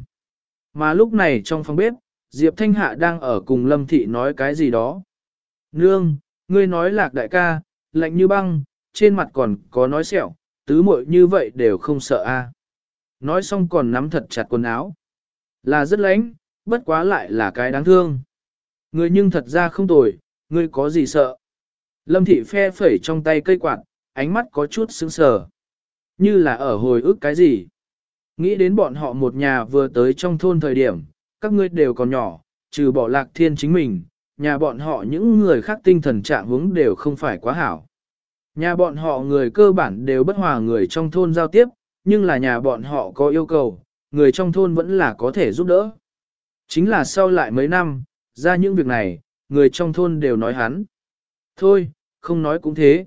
Mà lúc này trong phòng bếp, Diệp Thanh Hạ đang ở cùng Lâm Thị nói cái gì đó. Nương, ngươi nói lạc đại ca, lạnh như băng, trên mặt còn có nói sẹo, tứ muội như vậy đều không sợ a. Nói xong còn nắm thật chặt quần áo. Là rất lánh, bất quá lại là cái đáng thương. Ngươi nhưng thật ra không tồi, ngươi có gì sợ. Lâm thị phe phẩy trong tay cây quạt, ánh mắt có chút sững sờ. Như là ở hồi ức cái gì. Nghĩ đến bọn họ một nhà vừa tới trong thôn thời điểm, các ngươi đều còn nhỏ, trừ bỏ lạc thiên chính mình, nhà bọn họ những người khác tinh thần trạng hướng đều không phải quá hảo. Nhà bọn họ người cơ bản đều bất hòa người trong thôn giao tiếp, nhưng là nhà bọn họ có yêu cầu, người trong thôn vẫn là có thể giúp đỡ. Chính là sau lại mấy năm, ra những việc này, người trong thôn đều nói hắn. Thôi, không nói cũng thế.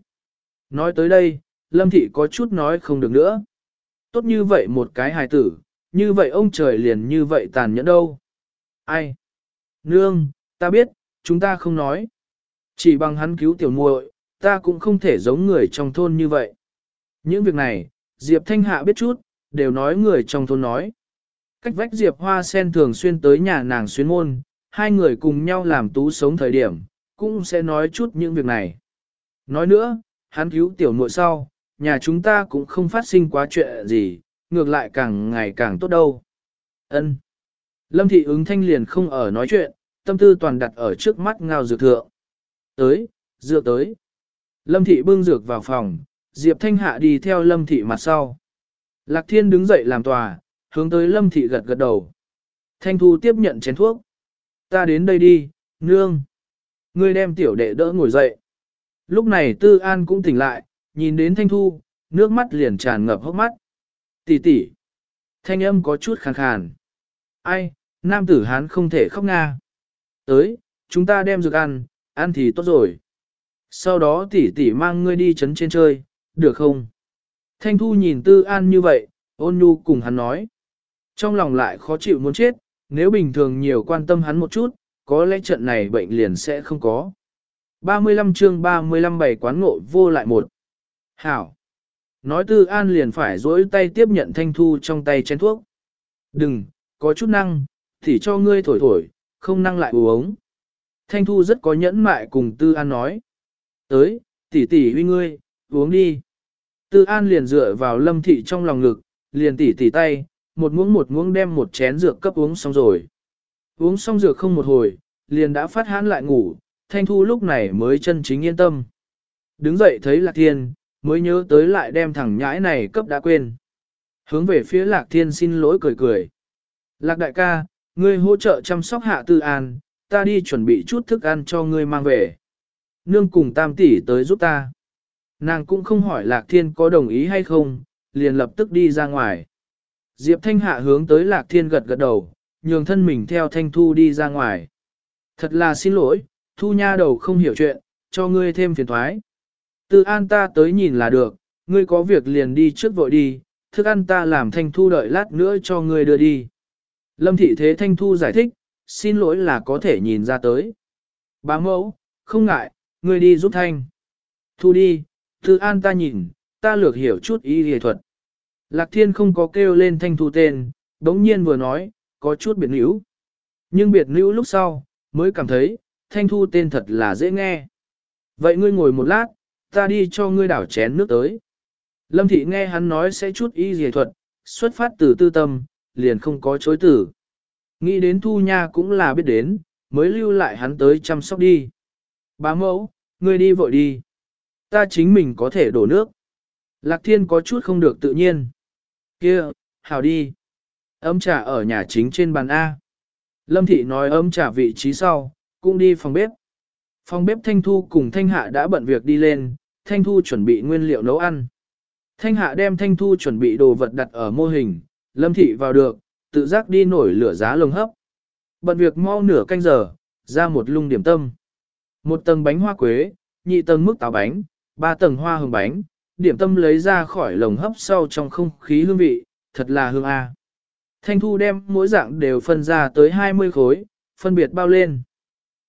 Nói tới đây, Lâm Thị có chút nói không được nữa. Tốt như vậy một cái hài tử, như vậy ông trời liền như vậy tàn nhẫn đâu. Ai? Nương, ta biết, chúng ta không nói. Chỉ bằng hắn cứu tiểu muội, ta cũng không thể giống người trong thôn như vậy. Những việc này, Diệp Thanh Hạ biết chút, đều nói người trong thôn nói. Cách vách Diệp Hoa Sen thường xuyên tới nhà nàng xuyên môn, hai người cùng nhau làm tú sống thời điểm, cũng sẽ nói chút những việc này. Nói nữa, hắn cứu tiểu muội sau, nhà chúng ta cũng không phát sinh quá chuyện gì, ngược lại càng ngày càng tốt đâu. Ân. Lâm thị ứng thanh liền không ở nói chuyện, tâm tư toàn đặt ở trước mắt ngao dược thượng. Tới, dược tới. Lâm thị bưng dược vào phòng, Diệp Thanh Hạ đi theo Lâm thị mặt sau. Lạc Thiên đứng dậy làm tòa, hướng tới Lâm thị gật gật đầu. Thanh Thu tiếp nhận chén thuốc. Ta đến đây đi, nương. Ngươi đem tiểu đệ đỡ ngồi dậy. Lúc này Tư An cũng tỉnh lại, nhìn đến Thanh Thu, nước mắt liền tràn ngập hốc mắt. Tỷ tỷ. Thanh âm có chút khàn khàn. Ai, nam tử hán không thể khóc nga. Tới, chúng ta đem dược ăn, ăn thì tốt rồi. Sau đó tỷ tỷ mang ngươi đi chấn trên chơi, được không? Thanh Thu nhìn Tư An như vậy, ôn nhu cùng hắn nói. Trong lòng lại khó chịu muốn chết, nếu bình thường nhiều quan tâm hắn một chút, có lẽ trận này bệnh liền sẽ không có. 35 chương 35 bảy quán ngộ vô lại một. Hảo. Nói Tư An liền phải dỗi tay tiếp nhận Thanh Thu trong tay chén thuốc. Đừng, có chút năng, thì cho ngươi thổi thổi, không năng lại uống. Thanh Thu rất có nhẫn mại cùng Tư An nói. Tới, tỷ tỷ huy ngươi, uống đi. Tư An liền dựa vào lâm thị trong lòng ngực, liền tỷ tỷ tay, một muỗng một muỗng đem một chén dược cấp uống xong rồi. Uống xong dược không một hồi, liền đã phát hãn lại ngủ, Thanh Thu lúc này mới chân chính yên tâm. Đứng dậy thấy Lạc Thiên, mới nhớ tới lại đem thằng nhãi này cấp đã quên. Hướng về phía Lạc Thiên xin lỗi cười cười. Lạc đại ca, ngươi hỗ trợ chăm sóc hạ tư an, ta đi chuẩn bị chút thức ăn cho ngươi mang về. Nương cùng tam tỷ tới giúp ta. Nàng cũng không hỏi Lạc Thiên có đồng ý hay không, liền lập tức đi ra ngoài. Diệp Thanh Hạ hướng tới Lạc Thiên gật gật đầu, nhường thân mình theo Thanh Thu đi ra ngoài. Thật là xin lỗi, Thu Nha đầu không hiểu chuyện, cho ngươi thêm phiền thoái. Tư an ta tới nhìn là được, ngươi có việc liền đi trước vội đi, thức ăn ta làm Thanh Thu đợi lát nữa cho ngươi đưa đi. Lâm thị thế Thanh Thu giải thích, xin lỗi là có thể nhìn ra tới. Bá mẫu, không ngại, ngươi đi giúp Thanh. Thu đi, Tư an ta nhìn, ta lược hiểu chút ý nghệ thuật. Lạc thiên không có kêu lên Thanh Thu tên, đống nhiên vừa nói, có chút biệt níu. Nhưng biệt níu lúc sau, mới cảm thấy, Thanh Thu tên thật là dễ nghe. Vậy ngươi ngồi một lát, ta đi cho ngươi đảo chén nước tới. Lâm thị nghe hắn nói sẽ chút y dề thuật, xuất phát từ tư tâm, liền không có chối tử. Nghĩ đến thu nha cũng là biết đến, mới lưu lại hắn tới chăm sóc đi. Bá mẫu, ngươi đi vội đi. Ta chính mình có thể đổ nước. Lạc thiên có chút không được tự nhiên. Kia, hào đi. Ấm trà ở nhà chính trên bàn A. Lâm thị nói ấm trà vị trí sau, cũng đi phòng bếp. Phòng bếp Thanh Thu cùng Thanh Hạ đã bận việc đi lên, Thanh Thu chuẩn bị nguyên liệu nấu ăn. Thanh Hạ đem Thanh Thu chuẩn bị đồ vật đặt ở mô hình, Lâm Thị vào được, tự giác đi nổi lửa giá lồng hấp. Bận việc mau nửa canh giờ, ra một lung điểm tâm. Một tầng bánh hoa quế, nhị tầng mức táo bánh, ba tầng hoa hồng bánh, điểm tâm lấy ra khỏi lồng hấp sau trong không khí hương vị, thật là hương A. Thanh Thu đem mỗi dạng đều phân ra tới 20 khối, phân biệt bao lên.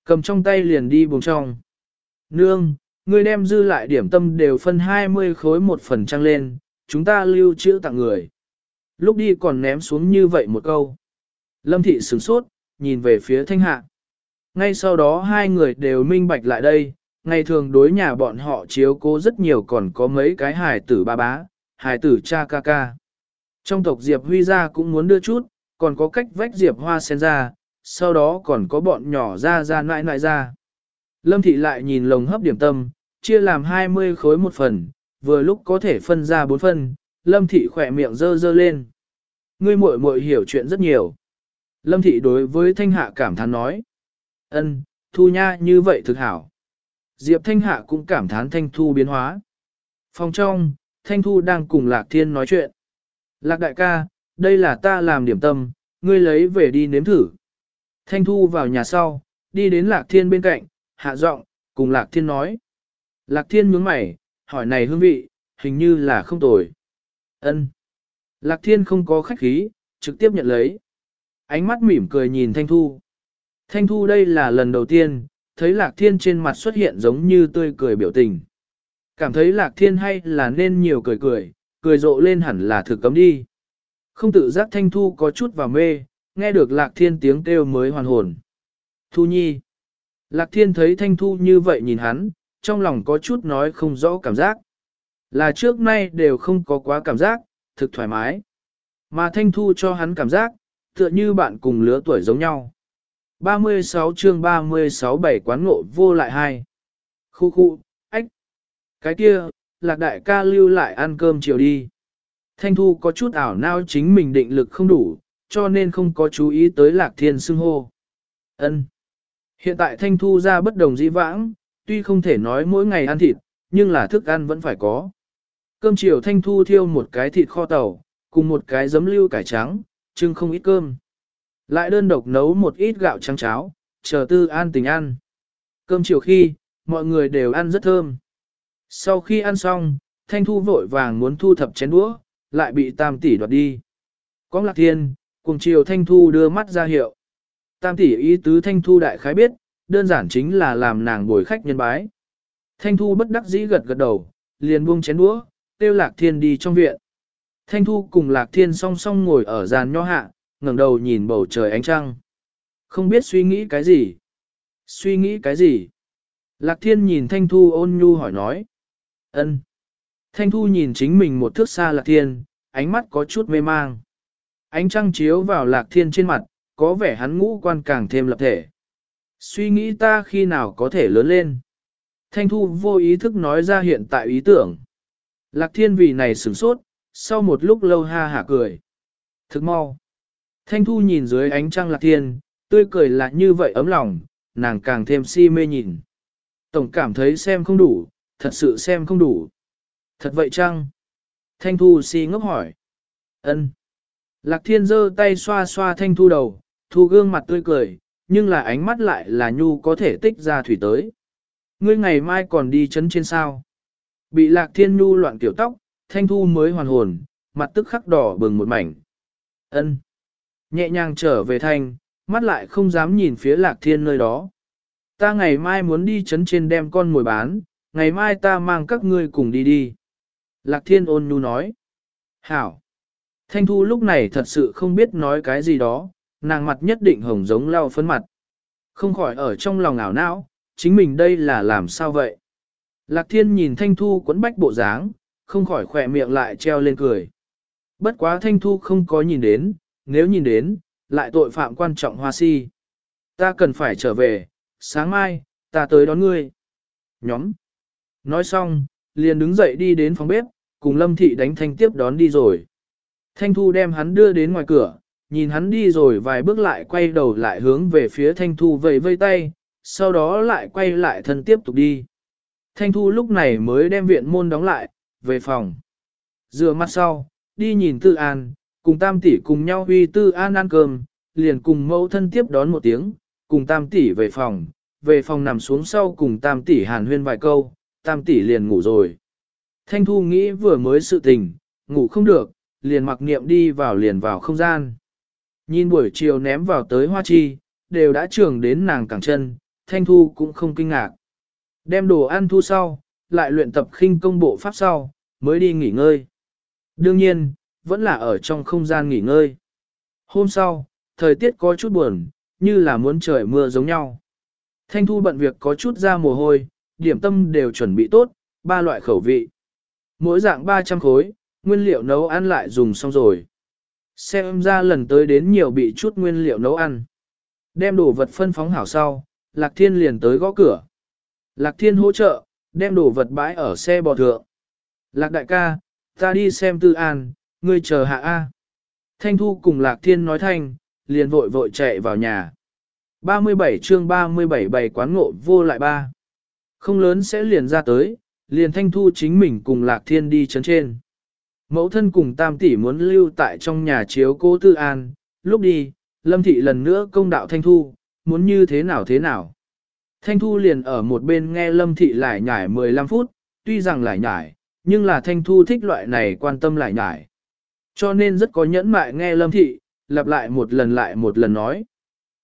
Cầm trong tay liền đi buồng trong. Nương, ngươi đem dư lại điểm tâm đều phân 20 khối một phần trăng lên, chúng ta lưu trữ tặng người. Lúc đi còn ném xuống như vậy một câu. Lâm thị sửng sốt, nhìn về phía thanh hạ. Ngay sau đó hai người đều minh bạch lại đây, ngày thường đối nhà bọn họ chiếu cố rất nhiều còn có mấy cái hài tử ba bá, hài tử cha ca ca. Trong tộc Diệp Huy ra cũng muốn đưa chút, còn có cách vách Diệp Hoa sen ra, sau đó còn có bọn nhỏ ra ra nãi nãi ra. Lâm thị lại nhìn lồng hấp điểm tâm, chia làm 20 khối một phần, vừa lúc có thể phân ra bốn phần, lâm thị khỏe miệng dơ dơ lên. Ngươi muội muội hiểu chuyện rất nhiều. Lâm thị đối với thanh hạ cảm thán nói. ân, thu nha như vậy thực hảo. Diệp thanh hạ cũng cảm thán thanh thu biến hóa. Phòng trong, thanh thu đang cùng lạc thiên nói chuyện. Lạc đại ca, đây là ta làm điểm tâm, ngươi lấy về đi nếm thử. Thanh Thu vào nhà sau, đi đến Lạc Thiên bên cạnh, hạ giọng, cùng Lạc Thiên nói. Lạc Thiên nhướng mày, hỏi này hương vị, hình như là không tồi. Ân. Lạc Thiên không có khách khí, trực tiếp nhận lấy. Ánh mắt mỉm cười nhìn Thanh Thu. Thanh Thu đây là lần đầu tiên, thấy Lạc Thiên trên mặt xuất hiện giống như tươi cười biểu tình. Cảm thấy Lạc Thiên hay là nên nhiều cười cười, cười rộ lên hẳn là thực cấm đi. Không tự giác Thanh Thu có chút vào mê, nghe được Lạc Thiên tiếng kêu mới hoàn hồn. Thu Nhi. Lạc Thiên thấy Thanh Thu như vậy nhìn hắn, trong lòng có chút nói không rõ cảm giác. Là trước nay đều không có quá cảm giác, thực thoải mái. Mà Thanh Thu cho hắn cảm giác, tựa như bạn cùng lứa tuổi giống nhau. 36 chương 36 bảy quán ngộ vô lại hai. Khu khu, ách. Cái kia, lạc đại ca lưu lại ăn cơm chiều đi. Thanh Thu có chút ảo nao chính mình định lực không đủ, cho nên không có chú ý tới lạc thiên xưng hô. Ân. Hiện tại Thanh Thu ra bất đồng dĩ vãng, tuy không thể nói mỗi ngày ăn thịt, nhưng là thức ăn vẫn phải có. Cơm chiều Thanh Thu thiêu một cái thịt kho tàu, cùng một cái giấm lưu cải trắng, chưng không ít cơm. Lại đơn độc nấu một ít gạo trắng cháo, chờ tư an tình ăn. Cơm chiều khi, mọi người đều ăn rất thơm. Sau khi ăn xong, Thanh Thu vội vàng muốn thu thập chén đũa, lại bị tam tỷ đoạt đi. Có lạc thiên, cùng chiều Thanh Thu đưa mắt ra hiệu. Tam tỷ ý tứ Thanh Thu đại khái biết, đơn giản chính là làm nàng bồi khách nhân bái. Thanh Thu bất đắc dĩ gật gật đầu, liền buông chén đũa, tiêu lạc thiên đi trong viện. Thanh Thu cùng lạc thiên song song ngồi ở giàn nho hạ, ngẩng đầu nhìn bầu trời ánh trăng. Không biết suy nghĩ cái gì. Suy nghĩ cái gì? Lạc thiên nhìn Thanh Thu ôn nhu hỏi nói. ân. Thanh Thu nhìn chính mình một thước xa lạc thiên, ánh mắt có chút mê mang. Ánh trăng chiếu vào lạc thiên trên mặt, có vẻ hắn ngũ quan càng thêm lập thể. Suy nghĩ ta khi nào có thể lớn lên. Thanh Thu vô ý thức nói ra hiện tại ý tưởng. Lạc thiên vì này sửng sốt, sau một lúc lâu ha hả cười. Thức mau. Thanh Thu nhìn dưới ánh trăng lạc thiên, tươi cười là như vậy ấm lòng, nàng càng thêm si mê nhìn. Tổng cảm thấy xem không đủ, thật sự xem không đủ. Thật vậy chăng? Thanh Thu si ngốc hỏi. ân Lạc thiên giơ tay xoa xoa Thanh Thu đầu, Thu gương mặt tươi cười, nhưng là ánh mắt lại là nhu có thể tích ra thủy tới. Ngươi ngày mai còn đi chấn trên sao? Bị lạc thiên nhu loạn tiểu tóc, thanh thu mới hoàn hồn, mặt tức khắc đỏ bừng một mảnh. ân Nhẹ nhàng trở về thanh, mắt lại không dám nhìn phía lạc thiên nơi đó. Ta ngày mai muốn đi chấn trên đem con mồi bán, ngày mai ta mang các ngươi cùng đi đi. Lạc thiên ôn nhu nói. Hảo. Thanh thu lúc này thật sự không biết nói cái gì đó, nàng mặt nhất định hồng giống lau phấn mặt. Không khỏi ở trong lòng ảo não, chính mình đây là làm sao vậy? Lạc thiên nhìn thanh thu quấn bách bộ dáng, không khỏi khỏe miệng lại treo lên cười. Bất quá thanh thu không có nhìn đến, nếu nhìn đến, lại tội phạm quan trọng hoa si. Ta cần phải trở về, sáng mai, ta tới đón ngươi. Nhóm. Nói xong, liền đứng dậy đi đến phòng bếp, cùng lâm thị đánh thanh tiếp đón đi rồi. Thanh thu đem hắn đưa đến ngoài cửa, nhìn hắn đi rồi vài bước lại quay đầu lại hướng về phía Thanh Thu vẫy vây tay, sau đó lại quay lại thân tiếp tục đi. Thanh Thu lúc này mới đem viện môn đóng lại, về phòng. Rửa mặt sau, đi nhìn Tư An, cùng Tam tỷ cùng nhau huy Tư An ăn cơm, liền cùng mẫu thân tiếp đón một tiếng, cùng Tam tỷ về phòng, về phòng nằm xuống sau cùng Tam tỷ hàn huyên vài câu, Tam tỷ liền ngủ rồi. Thanh Thu nghĩ vừa mới sự tình, ngủ không được, liền mặc niệm đi vào liền vào không gian. Nhìn buổi chiều ném vào tới hoa chi, đều đã trưởng đến nàng cẳng chân, thanh thu cũng không kinh ngạc. Đem đồ ăn thu sau, lại luyện tập khinh công bộ pháp sau, mới đi nghỉ ngơi. Đương nhiên, vẫn là ở trong không gian nghỉ ngơi. Hôm sau, thời tiết có chút buồn, như là muốn trời mưa giống nhau. Thanh thu bận việc có chút ra mồ hôi, điểm tâm đều chuẩn bị tốt, ba loại khẩu vị. Mỗi dạng 300 khối, nguyên liệu nấu ăn lại dùng xong rồi. Xem ra lần tới đến nhiều bị chút nguyên liệu nấu ăn. Đem đồ vật phân phóng hảo sau, Lạc Thiên liền tới gõ cửa. Lạc Thiên hỗ trợ, đem đồ vật bãi ở xe bò thượng. Lạc đại ca, ta đi xem tư an, ngươi chờ hạ A. Thanh Thu cùng Lạc Thiên nói thanh, liền vội vội chạy vào nhà. 37 chương 37 bày quán ngộ vô lại ba. Không lớn sẽ liền ra tới, liền Thanh Thu chính mình cùng Lạc Thiên đi chấn trên. Mẫu thân cùng tam tỷ muốn lưu tại trong nhà chiếu cố tư an, lúc đi, lâm thị lần nữa công đạo thanh thu, muốn như thế nào thế nào. Thanh thu liền ở một bên nghe lâm thị lại nhải 15 phút, tuy rằng lại nhải, nhưng là thanh thu thích loại này quan tâm lại nhải. Cho nên rất có nhẫn mại nghe lâm thị, lặp lại một lần lại một lần nói.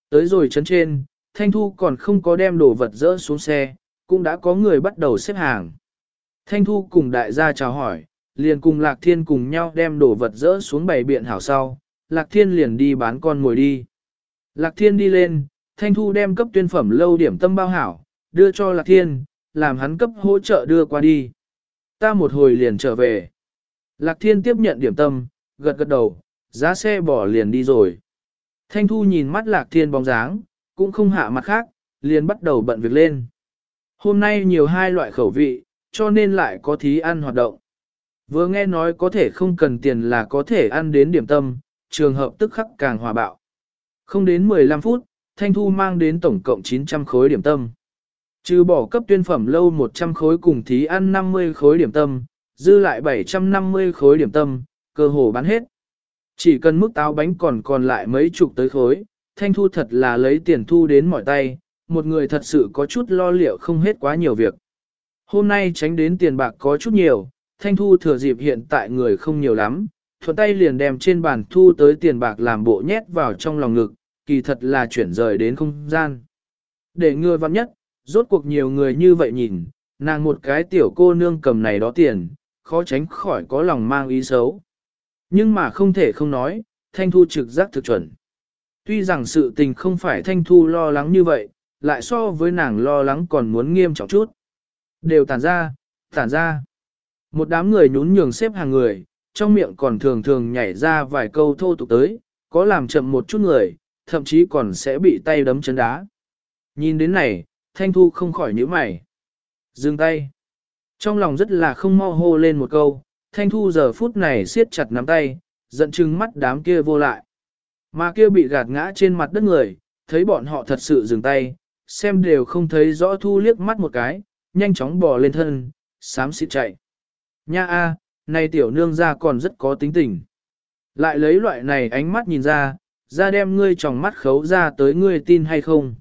Tới rồi chấn trên, thanh thu còn không có đem đồ vật dỡ xuống xe, cũng đã có người bắt đầu xếp hàng. Thanh thu cùng đại gia chào hỏi, liền cùng Lạc Thiên cùng nhau đem đồ vật dỡ xuống bày biện hảo sau, Lạc Thiên liền đi bán con ngồi đi. Lạc Thiên đi lên, Thanh Thu đem cấp tuyên phẩm lâu điểm tâm bao hảo, đưa cho Lạc Thiên, làm hắn cấp hỗ trợ đưa qua đi. Ta một hồi liền trở về. Lạc Thiên tiếp nhận điểm tâm, gật gật đầu, giá xe bỏ liền đi rồi. Thanh Thu nhìn mắt Lạc Thiên bóng dáng, cũng không hạ mặt khác, liền bắt đầu bận việc lên. Hôm nay nhiều hai loại khẩu vị, cho nên lại có thí ăn hoạt động. Vừa nghe nói có thể không cần tiền là có thể ăn đến điểm tâm, trường hợp tức khắc càng hòa bạo. Không đến 15 phút, Thanh Thu mang đến tổng cộng 900 khối điểm tâm. Trừ bỏ cấp tuyên phẩm lâu 100 khối cùng thí ăn 50 khối điểm tâm, dư lại 750 khối điểm tâm, cơ hồ bán hết. Chỉ cần mức táo bánh còn còn lại mấy chục tới khối, Thanh Thu thật là lấy tiền thu đến mỏi tay, một người thật sự có chút lo liệu không hết quá nhiều việc. Hôm nay tránh đến tiền bạc có chút nhiều, Thanh Thu thừa dịp hiện tại người không nhiều lắm, thuận tay liền đem trên bàn thu tới tiền bạc làm bộ nhét vào trong lòng ngực, kỳ thật là chuyển rời đến không gian. Để ngừa vặn nhất, rốt cuộc nhiều người như vậy nhìn, nàng một cái tiểu cô nương cầm này đó tiền, khó tránh khỏi có lòng mang ý xấu. Nhưng mà không thể không nói, Thanh Thu trực giác thực chuẩn. Tuy rằng sự tình không phải Thanh Thu lo lắng như vậy, lại so với nàng lo lắng còn muốn nghiêm trọng chút. Đều tản ra, tản ra. Một đám người nhún nhường xếp hàng người, trong miệng còn thường thường nhảy ra vài câu thô tục tới, có làm chậm một chút người, thậm chí còn sẽ bị tay đấm chân đá. Nhìn đến này, Thanh Thu không khỏi nhíu mày. Dừng tay. Trong lòng rất là không mau hô lên một câu, Thanh Thu giờ phút này siết chặt nắm tay, giận chừng mắt đám kia vô lại. Mà kia bị gạt ngã trên mặt đất người, thấy bọn họ thật sự dừng tay, xem đều không thấy rõ Thu liếc mắt một cái, nhanh chóng bò lên thân, sám xịt chạy. Nha a, này tiểu nương ra còn rất có tính tình. Lại lấy loại này ánh mắt nhìn ra, ra đem ngươi tròng mắt khấu ra tới ngươi tin hay không.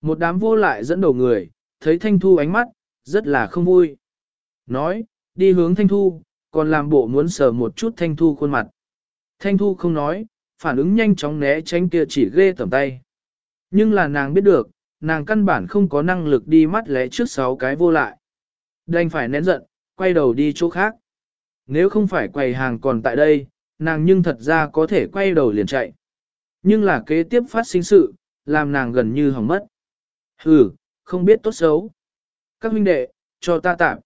Một đám vô lại dẫn đầu người, thấy Thanh Thu ánh mắt, rất là không vui. Nói, đi hướng Thanh Thu, còn làm bộ muốn sờ một chút Thanh Thu khuôn mặt. Thanh Thu không nói, phản ứng nhanh chóng né tránh kia chỉ ghê tầm tay. Nhưng là nàng biết được, nàng căn bản không có năng lực đi mắt lẽ trước sáu cái vô lại. Đành phải nén giận, quay đầu đi chỗ khác. Nếu không phải quầy hàng còn tại đây, nàng nhưng thật ra có thể quay đầu liền chạy. Nhưng là kế tiếp phát sinh sự, làm nàng gần như hỏng mất. Hừ, không biết tốt xấu. Các huynh đệ, cho ta tạm.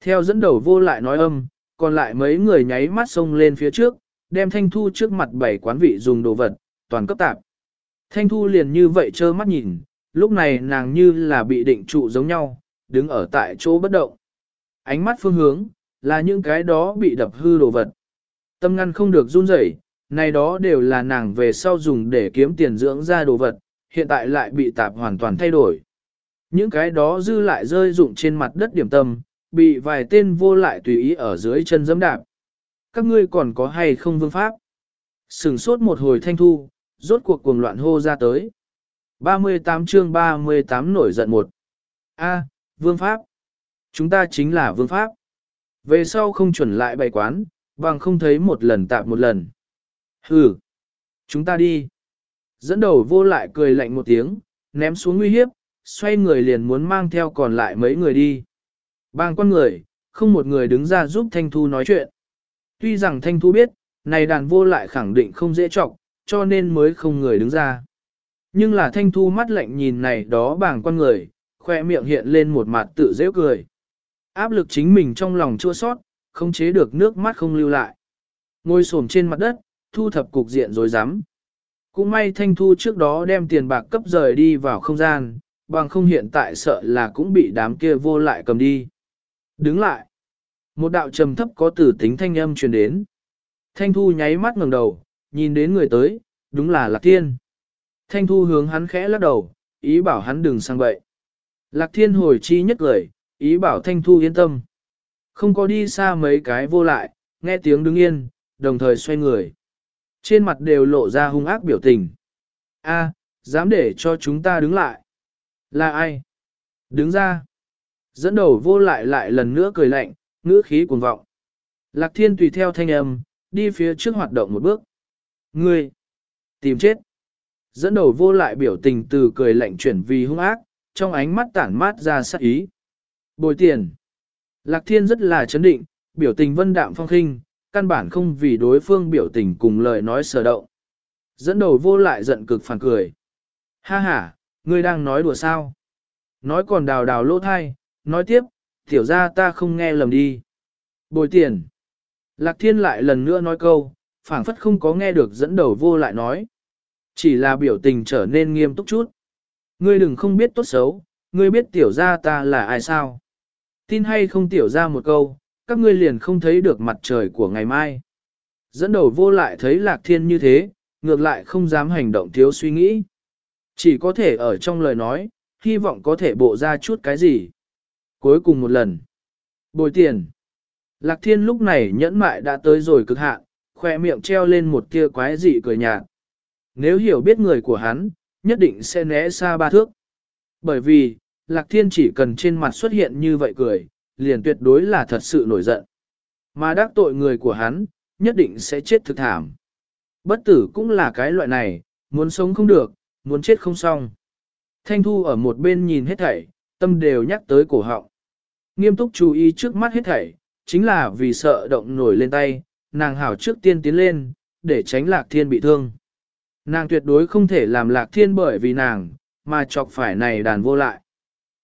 Theo dẫn đầu vô lại nói âm, còn lại mấy người nháy mắt xông lên phía trước, đem thanh thu trước mặt bảy quán vị dùng đồ vật, toàn cấp tạp. Thanh thu liền như vậy trơ mắt nhìn, lúc này nàng như là bị định trụ giống nhau, đứng ở tại chỗ bất động. Ánh mắt phương hướng, là những cái đó bị đập hư đồ vật. Tâm ngăn không được run rẩy, này đó đều là nàng về sau dùng để kiếm tiền dưỡng ra đồ vật, hiện tại lại bị tạp hoàn toàn thay đổi. Những cái đó dư lại rơi rụng trên mặt đất điểm tâm, bị vài tên vô lại tùy ý ở dưới chân dẫm đạp. Các ngươi còn có hay không vương pháp? Sừng sốt một hồi thanh thu, rốt cuộc cuồng loạn hô ra tới. 38 chương 38 nổi giận một. A, vương pháp. Chúng ta chính là vương pháp. Về sau không chuẩn lại bày quán, bằng không thấy một lần tạm một lần. Hừ, chúng ta đi. Dẫn đầu vô lại cười lạnh một tiếng, ném xuống nguy hiếp, xoay người liền muốn mang theo còn lại mấy người đi. Bang con người, không một người đứng ra giúp Thanh Thu nói chuyện. Tuy rằng Thanh Thu biết, này đàn vô lại khẳng định không dễ trọng, cho nên mới không người đứng ra. Nhưng là Thanh Thu mắt lạnh nhìn này đó bảng con người, khoe miệng hiện lên một mặt tự dễ cười. Áp lực chính mình trong lòng chua sót, không chế được nước mắt không lưu lại. Ngồi xổm trên mặt đất, thu thập cục diện rồi dám. Cũng may Thanh Thu trước đó đem tiền bạc cấp rời đi vào không gian, bằng không hiện tại sợ là cũng bị đám kia vô lại cầm đi. Đứng lại. Một đạo trầm thấp có tử tính thanh âm truyền đến. Thanh Thu nháy mắt ngẩng đầu, nhìn đến người tới, đúng là Lạc Thiên. Thanh Thu hướng hắn khẽ lắc đầu, ý bảo hắn đừng sang bậy. Lạc Thiên hồi chi nhất lời, ý bảo Thanh Thu yên tâm. Không có đi xa mấy cái vô lại, nghe tiếng đứng yên, đồng thời xoay người. Trên mặt đều lộ ra hung ác biểu tình. A, dám để cho chúng ta đứng lại. Là ai? Đứng ra. Dẫn đầu vô lại lại lần nữa cười lạnh, ngữ khí cuồng vọng. Lạc thiên tùy theo thanh âm, đi phía trước hoạt động một bước. Ngươi! Tìm chết! Dẫn đầu vô lại biểu tình từ cười lạnh chuyển vì hung ác, trong ánh mắt tản mát ra sát ý. Bồi tiền! Lạc thiên rất là chấn định, biểu tình vân đạm phong khinh, căn bản không vì đối phương biểu tình cùng lời nói sở động. Dẫn đầu vô lại giận cực phản cười. Ha ha, ngươi đang nói đùa sao? Nói còn đào đào lỗ thai, nói tiếp, tiểu ra ta không nghe lầm đi. Bồi tiền. Lạc thiên lại lần nữa nói câu, phảng phất không có nghe được dẫn đầu vô lại nói. Chỉ là biểu tình trở nên nghiêm túc chút. Ngươi đừng không biết tốt xấu, ngươi biết tiểu gia ta là ai sao. Tin hay không tiểu gia một câu, các ngươi liền không thấy được mặt trời của ngày mai. Dẫn đầu vô lại thấy lạc thiên như thế, ngược lại không dám hành động thiếu suy nghĩ. Chỉ có thể ở trong lời nói, hy vọng có thể bộ ra chút cái gì. Cuối cùng một lần. Bồi tiền. Lạc thiên lúc này nhẫn mại đã tới rồi cực hạn, khoe miệng treo lên một tia quái dị cười nhạt. Nếu hiểu biết người của hắn, nhất định sẽ né xa ba thước. Bởi vì, Lạc Thiên chỉ cần trên mặt xuất hiện như vậy cười, liền tuyệt đối là thật sự nổi giận. Mà đắc tội người của hắn, nhất định sẽ chết thực thảm. Bất tử cũng là cái loại này, muốn sống không được, muốn chết không xong. Thanh Thu ở một bên nhìn hết thảy, tâm đều nhắc tới cổ họng. Nghiêm túc chú ý trước mắt hết thảy, chính là vì sợ động nổi lên tay, nàng hảo trước tiên tiến lên, để tránh lạc thiên bị thương. Nàng tuyệt đối không thể làm lạc thiên bởi vì nàng, mà chọc phải này đàn vô lại.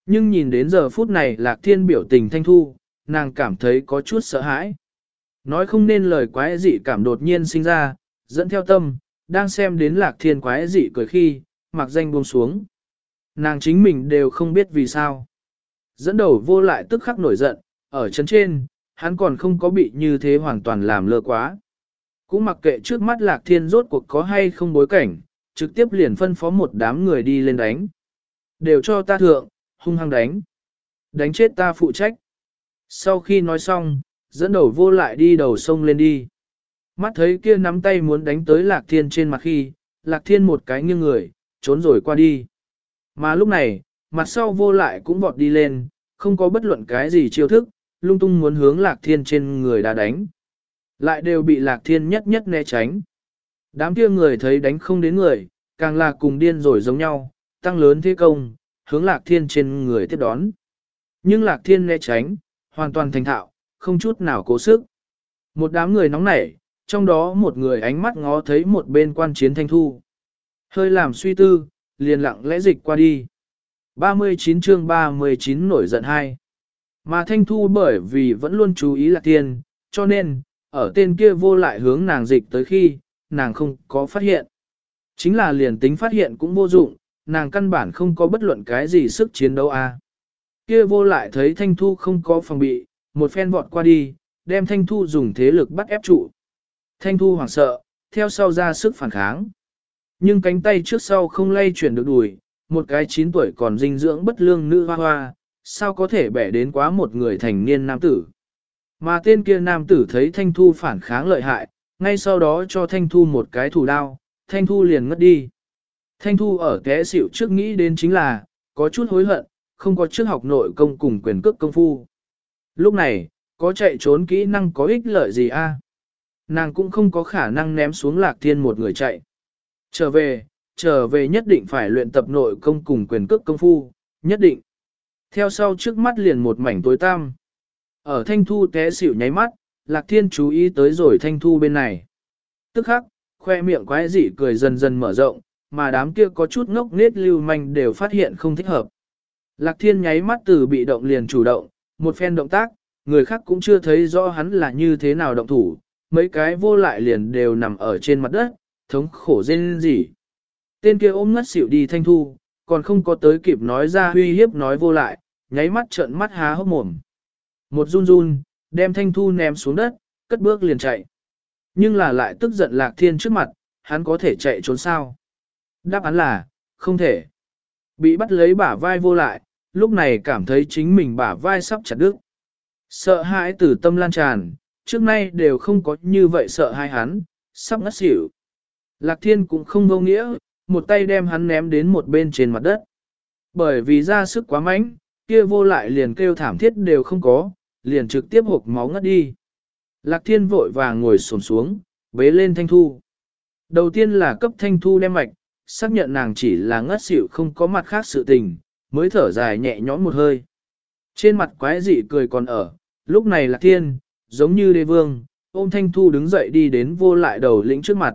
Nhưng nhìn đến giờ phút này lạc thiên biểu tình thanh thu, nàng cảm thấy có chút sợ hãi. Nói không nên lời quái dị cảm đột nhiên sinh ra, dẫn theo tâm, đang xem đến lạc thiên quái dị cười khi, mặc danh buông xuống. Nàng chính mình đều không biết vì sao. Dẫn đầu vô lại tức khắc nổi giận, ở chân trên, hắn còn không có bị như thế hoàn toàn làm lơ quá. Cũng mặc kệ trước mắt lạc thiên rốt cuộc có hay không bối cảnh, trực tiếp liền phân phó một đám người đi lên đánh. Đều cho ta thượng, hung hăng đánh. Đánh chết ta phụ trách. Sau khi nói xong, dẫn đầu vô lại đi đầu sông lên đi. Mắt thấy kia nắm tay muốn đánh tới lạc thiên trên mặt khi, lạc thiên một cái nghiêng người, trốn rồi qua đi. Mà lúc này, mặt sau vô lại cũng vọt đi lên, không có bất luận cái gì chiêu thức, lung tung muốn hướng lạc thiên trên người đã đánh. Lại đều bị lạc thiên nhất nhất né tránh. Đám kia người thấy đánh không đến người, càng là cùng điên rồi giống nhau, tăng lớn thế công, hướng lạc thiên trên người tiếp đón. Nhưng lạc thiên né tránh, hoàn toàn thành thạo, không chút nào cố sức. Một đám người nóng nảy, trong đó một người ánh mắt ngó thấy một bên quan chiến thanh thu. Hơi làm suy tư, liền lặng lẽ dịch qua đi. 39 chương 39 nổi giận hai. Mà thanh thu bởi vì vẫn luôn chú ý lạc thiên, cho nên, ở tên kia vô lại hướng nàng dịch tới khi, nàng không có phát hiện. Chính là liền tính phát hiện cũng vô dụng, nàng căn bản không có bất luận cái gì sức chiến đấu a. À. Kia vô lại thấy thanh thu không có phòng bị, một phen vọt qua đi, đem thanh thu dùng thế lực bắt ép trụ. Thanh thu hoảng sợ, theo sau ra sức phản kháng. Nhưng cánh tay trước sau không lay chuyển được đùi, một cái 9 tuổi còn dinh dưỡng bất lương nữ hoa hoa, sao có thể bẻ đến quá một người thành niên nam tử. Mà tên kia nam tử thấy Thanh Thu phản kháng lợi hại, ngay sau đó cho Thanh Thu một cái thủ đao, Thanh Thu liền ngất đi. Thanh Thu ở té xỉu trước nghĩ đến chính là, có chút hối hận, không có trước học nội công cùng quyền cước công phu. Lúc này, có chạy trốn kỹ năng có ích lợi gì a? Nàng cũng không có khả năng ném xuống lạc thiên một người chạy. Trở về, trở về nhất định phải luyện tập nội công cùng quyền cước công phu, nhất định. Theo sau trước mắt liền một mảnh tối tăm. Ở thanh thu té xỉu nháy mắt, lạc thiên chú ý tới rồi thanh thu bên này. Tức khắc, khoe miệng quái dị cười dần dần mở rộng, mà đám kia có chút ngốc nết lưu manh đều phát hiện không thích hợp. Lạc thiên nháy mắt từ bị động liền chủ động, một phen động tác, người khác cũng chưa thấy rõ hắn là như thế nào động thủ, mấy cái vô lại liền đều nằm ở trên mặt đất, thống khổ rên gì. Tên kia ôm ngất xỉu đi thanh thu, còn không có tới kịp nói ra huy hiếp nói vô lại, nháy mắt trợn mắt há hốc mồm. Một run run, đem thanh thu ném xuống đất, cất bước liền chạy. Nhưng là lại tức giận lạc thiên trước mặt, hắn có thể chạy trốn sao? Đáp án là, không thể. Bị bắt lấy bả vai vô lại, lúc này cảm thấy chính mình bả vai sắp chặt đứt. Sợ hãi từ tâm lan tràn, trước nay đều không có như vậy sợ hai hắn, sắp ngất xỉu. Lạc thiên cũng không vô nghĩa, một tay đem hắn ném đến một bên trên mặt đất. Bởi vì ra sức quá mạnh, kia vô lại liền kêu thảm thiết đều không có, liền trực tiếp hộp máu ngất đi. Lạc thiên vội vàng ngồi xổm xuống, bế lên thanh thu. Đầu tiên là cấp thanh thu đem mạch, xác nhận nàng chỉ là ngất xỉu không có mặt khác sự tình, mới thở dài nhẹ nhõm một hơi. Trên mặt quái dị cười còn ở, lúc này lạc thiên, giống như đế vương, ôm thanh thu đứng dậy đi đến vô lại đầu lĩnh trước mặt.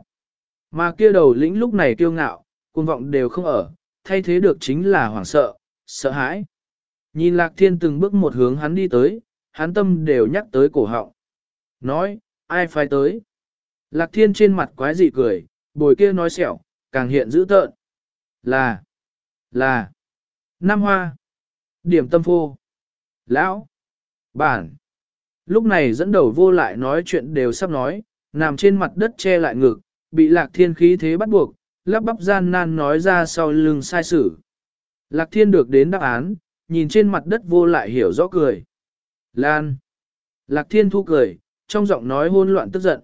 Mà kia đầu lĩnh lúc này kiêu ngạo, cuồng vọng đều không ở, thay thế được chính là hoảng sợ, sợ hãi. Nhìn lạc thiên từng bước một hướng hắn đi tới, hắn tâm đều nhắc tới cổ họng. Nói, ai phải tới? Lạc thiên trên mặt quái dị cười, bồi kia nói xẻo, càng hiện dữ tợn. Là, là, Nam Hoa, điểm tâm phô, lão, bản. Lúc này dẫn đầu vô lại nói chuyện đều sắp nói, nằm trên mặt đất che lại ngực, bị lạc thiên khí thế bắt buộc, lắp bắp gian nan nói ra sau lưng sai sử. Lạc thiên được đến đáp án, nhìn trên mặt đất vô lại hiểu rõ cười. Lan. Lạc thiên thu cười, trong giọng nói hôn loạn tức giận.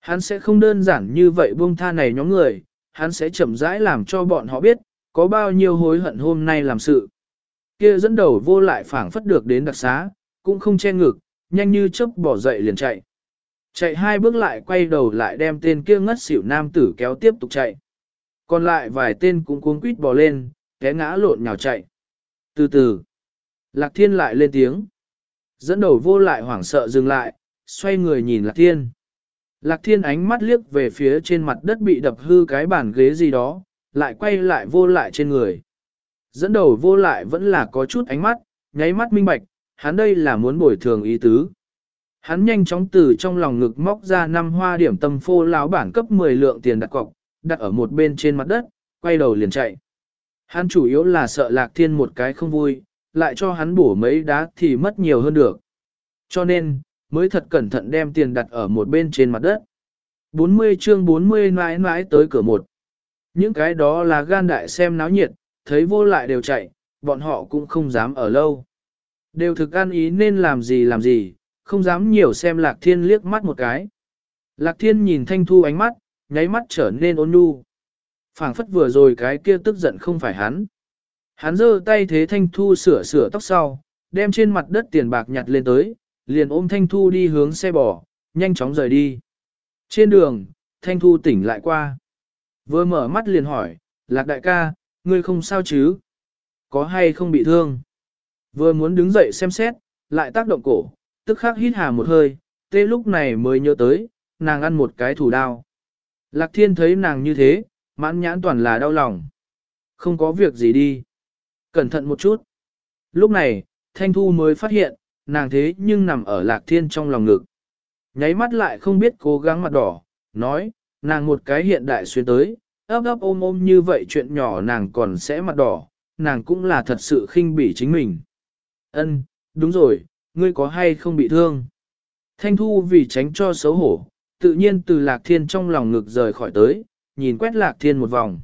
Hắn sẽ không đơn giản như vậy buông tha này nhóm người, hắn sẽ chậm rãi làm cho bọn họ biết, có bao nhiêu hối hận hôm nay làm sự. Kia dẫn đầu vô lại phảng phất được đến đặc xá, cũng không che ngực, nhanh như chớp bỏ dậy liền chạy. Chạy hai bước lại quay đầu lại đem tên kia ngất xỉu nam tử kéo tiếp tục chạy. Còn lại vài tên cũng cuống quýt bò lên, té ngã lộn nhào chạy. Từ từ, Lạc Thiên lại lên tiếng. Dẫn đầu vô lại hoảng sợ dừng lại, xoay người nhìn Lạc Thiên. Lạc Thiên ánh mắt liếc về phía trên mặt đất bị đập hư cái bàn ghế gì đó, lại quay lại vô lại trên người. Dẫn đầu vô lại vẫn là có chút ánh mắt, nháy mắt minh bạch, hắn đây là muốn bồi thường ý tứ. Hắn nhanh chóng từ trong lòng ngực móc ra năm hoa điểm tâm phô lão bản cấp 10 lượng tiền đặt cọc, đặt ở một bên trên mặt đất, quay đầu liền chạy. Hắn chủ yếu là sợ lạc thiên một cái không vui, lại cho hắn bổ mấy đá thì mất nhiều hơn được. Cho nên, mới thật cẩn thận đem tiền đặt ở một bên trên mặt đất. 40 chương 40 mãi mãi tới cửa một. Những cái đó là gan đại xem náo nhiệt, thấy vô lại đều chạy, bọn họ cũng không dám ở lâu. Đều thực ăn ý nên làm gì làm gì, không dám nhiều xem Lạc Thiên liếc mắt một cái. Lạc Thiên nhìn Thanh Thu ánh mắt, nháy mắt trở nên ôn nhu. phảng phất vừa rồi cái kia tức giận không phải hắn. Hắn giơ tay thế Thanh Thu sửa sửa tóc sau, đem trên mặt đất tiền bạc nhặt lên tới, liền ôm Thanh Thu đi hướng xe bò, nhanh chóng rời đi. Trên đường, Thanh Thu tỉnh lại qua. Vừa mở mắt liền hỏi, Lạc đại ca, ngươi không sao chứ? Có hay không bị thương? Vừa muốn đứng dậy xem xét, lại tác động cổ, tức khắc hít hà một hơi, tê lúc này mới nhớ tới, nàng ăn một cái thủ đao. Lạc thiên thấy nàng như thế, mãn nhãn toàn là đau lòng. Không có việc gì đi. Cẩn thận một chút. Lúc này, Thanh Thu mới phát hiện, nàng thế nhưng nằm ở lạc thiên trong lòng ngực. Nháy mắt lại không biết cố gắng mặt đỏ, nói, nàng một cái hiện đại xuyên tới, ấp ấp ôm ôm như vậy chuyện nhỏ nàng còn sẽ mặt đỏ, nàng cũng là thật sự khinh bỉ chính mình. Ân, đúng rồi, ngươi có hay không bị thương? Thanh Thu vì tránh cho xấu hổ, tự nhiên từ Lạc Thiên trong lòng ngực rời khỏi tới, nhìn quét Lạc Thiên một vòng.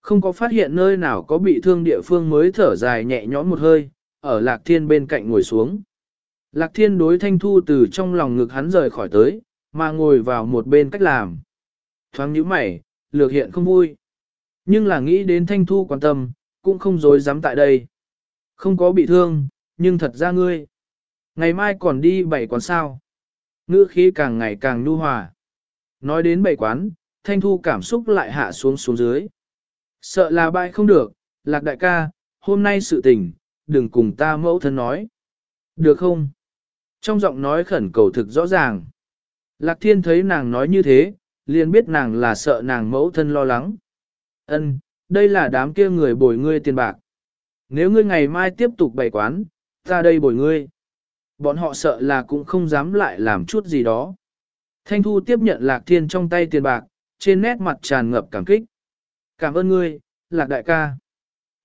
Không có phát hiện nơi nào có bị thương địa phương mới thở dài nhẹ nhõm một hơi, ở Lạc Thiên bên cạnh ngồi xuống. Lạc Thiên đối Thanh Thu từ trong lòng ngực hắn rời khỏi tới, mà ngồi vào một bên cách làm. Thoáng nhíu mày, lược hiện không vui. Nhưng là nghĩ đến Thanh Thu quan tâm, cũng không dối dám tại đây. Không có bị thương, nhưng thật ra ngươi. Ngày mai còn đi bảy quán sao. Ngữ khí càng ngày càng nhu hòa. Nói đến bảy quán, Thanh Thu cảm xúc lại hạ xuống xuống dưới. Sợ là bại không được, lạc đại ca, hôm nay sự tình, đừng cùng ta mẫu thân nói. Được không? Trong giọng nói khẩn cầu thực rõ ràng. Lạc thiên thấy nàng nói như thế, liền biết nàng là sợ nàng mẫu thân lo lắng. Ân, đây là đám kia người bồi ngươi tiền bạc. Nếu ngươi ngày mai tiếp tục bày quán, ta đây bồi ngươi. Bọn họ sợ là cũng không dám lại làm chút gì đó. Thanh Thu tiếp nhận Lạc Thiên trong tay tiền bạc, trên nét mặt tràn ngập cảm kích. Cảm ơn ngươi, Lạc Đại ca.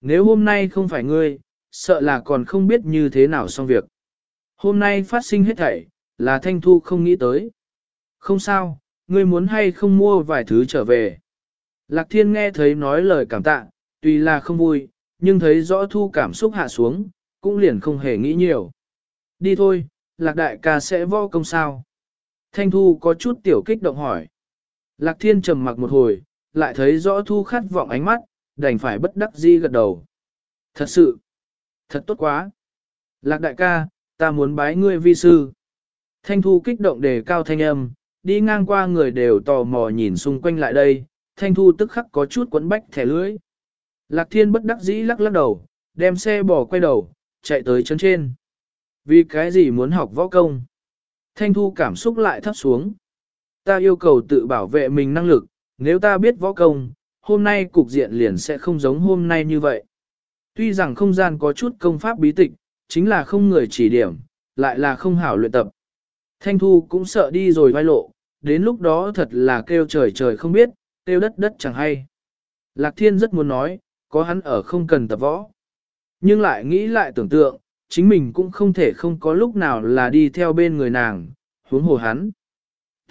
Nếu hôm nay không phải ngươi, sợ là còn không biết như thế nào xong việc. Hôm nay phát sinh hết thảy, là Thanh Thu không nghĩ tới. Không sao, ngươi muốn hay không mua vài thứ trở về. Lạc Thiên nghe thấy nói lời cảm tạ, tuy là không vui, nhưng thấy rõ Thu cảm xúc hạ xuống, cũng liền không hề nghĩ nhiều. Đi thôi, Lạc Đại ca sẽ vô công sao? Thanh Thu có chút tiểu kích động hỏi. Lạc Thiên trầm mặc một hồi, lại thấy rõ Thu khát vọng ánh mắt, đành phải bất đắc dĩ gật đầu. Thật sự, thật tốt quá. Lạc Đại ca, ta muốn bái ngươi vi sư. Thanh Thu kích động đề cao thanh âm, đi ngang qua người đều tò mò nhìn xung quanh lại đây, Thanh Thu tức khắc có chút quấn bách thẻ lưỡi. Lạc Thiên bất đắc dĩ lắc lắc đầu, đem xe bỏ quay đầu, chạy tới chân trên. Vì cái gì muốn học võ công? Thanh Thu cảm xúc lại thấp xuống. Ta yêu cầu tự bảo vệ mình năng lực, nếu ta biết võ công, hôm nay cục diện liền sẽ không giống hôm nay như vậy. Tuy rằng không gian có chút công pháp bí tịch, chính là không người chỉ điểm, lại là không hảo luyện tập. Thanh Thu cũng sợ đi rồi vai lộ, đến lúc đó thật là kêu trời trời không biết, kêu đất đất chẳng hay. Lạc Thiên rất muốn nói, có hắn ở không cần tập võ. Nhưng lại nghĩ lại tưởng tượng, chính mình cũng không thể không có lúc nào là đi theo bên người nàng, huống hồ hắn.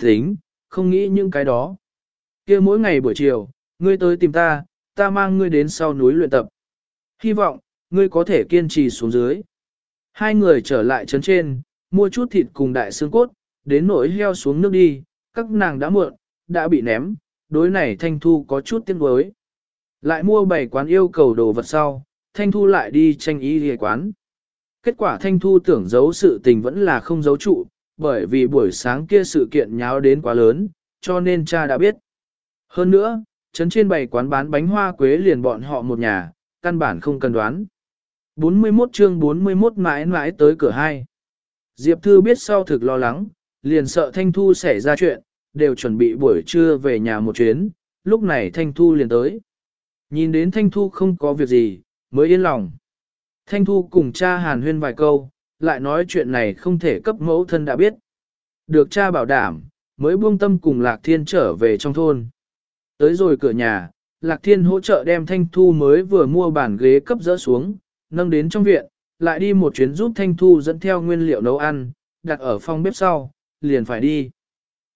Tính, không nghĩ những cái đó kia mỗi ngày buổi chiều, ngươi tới tìm ta, ta mang ngươi đến sau núi luyện tập. Hy vọng, ngươi có thể kiên trì xuống dưới. Hai người trở lại trấn trên, mua chút thịt cùng đại xương cốt, đến nỗi heo xuống nước đi, các nàng đã muộn, đã bị ném, đối này Thanh Thu có chút tiếc nuối. Lại mua bảy quán yêu cầu đồ vật sau, Thanh Thu lại đi tranh ý ghề quán. Kết quả Thanh Thu tưởng giấu sự tình vẫn là không giấu trụ, bởi vì buổi sáng kia sự kiện nháo đến quá lớn, cho nên cha đã biết. Hơn nữa, trấn trên bảy quán bán bánh hoa quế liền bọn họ một nhà, căn bản không cần đoán. 41 chương 41 mãi mãi tới cửa hai. Diệp Thư biết sau thực lo lắng, liền sợ Thanh Thu xảy ra chuyện, đều chuẩn bị buổi trưa về nhà một chuyến, lúc này Thanh Thu liền tới. Nhìn đến Thanh Thu không có việc gì, mới yên lòng. Thanh Thu cùng cha hàn huyên vài câu, lại nói chuyện này không thể cấp mẫu thân đã biết. Được cha bảo đảm, mới buông tâm cùng Lạc Thiên trở về trong thôn. Tới rồi cửa nhà, Lạc Thiên hỗ trợ đem Thanh Thu mới vừa mua bàn ghế cấp dỡ xuống, nâng đến trong viện, lại đi một chuyến giúp Thanh Thu dẫn theo nguyên liệu nấu ăn, đặt ở phòng bếp sau, liền phải đi.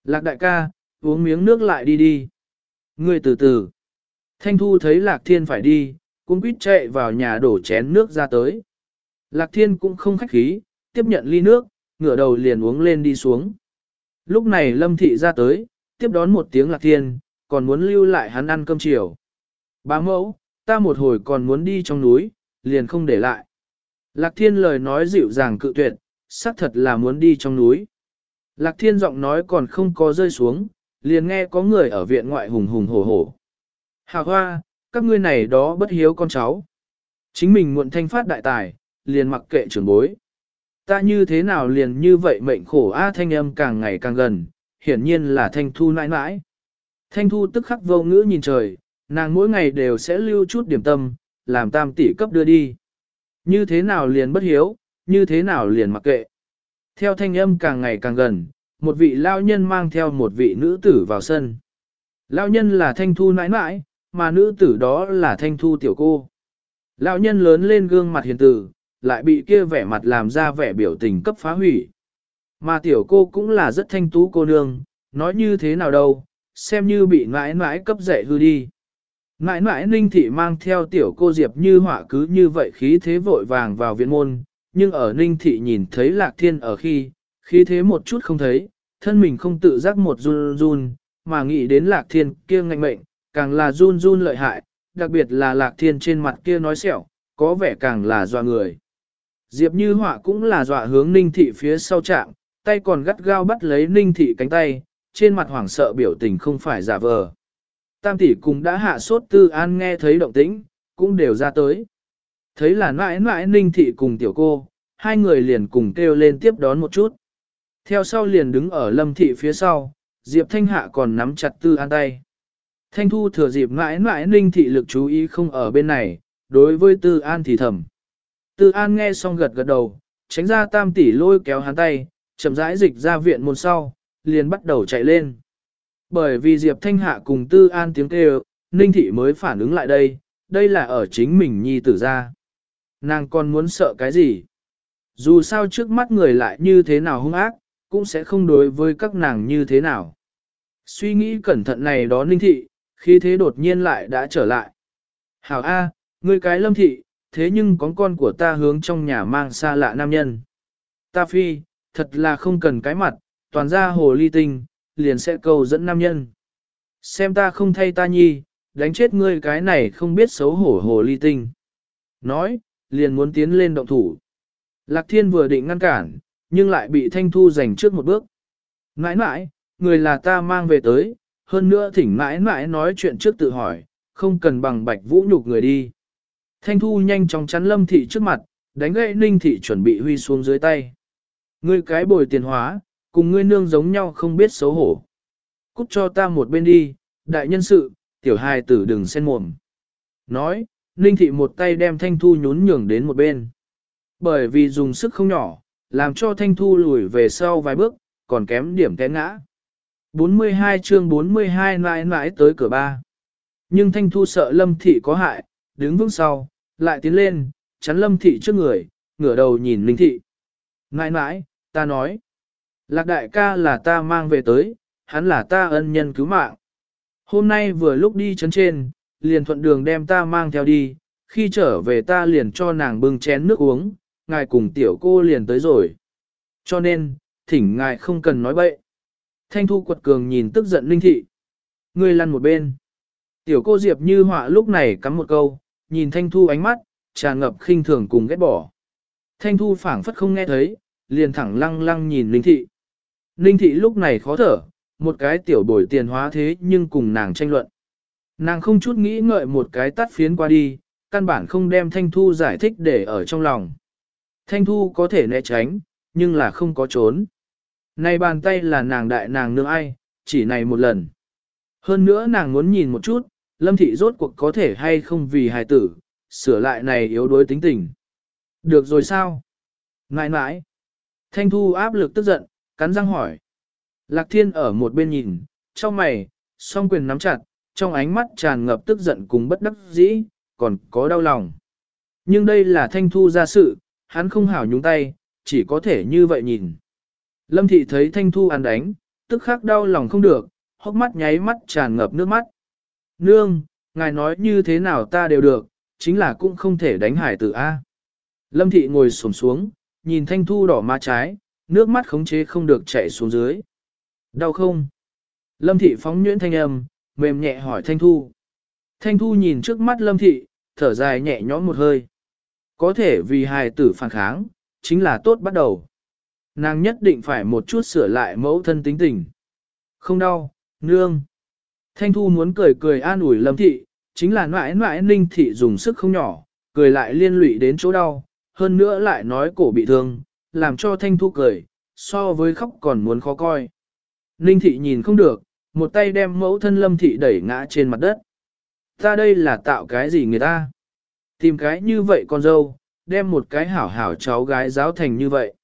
Lạc đại ca, uống miếng nước lại đi đi. người từ từ. Thanh Thu thấy Lạc Thiên phải đi, cũng quýt chạy vào nhà đổ chén nước ra tới. Lạc Thiên cũng không khách khí, tiếp nhận ly nước, ngửa đầu liền uống lên đi xuống. Lúc này Lâm Thị ra tới, tiếp đón một tiếng Lạc Thiên, còn muốn lưu lại hắn ăn cơm chiều. Bá mẫu, ta một hồi còn muốn đi trong núi, liền không để lại. Lạc Thiên lời nói dịu dàng cự tuyệt, xác thật là muốn đi trong núi. Lạc Thiên giọng nói còn không có rơi xuống, liền nghe có người ở viện ngoại hùng hùng hổ hổ. Hà hoa, các ngươi này đó bất hiếu con cháu. Chính mình muộn thanh phát đại tài, liền mặc kệ trưởng bối. Ta như thế nào liền như vậy mệnh khổ a thanh âm càng ngày càng gần, hiển nhiên là thanh thu nãi nãi. Thanh thu tức khắc vô ngữ nhìn trời, nàng mỗi ngày đều sẽ lưu chút điểm tâm, làm tam tỷ cấp đưa đi. Như thế nào liền bất hiếu, như thế nào liền mặc kệ. Theo thanh âm càng ngày càng gần, một vị lao nhân mang theo một vị nữ tử vào sân. Lao nhân là thanh thu nãi nãi, mà nữ tử đó là thanh thu tiểu cô. Lão nhân lớn lên gương mặt hiền tử, lại bị kia vẻ mặt làm ra vẻ biểu tình cấp phá hủy. Mà tiểu cô cũng là rất thanh tú cô nương, nói như thế nào đâu, xem như bị mãi mãi cấp dạy hư đi. Mãi mãi ninh thị mang theo tiểu cô Diệp như họa cứ như vậy khí thế vội vàng vào viện môn, nhưng ở ninh thị nhìn thấy lạc thiên ở khi, khí thế một chút không thấy, thân mình không tự giác một run run, mà nghĩ đến lạc thiên kia ngạnh mệnh, càng là run run lợi hại, đặc biệt là lạc thiên trên mặt kia nói sẹo, có vẻ càng là dọa người. Diệp như họa cũng là dọa hướng ninh thị phía sau chạm, tay còn gắt gao bắt lấy ninh thị cánh tay, trên mặt hoảng sợ biểu tình không phải giả vờ. Tam tỷ cùng đã hạ sốt tư an nghe thấy động tĩnh, cũng đều ra tới. Thấy là mãi mãi ninh thị cùng tiểu cô, hai người liền cùng kêu lên tiếp đón một chút. Theo sau liền đứng ở lâm thị phía sau, Diệp Thanh Hạ còn nắm chặt tư an tay. Thanh Thu thừa dịp mãi mãi ninh thị lực chú ý không ở bên này, đối với tư an thì thầm. Tư an nghe xong gật gật đầu, tránh ra tam tỷ lôi kéo hắn tay, chậm rãi dịch ra viện môn sau, liền bắt đầu chạy lên. Bởi vì Diệp Thanh Hạ cùng Tư An tiếng kêu, Ninh Thị mới phản ứng lại đây, đây là ở chính mình nhi tử ra. Nàng còn muốn sợ cái gì? Dù sao trước mắt người lại như thế nào hung ác, cũng sẽ không đối với các nàng như thế nào. Suy nghĩ cẩn thận này đó Ninh Thị, khi thế đột nhiên lại đã trở lại. Hảo A, ngươi cái lâm thị, thế nhưng có con của ta hướng trong nhà mang xa lạ nam nhân. Ta phi, thật là không cần cái mặt, toàn ra hồ ly tinh, liền sẽ cầu dẫn nam nhân. Xem ta không thay ta nhi, đánh chết ngươi cái này không biết xấu hổ hồ ly tinh. Nói, liền muốn tiến lên động thủ. Lạc thiên vừa định ngăn cản, nhưng lại bị thanh thu giành trước một bước. Mãi mãi, người là ta mang về tới, hơn nữa thỉnh mãi mãi nói chuyện trước tự hỏi, không cần bằng bạch vũ nhục người đi. Thanh thu nhanh chóng chắn lâm thị trước mặt, đánh gậy ninh thị chuẩn bị huy xuống dưới tay. Ngươi cái bồi tiền hóa, cùng ngươi nương giống nhau không biết xấu hổ. Cút cho ta một bên đi, đại nhân sự, tiểu hài tử đừng xen mồm. Nói, Ninh Thị một tay đem Thanh Thu nhún nhường đến một bên. Bởi vì dùng sức không nhỏ, làm cho Thanh Thu lùi về sau vài bước, còn kém điểm té ngã. 42 chương 42 mãi mãi tới cửa ba. Nhưng Thanh Thu sợ Lâm Thị có hại, đứng vững sau, lại tiến lên, chắn Lâm Thị trước người, ngửa đầu nhìn Ninh Thị. Mãi mãi, ta nói. Lạc đại ca là ta mang về tới, hắn là ta ân nhân cứu mạng. Hôm nay vừa lúc đi chấn trên, liền thuận đường đem ta mang theo đi, khi trở về ta liền cho nàng bưng chén nước uống, ngài cùng tiểu cô liền tới rồi. Cho nên, thỉnh ngài không cần nói bậy. Thanh thu quật cường nhìn tức giận linh thị. Người lăn một bên. Tiểu cô Diệp như họa lúc này cắm một câu, nhìn thanh thu ánh mắt, tràn ngập khinh thường cùng ghét bỏ. Thanh thu phảng phất không nghe thấy, liền thẳng lăng lăng nhìn linh thị. Ninh thị lúc này khó thở, một cái tiểu bồi tiền hóa thế nhưng cùng nàng tranh luận. Nàng không chút nghĩ ngợi một cái tắt phiến qua đi, căn bản không đem Thanh Thu giải thích để ở trong lòng. Thanh Thu có thể né tránh, nhưng là không có trốn. Này bàn tay là nàng đại nàng nương ai, chỉ này một lần. Hơn nữa nàng muốn nhìn một chút, Lâm Thị rốt cuộc có thể hay không vì hài tử, sửa lại này yếu đuối tính tình. Được rồi sao? Nãi nãi. Thanh Thu áp lực tức giận, cắn răng hỏi. Lạc thiên ở một bên nhìn, trong mày, song quyền nắm chặt, trong ánh mắt tràn ngập tức giận cùng bất đắc dĩ, còn có đau lòng. Nhưng đây là thanh thu ra sự, hắn không hảo nhúng tay, chỉ có thể như vậy nhìn. Lâm thị thấy thanh thu ăn đánh, tức khắc đau lòng không được, hốc mắt nháy mắt tràn ngập nước mắt. Nương, ngài nói như thế nào ta đều được, chính là cũng không thể đánh hải tử A. Lâm thị ngồi xổm xuống, nhìn thanh thu đỏ má trái, nước mắt khống chế không được chảy xuống dưới. Đau không? Lâm thị phóng nhuyễn thanh âm, mềm nhẹ hỏi thanh thu. Thanh thu nhìn trước mắt lâm thị, thở dài nhẹ nhõm một hơi. Có thể vì hài tử phản kháng, chính là tốt bắt đầu. Nàng nhất định phải một chút sửa lại mẫu thân tính tình. Không đau, nương. Thanh thu muốn cười cười an ủi lâm thị, chính là mãi mãi ninh thị dùng sức không nhỏ, cười lại liên lụy đến chỗ đau, hơn nữa lại nói cổ bị thương, làm cho thanh thu cười, so với khóc còn muốn khó coi. Ninh thị nhìn không được, một tay đem mẫu thân lâm thị đẩy ngã trên mặt đất. Ta đây là tạo cái gì người ta? Tìm cái như vậy con dâu, đem một cái hảo hảo cháu gái giáo thành như vậy.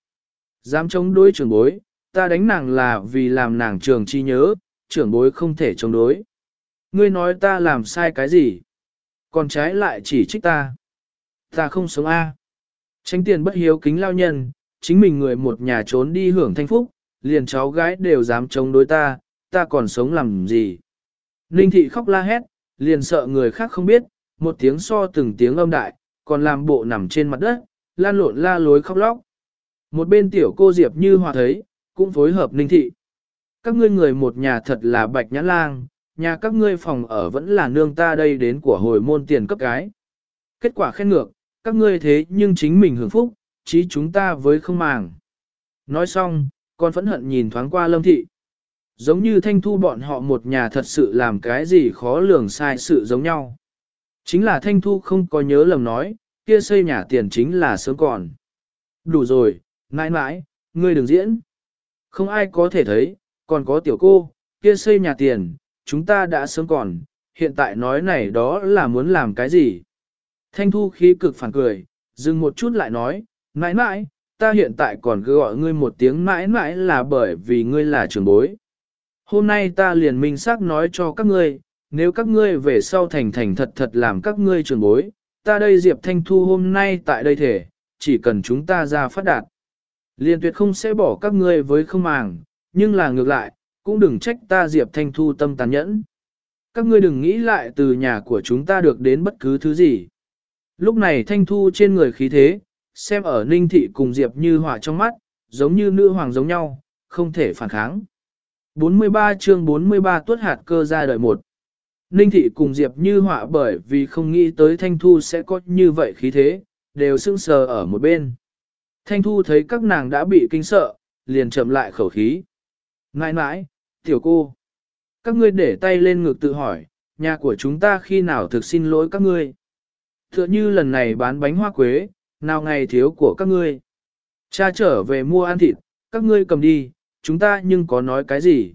Dám chống đối trưởng bối, ta đánh nàng là vì làm nàng trường chi nhớ, trưởng bối không thể chống đối. Ngươi nói ta làm sai cái gì? Còn trái lại chỉ trích ta. Ta không sống A. Tránh tiền bất hiếu kính lao nhân, chính mình người một nhà trốn đi hưởng thanh phúc, liền cháu gái đều dám chống đối ta, ta còn sống làm gì? Ninh thị khóc la hét, liền sợ người khác không biết, một tiếng so từng tiếng âm đại, còn làm bộ nằm trên mặt đất, lan lộn la lối khóc lóc. Một bên tiểu cô Diệp như hòa thấy, cũng phối hợp ninh thị. Các ngươi người một nhà thật là bạch nhãn lang, nhà các ngươi phòng ở vẫn là nương ta đây đến của hồi môn tiền cấp cái. Kết quả khen ngược, các ngươi thế nhưng chính mình hưởng phúc, chí chúng ta với không màng. Nói xong, con phẫn hận nhìn thoáng qua lâm thị. Giống như thanh thu bọn họ một nhà thật sự làm cái gì khó lường sai sự giống nhau. Chính là thanh thu không có nhớ lầm nói, kia xây nhà tiền chính là sớm còn. Đủ rồi, mãi mãi, ngươi đừng diễn. Không ai có thể thấy, còn có tiểu cô, kia xây nhà tiền, chúng ta đã sớm còn, hiện tại nói này đó là muốn làm cái gì. Thanh thu khí cực phản cười, dừng một chút lại nói, mãi mãi, ta hiện tại còn cứ gọi ngươi một tiếng mãi mãi là bởi vì ngươi là trưởng bối. Hôm nay ta liền minh xác nói cho các ngươi, nếu các ngươi về sau thành thành thật thật làm các ngươi trưởng bối, ta đây Diệp Thanh Thu hôm nay tại đây thể, chỉ cần chúng ta ra phát đạt. Liên tuyệt không sẽ bỏ các ngươi với không màng, nhưng là ngược lại, cũng đừng trách ta Diệp Thanh Thu tâm tàn nhẫn. Các ngươi đừng nghĩ lại từ nhà của chúng ta được đến bất cứ thứ gì. Lúc này Thanh Thu trên người khí thế, xem ở Ninh Thị cùng Diệp như hỏa trong mắt, giống như nữ hoàng giống nhau, không thể phản kháng. 43 chương 43 tuất hạt cơ ra đời một. Ninh Thị cùng Diệp như họa bởi vì không nghĩ tới Thanh Thu sẽ có như vậy khí thế, đều sững sờ ở một bên. Thanh Thu thấy các nàng đã bị kinh sợ, liền chậm lại khẩu khí. Nãi nãi, tiểu cô, các ngươi để tay lên ngực tự hỏi, nhà của chúng ta khi nào thực xin lỗi các ngươi. Tựa như lần này bán bánh hoa quế, nào ngày thiếu của các ngươi. Cha trở về mua ăn thịt, các ngươi cầm đi, chúng ta nhưng có nói cái gì.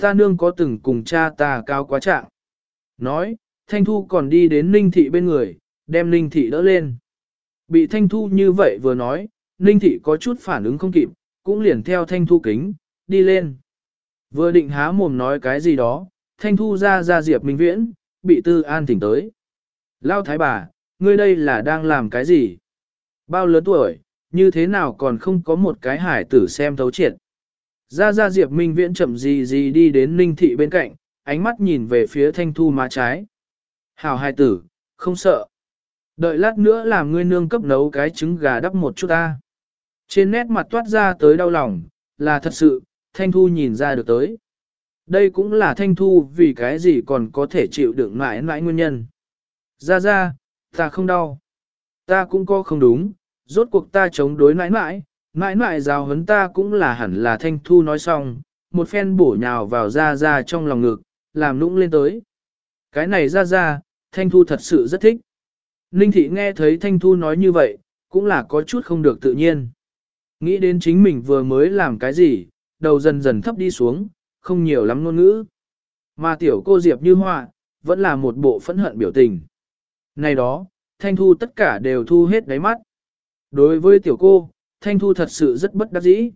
Ta nương có từng cùng cha ta cao quá trạng. Nói, Thanh Thu còn đi đến Ninh Thị bên người, đem Ninh Thị đỡ lên. Bị Thanh Thu như vậy vừa nói, Ninh Thị có chút phản ứng không kịp, cũng liền theo Thanh Thu kính, đi lên. Vừa định há mồm nói cái gì đó, Thanh Thu ra ra Diệp Minh Viễn, bị Tư An thỉnh tới. Lao thái bà, ngươi đây là đang làm cái gì? Bao lớn tuổi, như thế nào còn không có một cái hải tử xem thấu triệt? Ra ra Diệp Minh Viễn chậm gì gì đi đến Ninh Thị bên cạnh, ánh mắt nhìn về phía Thanh Thu má trái. Hảo hải tử, không sợ. Đợi lát nữa làm ngươi nương cấp nấu cái trứng gà đắp một chút ta. Trên nét mặt toát ra tới đau lòng, là thật sự, Thanh Thu nhìn ra được tới. Đây cũng là Thanh Thu vì cái gì còn có thể chịu đựng mãi mãi nguyên nhân. Ra ra, ta không đau. Ta cũng có không đúng, rốt cuộc ta chống đối mãi mãi, mãi mãi giáo huấn ta cũng là hẳn là Thanh Thu nói xong, một phen bổ nhào vào ra ra trong lòng ngực, làm nũng lên tới. Cái này ra ra, Thanh Thu thật sự rất thích. Ninh Thị nghe thấy Thanh Thu nói như vậy, cũng là có chút không được tự nhiên. Nghĩ đến chính mình vừa mới làm cái gì, đầu dần dần thấp đi xuống, không nhiều lắm ngôn ngữ. Mà tiểu cô Diệp như họa, vẫn là một bộ phẫn hận biểu tình. Này đó, Thanh Thu tất cả đều thu hết đáy mắt. Đối với tiểu cô, Thanh Thu thật sự rất bất đắc dĩ.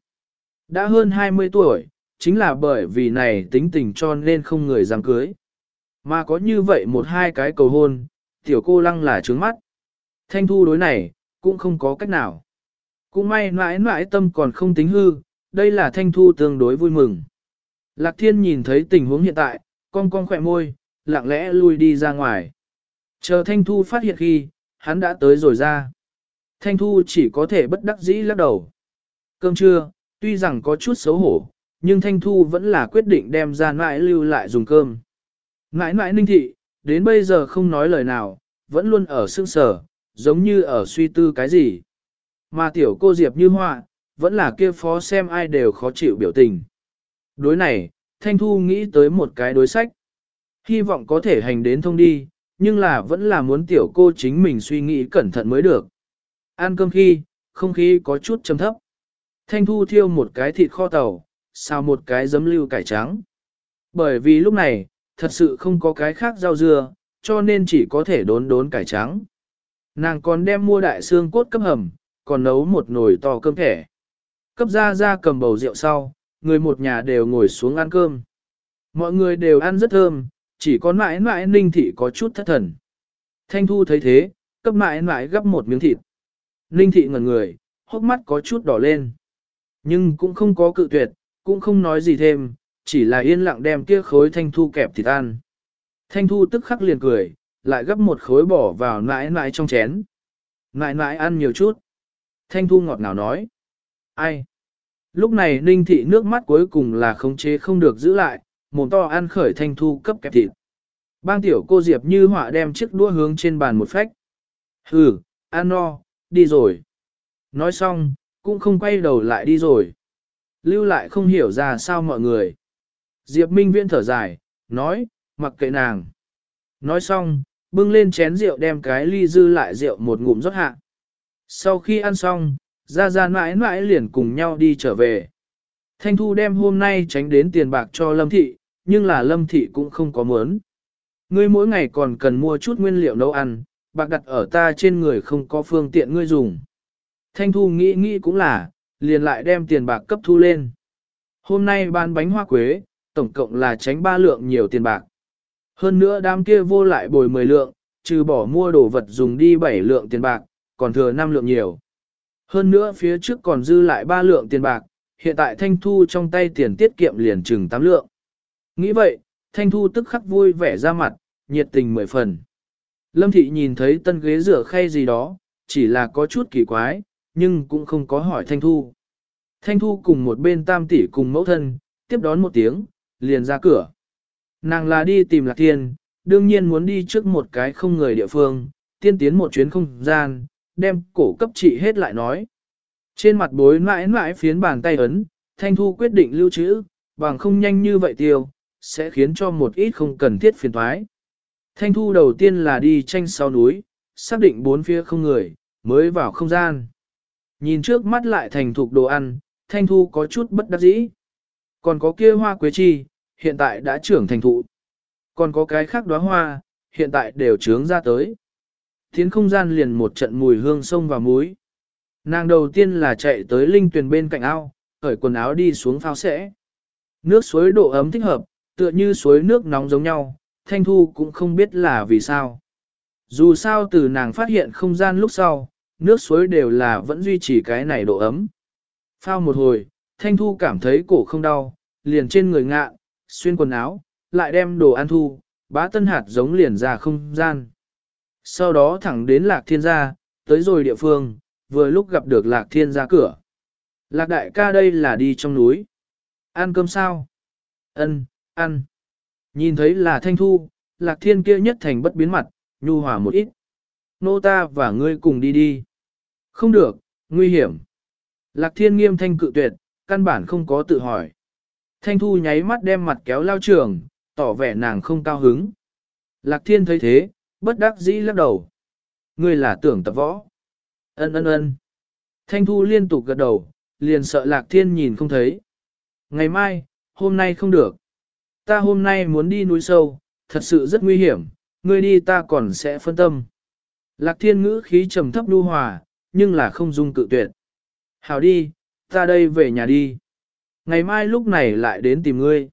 Đã hơn 20 tuổi, chính là bởi vì này tính tình cho nên không người dám cưới. Mà có như vậy một hai cái cầu hôn, tiểu cô lăng là trướng mắt. Thanh thu đối này, cũng không có cách nào. Cũng may mãi mãi tâm còn không tính hư, đây là thanh thu tương đối vui mừng. Lạc thiên nhìn thấy tình huống hiện tại, con con khỏe môi, lặng lẽ lui đi ra ngoài. Chờ thanh thu phát hiện khi, hắn đã tới rồi ra. Thanh thu chỉ có thể bất đắc dĩ lắc đầu. Cơm trưa, tuy rằng có chút xấu hổ, nhưng thanh thu vẫn là quyết định đem ra nãi lưu lại dùng cơm. Nãi nãi ninh thị, đến bây giờ không nói lời nào, vẫn luôn ở sương sở, giống như ở suy tư cái gì. Mà tiểu cô Diệp như họa, vẫn là kia phó xem ai đều khó chịu biểu tình. Đối này, Thanh Thu nghĩ tới một cái đối sách. Hy vọng có thể hành đến thông đi, nhưng là vẫn là muốn tiểu cô chính mình suy nghĩ cẩn thận mới được. Ăn cơm khi, không khí có chút trầm thấp. Thanh Thu thiêu một cái thịt kho tàu, xào một cái giấm lưu cải trắng. Bởi vì lúc này, thật sự không có cái khác rau dưa, cho nên chỉ có thể đốn đốn cải trắng. Nàng còn đem mua đại xương cốt cấp hầm, còn nấu một nồi to cơm thẻ. Cấp ra ra cầm bầu rượu sau, người một nhà đều ngồi xuống ăn cơm. Mọi người đều ăn rất thơm, chỉ có mãi mãi ninh thị có chút thất thần. Thanh thu thấy thế, cấp mãi mãi gấp một miếng thịt. Ninh thị ngẩn người, hốc mắt có chút đỏ lên. Nhưng cũng không có cự tuyệt, cũng không nói gì thêm, chỉ là yên lặng đem kia khối thanh thu kẹp thịt ăn. Thanh thu tức khắc liền cười, lại gấp một khối bỏ vào nãi nãi trong chén. Nãi nãi ăn nhiều chút. Thanh thu ngọt ngào nói. Ai? Lúc này ninh thị nước mắt cuối cùng là khống chế không được giữ lại, mồm to ăn khởi thanh thu cấp kẹp thịt. Bang tiểu cô Diệp như họa đem chiếc đũa hướng trên bàn một phách. Hừ, ăn no, đi rồi. Nói xong, cũng không quay đầu lại đi rồi. Lưu lại không hiểu ra sao mọi người. Diệp Minh Viễn thở dài, nói, mặc kệ nàng. Nói xong, bưng lên chén rượu đem cái ly dư lại rượu một ngụm rót hạ. Sau khi ăn xong, ra ra mãi mãi liền cùng nhau đi trở về. Thanh Thu đem hôm nay tránh đến tiền bạc cho Lâm Thị, nhưng là Lâm Thị cũng không có muốn. Ngươi mỗi ngày còn cần mua chút nguyên liệu nấu ăn, bạc đặt ở ta trên người không có phương tiện ngươi dùng. Thanh Thu nghĩ nghĩ cũng là, liền lại đem tiền bạc cấp thu lên. Hôm nay bán bánh hoa quế, tổng cộng là tránh ba lượng nhiều tiền bạc. Hơn nữa đám kia vô lại bồi 10 lượng, trừ bỏ mua đồ vật dùng đi 7 lượng tiền bạc, còn thừa 5 lượng nhiều. Hơn nữa phía trước còn dư lại 3 lượng tiền bạc, hiện tại Thanh Thu trong tay tiền tiết kiệm liền chừng 8 lượng. Nghĩ vậy, Thanh Thu tức khắc vui vẻ ra mặt, nhiệt tình mười phần. Lâm Thị nhìn thấy tân ghế rửa khay gì đó, chỉ là có chút kỳ quái, nhưng cũng không có hỏi Thanh Thu. Thanh Thu cùng một bên tam tỷ cùng mẫu thân, tiếp đón một tiếng, liền ra cửa. Nàng là đi tìm Lạc Thiên, đương nhiên muốn đi trước một cái không người địa phương, tiên tiến một chuyến không gian, đem cổ cấp trị hết lại nói. Trên mặt bối mãi mãi phiến bàn tay ấn, Thanh Thu quyết định lưu trữ, bằng không nhanh như vậy tiêu, sẽ khiến cho một ít không cần thiết phiền thoái. Thanh Thu đầu tiên là đi tranh sau núi, xác định bốn phía không người, mới vào không gian. Nhìn trước mắt lại thành thục đồ ăn, Thanh Thu có chút bất đắc dĩ. Còn có kia hoa quế chi, hiện tại đã trưởng thành thụ. Còn có cái khác đóa hoa, hiện tại đều trướng ra tới. Thiến không gian liền một trận mùi hương sông và muối. Nàng đầu tiên là chạy tới linh tuyền bên cạnh ao, cởi quần áo đi xuống phao sẽ. Nước suối độ ấm thích hợp, tựa như suối nước nóng giống nhau, Thanh Thu cũng không biết là vì sao. Dù sao từ nàng phát hiện không gian lúc sau, nước suối đều là vẫn duy trì cái này độ ấm. Phao một hồi, Thanh Thu cảm thấy cổ không đau, liền trên người ngạ, xuyên quần áo, lại đem đồ ăn thu, bá tân hạt giống liền ra không gian. Sau đó thẳng đến lạc thiên gia, tới rồi địa phương, vừa lúc gặp được lạc thiên gia cửa. Lạc đại ca đây là đi trong núi. Ăn cơm sao? Ân, ăn. Nhìn thấy là thanh thu, lạc thiên kia nhất thành bất biến mặt, nhu hòa một ít. Nô ta và ngươi cùng đi đi. Không được, nguy hiểm. Lạc thiên nghiêm thanh cự tuyệt, căn bản không có tự hỏi. Thanh thu nháy mắt đem mặt kéo lao trường, tỏ vẻ nàng không cao hứng. Lạc thiên thấy thế, bất đắc dĩ lắc đầu. Ngươi là tưởng tập võ. Ân ân ân. Thanh thu liên tục gật đầu, liền sợ lạc thiên nhìn không thấy. Ngày mai, hôm nay không được. Ta hôm nay muốn đi núi sâu, thật sự rất nguy hiểm, ngươi đi ta còn sẽ phân tâm. Lạc thiên ngữ khí trầm thấp đu hòa, nhưng là không dung cự tuyệt. Hảo đi, ta đây về nhà đi. Ngày mai lúc này lại đến tìm ngươi.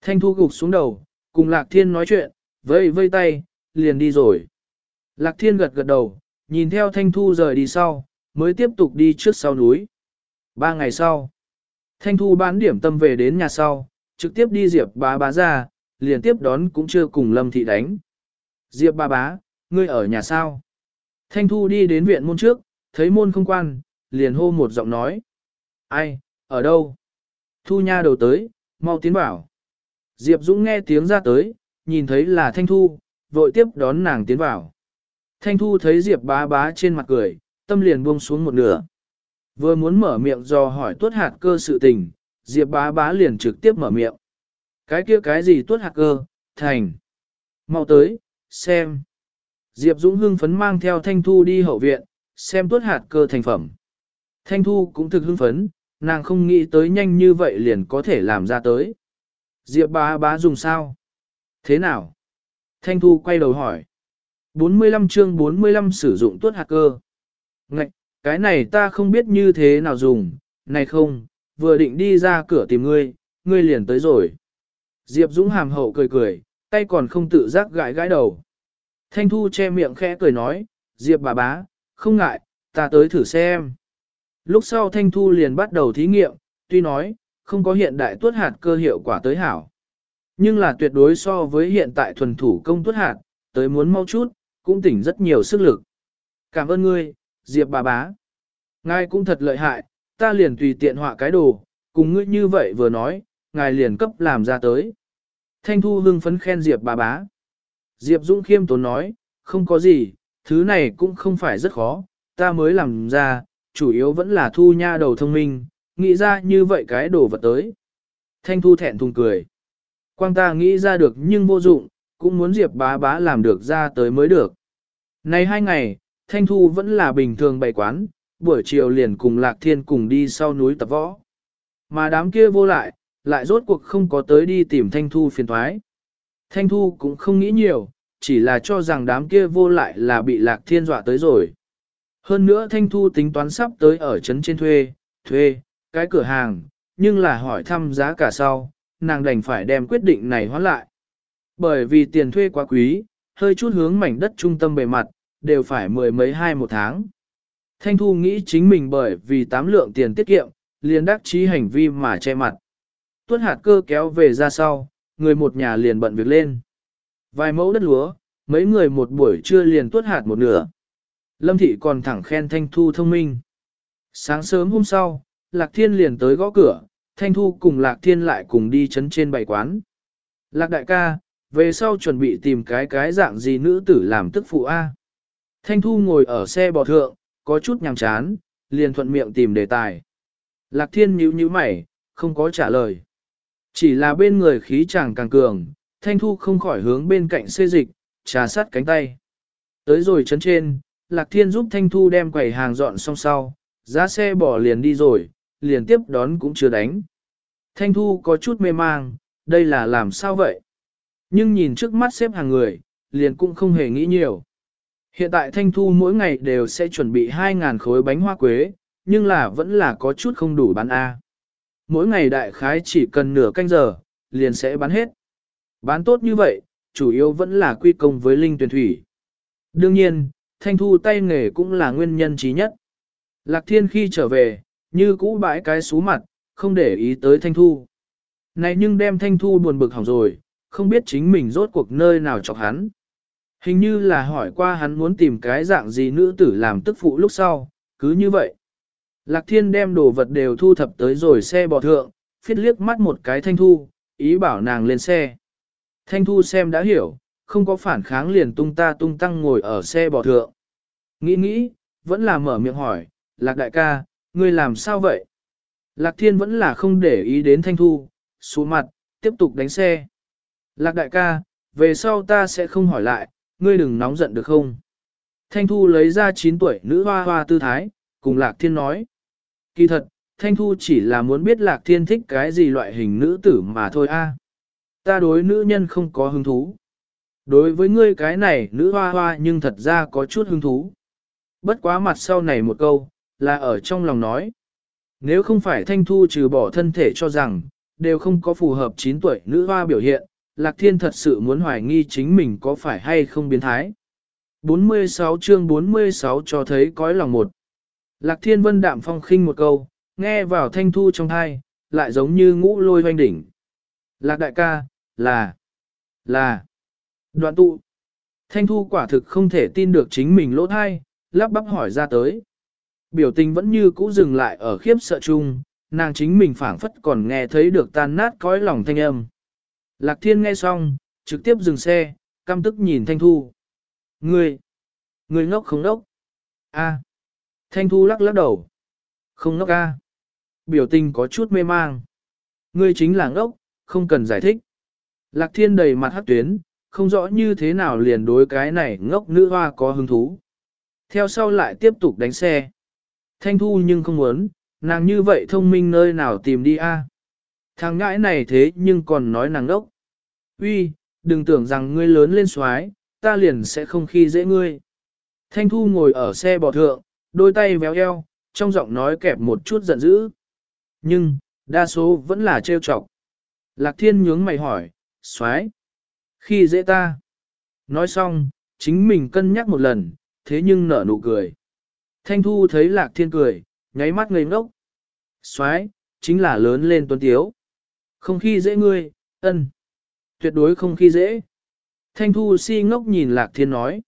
Thanh thu gục xuống đầu, cùng lạc thiên nói chuyện, Vây vây tay, liền đi rồi. Lạc thiên gật gật đầu, nhìn theo Thanh Thu rời đi sau, mới tiếp tục đi trước sau núi. Ba ngày sau, Thanh Thu bán điểm tâm về đến nhà sau, trực tiếp đi Diệp bá bá ra, liền tiếp đón cũng chưa cùng Lâm Thị đánh. Diệp bá bá, ngươi ở nhà sao? Thanh Thu đi đến viện môn trước, thấy môn không quan, liền hô một giọng nói. Ai, ở đâu? Thu nha đầu tới, mau tiến vào. Diệp Dũng nghe tiếng ra tới, nhìn thấy là Thanh Thu, vội tiếp đón nàng tiến vào. Thanh Thu thấy Diệp bá bá trên mặt cười, tâm liền buông xuống một nửa. Vừa muốn mở miệng do hỏi tuốt hạt cơ sự tình, Diệp bá bá liền trực tiếp mở miệng. Cái kia cái gì tuốt Hạc cơ, thành. Mau tới, xem. Diệp Dũng hưng phấn mang theo Thanh Thu đi hậu viện, xem tuốt hạt cơ thành phẩm. Thanh Thu cũng thực hưng phấn, nàng không nghĩ tới nhanh như vậy liền có thể làm ra tới. Diệp bá bá dùng sao? Thế nào? Thanh Thu quay đầu hỏi. 45 chương 45 sử dụng tuốt hạt cơ. Ngạch, cái này ta không biết như thế nào dùng, này không, vừa định đi ra cửa tìm ngươi, ngươi liền tới rồi. Diệp Dũng hàm hậu cười cười, tay còn không tự giác gãi gãi đầu. Thanh Thu che miệng khẽ cười nói, Diệp bà bá, không ngại, ta tới thử xem. Lúc sau Thanh Thu liền bắt đầu thí nghiệm, tuy nói, không có hiện đại tuốt hạt cơ hiệu quả tới hảo. Nhưng là tuyệt đối so với hiện tại thuần thủ công tuốt hạt, tới muốn mau chút, cũng tỉnh rất nhiều sức lực. Cảm ơn ngươi, Diệp bà bá. Ngài cũng thật lợi hại, ta liền tùy tiện họa cái đồ, cùng ngươi như vậy vừa nói, ngài liền cấp làm ra tới. Thanh Thu hưng phấn khen Diệp bà bá. Diệp Dũng khiêm tốn nói, không có gì, thứ này cũng không phải rất khó, ta mới làm ra, chủ yếu vẫn là thu nha đầu thông minh, nghĩ ra như vậy cái đồ vật tới. Thanh Thu thẹn thùng cười. Quang ta nghĩ ra được nhưng vô dụng, cũng muốn Diệp bá bá làm được ra tới mới được. Này hai ngày, Thanh Thu vẫn là bình thường bày quán, buổi chiều liền cùng Lạc Thiên cùng đi sau núi tập võ. Mà đám kia vô lại, lại rốt cuộc không có tới đi tìm Thanh Thu phiền thoái. Thanh Thu cũng không nghĩ nhiều, chỉ là cho rằng đám kia vô lại là bị Lạc Thiên dọa tới rồi. Hơn nữa Thanh Thu tính toán sắp tới ở trấn trên thuê, thuê, cái cửa hàng, nhưng là hỏi thăm giá cả sau, nàng đành phải đem quyết định này hoãn lại. Bởi vì tiền thuê quá quý, hơi chút hướng mảnh đất trung tâm bề mặt, đều phải mười mấy hai một tháng. Thanh Thu nghĩ chính mình bởi vì tám lượng tiền tiết kiệm, liền đắc chí hành vi mà che mặt. Tuất hạt cơ kéo về ra sau, người một nhà liền bận việc lên. Vài mẫu đất lúa, mấy người một buổi trưa liền tuất hạt một nửa. Lâm Thị còn thẳng khen Thanh Thu thông minh. Sáng sớm hôm sau, Lạc Thiên liền tới gõ cửa, Thanh Thu cùng Lạc Thiên lại cùng đi chấn trên bày quán. Lạc đại ca, về sau chuẩn bị tìm cái cái dạng gì nữ tử làm tức phụ A. Thanh Thu ngồi ở xe bò thượng, có chút nhàm chán, liền thuận miệng tìm đề tài. Lạc Thiên nhíu nhíu mày, không có trả lời. Chỉ là bên người khí chàng càng cường, Thanh Thu không khỏi hướng bên cạnh xê dịch, trà sát cánh tay. Tới rồi chấn trên, Lạc Thiên giúp Thanh Thu đem quầy hàng dọn xong sau, giá xe bỏ liền đi rồi, liền tiếp đón cũng chưa đánh. Thanh Thu có chút mê mang, đây là làm sao vậy? Nhưng nhìn trước mắt xếp hàng người, liền cũng không hề nghĩ nhiều. Hiện tại Thanh Thu mỗi ngày đều sẽ chuẩn bị 2.000 khối bánh hoa quế, nhưng là vẫn là có chút không đủ bán A. Mỗi ngày đại khái chỉ cần nửa canh giờ, liền sẽ bán hết. Bán tốt như vậy, chủ yếu vẫn là quy công với linh tuyển thủy. Đương nhiên, Thanh Thu tay nghề cũng là nguyên nhân trí nhất. Lạc Thiên khi trở về, như cũ bãi cái xú mặt, không để ý tới Thanh Thu. Này nhưng đem Thanh Thu buồn bực hỏng rồi, không biết chính mình rốt cuộc nơi nào chọc hắn. Hình như là hỏi qua hắn muốn tìm cái dạng gì nữ tử làm tức phụ lúc sau, cứ như vậy. Lạc Thiên đem đồ vật đều thu thập tới rồi xe bò thượng, phiết liếc mắt một cái Thanh Thu, ý bảo nàng lên xe. Thanh Thu xem đã hiểu, không có phản kháng liền tung ta tung tăng ngồi ở xe bò thượng. Nghĩ nghĩ, vẫn là mở miệng hỏi, Lạc đại ca, ngươi làm sao vậy? Lạc Thiên vẫn là không để ý đến Thanh Thu, xuống mặt, tiếp tục đánh xe. Lạc đại ca, về sau ta sẽ không hỏi lại, ngươi đừng nóng giận được không? Thanh Thu lấy ra 9 tuổi nữ hoa hoa tư thái, cùng Lạc Thiên nói. Kỳ thật, Thanh Thu chỉ là muốn biết Lạc Thiên thích cái gì loại hình nữ tử mà thôi a. Ta đối nữ nhân không có hứng thú. Đối với ngươi cái này nữ hoa hoa nhưng thật ra có chút hứng thú. Bất quá mặt sau này một câu, là ở trong lòng nói. Nếu không phải Thanh Thu trừ bỏ thân thể cho rằng, đều không có phù hợp 9 tuổi nữ hoa biểu hiện, Lạc Thiên thật sự muốn hoài nghi chính mình có phải hay không biến thái. 46 chương 46 cho thấy cõi lòng một. Lạc Thiên Vân đạm phong khinh một câu, nghe vào thanh thu trong thai, lại giống như ngũ lôi hoanh đỉnh. Lạc đại ca, là, là, đoạn tụ. Thanh thu quả thực không thể tin được chính mình lỗ thai, lắp bắp hỏi ra tới. Biểu tình vẫn như cũ dừng lại ở khiếp sợ chung, nàng chính mình phảng phất còn nghe thấy được tan nát cõi lòng thanh âm. Lạc thiên nghe xong, trực tiếp dừng xe, căm tức nhìn thanh thu. Ngươi, ngươi ngốc không ngốc. A. Thanh thu lắc lắc đầu. Không ngốc a. Biểu tình có chút mê mang. Ngươi chính là ngốc, không cần giải thích. Lạc thiên đầy mặt hắc tuyến, không rõ như thế nào liền đối cái này ngốc nữ hoa có hứng thú. Theo sau lại tiếp tục đánh xe. Thanh thu nhưng không muốn, nàng như vậy thông minh nơi nào tìm đi a? Thằng ngãi này thế nhưng còn nói nàng đốc. Uy, đừng tưởng rằng ngươi lớn lên xoái, ta liền sẽ không khi dễ ngươi. Thanh thu ngồi ở xe bò thượng, đôi tay véo eo, trong giọng nói kẹp một chút giận dữ. Nhưng, đa số vẫn là trêu chọc. Lạc thiên nhướng mày hỏi, xoái. Khi dễ ta. Nói xong, chính mình cân nhắc một lần, thế nhưng nở nụ cười. Thanh Thu thấy Lạc Thiên cười, nháy mắt ngây ngốc. Xoái, chính là lớn lên tuấn tiếu. Không khi dễ ngươi, ân. Tuyệt đối không khi dễ. Thanh Thu si ngốc nhìn Lạc Thiên nói.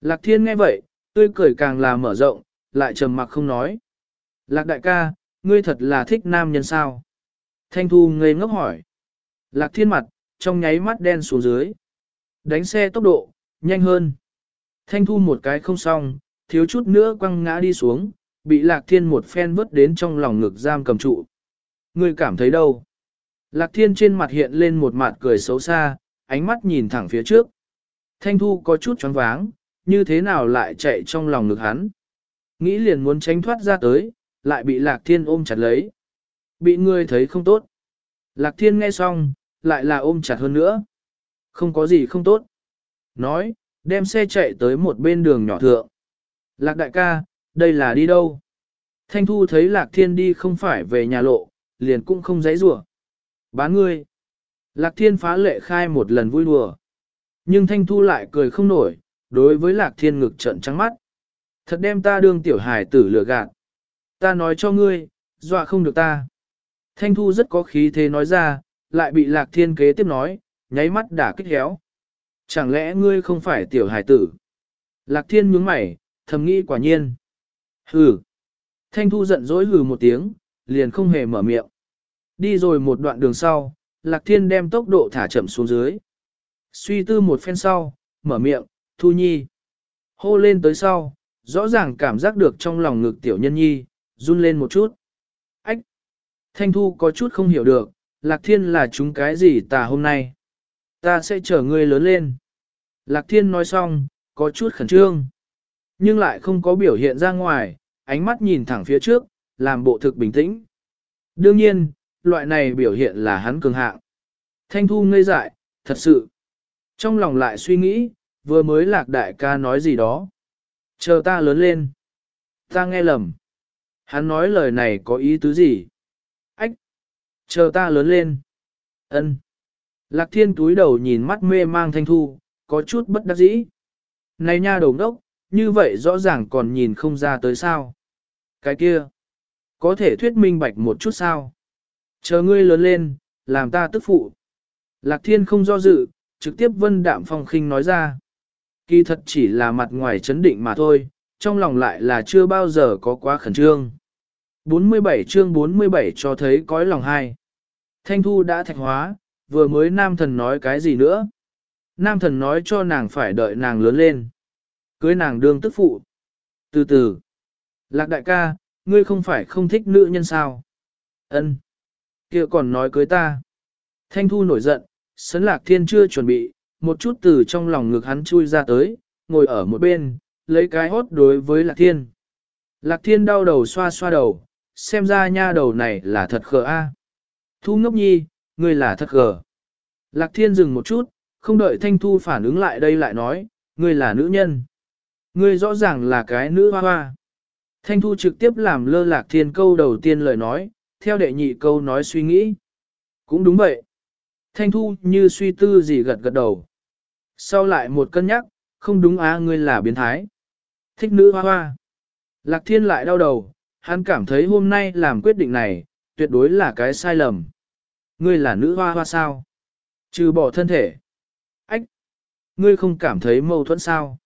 Lạc Thiên nghe vậy, tươi cười càng là mở rộng, lại trầm mặc không nói. Lạc đại ca, ngươi thật là thích nam nhân sao? Thanh Thu ngây ngốc hỏi. Lạc Thiên mặt, trong nháy mắt đen xuống dưới. Đánh xe tốc độ, nhanh hơn. Thanh Thu một cái không xong, thiếu chút nữa quăng ngã đi xuống, bị Lạc Thiên một phen vứt đến trong lòng ngực giam cầm trụ. Ngươi cảm thấy đâu? Lạc Thiên trên mặt hiện lên một mặt cười xấu xa, ánh mắt nhìn thẳng phía trước. Thanh Thu có chút choáng váng, như thế nào lại chạy trong lòng ngực hắn. Nghĩ liền muốn tránh thoát ra tới, lại bị Lạc Thiên ôm chặt lấy. Bị ngươi thấy không tốt. Lạc Thiên nghe xong, lại là ôm chặt hơn nữa. Không có gì không tốt. Nói, đem xe chạy tới một bên đường nhỏ thượng. Lạc đại ca, đây là đi đâu? Thanh Thu thấy Lạc Thiên đi không phải về nhà lộ, liền cũng không dãy rủa Bán ngươi. Lạc Thiên phá lệ khai một lần vui đùa. Nhưng Thanh Thu lại cười không nổi, đối với Lạc Thiên ngực trận trắng mắt. Thật đem ta đương tiểu hải tử lừa gạt. Ta nói cho ngươi, dọa không được ta. Thanh Thu rất có khí thế nói ra, lại bị Lạc Thiên kế tiếp nói, nháy mắt đả kích héo. Chẳng lẽ ngươi không phải tiểu hải tử? Lạc Thiên nhướng mày, thầm nghĩ quả nhiên. Hừ. Thanh Thu giận dỗi hừ một tiếng, liền không hề mở miệng. Đi rồi một đoạn đường sau, Lạc Thiên đem tốc độ thả chậm xuống dưới. Suy tư một phen sau, mở miệng, Thu Nhi. Hô lên tới sau, rõ ràng cảm giác được trong lòng ngực tiểu nhân nhi, run lên một chút. Ách! Thanh Thu có chút không hiểu được, Lạc Thiên là chúng cái gì ta hôm nay? Ta sẽ chở ngươi lớn lên. Lạc Thiên nói xong, có chút khẩn trương. Nhưng lại không có biểu hiện ra ngoài, ánh mắt nhìn thẳng phía trước, làm bộ thực bình tĩnh. Đương nhiên, loại này biểu hiện là hắn cường hạng. Thanh Thu ngây dại, thật sự. Trong lòng lại suy nghĩ, vừa mới lạc đại ca nói gì đó. Chờ ta lớn lên. Ta nghe lầm. Hắn nói lời này có ý tứ gì? Ách! Chờ ta lớn lên. ân Lạc thiên túi đầu nhìn mắt mê mang thanh thu, có chút bất đắc dĩ. Này nha đầu đốc, như vậy rõ ràng còn nhìn không ra tới sao. Cái kia, có thể thuyết minh bạch một chút sao. Chờ ngươi lớn lên, làm ta tức phụ. Lạc thiên không do dự, trực tiếp vân đạm phong khinh nói ra. Kỳ thật chỉ là mặt ngoài chấn định mà thôi, trong lòng lại là chưa bao giờ có quá khẩn trương. 47 chương 47 cho thấy cõi lòng hai. Thanh thu đã thạch hóa, vừa mới nam thần nói cái gì nữa. Nam thần nói cho nàng phải đợi nàng lớn lên. Cưới nàng đương tức phụ. Từ từ. Lạc đại ca, ngươi không phải không thích nữ nhân sao? Ân kia còn nói cưới ta. Thanh thu nổi giận, sấn lạc thiên chưa chuẩn bị, một chút từ trong lòng ngực hắn chui ra tới, ngồi ở một bên, lấy cái hốt đối với lạc thiên. Lạc thiên đau đầu xoa xoa đầu, xem ra nha đầu này là thật khờ a. Thu ngốc nhi, ngươi là thật khờ. Lạc thiên dừng một chút, không đợi thanh thu phản ứng lại đây lại nói, ngươi là nữ nhân. Ngươi rõ ràng là cái nữ hoa hoa. Thanh thu trực tiếp làm lơ lạc thiên câu đầu tiên lời nói, theo đệ nhị câu nói suy nghĩ. Cũng đúng vậy. Thanh Thu như suy tư gì gật gật đầu. Sau lại một cân nhắc, không đúng á ngươi là biến thái. Thích nữ hoa hoa. Lạc thiên lại đau đầu, hắn cảm thấy hôm nay làm quyết định này, tuyệt đối là cái sai lầm. Ngươi là nữ hoa hoa sao? Trừ bỏ thân thể. Ách! Ngươi không cảm thấy mâu thuẫn sao?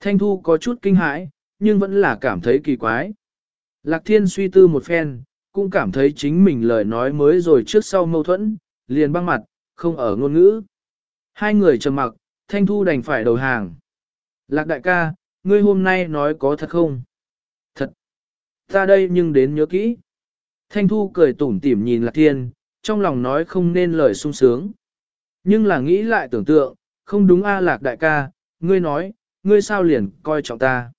Thanh Thu có chút kinh hãi, nhưng vẫn là cảm thấy kỳ quái. Lạc Thiên suy tư một phen, cũng cảm thấy chính mình lời nói mới rồi trước sau mâu thuẫn, liền băng mặt, không ở ngôn ngữ. Hai người trầm mặc, Thanh Thu đành phải đầu hàng. Lạc đại ca, ngươi hôm nay nói có thật không? Thật. Ta đây nhưng đến nhớ kỹ. Thanh Thu cười tủm tỉm nhìn Lạc Thiên, trong lòng nói không nên lời sung sướng. Nhưng là nghĩ lại tưởng tượng, không đúng a à, Lạc đại ca, ngươi nói, ngươi sao liền coi trọng ta.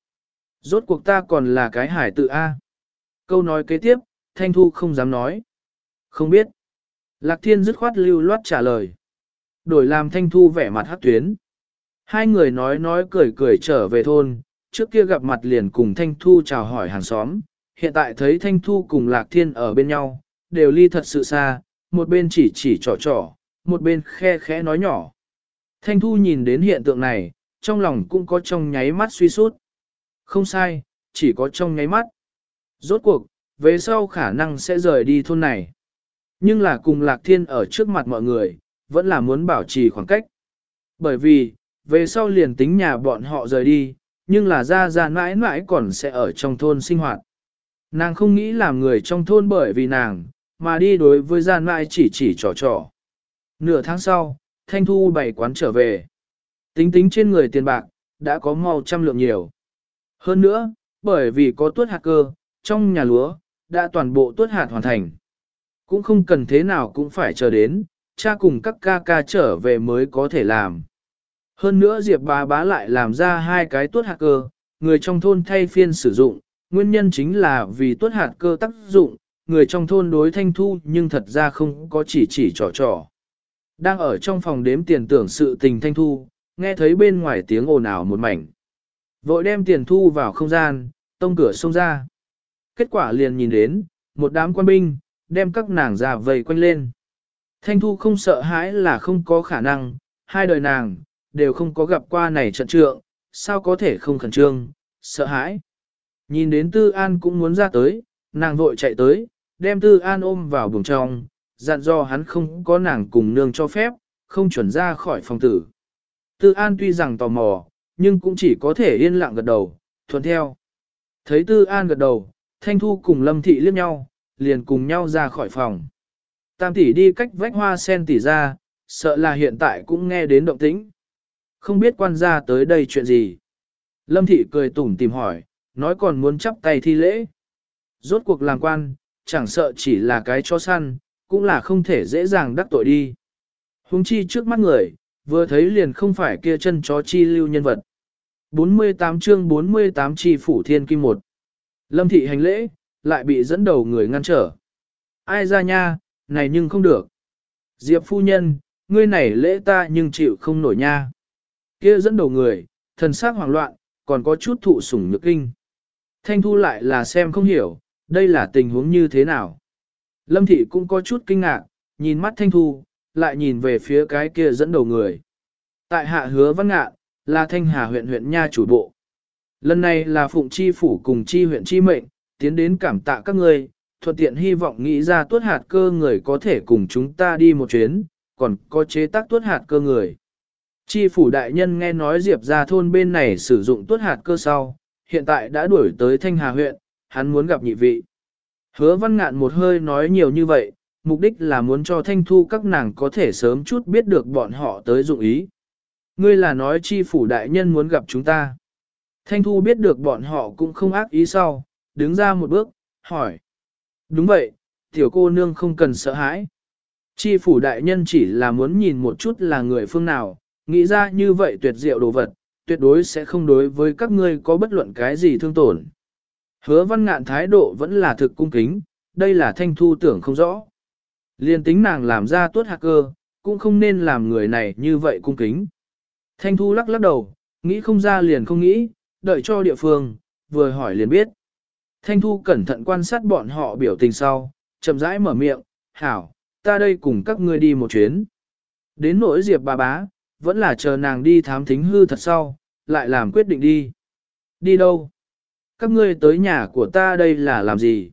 Rốt cuộc ta còn là cái hải tự a. Câu nói kế tiếp, Thanh Thu không dám nói. Không biết. Lạc Thiên dứt khoát lưu loát trả lời. Đổi làm Thanh Thu vẻ mặt hát tuyến. Hai người nói nói cười cười trở về thôn, trước kia gặp mặt liền cùng Thanh Thu chào hỏi hàng xóm, hiện tại thấy Thanh Thu cùng Lạc Thiên ở bên nhau, đều ly thật sự xa, một bên chỉ chỉ trò trò, một bên khe khẽ nói nhỏ. Thanh Thu nhìn đến hiện tượng này, trong lòng cũng có trong nháy mắt suy sút. Không sai, chỉ có trong nháy mắt. Rốt cuộc, về sau khả năng sẽ rời đi thôn này. Nhưng là cùng Lạc Thiên ở trước mặt mọi người, vẫn là muốn bảo trì khoảng cách. Bởi vì, về sau liền tính nhà bọn họ rời đi, nhưng là ra ra mãi mãi còn sẽ ở trong thôn sinh hoạt. Nàng không nghĩ làm người trong thôn bởi vì nàng, mà đi đối với gian mãi chỉ chỉ trò trò. Nửa tháng sau, Thanh Thu bày quán trở về. Tính tính trên người tiền bạc, đã có mau trăm lượng nhiều. Hơn nữa, bởi vì có tuốt hạt cơ, trong nhà lúa, đã toàn bộ tuốt hạt hoàn thành. Cũng không cần thế nào cũng phải chờ đến, cha cùng các ca ca trở về mới có thể làm. Hơn nữa Diệp bà bá lại làm ra hai cái tuốt hạt cơ, người trong thôn thay phiên sử dụng, nguyên nhân chính là vì tuốt hạt cơ tác dụng, người trong thôn đối thanh thu nhưng thật ra không có chỉ chỉ trò trò. Đang ở trong phòng đếm tiền tưởng sự tình thanh thu, nghe thấy bên ngoài tiếng ồn ào một mảnh. Vội đem tiền thu vào không gian, tông cửa xông ra. Kết quả liền nhìn đến, một đám quan binh, đem các nàng già vây quanh lên. Thanh thu không sợ hãi là không có khả năng, hai đời nàng, đều không có gặp qua này trận trượng, sao có thể không khẩn trương, sợ hãi. Nhìn đến Tư An cũng muốn ra tới, nàng vội chạy tới, đem Tư An ôm vào buồng trong, dặn do hắn không có nàng cùng nương cho phép, không chuẩn ra khỏi phòng tử. Tư An tuy rằng tò mò, nhưng cũng chỉ có thể yên lặng gật đầu, thuận theo. Thấy Tư An gật đầu, Thanh Thu cùng Lâm Thị liếc nhau, liền cùng nhau ra khỏi phòng. Tam tỷ đi cách vách hoa sen tỷ ra, sợ là hiện tại cũng nghe đến động tĩnh. Không biết quan gia tới đây chuyện gì. Lâm Thị cười tủm tìm hỏi, nói còn muốn chắp tay thi lễ. Rốt cuộc làm quan, chẳng sợ chỉ là cái chó săn, cũng là không thể dễ dàng đắc tội đi. Hùng chi trước mắt người, vừa thấy liền không phải kia chân chó chi lưu nhân vật. 48 chương 48 chi phủ thiên kim một. Lâm thị hành lễ, lại bị dẫn đầu người ngăn trở. Ai ra nha, này nhưng không được. Diệp phu nhân, ngươi này lễ ta nhưng chịu không nổi nha. Kia dẫn đầu người, thần sắc hoảng loạn, còn có chút thụ sủng nhược kinh. Thanh thu lại là xem không hiểu, đây là tình huống như thế nào. Lâm thị cũng có chút kinh ngạc, nhìn mắt thanh thu, lại nhìn về phía cái kia dẫn đầu người. Tại hạ hứa văn ngạn, là thanh hà huyện huyện nha chủ bộ. Lần này là phụng chi phủ cùng chi huyện chi mệnh, tiến đến cảm tạ các ngươi, thuận tiện hy vọng nghĩ ra tuốt hạt cơ người có thể cùng chúng ta đi một chuyến, còn có chế tác tuốt hạt cơ người. Chi phủ đại nhân nghe nói Diệp ra thôn bên này sử dụng tuốt hạt cơ sau, hiện tại đã đuổi tới Thanh Hà huyện, hắn muốn gặp nhị vị. Hứa văn ngạn một hơi nói nhiều như vậy, mục đích là muốn cho thanh thu các nàng có thể sớm chút biết được bọn họ tới dụng ý. Ngươi là nói chi phủ đại nhân muốn gặp chúng ta. Thanh thu biết được bọn họ cũng không ác ý sau, đứng ra một bước, hỏi. Đúng vậy, tiểu cô nương không cần sợ hãi. Chi phủ đại nhân chỉ là muốn nhìn một chút là người phương nào, nghĩ ra như vậy tuyệt diệu đồ vật, tuyệt đối sẽ không đối với các ngươi có bất luận cái gì thương tổn. Hứa văn ngạn thái độ vẫn là thực cung kính, đây là thanh thu tưởng không rõ. Liên tính nàng làm ra tuốt hạc cơ, cũng không nên làm người này như vậy cung kính. Thanh thu lắc lắc đầu, nghĩ không ra liền không nghĩ, đợi cho địa phương, vừa hỏi liền biết. Thanh thu cẩn thận quan sát bọn họ biểu tình sau, chậm rãi mở miệng, hảo, ta đây cùng các ngươi đi một chuyến. Đến nỗi Diệp bà bá, vẫn là chờ nàng đi thám thính hư thật sau, lại làm quyết định đi. Đi đâu? Các ngươi tới nhà của ta đây là làm gì?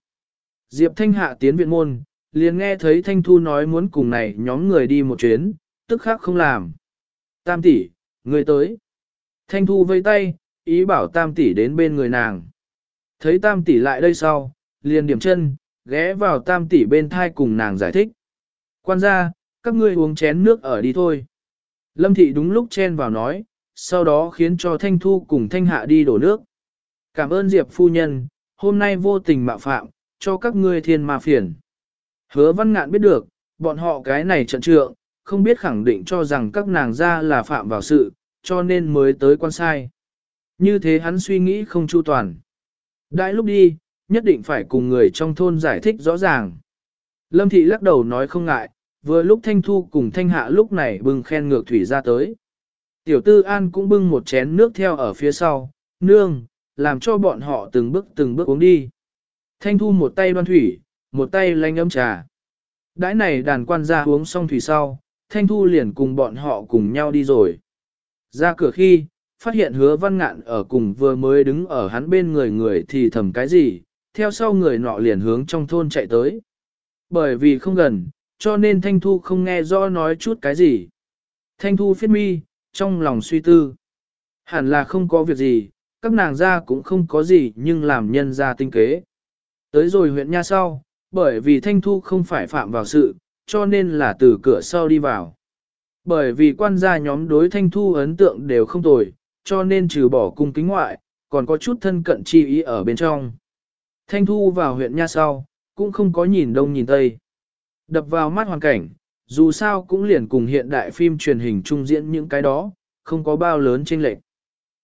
Diệp Thanh Hạ tiến viện môn, liền nghe thấy Thanh Thu nói muốn cùng này nhóm người đi một chuyến, tức khác không làm. Tam tỷ, người tới. Thanh Thu vây tay, ý bảo Tam tỷ đến bên người nàng. Thấy Tam tỷ lại đây sau, liền điểm chân, ghé vào Tam tỷ bên thai cùng nàng giải thích. Quan gia, các ngươi uống chén nước ở đi thôi. Lâm thị đúng lúc chen vào nói, sau đó khiến cho Thanh Thu cùng Thanh Hạ đi đổ nước. Cảm ơn Diệp phu nhân, hôm nay vô tình mạo phạm, cho các ngươi thiên ma phiền. Hứa văn ngạn biết được, bọn họ cái này trận trượng, không biết khẳng định cho rằng các nàng ra là phạm vào sự, cho nên mới tới quan sai. Như thế hắn suy nghĩ không chu toàn. Đại lúc đi, nhất định phải cùng người trong thôn giải thích rõ ràng. Lâm thị lắc đầu nói không ngại, vừa lúc Thanh Thu cùng Thanh Hạ lúc này bưng khen ngược thủy ra tới. Tiểu Tư An cũng bưng một chén nước theo ở phía sau, nương, làm cho bọn họ từng bước từng bước uống đi. Thanh Thu một tay đoan thủy, một tay lanh ấm trà. Đãi này đàn quan gia uống xong thủy sau, Thanh Thu liền cùng bọn họ cùng nhau đi rồi. Ra cửa khi, phát hiện hứa văn ngạn ở cùng vừa mới đứng ở hắn bên người người thì thầm cái gì, theo sau người nọ liền hướng trong thôn chạy tới. Bởi vì không gần, cho nên Thanh Thu không nghe rõ nói chút cái gì. Thanh Thu phiết mi, trong lòng suy tư. Hẳn là không có việc gì, các nàng ra cũng không có gì nhưng làm nhân ra tinh kế. Tới rồi huyện nha sau, bởi vì Thanh Thu không phải phạm vào sự, cho nên là từ cửa sau đi vào. Bởi vì quan gia nhóm đối Thanh Thu ấn tượng đều không tồi, cho nên trừ bỏ cung kính ngoại, còn có chút thân cận chi ý ở bên trong. Thanh Thu vào huyện nha sau, cũng không có nhìn đông nhìn tây. Đập vào mắt hoàn cảnh, dù sao cũng liền cùng hiện đại phim truyền hình trung diễn những cái đó, không có bao lớn chênh lệch.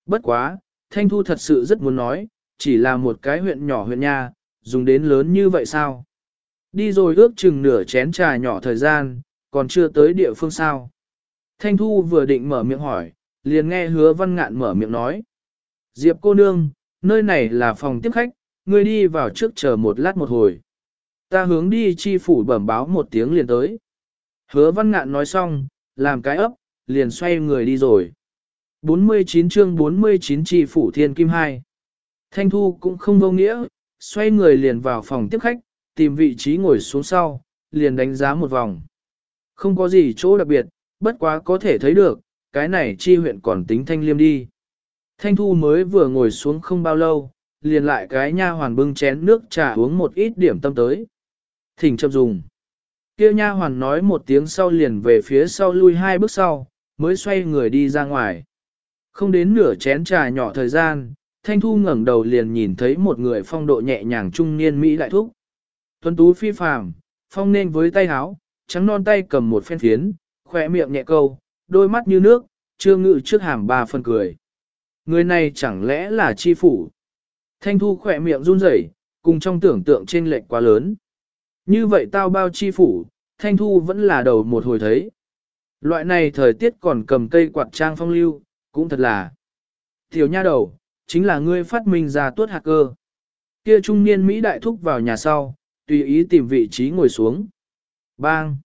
Bất quá, Thanh Thu thật sự rất muốn nói, chỉ là một cái huyện nhỏ huyện nha, dùng đến lớn như vậy sao? Đi rồi ước chừng nửa chén trà nhỏ thời gian, còn chưa tới địa phương sao. Thanh Thu vừa định mở miệng hỏi, liền nghe hứa văn ngạn mở miệng nói. Diệp cô nương, nơi này là phòng tiếp khách, ngươi đi vào trước chờ một lát một hồi. Ta hướng đi chi phủ bẩm báo một tiếng liền tới. Hứa văn ngạn nói xong, làm cái ấp, liền xoay người đi rồi. 49 chương 49 chi phủ thiên kim 2. Thanh Thu cũng không vô nghĩa, xoay người liền vào phòng tiếp khách, tìm vị trí ngồi xuống sau, liền đánh giá một vòng. Không có gì chỗ đặc biệt, bất quá có thể thấy được, cái này chi huyện còn tính thanh liêm đi. Thanh Thu mới vừa ngồi xuống không bao lâu, liền lại cái nha hoàn bưng chén nước trà uống một ít điểm tâm tới. Thỉnh chậm dùng. Kia nha hoàn nói một tiếng sau liền về phía sau lui hai bước sau, mới xoay người đi ra ngoài. Không đến nửa chén trà nhỏ thời gian, Thanh Thu ngẩng đầu liền nhìn thấy một người phong độ nhẹ nhàng trung niên Mỹ đại thúc. Tuấn tú phi phàm, phong nên với tay háo, trắng non tay cầm một phen phiến, khỏe miệng nhẹ câu, đôi mắt như nước, chưa ngự trước hàm ba phần cười. Người này chẳng lẽ là chi phủ? Thanh Thu khỏe miệng run rẩy, cùng trong tưởng tượng trên lệch quá lớn. Như vậy tao bao chi phủ, Thanh Thu vẫn là đầu một hồi thấy. Loại này thời tiết còn cầm cây quạt trang phong lưu, cũng thật là. Tiểu nha đầu, chính là ngươi phát minh ra tuốt hạt cơ. Kia trung niên Mỹ đại thúc vào nhà sau, tùy ý tìm vị trí ngồi xuống. Bang!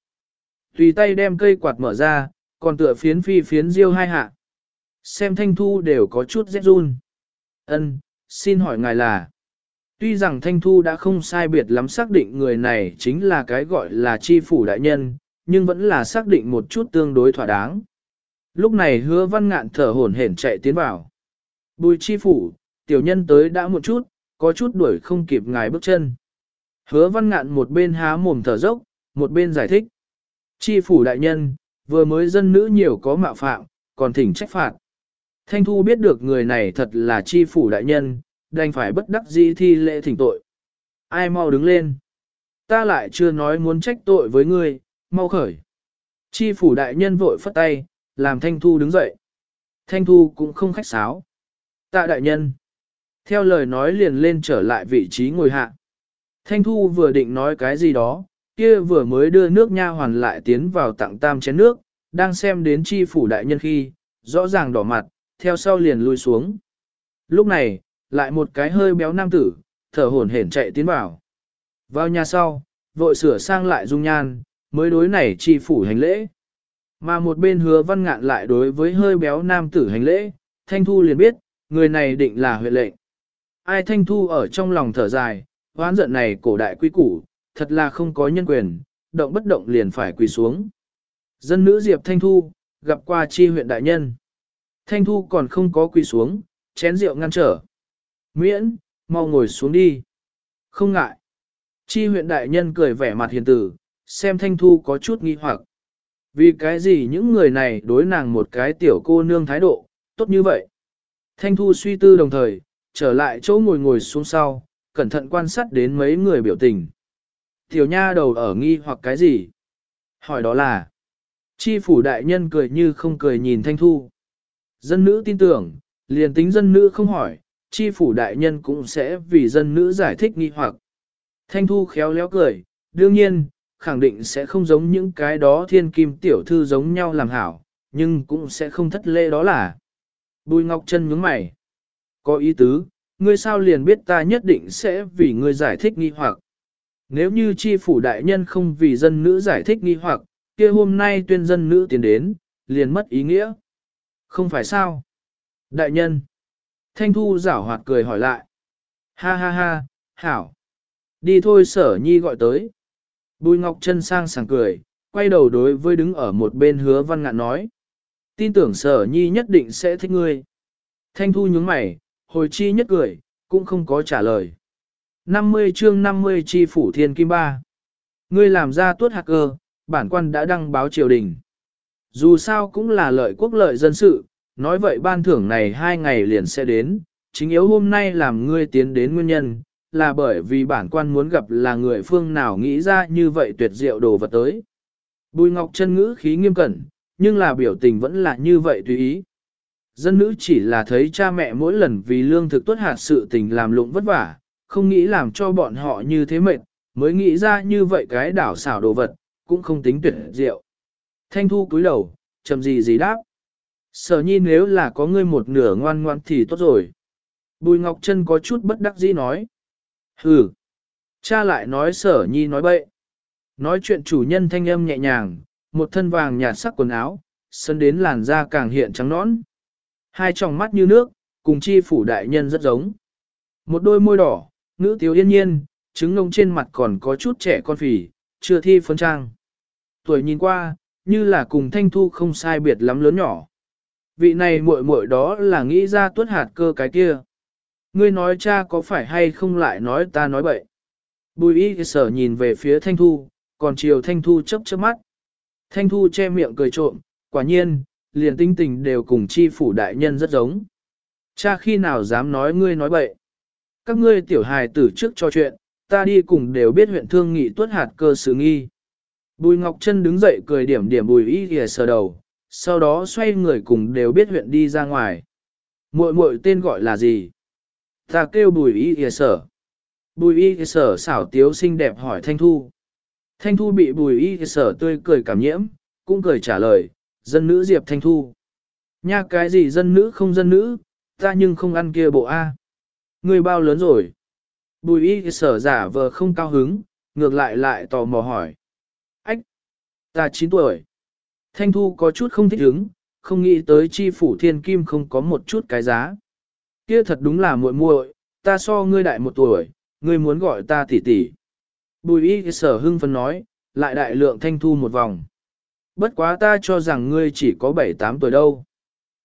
Tùy tay đem cây quạt mở ra, còn tựa phiến phi phiến diêu hai hạ. Xem thanh thu đều có chút rét run. Ân, xin hỏi ngài là. Tuy rằng Thanh Thu đã không sai biệt lắm xác định người này chính là cái gọi là chi phủ đại nhân, nhưng vẫn là xác định một chút tương đối thỏa đáng. Lúc này hứa văn ngạn thở hổn hển chạy tiến vào. Bùi chi phủ, tiểu nhân tới đã một chút, có chút đuổi không kịp ngài bước chân. Hứa văn ngạn một bên há mồm thở dốc, một bên giải thích. Chi phủ đại nhân, vừa mới dân nữ nhiều có mạo phạm, còn thỉnh trách phạt. Thanh Thu biết được người này thật là chi phủ đại nhân, đành phải bất đắc dĩ thi lễ thỉnh tội. Ai mau đứng lên. Ta lại chưa nói muốn trách tội với ngươi, mau khởi. Chi phủ đại nhân vội phất tay, làm Thanh Thu đứng dậy. Thanh Thu cũng không khách sáo. Tạ đại nhân. Theo lời nói liền lên trở lại vị trí ngồi hạ. Thanh Thu vừa định nói cái gì đó, kia vừa mới đưa nước nha hoàn lại tiến vào tặng tam chén nước, đang xem đến chi phủ đại nhân khi, rõ ràng đỏ mặt, theo sau liền lui xuống. Lúc này, lại một cái hơi béo nam tử, thở hổn hển chạy tiến vào. Vào nhà sau, vội sửa sang lại dung nhan, mới đối này chi phủ hành lễ. Mà một bên hứa văn ngạn lại đối với hơi béo nam tử hành lễ, Thanh Thu liền biết, người này định là huyện lệnh. Ai Thanh Thu ở trong lòng thở dài, hoán giận này cổ đại quy củ, thật là không có nhân quyền, động bất động liền phải quỳ xuống. Dân nữ Diệp Thanh Thu, gặp qua chi huyện đại nhân. Thanh Thu còn không có quỳ xuống, chén rượu ngăn trở. Miễn, mau ngồi xuống đi. Không ngại. Chi huyện đại nhân cười vẻ mặt hiền tử, xem Thanh Thu có chút nghi hoặc. Vì cái gì những người này đối nàng một cái tiểu cô nương thái độ, tốt như vậy. Thanh Thu suy tư đồng thời, trở lại chỗ ngồi ngồi xuống sau, cẩn thận quan sát đến mấy người biểu tình. Tiểu nha đầu ở nghi hoặc cái gì? Hỏi đó là, chi phủ đại nhân cười như không cười nhìn Thanh Thu. Dân nữ tin tưởng, liền tính dân nữ không hỏi, chi phủ đại nhân cũng sẽ vì dân nữ giải thích nghi hoặc. Thanh Thu khéo léo cười, đương nhiên, khẳng định sẽ không giống những cái đó thiên kim tiểu thư giống nhau làm hảo, nhưng cũng sẽ không thất lễ đó là. Bùi Ngọc Trân nhướng mày. Có ý tứ, ngươi sao liền biết ta nhất định sẽ vì ngươi giải thích nghi hoặc. Nếu như chi phủ đại nhân không vì dân nữ giải thích nghi hoặc, kia hôm nay tuyên dân nữ tiến đến, liền mất ý nghĩa. Không phải sao? Đại nhân. Thanh Thu giảo hoạt cười hỏi lại. Ha ha ha, hảo. Đi thôi sở nhi gọi tới. Bùi Ngọc Trân sang sảng cười, quay đầu đối với đứng ở một bên hứa văn ngạn nói. Tin tưởng sở nhi nhất định sẽ thích ngươi. Thanh Thu nhướng mày, hồi chi nhất cười, cũng không có trả lời. 50 chương 50 chi phủ thiên kim ba. Ngươi làm ra tuốt hạc cơ, bản quan đã đăng báo triều đình. Dù sao cũng là lợi quốc lợi dân sự, nói vậy ban thưởng này hai ngày liền sẽ đến, chính yếu hôm nay làm ngươi tiến đến nguyên nhân, là bởi vì bản quan muốn gặp là người phương nào nghĩ ra như vậy tuyệt diệu đồ vật tới. Bùi Ngọc chân ngữ khí nghiêm cẩn, nhưng là biểu tình vẫn là như vậy tùy ý. Dân nữ chỉ là thấy cha mẹ mỗi lần vì lương thực tuất hạt sự tình làm lụng vất vả, không nghĩ làm cho bọn họ như thế mệt, mới nghĩ ra như vậy cái đảo xảo đồ vật, cũng không tính tuyệt diệu. Thanh thu cúi đầu, chầm gì gì đáp. Sở nhi nếu là có ngươi một nửa ngoan ngoan thì tốt rồi. Bùi Ngọc Trân có chút bất đắc dĩ nói. Hừ. Cha lại nói sở nhi nói bậy. Nói chuyện chủ nhân thanh âm nhẹ nhàng, một thân vàng nhạt sắc quần áo, sân đến làn da càng hiện trắng nõn. Hai tròng mắt như nước, cùng chi phủ đại nhân rất giống. Một đôi môi đỏ, nữ tiếu yên nhiên, trứng ngông trên mặt còn có chút trẻ con phì, chưa thi phấn trang. Tuổi nhìn qua, như là cùng thanh thu không sai biệt lắm lớn nhỏ. Vị này muội muội đó là nghĩ ra tuất hạt cơ cái kia. Ngươi nói cha có phải hay không lại nói ta nói bậy. Bùi y sở nhìn về phía thanh thu, còn chiều thanh thu chấp chớp mắt. Thanh thu che miệng cười trộm, quả nhiên, liền tinh tình đều cùng chi phủ đại nhân rất giống. Cha khi nào dám nói ngươi nói bậy. Các ngươi tiểu hài tử trước cho chuyện, ta đi cùng đều biết huyện thương nghị tuất hạt cơ sự nghi. Bùi Ngọc Trân đứng dậy cười điểm điểm bùi y kìa sờ đầu, sau đó xoay người cùng đều biết huyện đi ra ngoài. Muội muội tên gọi là gì? Ta kêu bùi y kìa sở. Bùi y kìa sở xảo tiếu xinh đẹp hỏi Thanh Thu. Thanh Thu bị bùi y kìa sở tươi cười cảm nhiễm, cũng cười trả lời, dân nữ Diệp Thanh Thu. Nha cái gì dân nữ không dân nữ, ta nhưng không ăn kia bộ A. Người bao lớn rồi? Bùi y sở giả vờ không cao hứng, ngược lại lại tò mò hỏi. Ách! Ta 9 tuổi. Thanh Thu có chút không thích hứng, không nghĩ tới chi phủ thiên kim không có một chút cái giá. Kia thật đúng là muội muội, ta so ngươi đại một tuổi, ngươi muốn gọi ta tỷ tỷ. Bùi y sở hưng phấn nói, lại đại lượng thanh thu một vòng. Bất quá ta cho rằng ngươi chỉ có 7-8 tuổi đâu.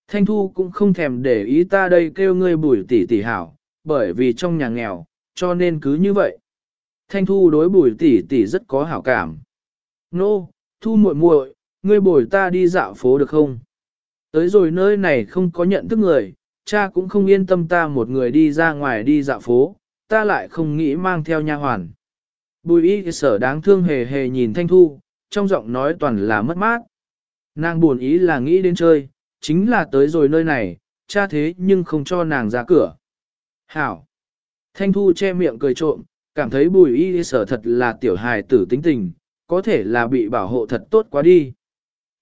Thanh thu cũng không thèm để ý ta đây kêu ngươi bùi tỷ tỷ hảo, bởi vì trong nhà nghèo, cho nên cứ như vậy. Thanh thu đối bùi tỷ tỷ rất có hảo cảm. Nô, no, thu muội muội, ngươi bồi ta đi dạo phố được không? Tới rồi nơi này không có nhận thức người, cha cũng không yên tâm ta một người đi ra ngoài đi dạo phố, ta lại không nghĩ mang theo nha hoàn. Bùi y sở đáng thương hề hề nhìn Thanh Thu, trong giọng nói toàn là mất mát. Nàng buồn ý là nghĩ đến chơi, chính là tới rồi nơi này, cha thế nhưng không cho nàng ra cửa. Hảo! Thanh Thu che miệng cười trộm, cảm thấy bùi y sở thật là tiểu hài tử tính tình, có thể là bị bảo hộ thật tốt quá đi.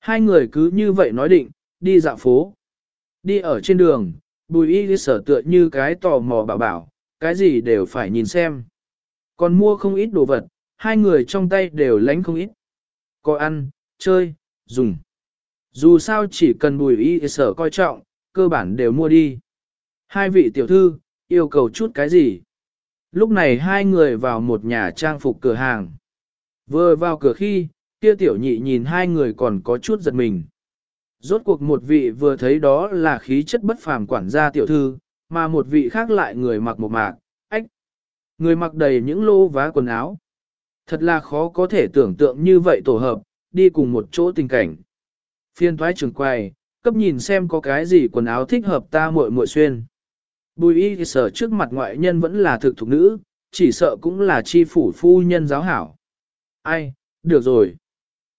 Hai người cứ như vậy nói định, đi dạo phố. Đi ở trên đường, bùi y sở tựa như cái tò mò bảo bảo, cái gì đều phải nhìn xem. Còn mua không ít đồ vật, hai người trong tay đều lánh không ít. Có ăn, chơi, dùng. Dù sao chỉ cần bùi y sở coi trọng, cơ bản đều mua đi. Hai vị tiểu thư, yêu cầu chút cái gì? Lúc này hai người vào một nhà trang phục cửa hàng. Vừa vào cửa khi, kia tiểu nhị nhìn hai người còn có chút giật mình. Rốt cuộc một vị vừa thấy đó là khí chất bất phàm quản gia tiểu thư, mà một vị khác lại người mặc một mạc, ách. Người mặc đầy những lô vá quần áo. Thật là khó có thể tưởng tượng như vậy tổ hợp, đi cùng một chỗ tình cảnh. Phiên thoái trường quay, cấp nhìn xem có cái gì quần áo thích hợp ta muội muội xuyên. Bùi y sở trước mặt ngoại nhân vẫn là thực thục nữ, chỉ sợ cũng là chi phủ phu nhân giáo hảo. Ai, được rồi.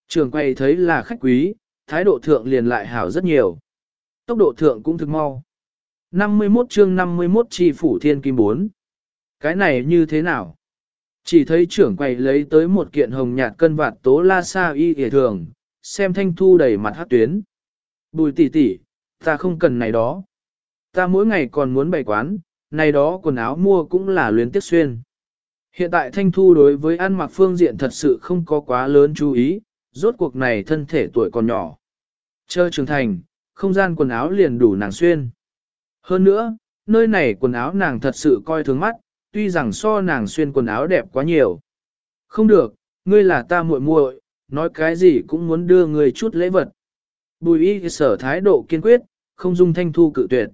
Trường quay thấy là khách quý, thái độ thượng liền lại hảo rất nhiều. Tốc độ thượng cũng thực mau. 51 chương 51 chi phủ thiên kim 4. Cái này như thế nào? Chỉ thấy trưởng quầy lấy tới một kiện hồng nhạt cân vạt tố la sa y hề thường, xem thanh thu đầy mặt hát tuyến. Bùi tỷ tỷ, ta không cần này đó. Ta mỗi ngày còn muốn bày quán, này đó quần áo mua cũng là luyến tiếc xuyên. Hiện tại thanh thu đối với ăn mặc phương diện thật sự không có quá lớn chú ý, rốt cuộc này thân thể tuổi còn nhỏ. Chơi trưởng thành, không gian quần áo liền đủ nàng xuyên. Hơn nữa, nơi này quần áo nàng thật sự coi thường mắt, tuy rằng so nàng xuyên quần áo đẹp quá nhiều. Không được, ngươi là ta muội muội, nói cái gì cũng muốn đưa ngươi chút lễ vật. Bùi y sở thái độ kiên quyết, không dung thanh thu cự tuyệt.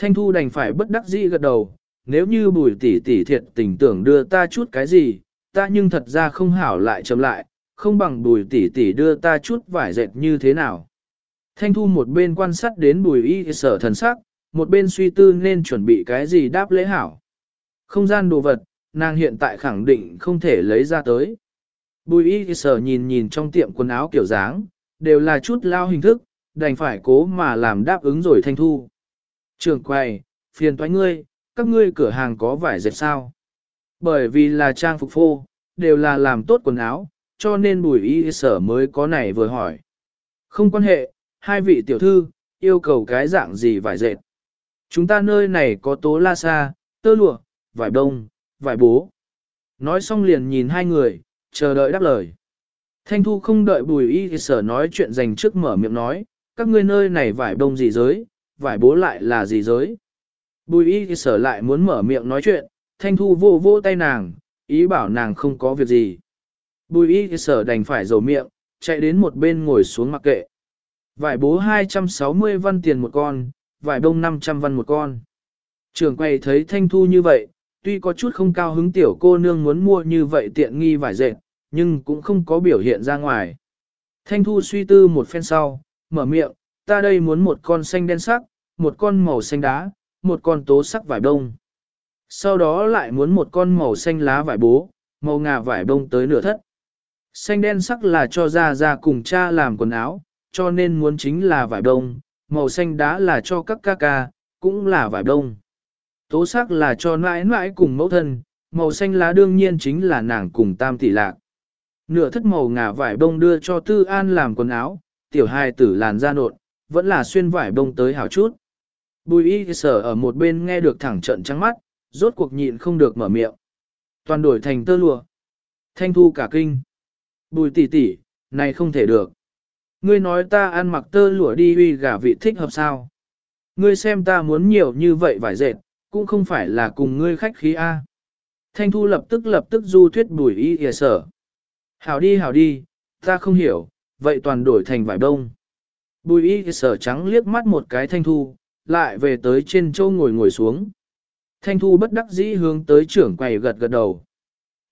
Thanh thu đành phải bất đắc dĩ gật đầu, nếu như bùi tỷ tỷ thiệt tình tưởng đưa ta chút cái gì, ta nhưng thật ra không hảo lại chấm lại, không bằng bùi tỷ tỷ đưa ta chút vải dệt như thế nào. Thanh thu một bên quan sát đến bùi y sở thần sắc, một bên suy tư nên chuẩn bị cái gì đáp lễ hảo. Không gian đồ vật, nàng hiện tại khẳng định không thể lấy ra tới. Bùi y sở nhìn nhìn trong tiệm quần áo kiểu dáng, đều là chút lao hình thức, đành phải cố mà làm đáp ứng rồi thanh thu. Trường quầy, phiền toái ngươi, các ngươi cửa hàng có vải dệt sao? Bởi vì là trang phục phô, đều là làm tốt quần áo, cho nên bùi y sở mới có này vừa hỏi. Không quan hệ, hai vị tiểu thư, yêu cầu cái dạng gì vải dệt. Chúng ta nơi này có tố la sa, tơ lụa, vải đông, vải bố. Nói xong liền nhìn hai người, chờ đợi đáp lời. Thanh thu không đợi bùi y sở nói chuyện dành trước mở miệng nói, các ngươi nơi này vải đông gì giới, vải bố lại là gì giới. Bùi y sở lại muốn mở miệng nói chuyện, thanh thu vô vô tay nàng, ý bảo nàng không có việc gì. Bùi y sở đành phải dầu miệng, chạy đến một bên ngồi xuống mặc kệ. Vải bố 260 văn tiền một con, vải đông 500 văn một con. Trường quay thấy thanh thu như vậy, tuy có chút không cao hứng tiểu cô nương muốn mua như vậy tiện nghi vải dệt, nhưng cũng không có biểu hiện ra ngoài. Thanh thu suy tư một phen sau, mở miệng, ta đây muốn một con xanh đen sắc, một con màu xanh đá, một con tố sắc vải đông. Sau đó lại muốn một con màu xanh lá vải bố, màu ngà vải đông tới nửa thất. Xanh đen sắc là cho ra ra cùng cha làm quần áo, cho nên muốn chính là vải đông, màu xanh đá là cho các ca ca, cũng là vải đông. Tố sắc là cho nãi nãi cùng mẫu thân, màu xanh lá đương nhiên chính là nàng cùng tam tỷ lạc. Nửa thất màu ngà vải bông đưa cho tư an làm quần áo, tiểu hài tử làn da nộn, vẫn là xuyên vải bông tới hảo chút. Bùi y sở ở một bên nghe được thẳng trận trắng mắt, rốt cuộc nhịn không được mở miệng. Toàn đổi thành tơ lụa. Thanh thu cả kinh. Bùi tỷ tỷ, này không thể được. Ngươi nói ta ăn mặc tơ lụa đi uy gà vị thích hợp sao? Ngươi xem ta muốn nhiều như vậy vải dệt, cũng không phải là cùng ngươi khách khí A. Thanh thu lập tức lập tức du thuyết bùi y y sở. Hảo đi hảo đi, ta không hiểu, vậy toàn đổi thành vải đông. Bùi y sở trắng liếc mắt một cái thanh thu, lại về tới trên châu ngồi ngồi xuống. Thanh thu bất đắc dĩ hướng tới trưởng quầy gật gật đầu.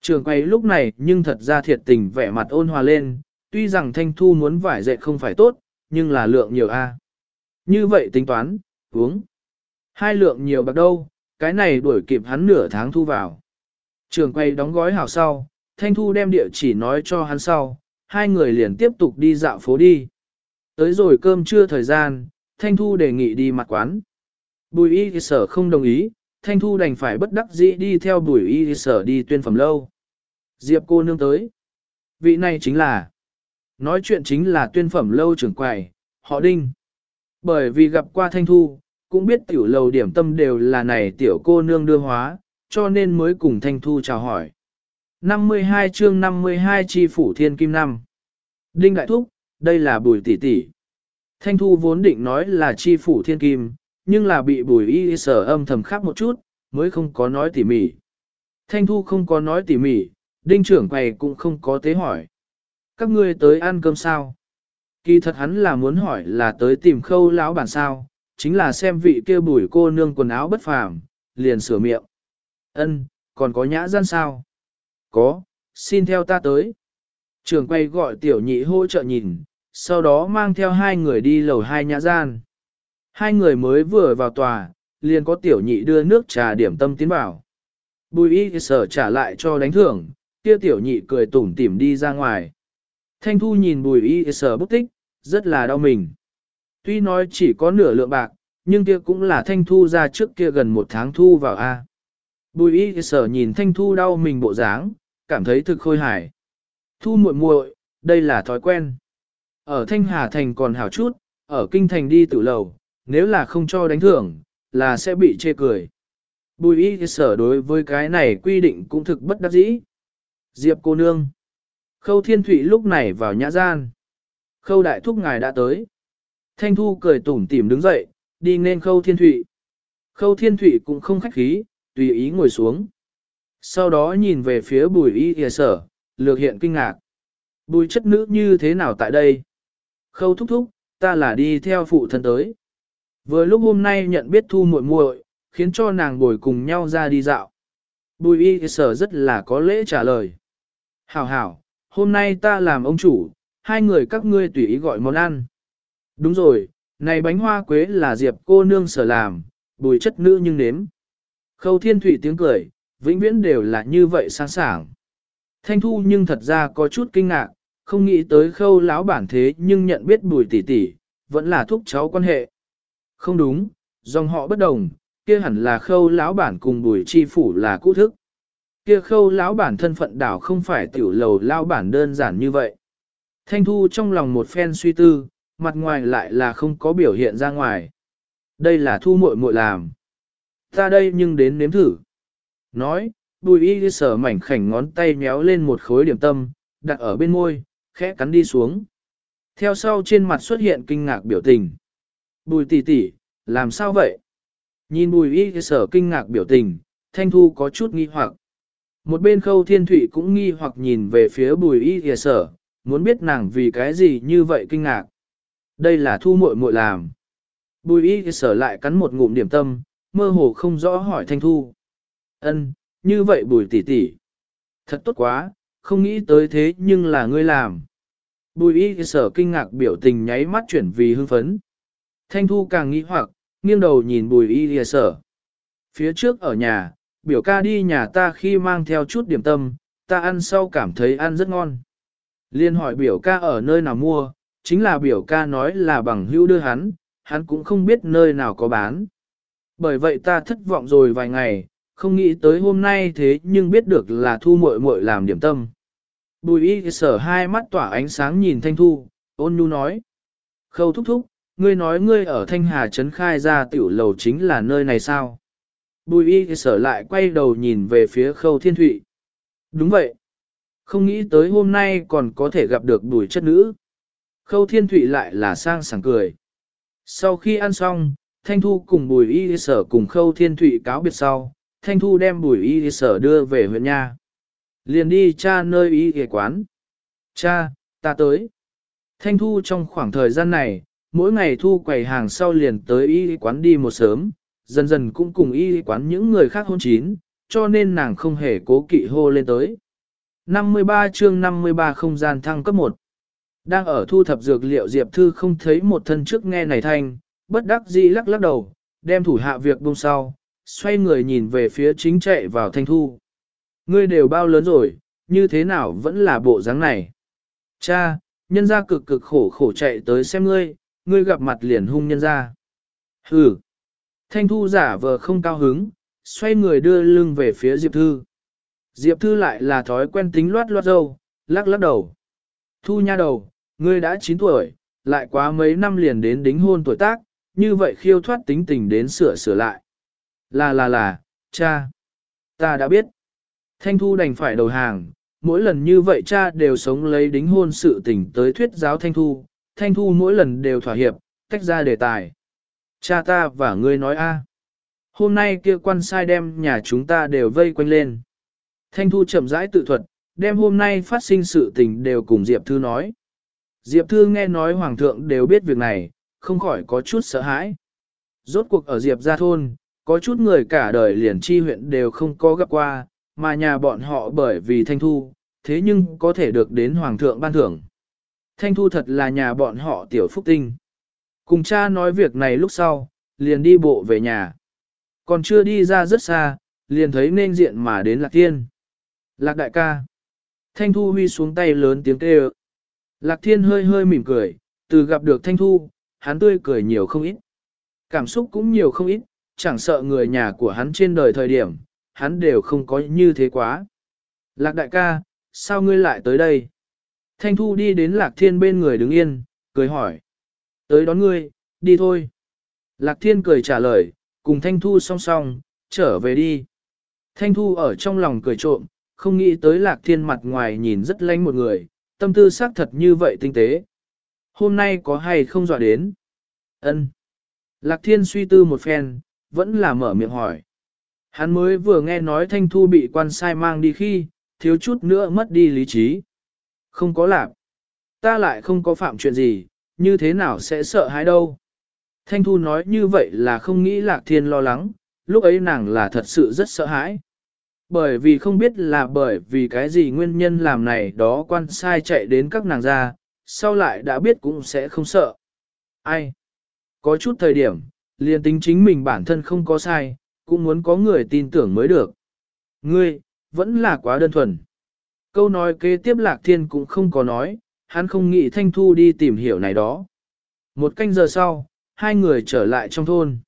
Trưởng quầy lúc này nhưng thật ra thiệt tình vẻ mặt ôn hòa lên, tuy rằng thanh thu muốn vải dệt không phải tốt, nhưng là lượng nhiều a. Như vậy tính toán, uống. Hai lượng nhiều bạc đâu, cái này đuổi kịp hắn nửa tháng thu vào. Trường quay đóng gói hảo sau, Thanh Thu đem địa chỉ nói cho hắn sau, hai người liền tiếp tục đi dạo phố đi. Tới rồi cơm trưa thời gian, Thanh Thu đề nghị đi mặt quán. Bùi y sở không đồng ý, Thanh Thu đành phải bất đắc dĩ đi theo bùi y sở đi tuyên phẩm lâu. Diệp cô nương tới. Vị này chính là, nói chuyện chính là tuyên phẩm lâu trưởng quầy, họ đinh. Bởi vì gặp qua Thanh Thu, cũng biết tiểu lầu điểm tâm đều là này tiểu cô nương đưa hóa, cho nên mới cùng Thanh Thu chào hỏi. 52 chương 52 chi phủ thiên kim năm. Đinh Đại Thúc, đây là bùi tỷ tỷ. Thanh Thu vốn định nói là chi phủ thiên kim, nhưng là bị bùi y sở âm thầm khác một chút, mới không có nói tỉ mỉ. Thanh Thu không có nói tỉ mỉ, đinh trưởng quầy cũng không có tế hỏi. Các ngươi tới ăn cơm sao? Kỳ thật hắn là muốn hỏi là tới tìm khâu lão bản sao, chính là xem vị kia bùi cô nương quần áo bất phàm, liền sửa miệng. Ân, còn có nhã gian sao? Có, xin theo ta tới. Trường quay gọi tiểu nhị hỗ trợ nhìn, sau đó mang theo hai người đi lầu hai nhã gian. Hai người mới vừa vào tòa, liền có tiểu nhị đưa nước trà điểm tâm tiến bảo. Bùi y sở trả lại cho đánh thưởng, kia tiểu nhị cười tủm tỉm đi ra ngoài. Thanh thu nhìn bùi y sở bút tích, rất là đau mình. Tuy nói chỉ có nửa lượng bạc, nhưng kia cũng là thanh thu ra trước kia gần một tháng thu vào A. Bùi y sở nhìn thanh thu đau mình bộ dáng, cảm thấy thực khôi hài. Thu muội muội, đây là thói quen. Ở Thanh Hà Thành còn hảo chút, ở Kinh Thành đi tử lầu, nếu là không cho đánh thưởng, là sẽ bị chê cười. Bùi y sở đối với cái này quy định cũng thực bất đắc dĩ. Diệp cô nương. Khâu thiên thụy lúc này vào nhã gian. Khâu đại thúc ngài đã tới. Thanh thu cười tủm tỉm đứng dậy, đi nên khâu thiên thụy. Khâu thiên thụy cũng không khách khí, tùy ý ngồi xuống. Sau đó nhìn về phía bùi y sở, lược hiện kinh ngạc. Bùi chất nữ như thế nào tại đây? Khâu thúc thúc, ta là đi theo phụ thân tới. Vừa lúc hôm nay nhận biết thu muội muội, khiến cho nàng bồi cùng nhau ra đi dạo. Bùi y sở rất là có lễ trả lời. Hảo hảo, hôm nay ta làm ông chủ, hai người các ngươi tùy ý gọi món ăn. Đúng rồi, này bánh hoa quế là diệp cô nương sở làm, bùi chất nữ nhưng nếm. Khâu thiên thủy tiếng cười, vĩnh viễn đều là như vậy sáng sảng. Thanh thu nhưng thật ra có chút kinh ngạc, không nghĩ tới khâu lão bản thế nhưng nhận biết bùi tỷ tỷ, vẫn là thúc cháu quan hệ. Không đúng, dòng họ bất đồng, kia hẳn là khâu lão bản cùng bùi chi phủ là cũ thức. Kia khâu lão bản thân phận đảo không phải tiểu lầu lão bản đơn giản như vậy. Thanh thu trong lòng một phen suy tư, mặt ngoài lại là không có biểu hiện ra ngoài. Đây là thu muội muội làm. Ta đây nhưng đến nếm thử. Nói, bùi y sở mảnh khảnh ngón tay méo lên một khối điểm tâm, đặt ở bên môi, khẽ cắn đi xuống. Theo sau trên mặt xuất hiện kinh ngạc biểu tình. Bùi tỷ tỷ, làm sao vậy? Nhìn bùi y sở kinh ngạc biểu tình, thanh thu có chút nghi hoặc. Một bên khâu thiên thủy cũng nghi hoặc nhìn về phía bùi y sở, muốn biết nàng vì cái gì như vậy kinh ngạc. Đây là thu muội muội làm. Bùi y sở lại cắn một ngụm điểm tâm, mơ hồ không rõ hỏi thanh thu. Ân, như vậy bùi tỷ tỷ. Thật tốt quá, không nghĩ tới thế nhưng là ngươi làm. Bùi y sở kinh ngạc biểu tình nháy mắt chuyển vì hưng phấn. Thanh thu càng nghĩ hoặc, nghiêng đầu nhìn bùi y sở. Phía trước ở nhà, biểu ca đi nhà ta khi mang theo chút điểm tâm, ta ăn sau cảm thấy ăn rất ngon. Liên hỏi biểu ca ở nơi nào mua, chính là biểu ca nói là bằng hữu đưa hắn, hắn cũng không biết nơi nào có bán. Bởi vậy ta thất vọng rồi vài ngày, không nghĩ tới hôm nay thế nhưng biết được là thu muội muội làm điểm tâm. Bùi y sở hai mắt tỏa ánh sáng nhìn thanh thu, ôn nhu nói. Khâu thúc thúc, ngươi nói ngươi ở thanh hà trấn khai ra tiểu lầu chính là nơi này sao? Bùi y sở lại quay đầu nhìn về phía khâu thiên thụy. Đúng vậy. Không nghĩ tới hôm nay còn có thể gặp được bùi chất nữ. Khâu thiên thụy lại là sang sảng cười. Sau khi ăn xong, Thanh Thu cùng bùi y sở cùng khâu thiên thụy cáo biệt sau, Thanh Thu đem bùi y sở đưa về huyện nhà, Liền đi cha nơi y y quán. Cha, ta tới. Thanh Thu trong khoảng thời gian này, mỗi ngày Thu quầy hàng sau liền tới y quán đi một sớm, dần dần cũng cùng y quán những người khác hôn chín, cho nên nàng không hề cố kỵ hô lên tới. 53 chương 53 không gian thăng cấp 1 Đang ở thu thập dược liệu Diệp Thư không thấy một thân trước nghe này thanh, bất đắc dĩ lắc lắc đầu, đem thủ hạ việc buông sau, xoay người nhìn về phía chính chạy vào thanh thu. Ngươi đều bao lớn rồi, như thế nào vẫn là bộ dáng này? Cha, nhân gia cực cực khổ khổ chạy tới xem ngươi, ngươi gặp mặt liền hung nhân gia. Hừ. Thanh thu giả vờ không cao hứng, xoay người đưa lưng về phía Diệp Thư. Diệp Thư lại là thói quen tính loát loát dâu, lắc lắc đầu. Thu nha đầu, ngươi đã 9 tuổi, lại quá mấy năm liền đến đính hôn tuổi tác, như vậy khiêu thoát tính tình đến sửa sửa lại. Là là là, cha. Ta đã biết. Thanh Thu đành phải đầu hàng, mỗi lần như vậy cha đều sống lấy đính hôn sự tình tới thuyết giáo Thanh Thu. Thanh Thu mỗi lần đều thỏa hiệp, tách ra đề tài. Cha ta và ngươi nói a, Hôm nay kia quan sai đem nhà chúng ta đều vây quanh lên. Thanh Thu chậm rãi tự thuật, đem hôm nay phát sinh sự tình đều cùng Diệp Thư nói. Diệp Thư nghe nói Hoàng thượng đều biết việc này, không khỏi có chút sợ hãi. Rốt cuộc ở Diệp Gia Thôn, có chút người cả đời liền chi huyện đều không có gặp qua, mà nhà bọn họ bởi vì Thanh Thu, thế nhưng có thể được đến Hoàng thượng ban thưởng. Thanh Thu thật là nhà bọn họ tiểu phúc tinh. Cùng cha nói việc này lúc sau, liền đi bộ về nhà. Còn chưa đi ra rất xa, liền thấy nên diện mà đến Lạc Thiên. Lạc đại ca. Thanh Thu huy xuống tay lớn tiếng kêu. Lạc Thiên hơi hơi mỉm cười, từ gặp được Thanh Thu, hắn tươi cười nhiều không ít. Cảm xúc cũng nhiều không ít, chẳng sợ người nhà của hắn trên đời thời điểm, hắn đều không có như thế quá. Lạc đại ca, sao ngươi lại tới đây? Thanh Thu đi đến Lạc Thiên bên người đứng yên, cười hỏi. Tới đón ngươi, đi thôi. Lạc Thiên cười trả lời, cùng Thanh Thu song song, trở về đi. Thanh Thu ở trong lòng cười trộm, không nghĩ tới Lạc Thiên mặt ngoài nhìn rất lanh một người, tâm tư xác thật như vậy tinh tế. Hôm nay có hay không dọa đến? Ân. Lạc Thiên suy tư một phen, vẫn là mở miệng hỏi. Hắn mới vừa nghe nói Thanh Thu bị quan sai mang đi khi, thiếu chút nữa mất đi lý trí. Không có lạc. Ta lại không có phạm chuyện gì, như thế nào sẽ sợ hãi đâu. Thanh Thu nói như vậy là không nghĩ Lạc Thiên lo lắng, lúc ấy nàng là thật sự rất sợ hãi. Bởi vì không biết là bởi vì cái gì nguyên nhân làm này đó quan sai chạy đến các nàng ra, sau lại đã biết cũng sẽ không sợ. Ai? Có chút thời điểm, liền tính chính mình bản thân không có sai, cũng muốn có người tin tưởng mới được. Ngươi, vẫn là quá đơn thuần. Câu nói kế tiếp Lạc Thiên cũng không có nói, hắn không nghĩ Thanh Thu đi tìm hiểu này đó. Một canh giờ sau, hai người trở lại trong thôn.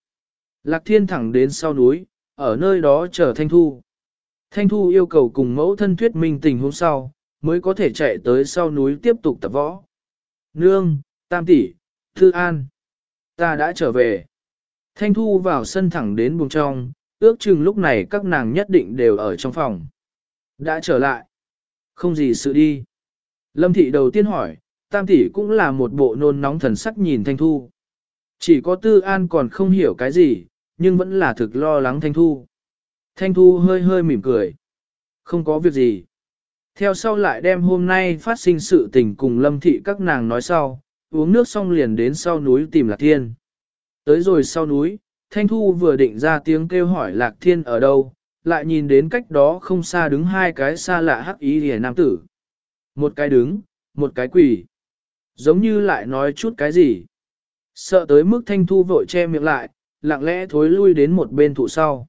Lạc Thiên thẳng đến sau núi, ở nơi đó chờ Thanh Thu. Thanh Thu yêu cầu cùng mẫu thân thuyết minh tình hôm sau, mới có thể chạy tới sau núi tiếp tục tập võ. Nương, Tam tỷ, Thư An, ta đã trở về. Thanh Thu vào sân thẳng đến buồng trong, ước chừng lúc này các nàng nhất định đều ở trong phòng. Đã trở lại. Không gì sự đi. Lâm thị đầu tiên hỏi, Tam tỷ cũng là một bộ nôn nóng thần sắc nhìn Thanh Thu. Chỉ có Tư An còn không hiểu cái gì, nhưng vẫn là thực lo lắng Thanh Thu. Thanh Thu hơi hơi mỉm cười. Không có việc gì. Theo sau lại đem hôm nay phát sinh sự tình cùng lâm thị các nàng nói sau, uống nước xong liền đến sau núi tìm Lạc Thiên. Tới rồi sau núi, Thanh Thu vừa định ra tiếng kêu hỏi Lạc Thiên ở đâu, lại nhìn đến cách đó không xa đứng hai cái xa lạ hắc ý rìa nam tử. Một cái đứng, một cái quỳ. Giống như lại nói chút cái gì. Sợ tới mức Thanh Thu vội che miệng lại, lặng lẽ thối lui đến một bên thụ sau.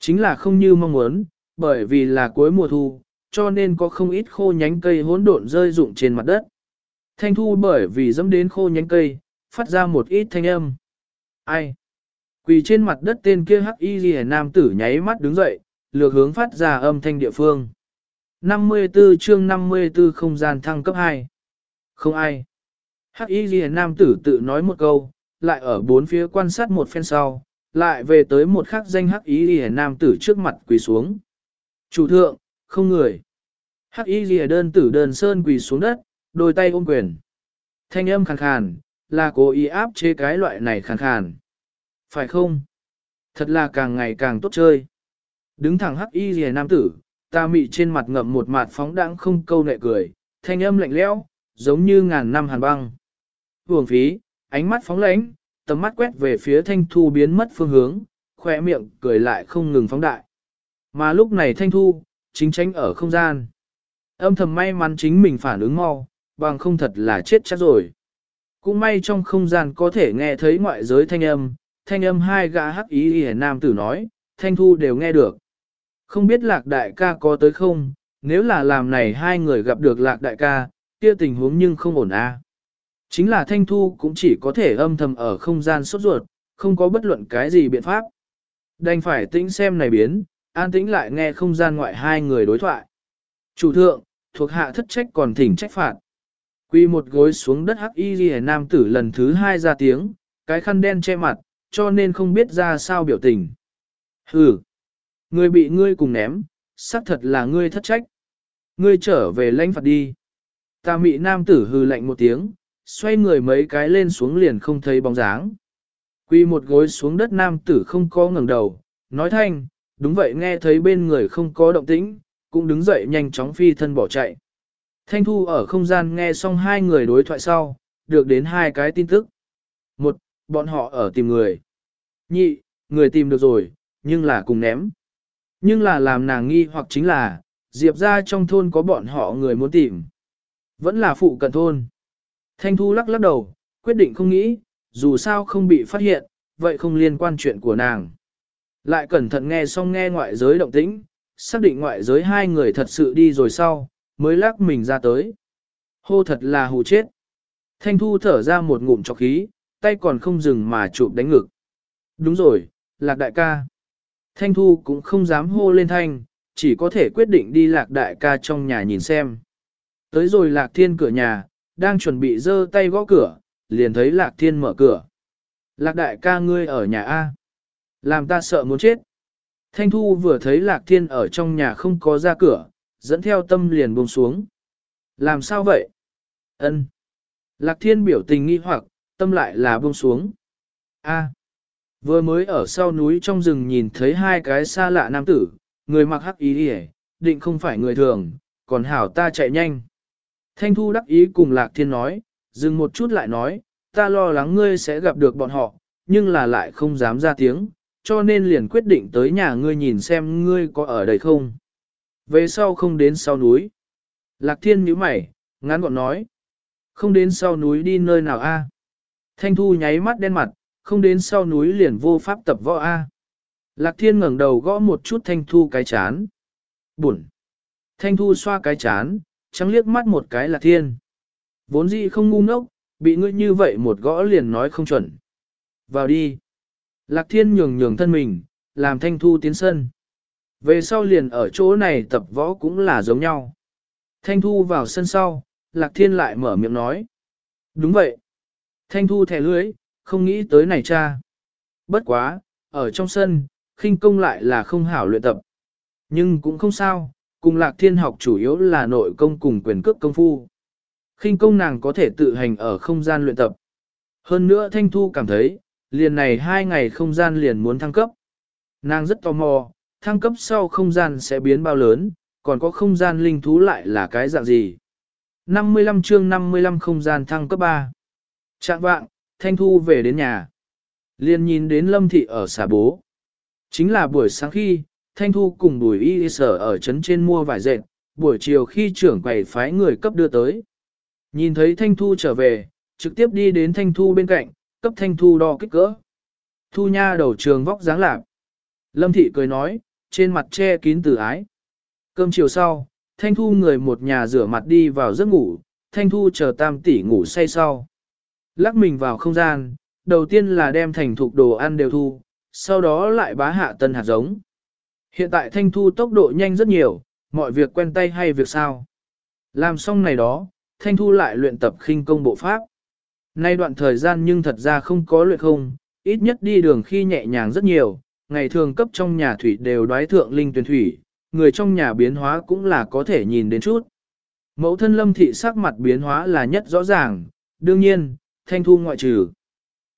Chính là không như mong muốn, bởi vì là cuối mùa thu, cho nên có không ít khô nhánh cây hỗn độn rơi rụng trên mặt đất. Thanh thu bởi vì dẫm đến khô nhánh cây, phát ra một ít thanh âm. Ai? Quỳ trên mặt đất tên kia hắc y ghi nam tử nháy mắt đứng dậy, lược hướng phát ra âm thanh địa phương. 54 chương 54 không gian thăng cấp 2. Không ai. Hắc y ghi nam tử tự nói một câu, lại ở bốn phía quan sát một phen sau, lại về tới một khắc danh hắc y ghi nam tử trước mặt quỳ xuống. Chủ thượng, không người. Hắc y ghi đơn tử đơn sơn quỳ xuống đất, đôi tay ôm quyền. Thanh âm khàn khàn, là cố ý áp chế cái loại này khàn khàn. Phải không? Thật là càng ngày càng tốt chơi. Đứng thẳng hắc y rìa nam tử, ta mị trên mặt ngậm một mặt phóng đãng không câu nệ cười, thanh âm lạnh lẽo, giống như ngàn năm hàn băng. Hưởng phí, ánh mắt phóng lãnh, tầm mắt quét về phía thanh thu biến mất phương hướng, khỏe miệng cười lại không ngừng phóng đại. Mà lúc này thanh thu, chính tránh ở không gian. Âm thầm may mắn chính mình phản ứng mau, bằng không thật là chết chắc rồi. Cũng may trong không gian có thể nghe thấy ngoại giới thanh âm, thanh âm hai gã hắc ý hề nam tử nói, thanh thu đều nghe được. Không biết lạc đại ca có tới không, nếu là làm này hai người gặp được lạc đại ca, kia tình huống nhưng không ổn a. Chính là thanh thu cũng chỉ có thể âm thầm ở không gian sốt ruột, không có bất luận cái gì biện pháp. Đành phải tĩnh xem này biến, an tĩnh lại nghe không gian ngoại hai người đối thoại. Chủ thượng, thuộc hạ thất trách còn thỉnh trách phạt. Quy một gối xuống đất hắc y ghi nam tử lần thứ hai ra tiếng, cái khăn đen che mặt, cho nên không biết ra sao biểu tình. Hừ, ngươi bị ngươi cùng ném, xác thật là ngươi thất trách. Ngươi trở về lãnh phạt đi. Ta mị nam tử hừ lạnh một tiếng, xoay người mấy cái lên xuống liền không thấy bóng dáng. Quy một gối xuống đất nam tử không có ngẩng đầu, nói thanh, đúng vậy nghe thấy bên người không có động tĩnh, cũng đứng dậy nhanh chóng phi thân bỏ chạy. Thanh Thu ở không gian nghe xong hai người đối thoại sau, được đến hai cái tin tức. Một, bọn họ ở tìm người. Nhị, người tìm được rồi, nhưng là cùng ném. Nhưng là làm nàng nghi hoặc chính là, Diệp ra trong thôn có bọn họ người muốn tìm. Vẫn là phụ cận thôn. Thanh Thu lắc lắc đầu, quyết định không nghĩ, dù sao không bị phát hiện, vậy không liên quan chuyện của nàng. Lại cẩn thận nghe xong nghe ngoại giới động tĩnh, xác định ngoại giới hai người thật sự đi rồi sau, mới lắc mình ra tới. Hô thật là hù chết. Thanh Thu thở ra một ngụm chọc khí, tay còn không dừng mà chụp đánh ngực. Đúng rồi, lạc đại ca. Thanh Thu cũng không dám hô lên thanh, chỉ có thể quyết định đi lạc đại ca trong nhà nhìn xem. Tới rồi lạc thiên cửa nhà, đang chuẩn bị giơ tay gõ cửa, liền thấy lạc thiên mở cửa. Lạc đại ca ngươi ở nhà A. Làm ta sợ muốn chết. Thanh Thu vừa thấy lạc thiên ở trong nhà không có ra cửa, dẫn theo tâm liền buông xuống. Làm sao vậy? Ân. Lạc thiên biểu tình nghi hoặc, tâm lại là buông xuống. A. Vừa mới ở sau núi trong rừng nhìn thấy hai cái xa lạ nam tử, người mặc hắc ý đi định không phải người thường, còn hảo ta chạy nhanh. Thanh Thu đắc ý cùng Lạc Thiên nói, dừng một chút lại nói, ta lo lắng ngươi sẽ gặp được bọn họ, nhưng là lại không dám ra tiếng, cho nên liền quyết định tới nhà ngươi nhìn xem ngươi có ở đây không. Về sau không đến sau núi. Lạc Thiên nhíu mày, ngắn gọn nói. Không đến sau núi đi nơi nào a? Thanh Thu nháy mắt đen mặt, không đến sau núi liền vô pháp tập võ A. Lạc thiên ngẩng đầu gõ một chút thanh thu cái chán. Buồn. Thanh thu xoa cái chán, trắng liếc mắt một cái lạc thiên. Vốn dĩ không ngu ngốc, bị ngươi như vậy một gõ liền nói không chuẩn. Vào đi. Lạc thiên nhường nhường thân mình, làm thanh thu tiến sân. Về sau liền ở chỗ này tập võ cũng là giống nhau. Thanh thu vào sân sau, lạc thiên lại mở miệng nói. Đúng vậy. Thanh thu thẻ lưới, không nghĩ tới này cha. Bất quá, ở trong sân, khinh công lại là không hảo luyện tập. Nhưng cũng không sao, cùng lạc thiên học chủ yếu là nội công cùng quyền cước công phu. Khinh công nàng có thể tự hành ở không gian luyện tập. Hơn nữa Thanh Thu cảm thấy, liền này hai ngày không gian liền muốn thăng cấp. Nàng rất tò mò, thăng cấp sau không gian sẽ biến bao lớn, còn có không gian linh thú lại là cái dạng gì. 55 chương 55 không gian thăng cấp 3. Trạng vạng, Thanh Thu về đến nhà. liền nhìn đến Lâm Thị ở xà bố. Chính là buổi sáng khi, Thanh Thu cùng Bùi Y sở ở trấn trên mua vải dệt, buổi chiều khi trưởng quầy phái người cấp đưa tới. Nhìn thấy Thanh Thu trở về, trực tiếp đi đến Thanh Thu bên cạnh, cấp Thanh Thu đo kích cỡ. Thu nha đầu trường vóc dáng lạc. Lâm Thị cười nói, trên mặt che kín từ ái. Cơm chiều sau, Thanh Thu người một nhà rửa mặt đi vào giấc ngủ, Thanh Thu chờ tam tỷ ngủ say sau. Lắc mình vào không gian, đầu tiên là đem thành thục đồ ăn đều thu, sau đó lại bá hạ tân hạt giống. Hiện tại thanh thu tốc độ nhanh rất nhiều, mọi việc quen tay hay việc sao. Làm xong này đó, thanh thu lại luyện tập khinh công bộ pháp. Nay đoạn thời gian nhưng thật ra không có luyện không, ít nhất đi đường khi nhẹ nhàng rất nhiều, ngày thường cấp trong nhà thủy đều đoái thượng linh tuyển thủy, người trong nhà biến hóa cũng là có thể nhìn đến chút. Mẫu thân lâm thị sắc mặt biến hóa là nhất rõ ràng, đương nhiên, thanh thu ngoại trừ.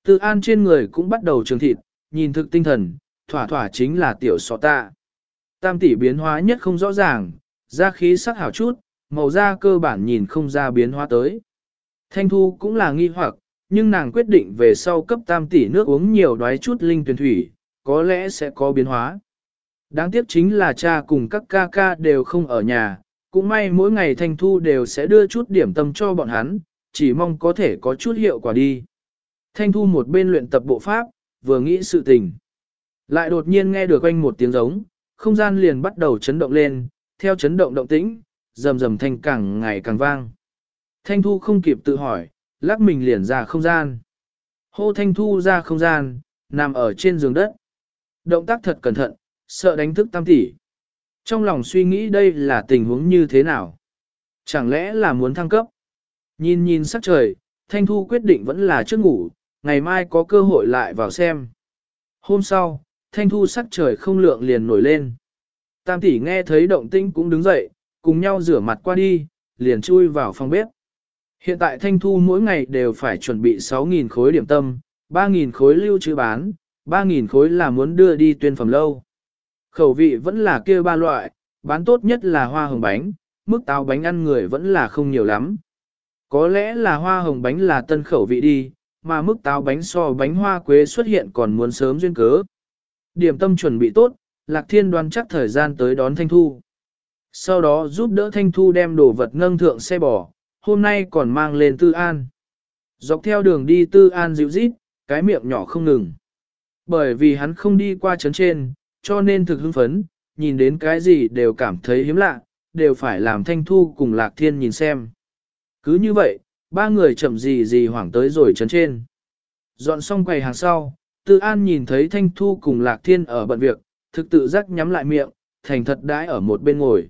Tự an trên người cũng bắt đầu trường thịt, nhìn thực tinh thần, thỏa thỏa chính là tiểu sọ tạ. Tam tỷ biến hóa nhất không rõ ràng, da khí sắc hảo chút, màu da cơ bản nhìn không ra biến hóa tới. Thanh thu cũng là nghi hoặc, nhưng nàng quyết định về sau cấp tam tỷ nước uống nhiều đoái chút linh tuyển thủy, có lẽ sẽ có biến hóa. Đáng tiếc chính là cha cùng các ca ca đều không ở nhà, cũng may mỗi ngày thanh thu đều sẽ đưa chút điểm tâm cho bọn hắn, chỉ mong có thể có chút hiệu quả đi. Thanh thu một bên luyện tập bộ pháp, vừa nghĩ sự tình. Lại đột nhiên nghe được quanh một tiếng giống, không gian liền bắt đầu chấn động lên, theo chấn động động tĩnh, rầm rầm thanh càng ngày càng vang. Thanh thu không kịp tự hỏi, lắc mình liền ra không gian. Hô thanh thu ra không gian, nằm ở trên giường đất. Động tác thật cẩn thận, sợ đánh thức tam tỷ. Trong lòng suy nghĩ đây là tình huống như thế nào? Chẳng lẽ là muốn thăng cấp? Nhìn nhìn sắc trời, Thanh Thu quyết định vẫn là trước ngủ, ngày mai có cơ hội lại vào xem. Hôm sau, Thanh Thu sắc trời không lượng liền nổi lên. Tam tỷ nghe thấy động tĩnh cũng đứng dậy, cùng nhau rửa mặt qua đi, liền chui vào phòng bếp. Hiện tại Thanh Thu mỗi ngày đều phải chuẩn bị 6.000 khối điểm tâm, 3.000 khối lưu trữ bán, 3.000 khối là muốn đưa đi tuyên phẩm lâu. Khẩu vị vẫn là kia ba loại, bán tốt nhất là hoa hồng bánh, mức táo bánh ăn người vẫn là không nhiều lắm. Có lẽ là hoa hồng bánh là tân khẩu vị đi, mà mức táo bánh so bánh hoa quế xuất hiện còn muốn sớm duyên cớ. Điểm tâm chuẩn bị tốt, Lạc Thiên đoán chắc thời gian tới đón Thanh Thu. Sau đó giúp đỡ Thanh Thu đem đồ vật nâng thượng xe bò, hôm nay còn mang lên Tư An. Dọc theo đường đi Tư An dịu rít, cái miệng nhỏ không ngừng. Bởi vì hắn không đi qua chấn trên, cho nên thực hưng phấn, nhìn đến cái gì đều cảm thấy hiếm lạ, đều phải làm Thanh Thu cùng Lạc Thiên nhìn xem. Cứ như vậy, ba người chậm gì gì hoảng tới rồi chấn trên. Dọn xong quầy hàng sau, Tư An nhìn thấy Thanh Thu cùng Lạc Thiên ở bận việc, thực tự giác nhắm lại miệng, thành thật đãi ở một bên ngồi.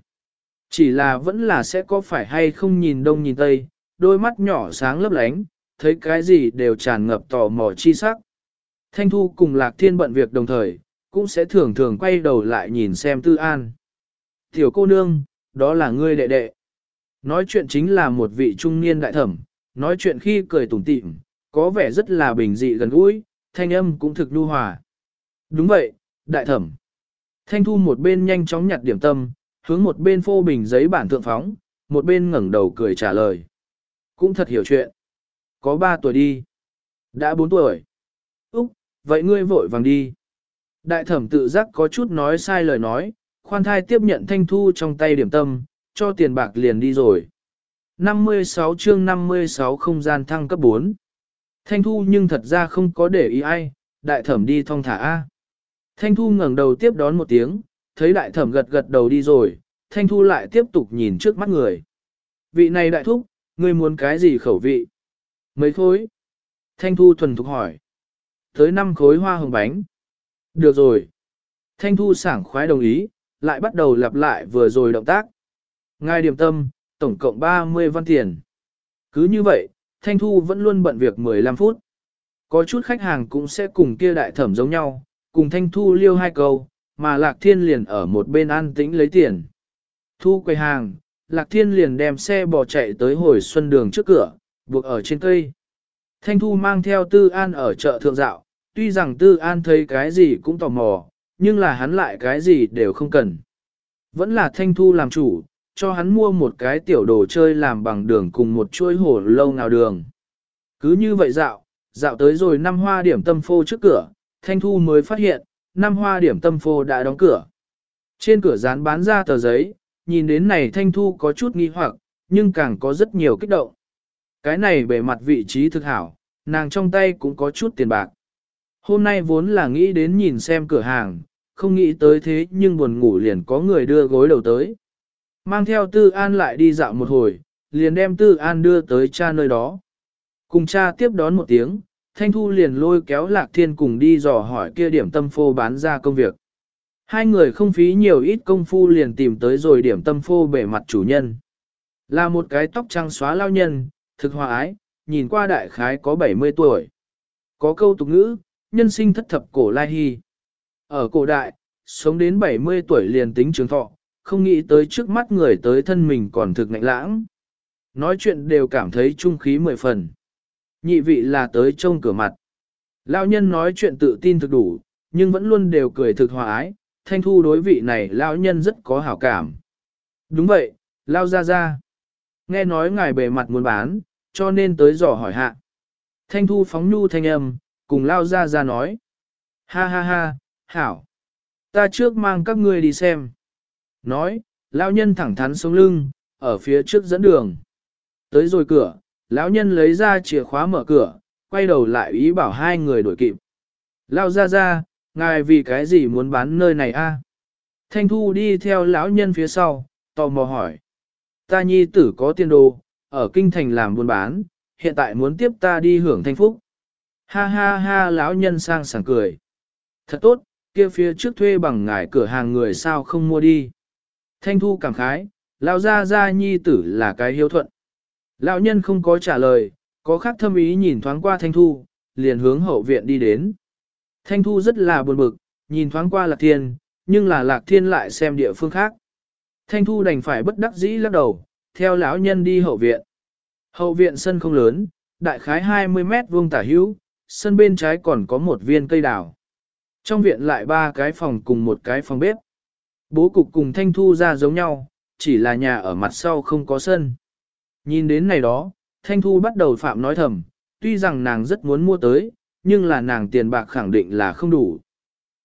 Chỉ là vẫn là sẽ có phải hay không nhìn đông nhìn tây, đôi mắt nhỏ sáng lấp lánh, thấy cái gì đều tràn ngập tò mò chi sắc. Thanh Thu cùng Lạc Thiên bận việc đồng thời, cũng sẽ thường thường quay đầu lại nhìn xem Tư An. Tiểu cô nương, đó là ngươi đệ đệ. Nói chuyện chính là một vị trung niên đại thẩm, nói chuyện khi cười tủm tỉm, có vẻ rất là bình dị gần gũi, thanh âm cũng thực nhu hòa. Đúng vậy, đại thẩm. Thanh thu một bên nhanh chóng nhặt điểm tâm, hướng một bên phô bình giấy bản thượng phóng, một bên ngẩng đầu cười trả lời. Cũng thật hiểu chuyện. Có ba tuổi đi. Đã bốn tuổi. Úc, vậy ngươi vội vàng đi. Đại thẩm tự giác có chút nói sai lời nói, khoan thai tiếp nhận thanh thu trong tay điểm tâm, cho tiền bạc liền đi rồi. 56 chương 56 không gian thăng cấp 4. Thanh thu nhưng thật ra không có để ý ai, đại thẩm đi thong thả A. Thanh thu ngẩng đầu tiếp đón một tiếng, thấy đại thẩm gật gật đầu đi rồi, thanh thu lại tiếp tục nhìn trước mắt người. Vị này đại thúc, ngươi muốn cái gì khẩu vị? Mấy khối? Thanh thu thuần thục hỏi. Tới năm khối hoa hồng bánh. Được rồi. Thanh thu sảng khoái đồng ý, lại bắt đầu lặp lại vừa rồi động tác. Ngài điểm tâm, tổng cộng 30 văn tiền. Cứ như vậy, Thanh Thu vẫn luôn bận việc 15 phút. Có chút khách hàng cũng sẽ cùng kia đại thẩm giống nhau, cùng Thanh Thu liêu hai câu, mà Lạc Thiên liền ở một bên an tĩnh lấy tiền. Thu quầy hàng, Lạc Thiên liền đem xe bò chạy tới hồi xuân đường trước cửa, buộc ở trên cây. Thanh Thu mang theo Tư An ở chợ thượng dạo, tuy rằng Tư An thấy cái gì cũng tò mò, nhưng là hắn lại cái gì đều không cần. Vẫn là Thanh Thu làm chủ, cho hắn mua một cái tiểu đồ chơi làm bằng đường cùng một chuôi hổ lâu nào đường. Cứ như vậy dạo, dạo tới rồi năm hoa điểm tâm phô trước cửa, Thanh Thu mới phát hiện, năm hoa điểm tâm phô đã đóng cửa. Trên cửa dán bán ra tờ giấy, nhìn đến này Thanh Thu có chút nghi hoặc, nhưng càng có rất nhiều kích động. Cái này bề mặt vị trí thực hảo, nàng trong tay cũng có chút tiền bạc. Hôm nay vốn là nghĩ đến nhìn xem cửa hàng, không nghĩ tới thế nhưng buồn ngủ liền có người đưa gối đầu tới. Mang theo Tư An lại đi dạo một hồi, liền đem Tư An đưa tới cha nơi đó. Cùng cha tiếp đón một tiếng, Thanh Thu liền lôi kéo Lạc Thiên cùng đi dò hỏi kia điểm tâm phô bán ra công việc. Hai người không phí nhiều ít công phu liền tìm tới rồi điểm tâm phô bể mặt chủ nhân. Là một cái tóc trắng xóa lao nhân, thực hòa ái, nhìn qua đại khái có 70 tuổi. Có câu tục ngữ, nhân sinh thất thập cổ lai hy. Ở cổ đại, sống đến 70 tuổi liền tính trường thọ, không nghĩ tới trước mắt người tới thân mình còn thực ngạnh lãng. Nói chuyện đều cảm thấy trung khí mười phần. Nhị vị là tới trông cửa mặt. Lão nhân nói chuyện tự tin thực đủ, nhưng vẫn luôn đều cười thực hòa ái, thanh thu đối vị này lão nhân rất có hảo cảm. Đúng vậy, lao ra ra. Nghe nói ngài bề mặt muốn bán, cho nên tới dò hỏi hạ. Thanh thu phóng nhu thanh âm, cùng lao ra ra nói. Ha ha ha, hảo. Ta trước mang các ngươi đi xem. Nói, lão nhân thẳng thắn sống lưng, ở phía trước dẫn đường. Tới rồi cửa, lão nhân lấy ra chìa khóa mở cửa, quay đầu lại ý bảo hai người đổi kịp. Lao ra ra, ngài vì cái gì muốn bán nơi này a? À? Thanh Thu đi theo lão nhân phía sau, tò mò hỏi. Ta nhi tử có tiền đồ, ở kinh thành làm buôn bán, hiện tại muốn tiếp ta đi hưởng thanh phúc. Ha ha ha lão nhân sang sảng cười. Thật tốt, kia phía trước thuê bằng ngài cửa hàng người sao không mua đi. Thanh thu cảm khái, lão gia gia nhi tử là cái hiếu thuận. Lão nhân không có trả lời, có khác thâm ý nhìn thoáng qua Thanh thu, liền hướng hậu viện đi đến. Thanh thu rất là buồn bực, nhìn thoáng qua lạc thiên, nhưng là lạc thiên lại xem địa phương khác. Thanh thu đành phải bất đắc dĩ lắc đầu, theo lão nhân đi hậu viện. Hậu viện sân không lớn, đại khái 20 mét vuông tả hữu, sân bên trái còn có một viên cây đào. Trong viện lại ba cái phòng cùng một cái phòng bếp. Bố cục cùng thanh thu ra giống nhau, chỉ là nhà ở mặt sau không có sân. Nhìn đến này đó, thanh thu bắt đầu phạm nói thầm, tuy rằng nàng rất muốn mua tới, nhưng là nàng tiền bạc khẳng định là không đủ.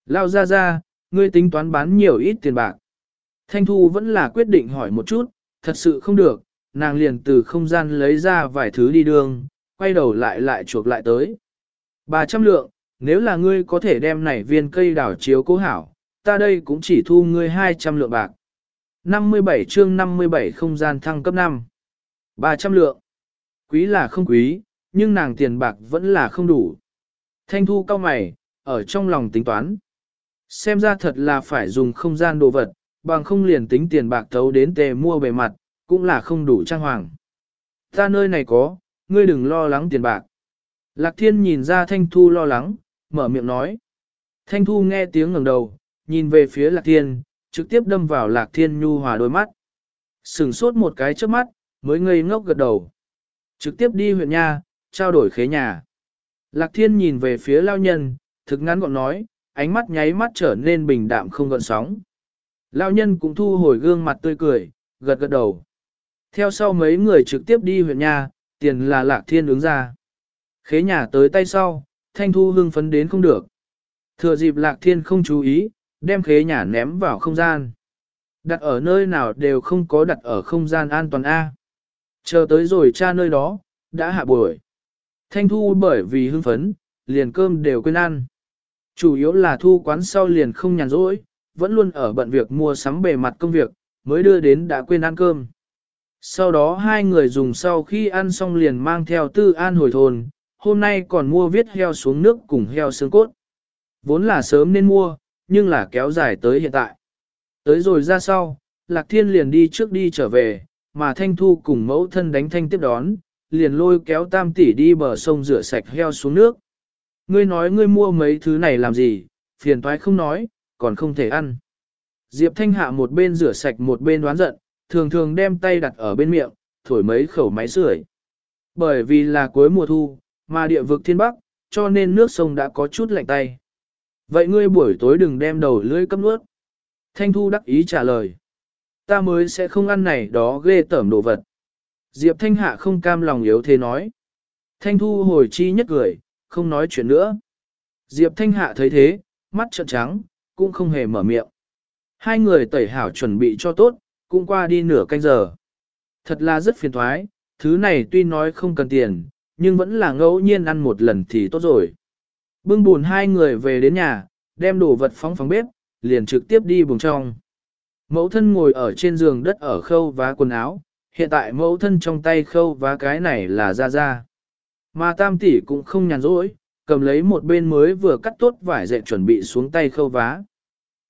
Lao ra ra, ngươi tính toán bán nhiều ít tiền bạc. Thanh thu vẫn là quyết định hỏi một chút, thật sự không được, nàng liền từ không gian lấy ra vài thứ đi đường, quay đầu lại lại chuộc lại tới. 300 lượng, nếu là ngươi có thể đem này viên cây đảo chiếu cố hảo, ta đây cũng chỉ thu ngươi 200 lượng bạc. 57 chương 57 không gian thăng cấp 5. 300 lượng. Quý là không quý, nhưng nàng tiền bạc vẫn là không đủ. Thanh thu cao mày, ở trong lòng tính toán. Xem ra thật là phải dùng không gian đồ vật, bằng không liền tính tiền bạc thấu đến tề mua bề mặt, cũng là không đủ trang hoàng. Ta nơi này có, ngươi đừng lo lắng tiền bạc. Lạc thiên nhìn ra thanh thu lo lắng, mở miệng nói. Thanh thu nghe tiếng ngẩng đầu, nhìn về phía lạc thiên, trực tiếp đâm vào lạc thiên nhu hòa đôi mắt. Sừng sốt một cái trước mắt, mới ngây ngốc gật đầu. Trực tiếp đi huyện nha, trao đổi khế nhà. Lạc thiên nhìn về phía lao nhân, thực ngắn gọn nói, ánh mắt nháy mắt trở nên bình đạm không gợn sóng. Lao nhân cũng thu hồi gương mặt tươi cười, gật gật đầu. Theo sau mấy người trực tiếp đi huyện nha, tiền là lạc thiên ứng ra. Khế nhà tới tay sau, thanh thu hưng phấn đến không được. Thừa dịp lạc thiên không chú ý, đem khế nhà ném vào không gian. Đặt ở nơi nào đều không có đặt ở không gian an toàn A. Chờ tới rồi cha nơi đó, đã hạ buổi. Thanh thu bởi vì hưng phấn, liền cơm đều quên ăn. Chủ yếu là thu quán sau liền không nhàn rỗi, vẫn luôn ở bận việc mua sắm bề mặt công việc, mới đưa đến đã quên ăn cơm. Sau đó hai người dùng sau khi ăn xong liền mang theo tư an hồi thôn, hôm nay còn mua viết heo xuống nước cùng heo xương cốt. Vốn là sớm nên mua, nhưng là kéo dài tới hiện tại. Tới rồi ra sau, Lạc Thiên liền đi trước đi trở về, mà Thanh Thu cùng mẫu thân đánh thanh tiếp đón, liền lôi kéo tam tỷ đi bờ sông rửa sạch heo xuống nước. Ngươi nói ngươi mua mấy thứ này làm gì, phiền toái không nói, còn không thể ăn. Diệp Thanh Hạ một bên rửa sạch một bên đoán giận, thường thường đem tay đặt ở bên miệng, thổi mấy khẩu máy sưởi. Bởi vì là cuối mùa thu, mà địa vực thiên bắc, cho nên nước sông đã có chút lạnh tay. Vậy ngươi buổi tối đừng đem đầu lưỡi cấp nuốt. Thanh Thu đắc ý trả lời. Ta mới sẽ không ăn này đó ghê tởm đồ vật. Diệp Thanh Hạ không cam lòng yếu thế nói. Thanh Thu hồi chi nhất cười, không nói chuyện nữa. Diệp Thanh Hạ thấy thế, mắt trợn trắng, cũng không hề mở miệng. Hai người tẩy hảo chuẩn bị cho tốt, cũng qua đi nửa canh giờ. Thật là rất phiền thoái, thứ này tuy nói không cần tiền, nhưng vẫn là ngẫu nhiên ăn một lần thì tốt rồi. Bưng buồn hai người về đến nhà, đem đồ vật phóng phóng bếp, liền trực tiếp đi buồng trong. Mẫu thân ngồi ở trên giường đất ở khâu vá quần áo, hiện tại mẫu thân trong tay khâu vá cái này là ra ra. Mà tam tỷ cũng không nhàn rỗi, cầm lấy một bên mới vừa cắt tốt vải dệt chuẩn bị xuống tay khâu vá.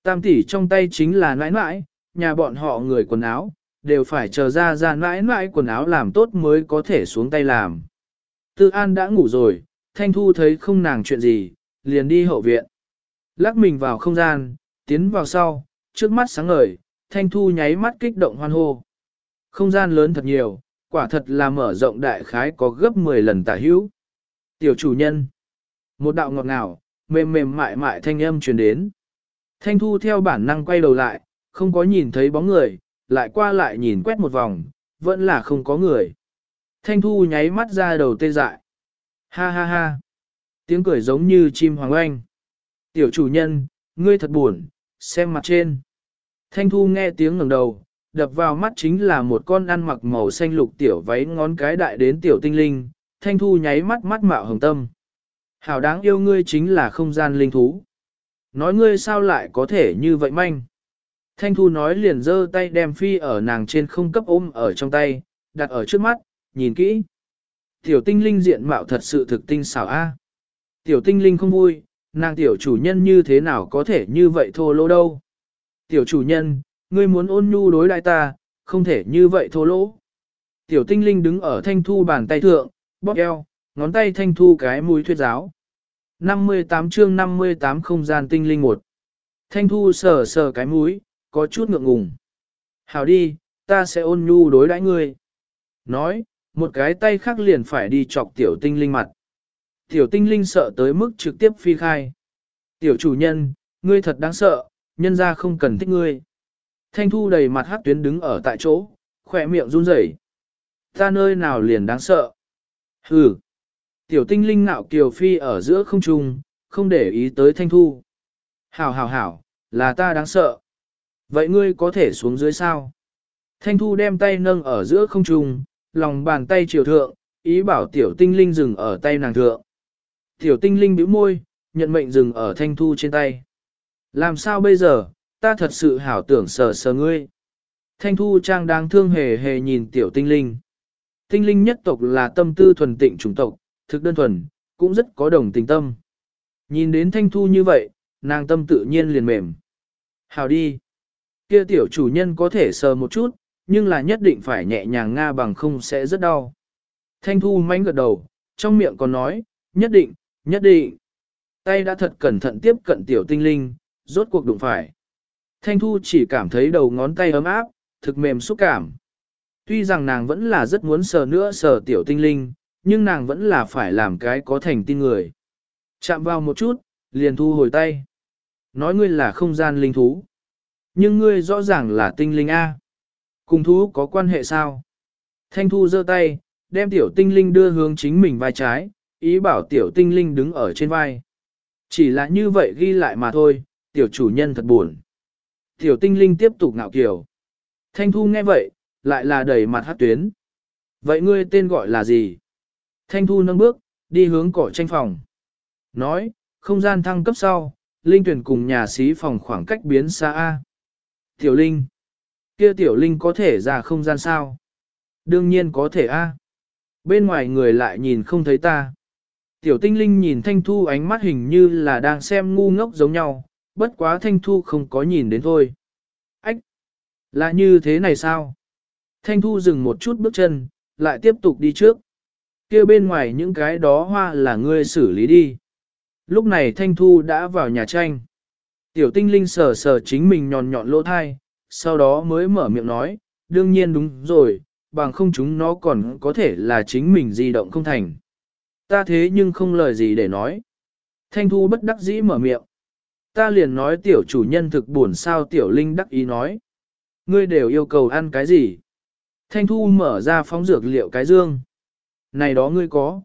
Tam tỷ trong tay chính là nãi nãi, nhà bọn họ người quần áo, đều phải chờ ra ra nãi nãi quần áo làm tốt mới có thể xuống tay làm. Tư An đã ngủ rồi, Thanh Thu thấy không nàng chuyện gì, liền đi hậu viện. Lắc mình vào không gian, tiến vào sau, trước mắt sáng ngời, Thanh Thu nháy mắt kích động hoan hô. Không gian lớn thật nhiều, quả thật là mở rộng đại khái có gấp 10 lần tả hữu. Tiểu chủ nhân. Một đạo ngọt ngào, mềm mềm mại mại thanh âm truyền đến. Thanh Thu theo bản năng quay đầu lại, không có nhìn thấy bóng người, lại qua lại nhìn quét một vòng, vẫn là không có người. Thanh Thu nháy mắt ra đầu tê dại. Ha ha ha. Tiếng cười giống như chim hoàng oanh. Tiểu chủ nhân, ngươi thật buồn, xem mặt trên. Thanh Thu nghe tiếng ngẩng đầu, đập vào mắt chính là một con ăn mặc màu xanh lục tiểu váy ngón cái đại đến tiểu tinh linh. Thanh Thu nháy mắt mắt mạo hồng tâm. Hảo đáng yêu ngươi chính là không gian linh thú. Nói ngươi sao lại có thể như vậy manh. Thanh Thu nói liền giơ tay đem phi ở nàng trên không cấp ôm ở trong tay, đặt ở trước mắt, nhìn kỹ. Tiểu tinh linh diện mạo thật sự thực tinh xảo a. Tiểu tinh linh không vui, nàng tiểu chủ nhân như thế nào có thể như vậy thô lỗ đâu. Tiểu chủ nhân, ngươi muốn ôn nhu đối đại ta, không thể như vậy thô lỗ. Tiểu tinh linh đứng ở thanh thu bàn tay thượng, bóp eo, ngón tay thanh thu cái mũi thuyết giáo. 58 chương 58 không gian tinh linh một. Thanh thu sờ sờ cái mũi, có chút ngượng ngùng. Hảo đi, ta sẽ ôn nhu đối đãi ngươi. Nói, một cái tay khác liền phải đi chọc tiểu tinh linh mặt. Tiểu tinh linh sợ tới mức trực tiếp phi khai. Tiểu chủ nhân, ngươi thật đáng sợ, nhân ra không cần thích ngươi. Thanh thu đầy mặt hát tuyến đứng ở tại chỗ, khỏe miệng run rẩy. Ta nơi nào liền đáng sợ. Hừ. Tiểu tinh linh ngạo kiều phi ở giữa không trung, không để ý tới thanh thu. Hảo hảo hảo, là ta đáng sợ. Vậy ngươi có thể xuống dưới sao? Thanh thu đem tay nâng ở giữa không trung, lòng bàn tay chiều thượng, ý bảo tiểu tinh linh dừng ở tay nàng thượng. Tiểu tinh linh bĩu môi, nhận mệnh dừng ở thanh thu trên tay. Làm sao bây giờ, ta thật sự hảo tưởng sờ sờ ngươi. Thanh thu trang đáng thương hề hề nhìn tiểu tinh linh. Tinh linh nhất tộc là tâm tư thuần tịnh chủng tộc, thực đơn thuần, cũng rất có đồng tình tâm. Nhìn đến thanh thu như vậy, nàng tâm tự nhiên liền mềm. Hảo đi. Kia tiểu chủ nhân có thể sờ một chút, nhưng là nhất định phải nhẹ nhàng nga bằng không sẽ rất đau. Thanh thu manh gật đầu, trong miệng còn nói, nhất định, nhất định. Tay đã thật cẩn thận tiếp cận tiểu tinh linh, rốt cuộc đụng phải. Thanh thu chỉ cảm thấy đầu ngón tay ấm áp, thực mềm xúc cảm. Tuy rằng nàng vẫn là rất muốn sờ nữa sờ tiểu tinh linh, nhưng nàng vẫn là phải làm cái có thành tin người. Chạm vào một chút, liền thu hồi tay. Nói ngươi là không gian linh thú. Nhưng ngươi rõ ràng là tinh linh A. Cùng thú có quan hệ sao? Thanh thu giơ tay, đem tiểu tinh linh đưa hướng chính mình vai trái, ý bảo tiểu tinh linh đứng ở trên vai. Chỉ là như vậy ghi lại mà thôi, tiểu chủ nhân thật buồn. Tiểu tinh linh tiếp tục ngạo kiều. Thanh thu nghe vậy, lại là đầy mặt hát tuyến. Vậy ngươi tên gọi là gì? Thanh thu nâng bước, đi hướng cỏ tranh phòng. Nói, không gian thăng cấp sau, linh tuyển cùng nhà xí phòng khoảng cách biến xa A. Tiểu linh. Kia tiểu linh có thể ra không gian sao? Đương nhiên có thể A. Bên ngoài người lại nhìn không thấy ta. Tiểu tinh linh nhìn thanh thu ánh mắt hình như là đang xem ngu ngốc giống nhau, bất quá thanh thu không có nhìn đến thôi. Ách! Là như thế này sao? Thanh thu dừng một chút bước chân, lại tiếp tục đi trước. kia bên ngoài những cái đó hoa là ngươi xử lý đi. Lúc này thanh thu đã vào nhà tranh. Tiểu tinh linh sờ sờ chính mình nhọn nhọn lỗ thai, sau đó mới mở miệng nói, đương nhiên đúng rồi, bằng không chúng nó còn có thể là chính mình di động không thành. Ta thế nhưng không lời gì để nói. Thanh thu bất đắc dĩ mở miệng. Ta liền nói tiểu chủ nhân thực buồn sao tiểu linh đắc ý nói. Ngươi đều yêu cầu ăn cái gì? Thanh thu mở ra phóng dược liệu cái dương. Này đó ngươi có.